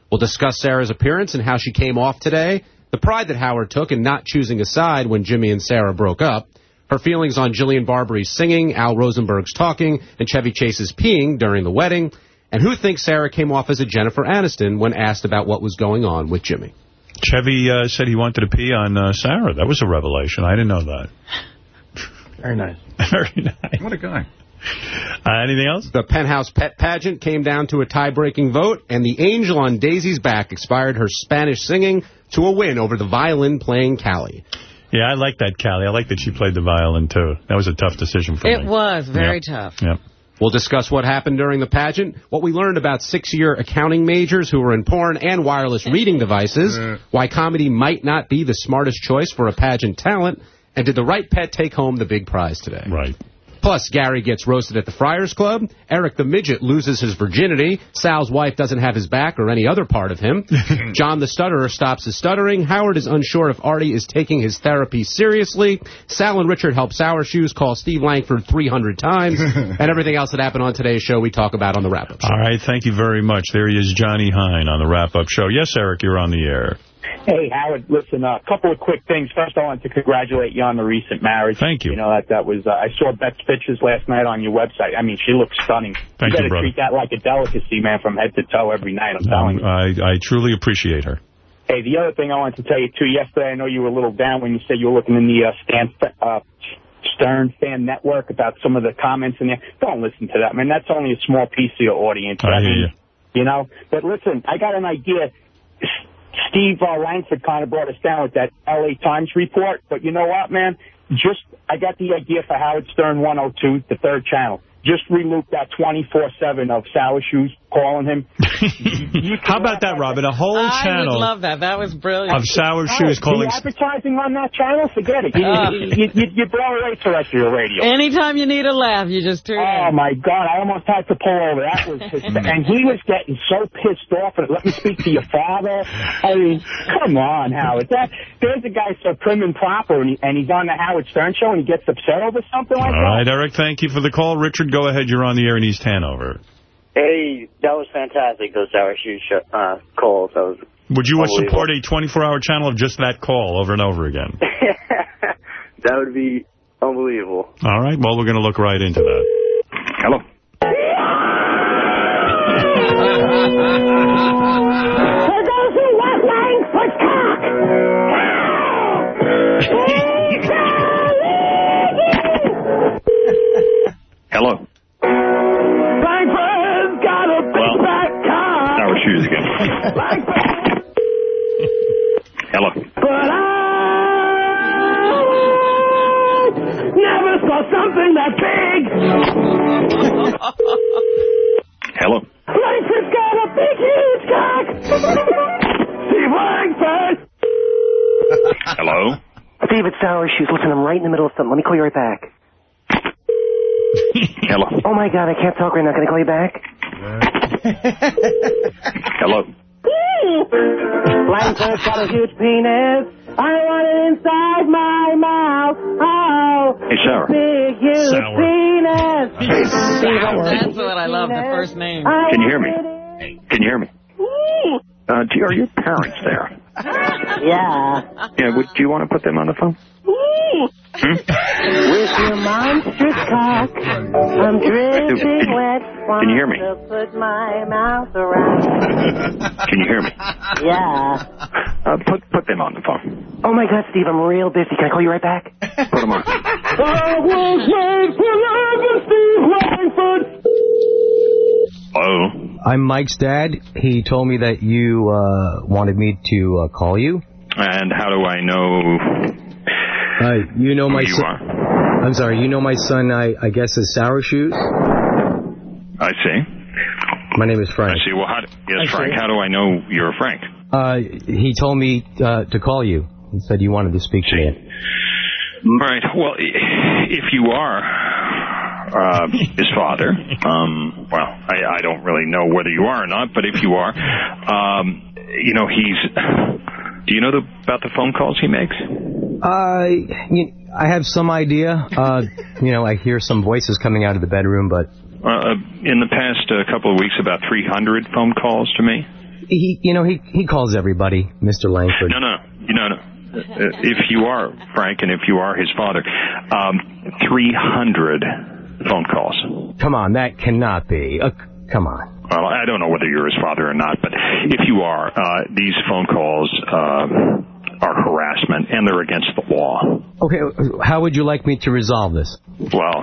We'll discuss Sarah's appearance and how she came off today, the pride that Howard took in not choosing a side when Jimmy and Sarah broke up, her feelings on Jillian Barberie's singing, Al Rosenberg's talking, and Chevy Chase's peeing during the wedding, and who thinks Sarah came off as a Jennifer Aniston when asked about what was going on with Jimmy. Chevy uh, said he wanted to pee on uh, Sarah. That was a revelation. I didn't know that. Very nice. Very nice. What a guy. Uh, anything else? The Penthouse Pet Pageant came down to a tie-breaking vote, and the angel on Daisy's back expired her Spanish singing to a win over the violin-playing Callie. Yeah, I like that, Callie. I like that she played the violin, too. That was a tough decision for It me. was very Yep. tough. Yep. We'll discuss what happened during the pageant, what we learned about six-year accounting majors who were in porn and wireless reading devices, why comedy might not be the smartest choice for a pageant talent, and did the right pet take home the big prize today? Right. Plus, Gary gets roasted at the Friars Club. Eric the Midget loses his virginity. Sal's wife doesn't have his back or any other part of him. John the Stutterer stops his stuttering. Howard is unsure if Artie is taking his therapy seriously. Sal and Richard help Sour Shoes call Steve Langford 300 times. and everything else that happened on today's show we talk about on the wrap-up show. All right, thank you very much. There he is, Johnny Hein on the wrap-up show. Yes, Eric, you're on the air. Hey, Howard, listen, a couple of quick things. First, I want to congratulate you on the recent marriage. Thank you. You know, that, that was, uh, I saw Beth's pictures last night on your website. I mean, she looks stunning. Thank you you, better brother. treat that like a delicacy, man, from head to toe every night, I'm telling you. Um, I, I truly appreciate her. Hey, the other thing I wanted to tell you, too, yesterday I know you were a little down when you said you were looking in the uh, Stan, uh, Stern fan network about some of the comments in there. Don't listen to that, man. That's only a small piece of your audience. I hear mean, you. You know? But listen, I got an idea. Steve uh, Langford kind of brought us down with that L.A. Times report. But you know what, man? Just, I got the idea for Howard Stern 102, the third channel. Just reloop that 24-7 of Sour Shoes calling him. How about that, Robin? A whole channel. I love that. That was brilliant. of sour shoes Oh, calling... the advertising on that channel, forget it. You, Ah. you, you, you blow away the rest of your radio. Anytime you need a laugh, you just tune Oh, in. my God, I almost had to pull over. That was his, And he was getting so pissed off. And let me speak to your father. I mean, come on, Howard. That, there's a guy so prim and proper, and, he, and he's on the Howard Stern show, and he gets upset over something like All that. All right, Eric, thank you for the call. Richard, go ahead. You're on the air in East Hanover. Hey, that was fantastic, those Sour Shoes uh, calls. That was Would you Unbelievable. support a 24-hour channel of just that call over and over again? that would be unbelievable. All right, well, we're going to look right into that. Hello. For those who want Langford cock. Hello. Shoes again. Hello. But I never saw something that big. Hello. Langford's got a big, huge cock. Steve Langford. Hello. Steve, it's Sour Shoes. Listen, I'm right in the middle of something. Let me call you right back. Hello. Oh, my God, I can't talk right now. Can I call you back? Hello. Langford's got a huge penis. I want it inside my mouth. Oh, Hey, Sour. big, huge Sour. penis. That's what I love, the first name. Can you hear me? Can you hear me? Uh, do, are your parents there? Yeah. Yeah, would, do you want to put them on the phone? Hmm? With your monstrous cock, I'm dripping wet. Can you hear me? Want to put my mouth around. Can you hear me? Yeah. Uh, put put them on the phone. Oh, my God, Steve, I'm real busy. Can I call you right back? Put them on. I was made for love, Steve Langford. Hello. I'm Mike's dad. He told me that you uh, wanted me to uh, call you. And how do I know Uh, you know who my you son. are? I'm sorry. You know my son. I, I guess is Sour Shoes. I see. My name is Frank. I see. Well, how, do- yes, Frank. How do I know you're Frank? Uh, he told me uh, to call you. He said you wanted to speak to me. Right. Well, if you are uh, his father, um, well, I, I don't really know whether you are or not, but if you are, um, you know, he's. Do you know the, about the phone calls he makes? Uh, you, I have some idea. Uh, you know, I hear some voices coming out of the bedroom, but Uh, in the past uh, couple of weeks, about 300 phone calls to me. he, you know, he he calls everybody Mr. Langford. No, no, you know, no. Uh, if you are Frank and if you are his father, um, 300 phone calls. Come on, that cannot be. Uh, come on. Well, I don't know whether you're his father or not, but if you are, uh, these phone calls uh, are harassment and they're against the law. Okay, how would you like me to resolve this? Well,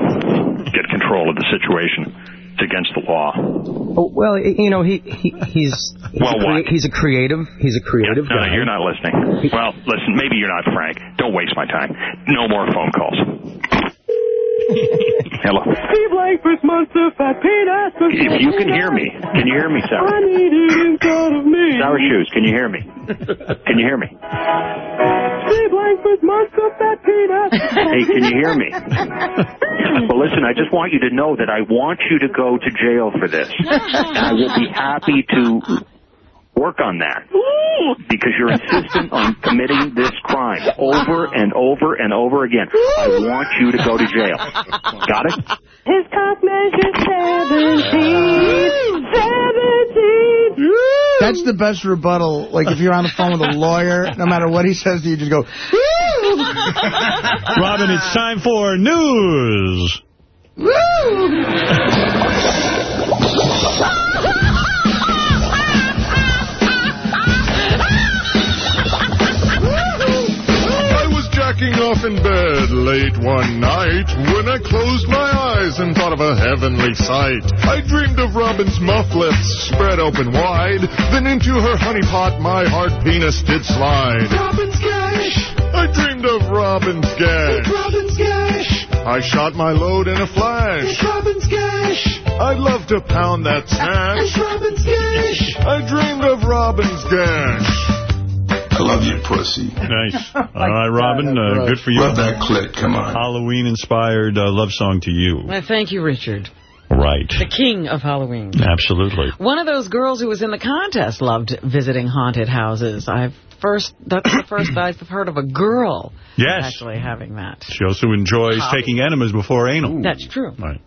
get control of the situation. It's against the law. Oh, well, you know, he, he he's he's, Well, a he's a creative. He's a creative No, no, guy. you're not listening. Well, listen, maybe you're not Frank. Don't waste my time. No more phone calls. Hello. Steve Langford's monster fat penis. If you can hear me, can you hear me, Sour? I need it inside of me. Sour Shoes, can you hear me? Can you hear me? Steve Langford's monster fat penis. Hey, can you hear me? Well, listen, I just want you to know that I want you to go to jail for this. And I will be happy to work on that. Because you're insistent on committing this crime over and over and over again. I want you to go to jail. Got it? His cock measures 17. 17. That's the best rebuttal. Like, if you're on the phone with a lawyer, no matter what he says to you, just go, Robin, it's time for news. I was jacking off in bed late one night when I closed my eyes and thought of a heavenly sight. I dreamed of Robin's mufflets spread open wide, then into her honey pot my hard penis did slide. Robin's gash. I dreamed of Robin's gash. Robin's gash. I shot my load in a flash. Robin's gash. I'd love to pound that sash. I dreamed of Robin's gash. I love you, pussy. Nice. All right, Robin, uh, good for you. Love that clit, come on. Halloween-inspired uh, love song to you. Well, thank you, Richard. Right. The king of Halloween. Absolutely. One of those girls who was in the contest loved visiting haunted houses. I've first that's the first I've heard of a girl Yes. actually having that. She also enjoys How? taking enemas before anal. That's true. Right.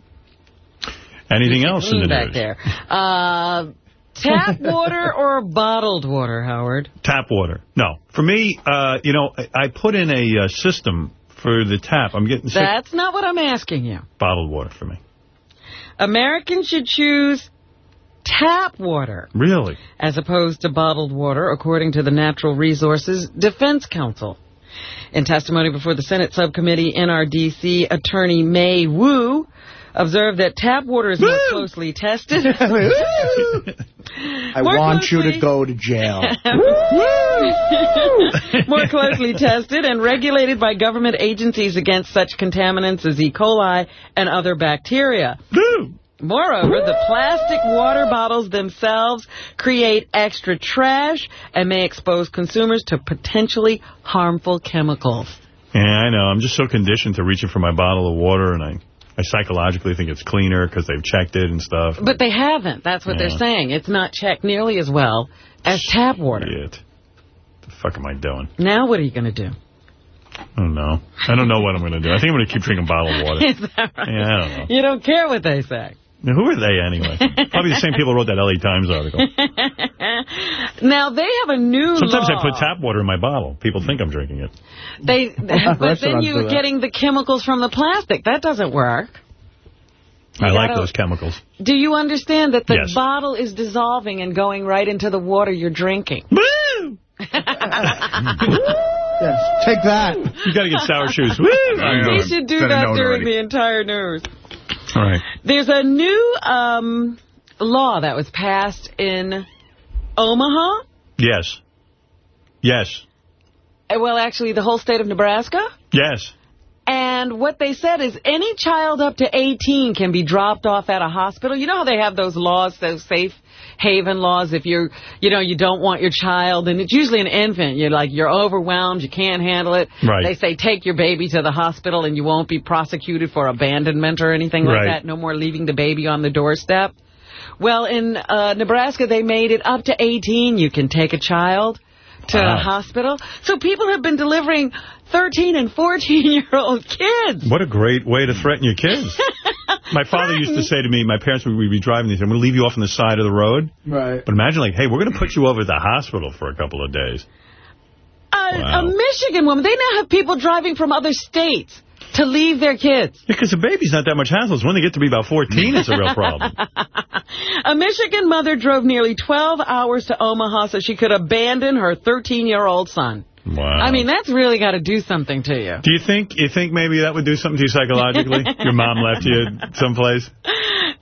Anything else in the Lean back news? there. Uh, tap water or bottled water, Howard? Tap water. No. For me, uh, you know, I, I put in a uh, system for the tap. I'm getting sick. That's not what I'm asking you. Bottled water for me. Americans should choose tap water Really? as opposed to bottled water, according to the Natural Resources Defense Council. In testimony before the Senate Subcommittee NRDC, Attorney Mae Wu observed that tap water is more closely tested. I More want you to go to jail. more closely tested and regulated by government agencies against such contaminants as E. coli and other bacteria. Moreover, the plastic water bottles themselves create extra trash and may expose consumers to potentially harmful chemicals. Yeah, I know. I'm just so conditioned to reaching for my bottle of water, and I, I psychologically think it's cleaner because they've checked it and stuff. But they haven't. That's what Yeah. they're saying. It's not checked nearly as well as tap water. Shit. The fuck am I doing? Now what are you going to do? I don't know. I don't know what I'm going to do. I think I'm going to keep drinking bottled water. Is that right? Yeah, I don't know. You don't care what they say. Now, who are they anyway? Probably the same people who wrote that L.A. Times article. now they have a new Sometimes law. I put tap water in my bottle. People think I'm drinking it. They, but then you're getting the chemicals from the plastic. That doesn't work. I You like gotta- those chemicals. Do you understand that the Yes. bottle is dissolving and going right into the water you're drinking? yes Take that. You got to get sour shoes. Woo! You should do that during the entire news. All right. There's a new um, law that was passed in Omaha. Yes. Yes. Uh, Well, actually, the whole state of Nebraska. Yes. And what they said is any child up to 18 can be dropped off at a hospital. You know how they have those laws, those safe haven laws, if you're, you know, you don't want your child, and it's usually an infant. You're like, you're overwhelmed, you can't handle it. Right. They say take your baby to the hospital and you won't be prosecuted for abandonment or anything like Right. that. No more leaving the baby on the doorstep. Well, in uh, Nebraska, they made it up to 18. You can take a child to a hospital. So people have been delivering 13 and 14-year-old kids. What a great way to threaten your kids. my father used to say to me, my parents would be driving, these, I'm going to leave you off on the side of the road. Right. But imagine, like, hey, we're going to put you over at the hospital for a couple of days. A, a Michigan woman, they now have people driving from other states to leave their kids. Because the baby's not that much hassle. It's when they get to be about 14, it's a real problem. A Michigan mother drove nearly 12 hours to Omaha so she could abandon her 13-year-old son. Wow. I mean, that's really got to do something to you. Do you think you think maybe that would do something to you psychologically? Your mom left you someplace?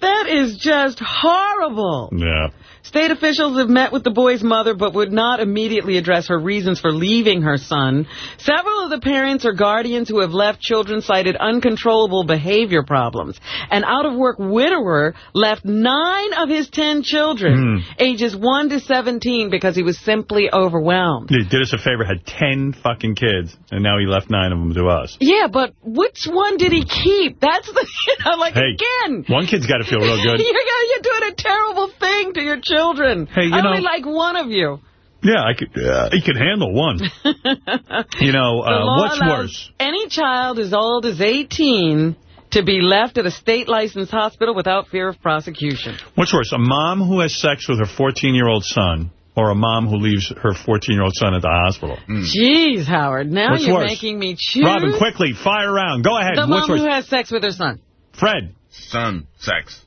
That is just horrible. Yeah. State officials have met with the boy's mother but would not immediately address her reasons for leaving her son. Several of the parents or guardians who have left children cited uncontrollable behavior problems. An out-of-work widower left nine of his ten children, hmm. ages 1 to 17, because he was simply overwhelmed. He did us a favor, had 10 fucking kids, and now he left nine of them to us. Yeah, but which one did he keep? That's the, you know, like, Hey, again. One kid's got to feel real good. You're, you're doing a terrible thing to your children. Hey, you I know- only like one of you. Yeah, I could. Uh, he could handle one. you know, uh, what's worse? Any child as old as 18 to be left at a state-licensed hospital without fear of prosecution. What's worse, a mom who has sex with her 14-year-old son, or a mom who leaves her 14-year-old son at the hospital? Jeez, Howard, now What's you're worse? making me choose Robin, quickly, fire around. Go ahead. the What's mom worse? who has sex with her son. Fred. Son, sex.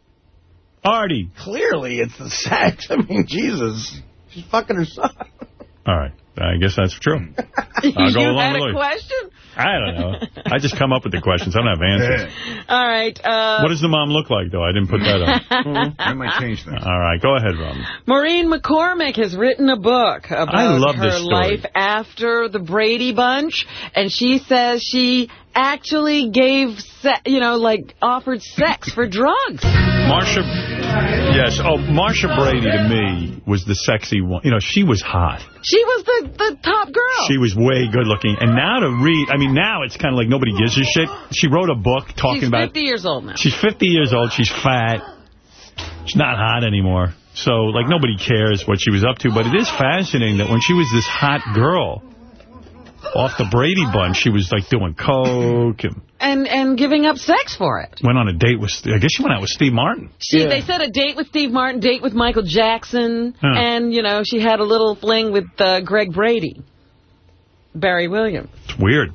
Artie. Clearly, it's the sex. I mean, Jesus. She's fucking her son. All right. I guess that's true. I'll go you along had with a Lloyd. question? I don't know. I just come up with the questions. I don't have answers. All right. Uh, what does the mom look like, though? I didn't put that on. I might change that. All right. Go ahead, Robin. Maureen McCormick has written a book about I love her this story. life after the Brady Bunch, and she says she actually gave, se you know, like offered sex for drugs. Marsha, yes. Oh, Marsha Brady to me was the sexy one. You know, she was hot. She was the, the top girl. She was way good looking. And now to read, I mean, now it's kind of like nobody gives a shit. She wrote a book talking She's about... 50 years old now. She's 50 years old. She's fat. She's not hot anymore. So, like, nobody cares what she was up to. But it is fascinating that when she was this hot girl off the Brady bunch, she was, like, doing coke and And and giving up sex for it. went on a date with... I guess she went out with Steve Martin. She, They said a date with Steve Martin, date with Michael Jackson, Huh. and, you know, she had a little fling with uh, Greg Brady, Barry Williams. It's weird.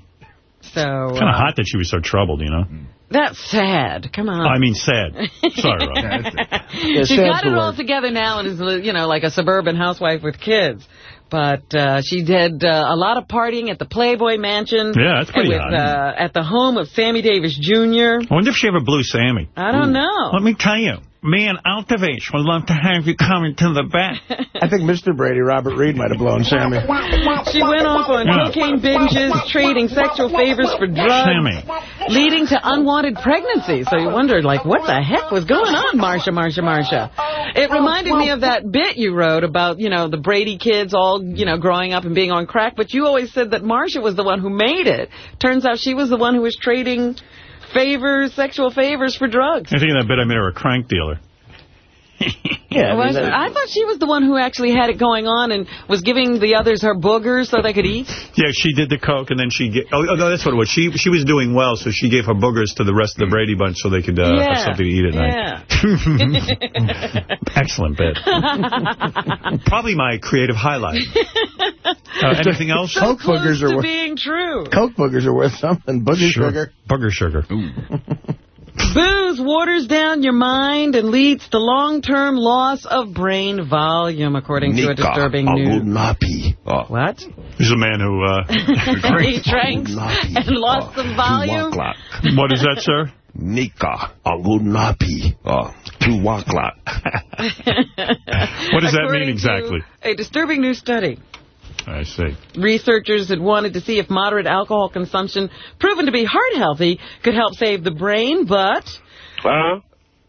So Kind of uh, hot that she was so troubled, you know? that's sad. Come on. I mean, sad. Sorry, Rob. She's sad's got it all together now and is, you know, like a suburban housewife with kids. But uh, she did uh, a lot of partying at the Playboy Mansion. Yeah, that's pretty with, hot. Uh, at the home of Sammy Davis Jr. I wonder if she ever blew Sammy. I don't know. Let me tell you, me and Altovich would love to have you come into the back. I think Mr. Brady, Robert Reed, might have blown Sammy. She went off on Yeah. cocaine binges, trading sexual favors for drugs, Sammy. leading to unwanted pregnancies. So you wondered, like, what the heck was going on, Marsha, Marsha, Marsha? It reminded me of that bit you wrote about, you know, the Brady kids all, you know, growing up and being on crack. But you always said that Marsha was the one who made it. Turns out she was the one who was trading favors, sexual favors for drugs. I think of that bit I made her a crank dealer. Yeah, Was- I thought she was the one who actually had it going on and was giving the others her boogers so they could eat. Yeah, she did the coke, and then she... Get, oh, oh, no, that's what it was. She she was doing well, so she gave her boogers to the rest of the Brady bunch so they could uh, Yeah, have something to eat at night. Excellent bit. Probably my creative highlight. Uh, anything else? So Coke boogers are worth- being true. Coke boogers are worth something. Booger Sure. sugar. Booger sugar. Booze waters down your mind and leads to long-term loss of brain volume, according to a disturbing new... What? He's a man who... Uh, he drank and lost some volume. what is that, sir? Nika Agunapi. Oh, Tuwakla. What does that mean exactly? A disturbing new study. I see. Researchers had wanted to see if moderate alcohol consumption, proven to be heart healthy, could help save the brain, but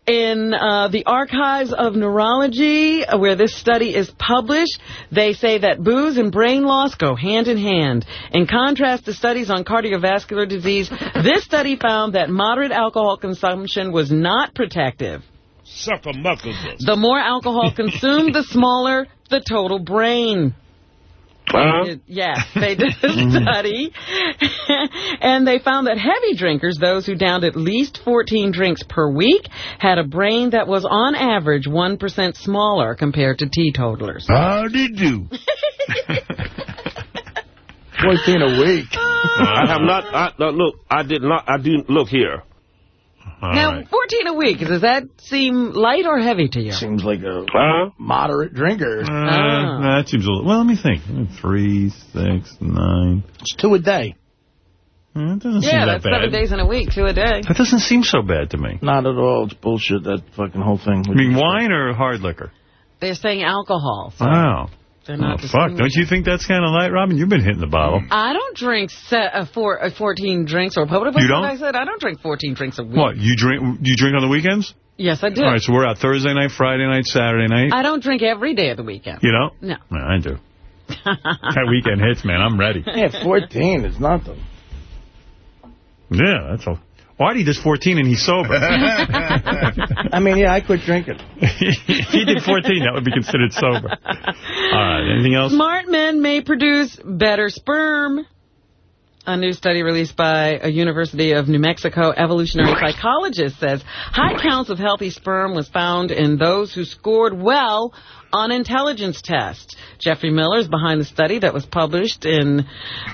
in uh, the Archives of Neurology, uh, where this study is published, they say that booze and brain loss go hand in hand. In contrast to studies on cardiovascular disease, this study found that moderate alcohol consumption was not protective. Suck a muckle. The more alcohol consumed, the smaller the total brain. Uh-huh. Yes, they did a study, and they found that heavy drinkers, those who downed at least 14 drinks per week, had a brain that was on average 1% smaller compared to teetotalers. How did you? 14 a week. I have not. I, no, look, I did not. I do look here. Now, 14 a week, does that seem light or heavy to you? Seems like a Huh? moderate drinker. Uh, Ah. That seems a little... Well, let me think. Three, six, nine... It's two a day. Uh, It doesn't seem Yeah, that that's seven days in a week, two a day. That doesn't seem so bad to me. Not at all. It's bullshit, that fucking whole thing. I mean, wine or hard liquor? They're saying alcohol. So Wow. They're Oh, not fuck. Don't you think that's kind of light, Robin? You've been hitting the bottle. I don't drink set, uh, four, uh, 14 drinks, or what You don't? I said? I don't drink 14 drinks a week. What, you drink Do you drink on the weekends? Yes, I do. All right, so we're out Thursday night, Friday night, Saturday night. I don't drink every day of the weekend. You know? No. No, I do. that weekend hits, man. I'm ready. Yeah, 14 is nothing. Yeah, that's all. Artie does 14 and he's sober. I mean, yeah, I quit drinking. if he did 14, that would be considered sober. All right, anything else? Smart men may produce better sperm. A new study released by a University of New Mexico evolutionary psychologist says high counts of healthy sperm was found in those who scored well on intelligence tests. Geoffrey Miller is behind the study that was published in,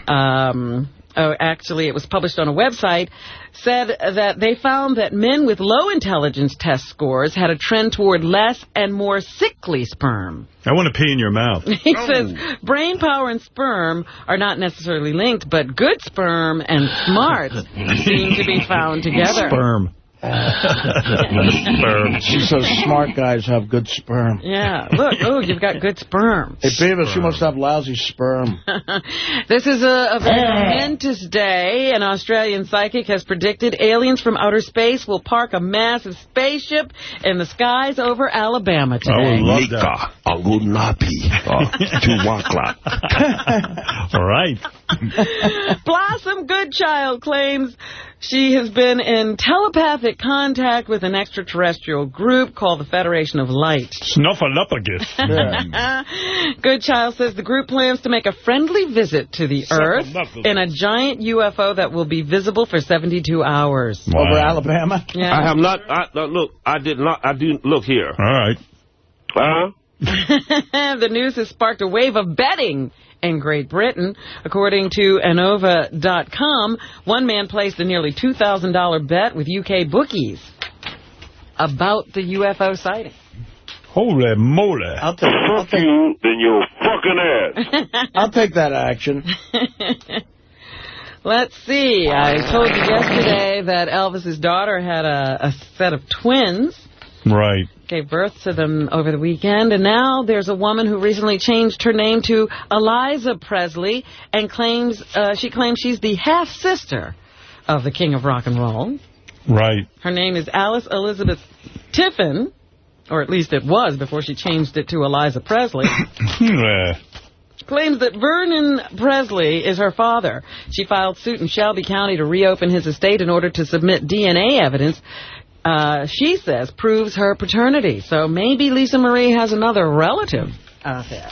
um, oh, actually it was published on a website, said that they found that men with low intelligence test scores had a trend toward less and more sickly sperm. I want to pee in your mouth. He oh. says brain power and sperm are not necessarily linked, but good sperm and smart seem to be found together. Sperm. Sperm. She's so smart, guys have good sperm. Yeah. Look, oh, you've got good sperm. Hey, Beavis, you must have lousy sperm. This is a, a very momentous day. An Australian psychic has predicted aliens from outer space will park a massive spaceship in the skies over Alabama today. Nika, Alunapi, oh. Tuwakla. All right. Blossom Goodchild claims she has been in telepathic contact with an extraterrestrial group called the Federation of Light. Snuffleupagus. Goodchild says the group plans to make a friendly visit to the Earth in a giant UFO that will be visible for 72 hours. Over Alabama? Yeah. I have not, I, no, look, I did not, I do, look here. All right. Uh-huh. the news has sparked a wave of betting in Great Britain. According to Anova.com, one man placed a nearly $2,000 bet with UK bookies about the UFO sighting. Holy moly. I'll take, I'll Fuck you in your fucking ass. I'll take that action. Let's see. I told you yesterday that Elvis's daughter had a, a set of twins. Right. Gave birth to them over the weekend, and now there's a woman who recently changed her name to Eliza Presley, and claims uh, she claims she's the half sister of the King of Rock and Roll. Right. Her name is Alice Elizabeth Tiffin, or at least it was before she changed it to Eliza Presley. Yeah. claims that Vernon Presley is her father. She filed suit in Shelby County to reopen his estate in order to submit DNA evidence. Uh, she says proves her paternity. So maybe Lisa Marie has another relative out there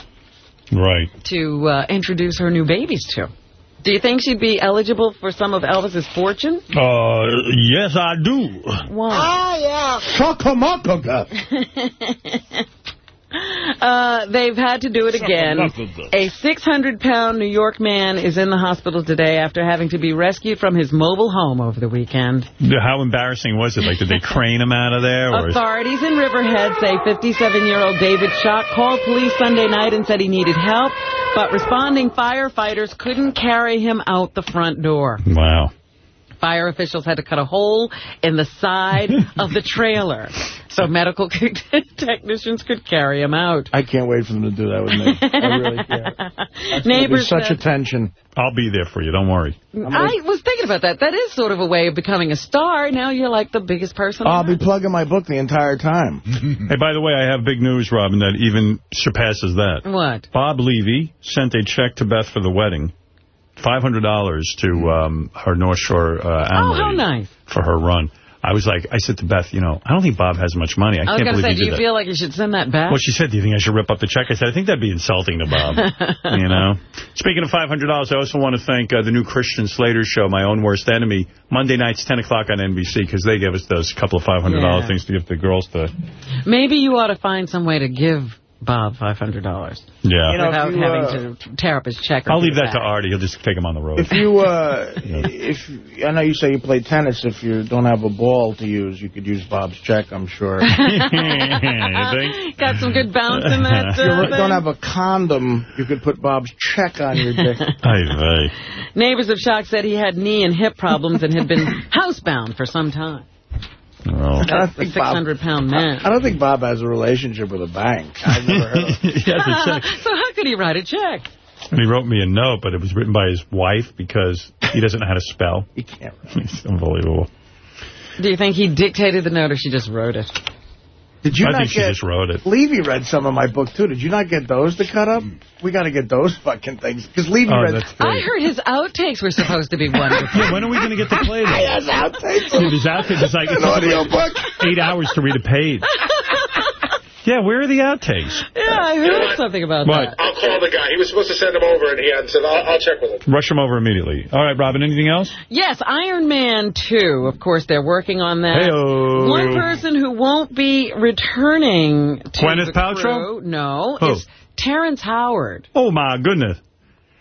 Right. to uh, introduce her new babies to. Do you think she'd be eligible for some of Elvis's fortune? Uh, yes, I do. Why? Oh yeah. Shakamakaka. Uh, they've had to do it again. A 600-pound New York man is in the hospital today after having to be rescued from his mobile home over the weekend. How embarrassing was it? Like, did they crane him out of there? Or Authorities in Riverhead say 57-year-old David Schock called police Sunday night and said he needed help, but responding firefighters couldn't carry him out the front door. Wow. Fire officials had to cut a hole in the side of the trailer so medical technicians could carry him out. I can't wait for them to do that with me. I really can't. That's be Neighbors such said- attention. I'll be there for you. Don't worry. I was thinking about that. That is sort of a way of becoming a star. Now you're like the biggest person. I'll be plugging my book the entire time. hey, by the way, I have big news, Robin, that even surpasses that. What? Bob Levy sent a check to Beth for the wedding. $500 to um, her North Shore uh, Oh, Amelie how nice. for her run. I was like, I said to Beth, you know, I don't think Bob has much money. I, I can't believe say, he do you that. feel like you should send that back? Well, she said, do you think I should rip up the check? I said, I think that'd be insulting to Bob. you know? Speaking of $500, I also want to thank uh, the new Christian Slater show, My Own Worst Enemy, Monday nights, 10 o'clock on NBC, because they gave us those couple of $500 Yeah. things to give the girls to... Maybe you ought to find some way to give Bob $500 Yeah. You know, without you, having uh, to tear up his check. I'll leave it that to. Artie. He'll just take him on the road. If you, uh, if I know you say you play tennis, if you don't have a ball to use, you could use Bob's check, I'm sure. you think? Got some good bounce in that. If you Uh, don't have a condom, you could put Bob's check on your dick. Ay, vey. Neighbors of Shock said he had knee and hip problems and had been housebound for some time. Oh. That's the 600-pound man. I don't think Bob has a relationship with a bank. I've never heard of he has a check. so how could he write a check? And he wrote me a note, but it was written by his wife because he doesn't know how to spell. He can't. It's unbelievable. Do you think he dictated the note or she just wrote it? Did you I not think she get... just wrote it. Levy read some of my book, too. Did you not get those to cut up? We got to get those fucking things. Because Levy Oh, read... that's I heard his outtakes were supposed to be wonderful. Yeah, when are we going to get to play them? Yes, outtakes. Dude, his outtakes is like An it's audio book. eight hours to read a page. Yeah, where are the outtakes? Yeah, I heard something about What? that. I'll call the guy. He was supposed to send him over, and he hadn't said, I'll, I'll check with him. Rush them over immediately. All right, Robin, anything else? Yes, Iron Man 2. Of course, they're working on that. Heyo. One person who won't be returning to Gwyneth the Paltrow? crew, no, Who? is Terrence Howard. Oh, my goodness.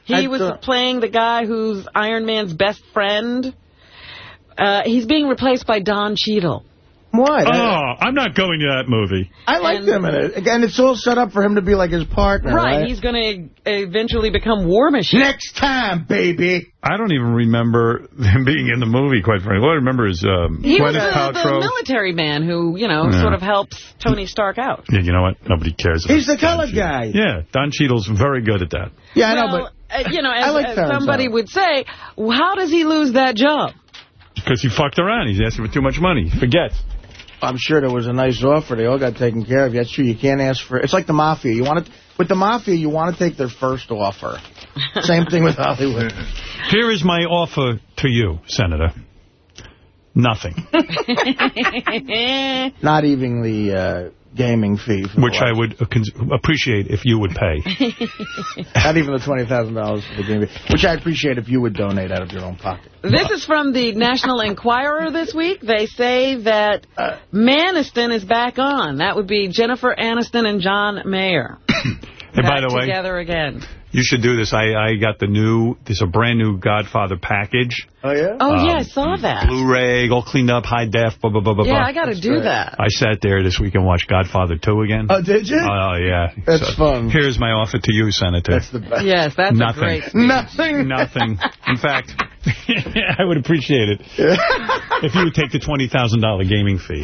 He I was thought- playing the guy who's Iron Man's best friend. Uh, he's being replaced by Don Cheadle. What? Oh, I'm not going to that movie. I like them in it. Again, it's all set up for him to be like his partner, Right, right? he's going to eventually become War Machine. Next time, baby. I don't even remember them being in the movie, quite frankly. All I remember is um, He was Gwyneth the, the military man who, you know, Yeah. sort of helps Tony Stark out. Yeah, you know what? Nobody cares. about He's the Don colored Cheadle. guy. Yeah, Don Cheadle's very good at that. Yeah, I know, but uh, you know, I as, like as somebody would say, how does he lose that job? Because he fucked around. He's asking for too much money. Forget. I'm sure there was a nice offer. They all got taken care of. That's true. You can't ask for. It's like the mafia. You want to with the mafia. You want to take their first offer. Same thing with Hollywood. Here is my offer to you, Senator. Nothing. Not even the uh, gaming fee. For Which I would appreciate if you would pay. Not even the $20,000 for the gaming fee. Which I appreciate if you would donate out of your own pocket. This is from the National Enquirer this week. They say that Uh, Maniston is back on. That would be Jennifer Aniston and John Mayer. Hey, by back the way, together again. You should do this. I, I got the new, there's a brand new Godfather package. Oh, yeah? Oh, Um, yeah, I saw that. Blu-ray, all cleaned up, high def, blah, blah, blah, blah, Yeah, blah. I got to do that. I sat there this week and watched Godfather 2 again. Oh, did you? Oh, yeah. That's fun. Here's my offer to you, Senator. That's the best. Yes, that's Nothing. a great speech. Nothing. Nothing. In fact, I would appreciate it if you would take the $20,000 gaming fee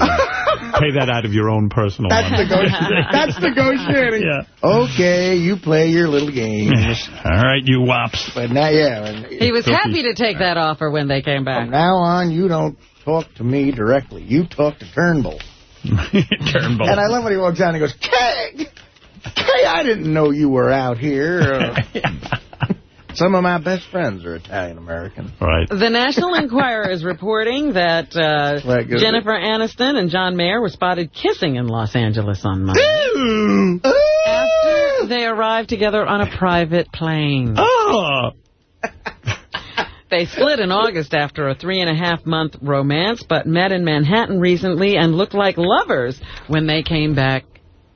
pay that out of your own personal That's money. negotiating. That's negotiating. Yeah. Okay, you play your little games. All right, you wops. But now, yeah. He was happy to take that offer when they came back. From now on, you don't talk to me directly. You talk to Turnbull. Turnbull. And I love when he walks out and he goes, Kay, Kay, I didn't know you were out here. Uh, some of my best friends are Italian-American. Right. The National Enquirer is reporting that uh, Right, good. Jennifer Aniston and John Mayer were spotted kissing in Los Angeles on Monday after they arrived together on a private plane. Oh. They split in August after a three-and-a-half-month romance, but met in Manhattan recently and looked like lovers when they came back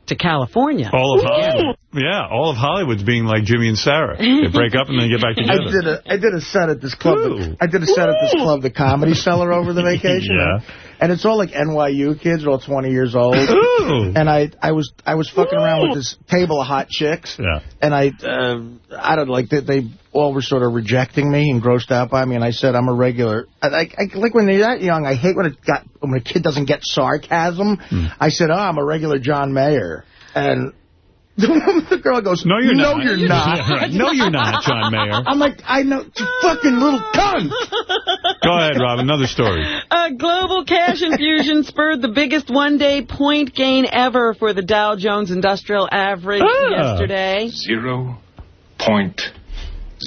to California. All of Hollywood. Yeah, all of Hollywood's being like Jimmy and Sarah. They break up and then get back together. I together. did a I did a set at this club. Ooh. I did a set at this club, the Comedy Cellar, over the vacation. Yeah. And it's all like NYU kids, all 20 years old. Ooh. And I I was I was fucking around with this table of hot chicks. Yeah. And I uh, I don't like they, they all were sort of rejecting me and grossed out by me. And I said I'm a regular. I, I, I like when they're that young. I hate when it got when a kid doesn't get sarcasm. Hmm. I said, oh, I'm a regular John Mayer. And the girl goes, No, you're no, not. you're not. Yeah, right. No, you're not, John Mayer. I'm like, I know, you fucking little cunt. Go ahead, Rob. Another story. A global cash infusion spurred the biggest one-day point gain ever for the Dow Jones Industrial Average Ah. yesterday. Zero point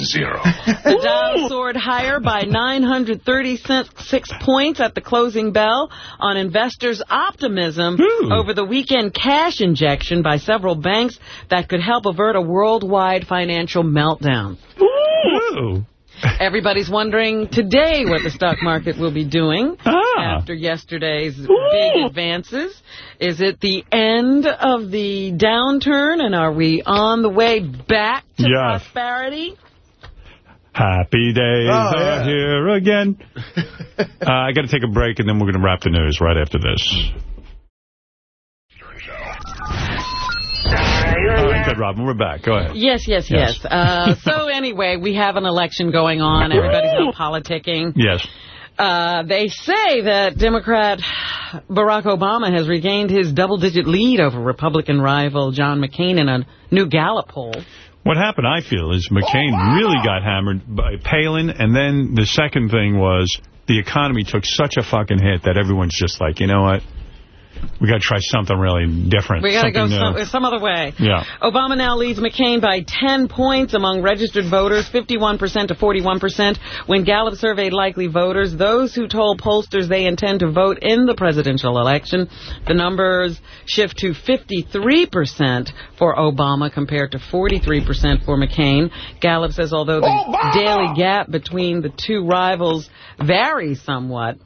zero. The Dow soared higher by 936 points at the closing bell on investors' optimism Ooh. over the weekend cash injection by several banks that could help avert a worldwide financial meltdown. Ooh. Everybody's wondering today what the stock market will be doing Ah. after yesterday's big advances. Is it the end of the downturn, and are we on the way back to Yes. prosperity? Happy days Oh, are yeah. here again. uh, I got to take a break, and then we're going to wrap the news right after this. All right, good, Robin. We're back. Go ahead. Yes, yes, Yes. yes. Uh, so anyway, we have an election going on. Everybody's out politicking. Yes. Uh, they say that Democrat Barack Obama has regained his double-digit lead over Republican rival John McCain in a new Gallup poll. What happened, I feel, is McCain really got hammered by Palin, and then the second thing was the economy took such a fucking hit that everyone's just like, you know what? We got to try something really different. We got to go some, some other way. Yeah. Obama now leads McCain by 10 points among registered voters, 51% to 41%. When Gallup surveyed likely voters, those who told pollsters they intend to vote in the presidential election, the numbers shift to 53% for Obama compared to 43% for McCain. Gallup says although the daily gap between the two rivals varies somewhat,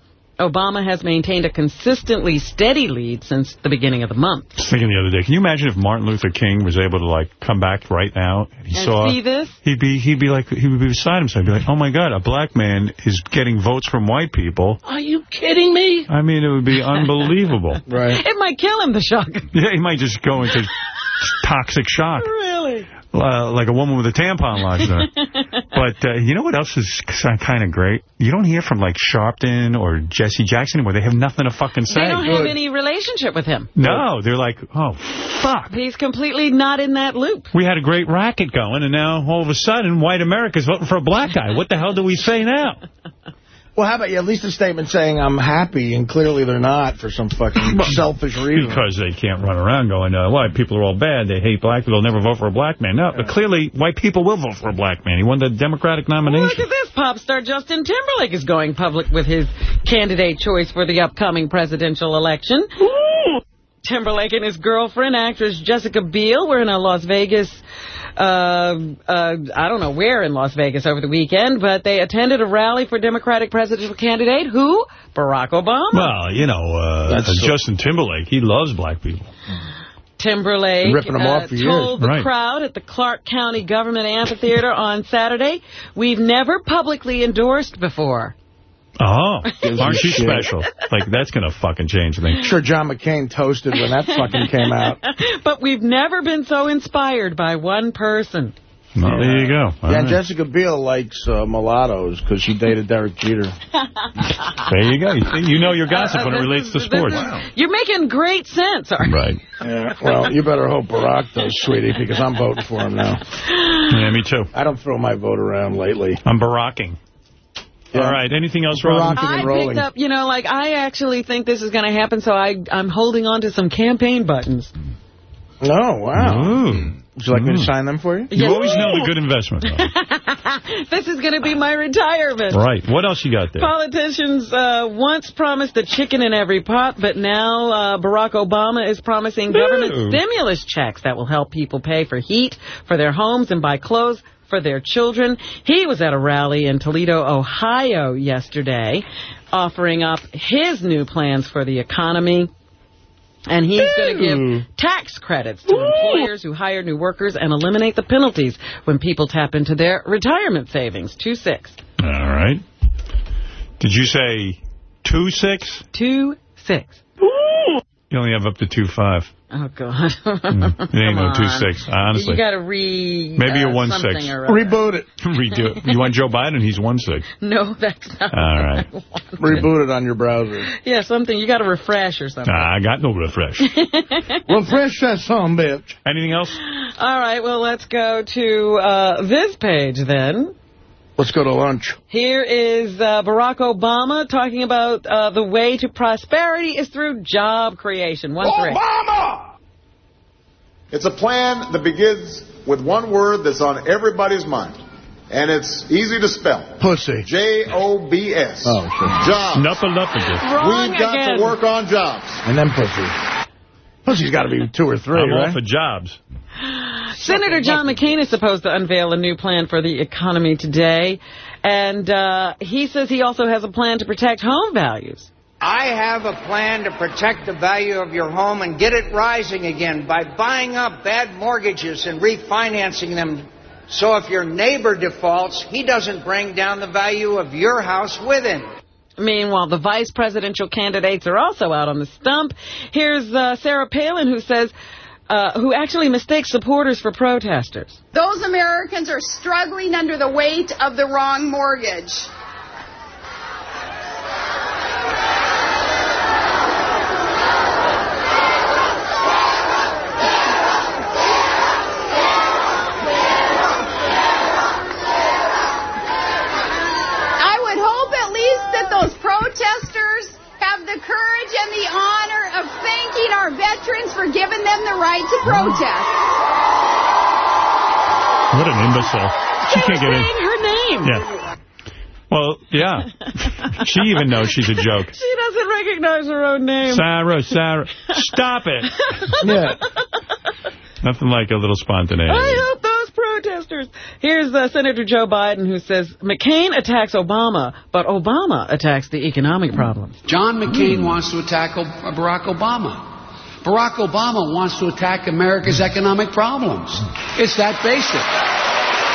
Obama has maintained a consistently steady lead since the beginning of the month. I was thinking the other day, can you imagine if Martin Luther King was able to, like, come back right now and he And saw... see this? He'd be, he'd be like, he would be beside himself. He'd be like, oh, my God, a black man is getting votes from white people. Are you kidding me? I mean, it would be unbelievable. right. It might kill him, the shock. Yeah, he might just go into toxic shock. Really? Uh, like a woman with a tampon lodged in. But uh, you know what else is kind of great? You don't hear from, like, Sharpton or Jesse Jackson anymore. They have nothing to fucking say. They don't have any relationship with him. No, they're like, oh, fuck. He's completely not in that loop. We had a great racket going, and now, all of a sudden, white America's voting for a black guy. What the hell do we say now? Well, how about you at least a statement saying I'm happy, and clearly they're not for some fucking selfish reason. Because they can't run around going, uh, white people are all bad, they hate black people, they'll never vote for a black man. No, but clearly, white people will vote for a black man. He won the Democratic nomination. Look at this. Pop star Justin Timberlake is going public with his candidate choice for the upcoming presidential election. Timberlake and his girlfriend, actress Jessica Biel, were in a Las Vegas, uh, uh, I don't know where in Las Vegas over the weekend, but they attended a rally for Democratic presidential candidate, who? Barack Obama. Well, you know, uh, That's Justin Timberlake, he loves black people. Timberlake Ripping 'em uh, off for years. told the Right. crowd at the Clark County Government Amphitheater on Saturday, we've never publicly endorsed before. Oh, Gives aren't you shit. special? Like, that's going to fucking change things. sure John McCain toasted when that fucking came out. but we've never been so inspired by one person. Well, there you go. All yeah, right. Jessica Biel likes uh, mulattoes because she dated Derek Jeter. There you go. You know your gossip when it relates is- to sports. is- You're making great sense, Art. Right. Yeah, well, you better hope Barack does, sweetie, because I'm voting for him now. Yeah, me too. I don't throw my vote around lately. I'm baracking. Yeah. All right. Anything else, Robin? Baracking I and rolling. picked up, you know, like, I actually think this is going to happen, so I, I'm holding on to some campaign buttons. No, wow. Ooh. Would you like me to sign them for you? You Yes. always know the good investment. This is going to be my retirement. right. What else you got there? Politicians uh, once promised a chicken in every pot, but now uh, Barack Obama is promising government Ooh. stimulus checks that will help people pay for heat for their homes and buy clothes for their children. He was at a rally in Toledo, Ohio yesterday, offering up his new plans for the economy. And he's going to give tax credits to employers who hire new workers and eliminate the penalties when people tap into their retirement savings. 2-6. All right. Did you say two six? 2-6. You only have up to two five. Oh, God. It ain't Come no two on. six. Honestly. You got to re... Maybe uh, you're one something six. Reboot it. Redo it. You want Joe Biden? He's one six. No, that's not All what right. I want. Reboot it on your browser. Yeah, something. You got to refresh or something. Nah, I got no refresh. Refresh that son bitch. Anything else? All right, well, let's go to uh, this page then. Let's go to lunch. Here is uh, Barack Obama talking about uh, the way to prosperity is through job creation. One three. Obama! It's a plan that begins with one word that's on everybody's mind. And it's easy to spell. Pussy. J-O-B-S. Oh, sure. Jobs. Nuppalupagus. Wrong We've got again. to work on jobs. And then pussy. Pussy's got to be two or three, I'm all right? for jobs. Senator John McCain is supposed to unveil a new plan for the economy today. And uh, he says he also has a plan to protect home values. I have a plan to protect the value of your home and get it rising again by buying up bad mortgages and refinancing them. So if your neighbor defaults, he doesn't bring down the value of your house with him. Meanwhile, the vice presidential candidates are also out on the stump. Here's uh, Sarah Palin, who says, uh, who actually mistakes supporters for protesters. Those Americans are struggling under the weight of the wrong mortgage. I would hope at least that those protesters have the courage and the honor of thanking our veterans for giving them the right to protest. What an imbecile. She can't get in. Her name. Yeah. Well, yeah. she even knows she's a joke. She doesn't recognize her own name. Sarah, Sarah. Stop it. Yeah. Nothing like a little spontaneity. I hope those protesters Here's uh, Senator Joe Biden who says, McCain attacks Obama, but Obama attacks the economic problems. John McCain wants to attack o Barack Obama. Barack Obama wants to attack America's economic problems. It's that basic.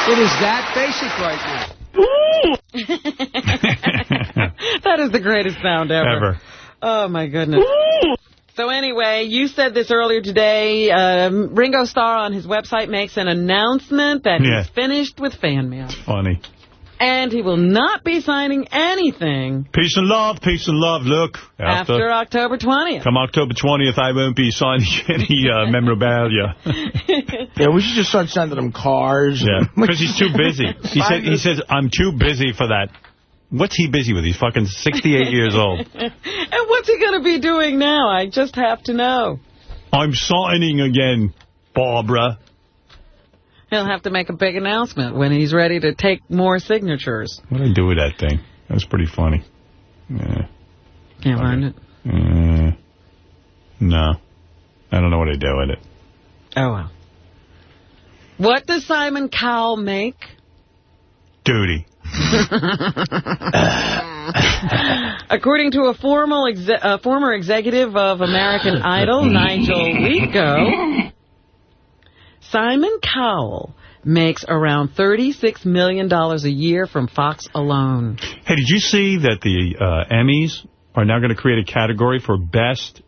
It is that basic right now. that is the greatest sound ever. Ever. Oh, my goodness. So anyway, you said this earlier today. Um, Ringo Starr on his website makes an announcement that Yeah. he's finished with fan mail. Funny. And he will not be signing anything Peace and love, peace and love. Look, after, after, October 20th. come October 20th, I won't be signing any uh, memorabilia. Yeah, we should just start sending him cars. Yeah, because he's too busy. He said he says I'm too busy for that. What's he busy with? He's fucking 68 years old. and what's he going to be doing now? I just have to know. I'm signing again, Barbara. He'll have to make a big announcement when he's ready to take more signatures. What did I do with that thing? That was pretty funny. Yeah. Can't find it. Uh, no. I don't know what I do with it. Oh, well. What does Simon Cowell make? Duty. According to a formal exe a former executive of American Idol, Nigel Rico, Simon Cowell makes around $36 million a year from Fox alone. Hey, did you see that the uh, Emmys are now going to create a category for best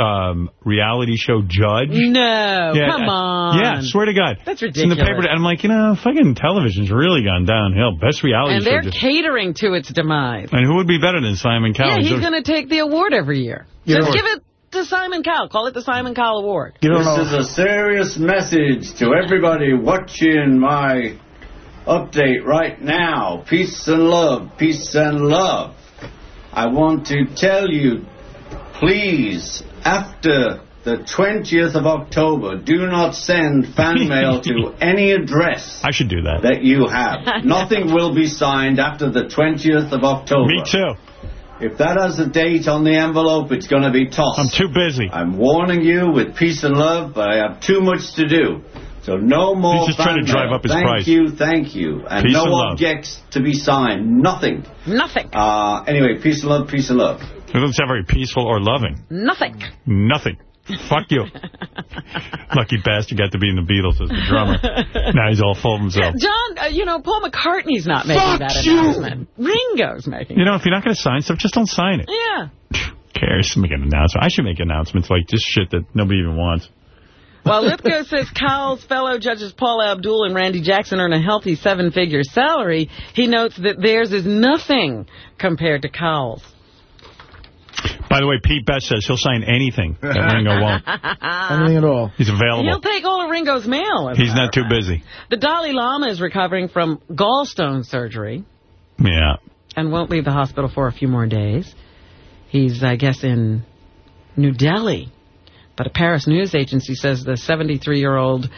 um, reality show judge? No, Yeah, come on. Yeah, swear to God. That's It's in the paper, and I'm like, you know, fucking television's really gone downhill. Best reality And show. they're judge. catering to its demise. and who would be better than Simon Cowell? Yeah, Cowell? he's going to take the award every year. You Just know- give it to Simon Cowell. Call it the Simon Cowell Award. this is a serious message to everybody watching my update right now. Peace and love, peace and love. I want to tell you, please, after the 20th of October, do not send fan mail to any address I should do that. that you have. Nothing will be signed after the 20th of October. Me too. If that has a date on the envelope, it's going to be tossed. I'm too busy. I'm warning you with peace and love, but I have too much to do. So no more He's just trying to fan drive up his thank price. you, thank you. And Peace no and love. objects to be signed. Nothing. Nothing. Uh, anyway, peace and love, peace and love. It doesn't sound very peaceful or loving. Nothing. Nothing. Fuck you. Lucky bastard got to be in the Beatles as the drummer. now he's all full of himself. John, uh, you know, Paul McCartney's not making Fuck that you. announcement. Ringo's making You know, if you're not going to sign stuff, just don't sign it. Yeah. cares? Make an announcement. I should make announcements like this shit that nobody even wants. While Lythgoe says Cowell's fellow judges Paula Abdul and Randy Jackson earn a healthy seven-figure salary, he notes that theirs is nothing compared to Cowell's. By the way, Pete Best says he'll sign anything that Ringo won't. Anything at all. He's available. He'll take all of Ringo's mail. He's not too busy. The Dalai Lama is recovering from gallstone surgery Yeah. and won't leave the hospital for a few more days. He's, I guess, in New Delhi. But a Paris news agency says the 73-year-old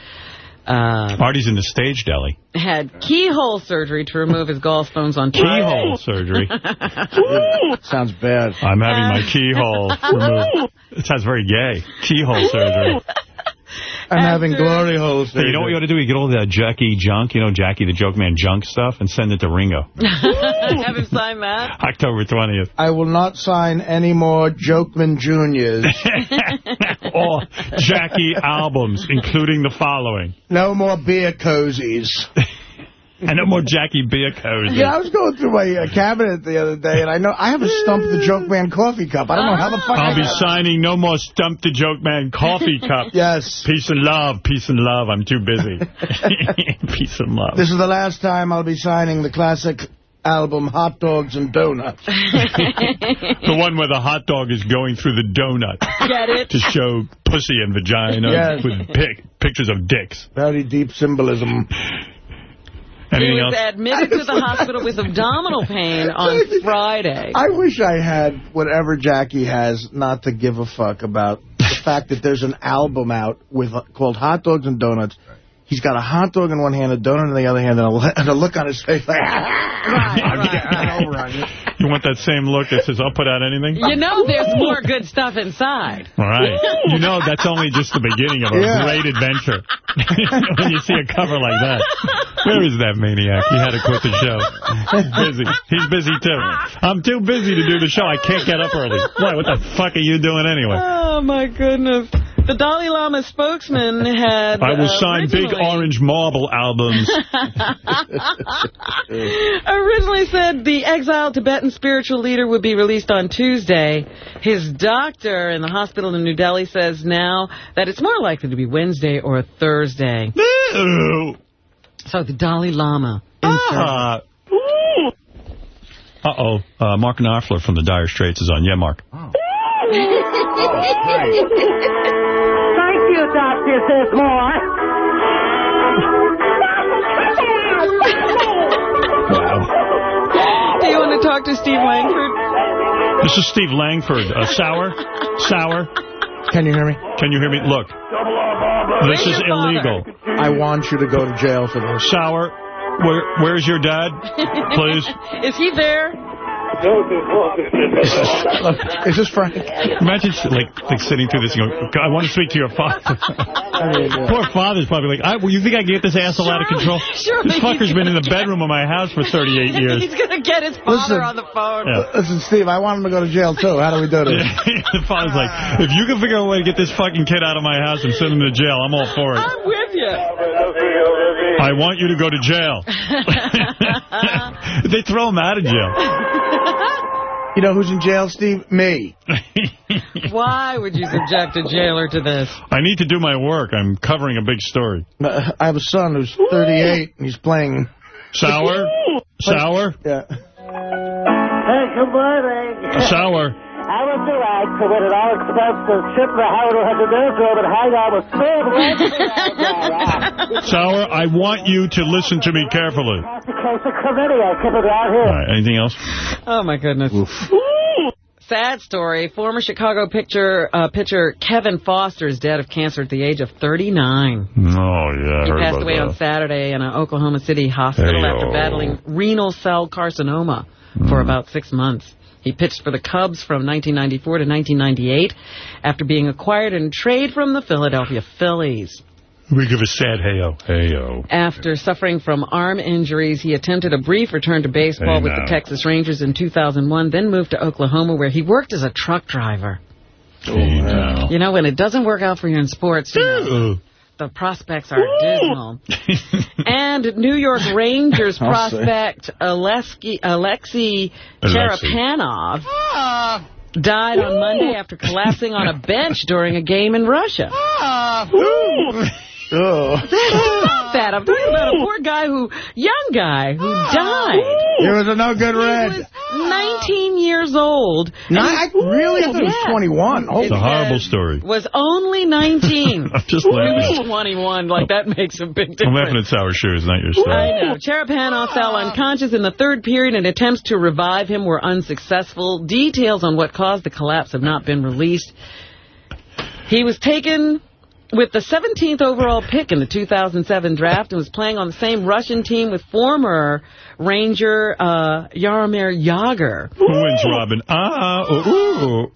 uh, Artie's in the stage deli. had keyhole surgery to remove his gallstones on Keyhole surgery. Sounds bad. I'm having my keyhole removed. It sounds very gay. Keyhole surgery. I'm having glory holes. Hey, you know what you ought to do? You get all that Jackie junk, you know, Jackie the Joke Man junk stuff, and send it to Ringo. Have him sign that. October 20th. I will not sign any more Jokeman Juniors. All Jackie albums, including the following. no more beer cozies. And no more Jackie beer codes. Yeah, I was going through my uh, cabinet the other day, and I know I have a Stump the Joke Man coffee cup. I don't know how the fuck I'll I be signing no more Stump the Joke Man coffee cup. Yes. Peace and love, peace and love. I'm too busy. peace and love. This is the last time I'll be signing the classic album Hot Dogs and Donuts. the one where the hot dog is going through the donut. Get it? To show pussy and vagina Yes. with pic pictures of dicks. Very deep symbolism. Anything he was else? admitted to the hospital with abdominal pain on Friday. I wish I had whatever Jackie has not to give a fuck about the fact that there's an album out with called Hot Dogs and Donuts. He's got a hot dog in one hand, a donut in the other hand, and a, and a look on his face like, Right, right, right. you. You want that same look that says, I'll put out anything? You know there's more good stuff inside. Right. You know that's only just the beginning of a Yeah. great adventure. when you see a cover like that. Where is that maniac? He had to quit the show. He's busy. He's busy, too. I'm too busy to do the show. I can't get up early. Why? What the fuck are you doing anyway? Oh, my goodness. The Dalai Lama spokesman had... I will uh, sign big orange marble albums. originally said the exiled Tibetan spiritual leader would be released on Tuesday. His doctor in the hospital in New Delhi says now that it's more likely to be Wednesday or a Thursday. So the Dalai Lama. Ah. Uh-oh. Uh, Mark Knopfler from the Dire Straits is on. Yeah, Mark. Thank you, Dr. Sismore. Do you want to talk to Steve Langford? This is Steve Langford. Uh, sour? Sour? Can you hear me? Can you hear me? Look. This is illegal. I want you to go to jail for this. Sour, where, where's your dad? Please. Is he there? Uh, is this Frank? Imagine like like sitting through this and going, I want to speak to your father. Poor father's probably like, I, well, you think I can get this asshole out of control? surely this fucker's been in the bedroom of my house for 38 years. He's going to get his father Listen. on the phone. Yeah. Listen, Steve, I want him to go to jail, too. How do we do this? the father's like, if you can figure out a way to get this fucking kid out of my house and send him to jail, I'm all for it. I'm with you. I want you to go to jail. they throw him out of jail. You know who's in jail, Steve? Me. Why would you subject a jailer to this? I need to do my work. I'm covering a big story. Uh, I have a son who's 38, and he's playing... Sour? Sour? Yeah. Hey, good morning. Sour. I would do right to win an all-expensive trip to Howard 100 Newsroom and hang out with Steve Sour, I want you to listen to me carefully. All Case of committee. I keep it out here. right, anything else? Oh, my goodness. Sad story. Former Chicago pitcher, uh, pitcher Kevin Foster is dead of cancer at the age of 39. Oh, yeah, I He passed away that. on Saturday in an Oklahoma City hospital Hey-o. after battling renal cell carcinoma for Mm. about six months. He pitched for the Cubs from 1994 to 1998 after being acquired in trade from the Philadelphia Phillies. We give a sad hey-o. Hey-o. After suffering from arm injuries, he attempted a brief return to baseball Hey, with the Texas Rangers in 2001, then moved to Oklahoma where he worked as a truck driver. Hey, now. You know, when it doesn't work out for you in sports, you know, the prospects are dismal. and New York Rangers prospect Alexei, Alexei Alexei. Cherepanov died on Monday after collapsing on a bench during a game in Russia. Stop that. I'm talking about a poor guy who, young guy, who ah, died. He was a no good He red. was 19 years old. No, And I really? Thought he was 21. Oh, It's a horrible story. Was only 19. I'm just He laughing. was 21. Like, that makes a big difference. I'm laughing at Sour Shoes, not your story. I know. Cherepanov fell ah. unconscious in the third period, and attempts to revive him were unsuccessful. Details on what caused the collapse have not been released. He was taken with the 17th overall pick in the 2007 draft and was playing on the same Russian team with former Ranger uh, Jaromir Jagr. Who wins, Robin? Ah, ooh, ooh.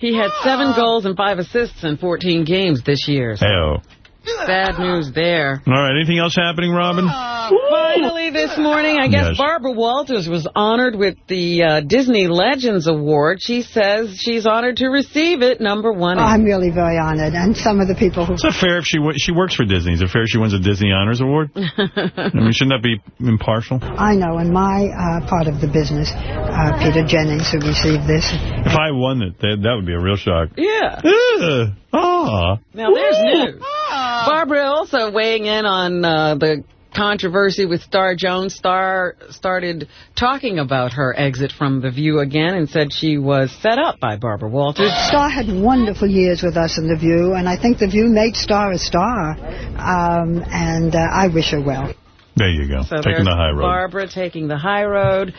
he had seven goals and five assists in 14 games this year. Hey-o. Bad news there. All right, anything else happening, Robin? Finally this morning, I guess Yes. Barbara Walters was honored with the uh, Disney Legends Award. She says she's honored to receive it, number one. I'm really very honored, and some of the people who... Is it fair if she w- she works for Disney? Is it fair if she wins a Disney Honors Award? I mean, shouldn't that be impartial? I know in my uh, part of the business, uh, Peter Jennings, who received this, If I won it, that, that would be a real shock. Yeah. Ugh. Ah. Now there's news. Barbara also weighing in on uh, the controversy with Star Jones. Star started talking about her exit from The View again and said she was set up by Barbara Walters. Star had wonderful years with us in The View, and I think The View made Star a star, um, and uh, I wish her well. There you go. So Taking the high road. Barbara taking the high road.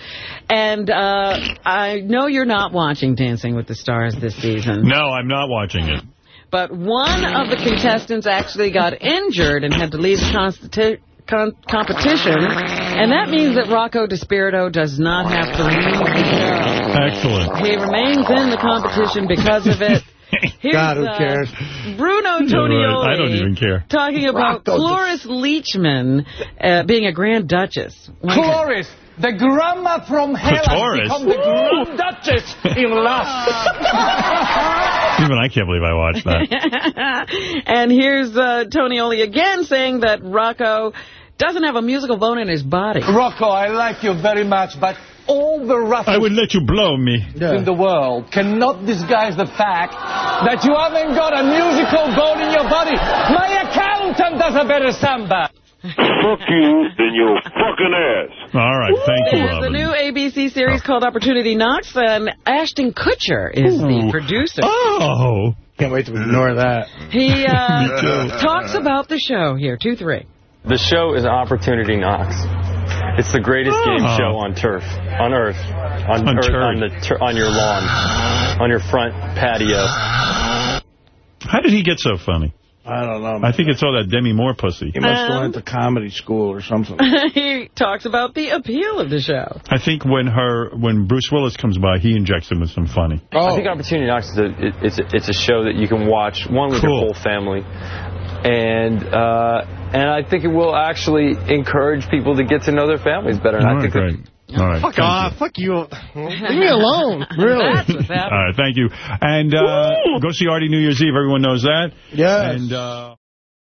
And uh, I know you're not watching Dancing with the Stars this season. No, I'm not watching it. But one of the contestants actually got injured and had to leave the con competition, and that means that Rocco DiSpirito does not have to leave the show. Excellent. He remains in the competition because of it. Here's, God, who uh, cares? Bruno Yeah, Tonioli. right. I don't even care. Talking about Rocco Cloris Leachman uh, being a Grand Duchess. Cloris, the grandma from hell Clitoris. has become the Grand Duchess in lust. Even I can't believe I watched that. and here's uh, Tonioli again saying that Rocco doesn't have a musical bone in his body. Rocco, I like you very much, but all the rough I would let you blow me. in the world cannot disguise the fact that you haven't got a musical bone in your body. My accountant does a better samba. Fuck you in your fucking ass. All right, thank you, There's a Robin. new ABC series called Opportunity Knocks, and Ashton Kutcher is the producer. Oh. Can't wait to ignore that. He uh, talks about the show here, 2-3. The show is Opportunity Knocks. It's the greatest game Oh. show on turf, on Earth, on, On earth, on the tur- on your lawn, on your front patio. How did he get so funny? I don't know. I think it's all that Demi Moore pussy. He must have Um, went to comedy school or something. he talks about the appeal of the show. I think when her when Bruce Willis comes by, he injects him with some funny. I think Opportunity Knocks is a, it, it's a, it's a show that you can watch one with Cool. your whole family, and uh, and I think it will actually encourage people to get to know their families better. And All I right, think that- great. All right. Fuck thank off. you. Fuck you. Leave me alone. Really? That's what's happening. All right, thank you. And uh, go see Artie New Year's Eve. Everyone knows that. Yes. And. Uh,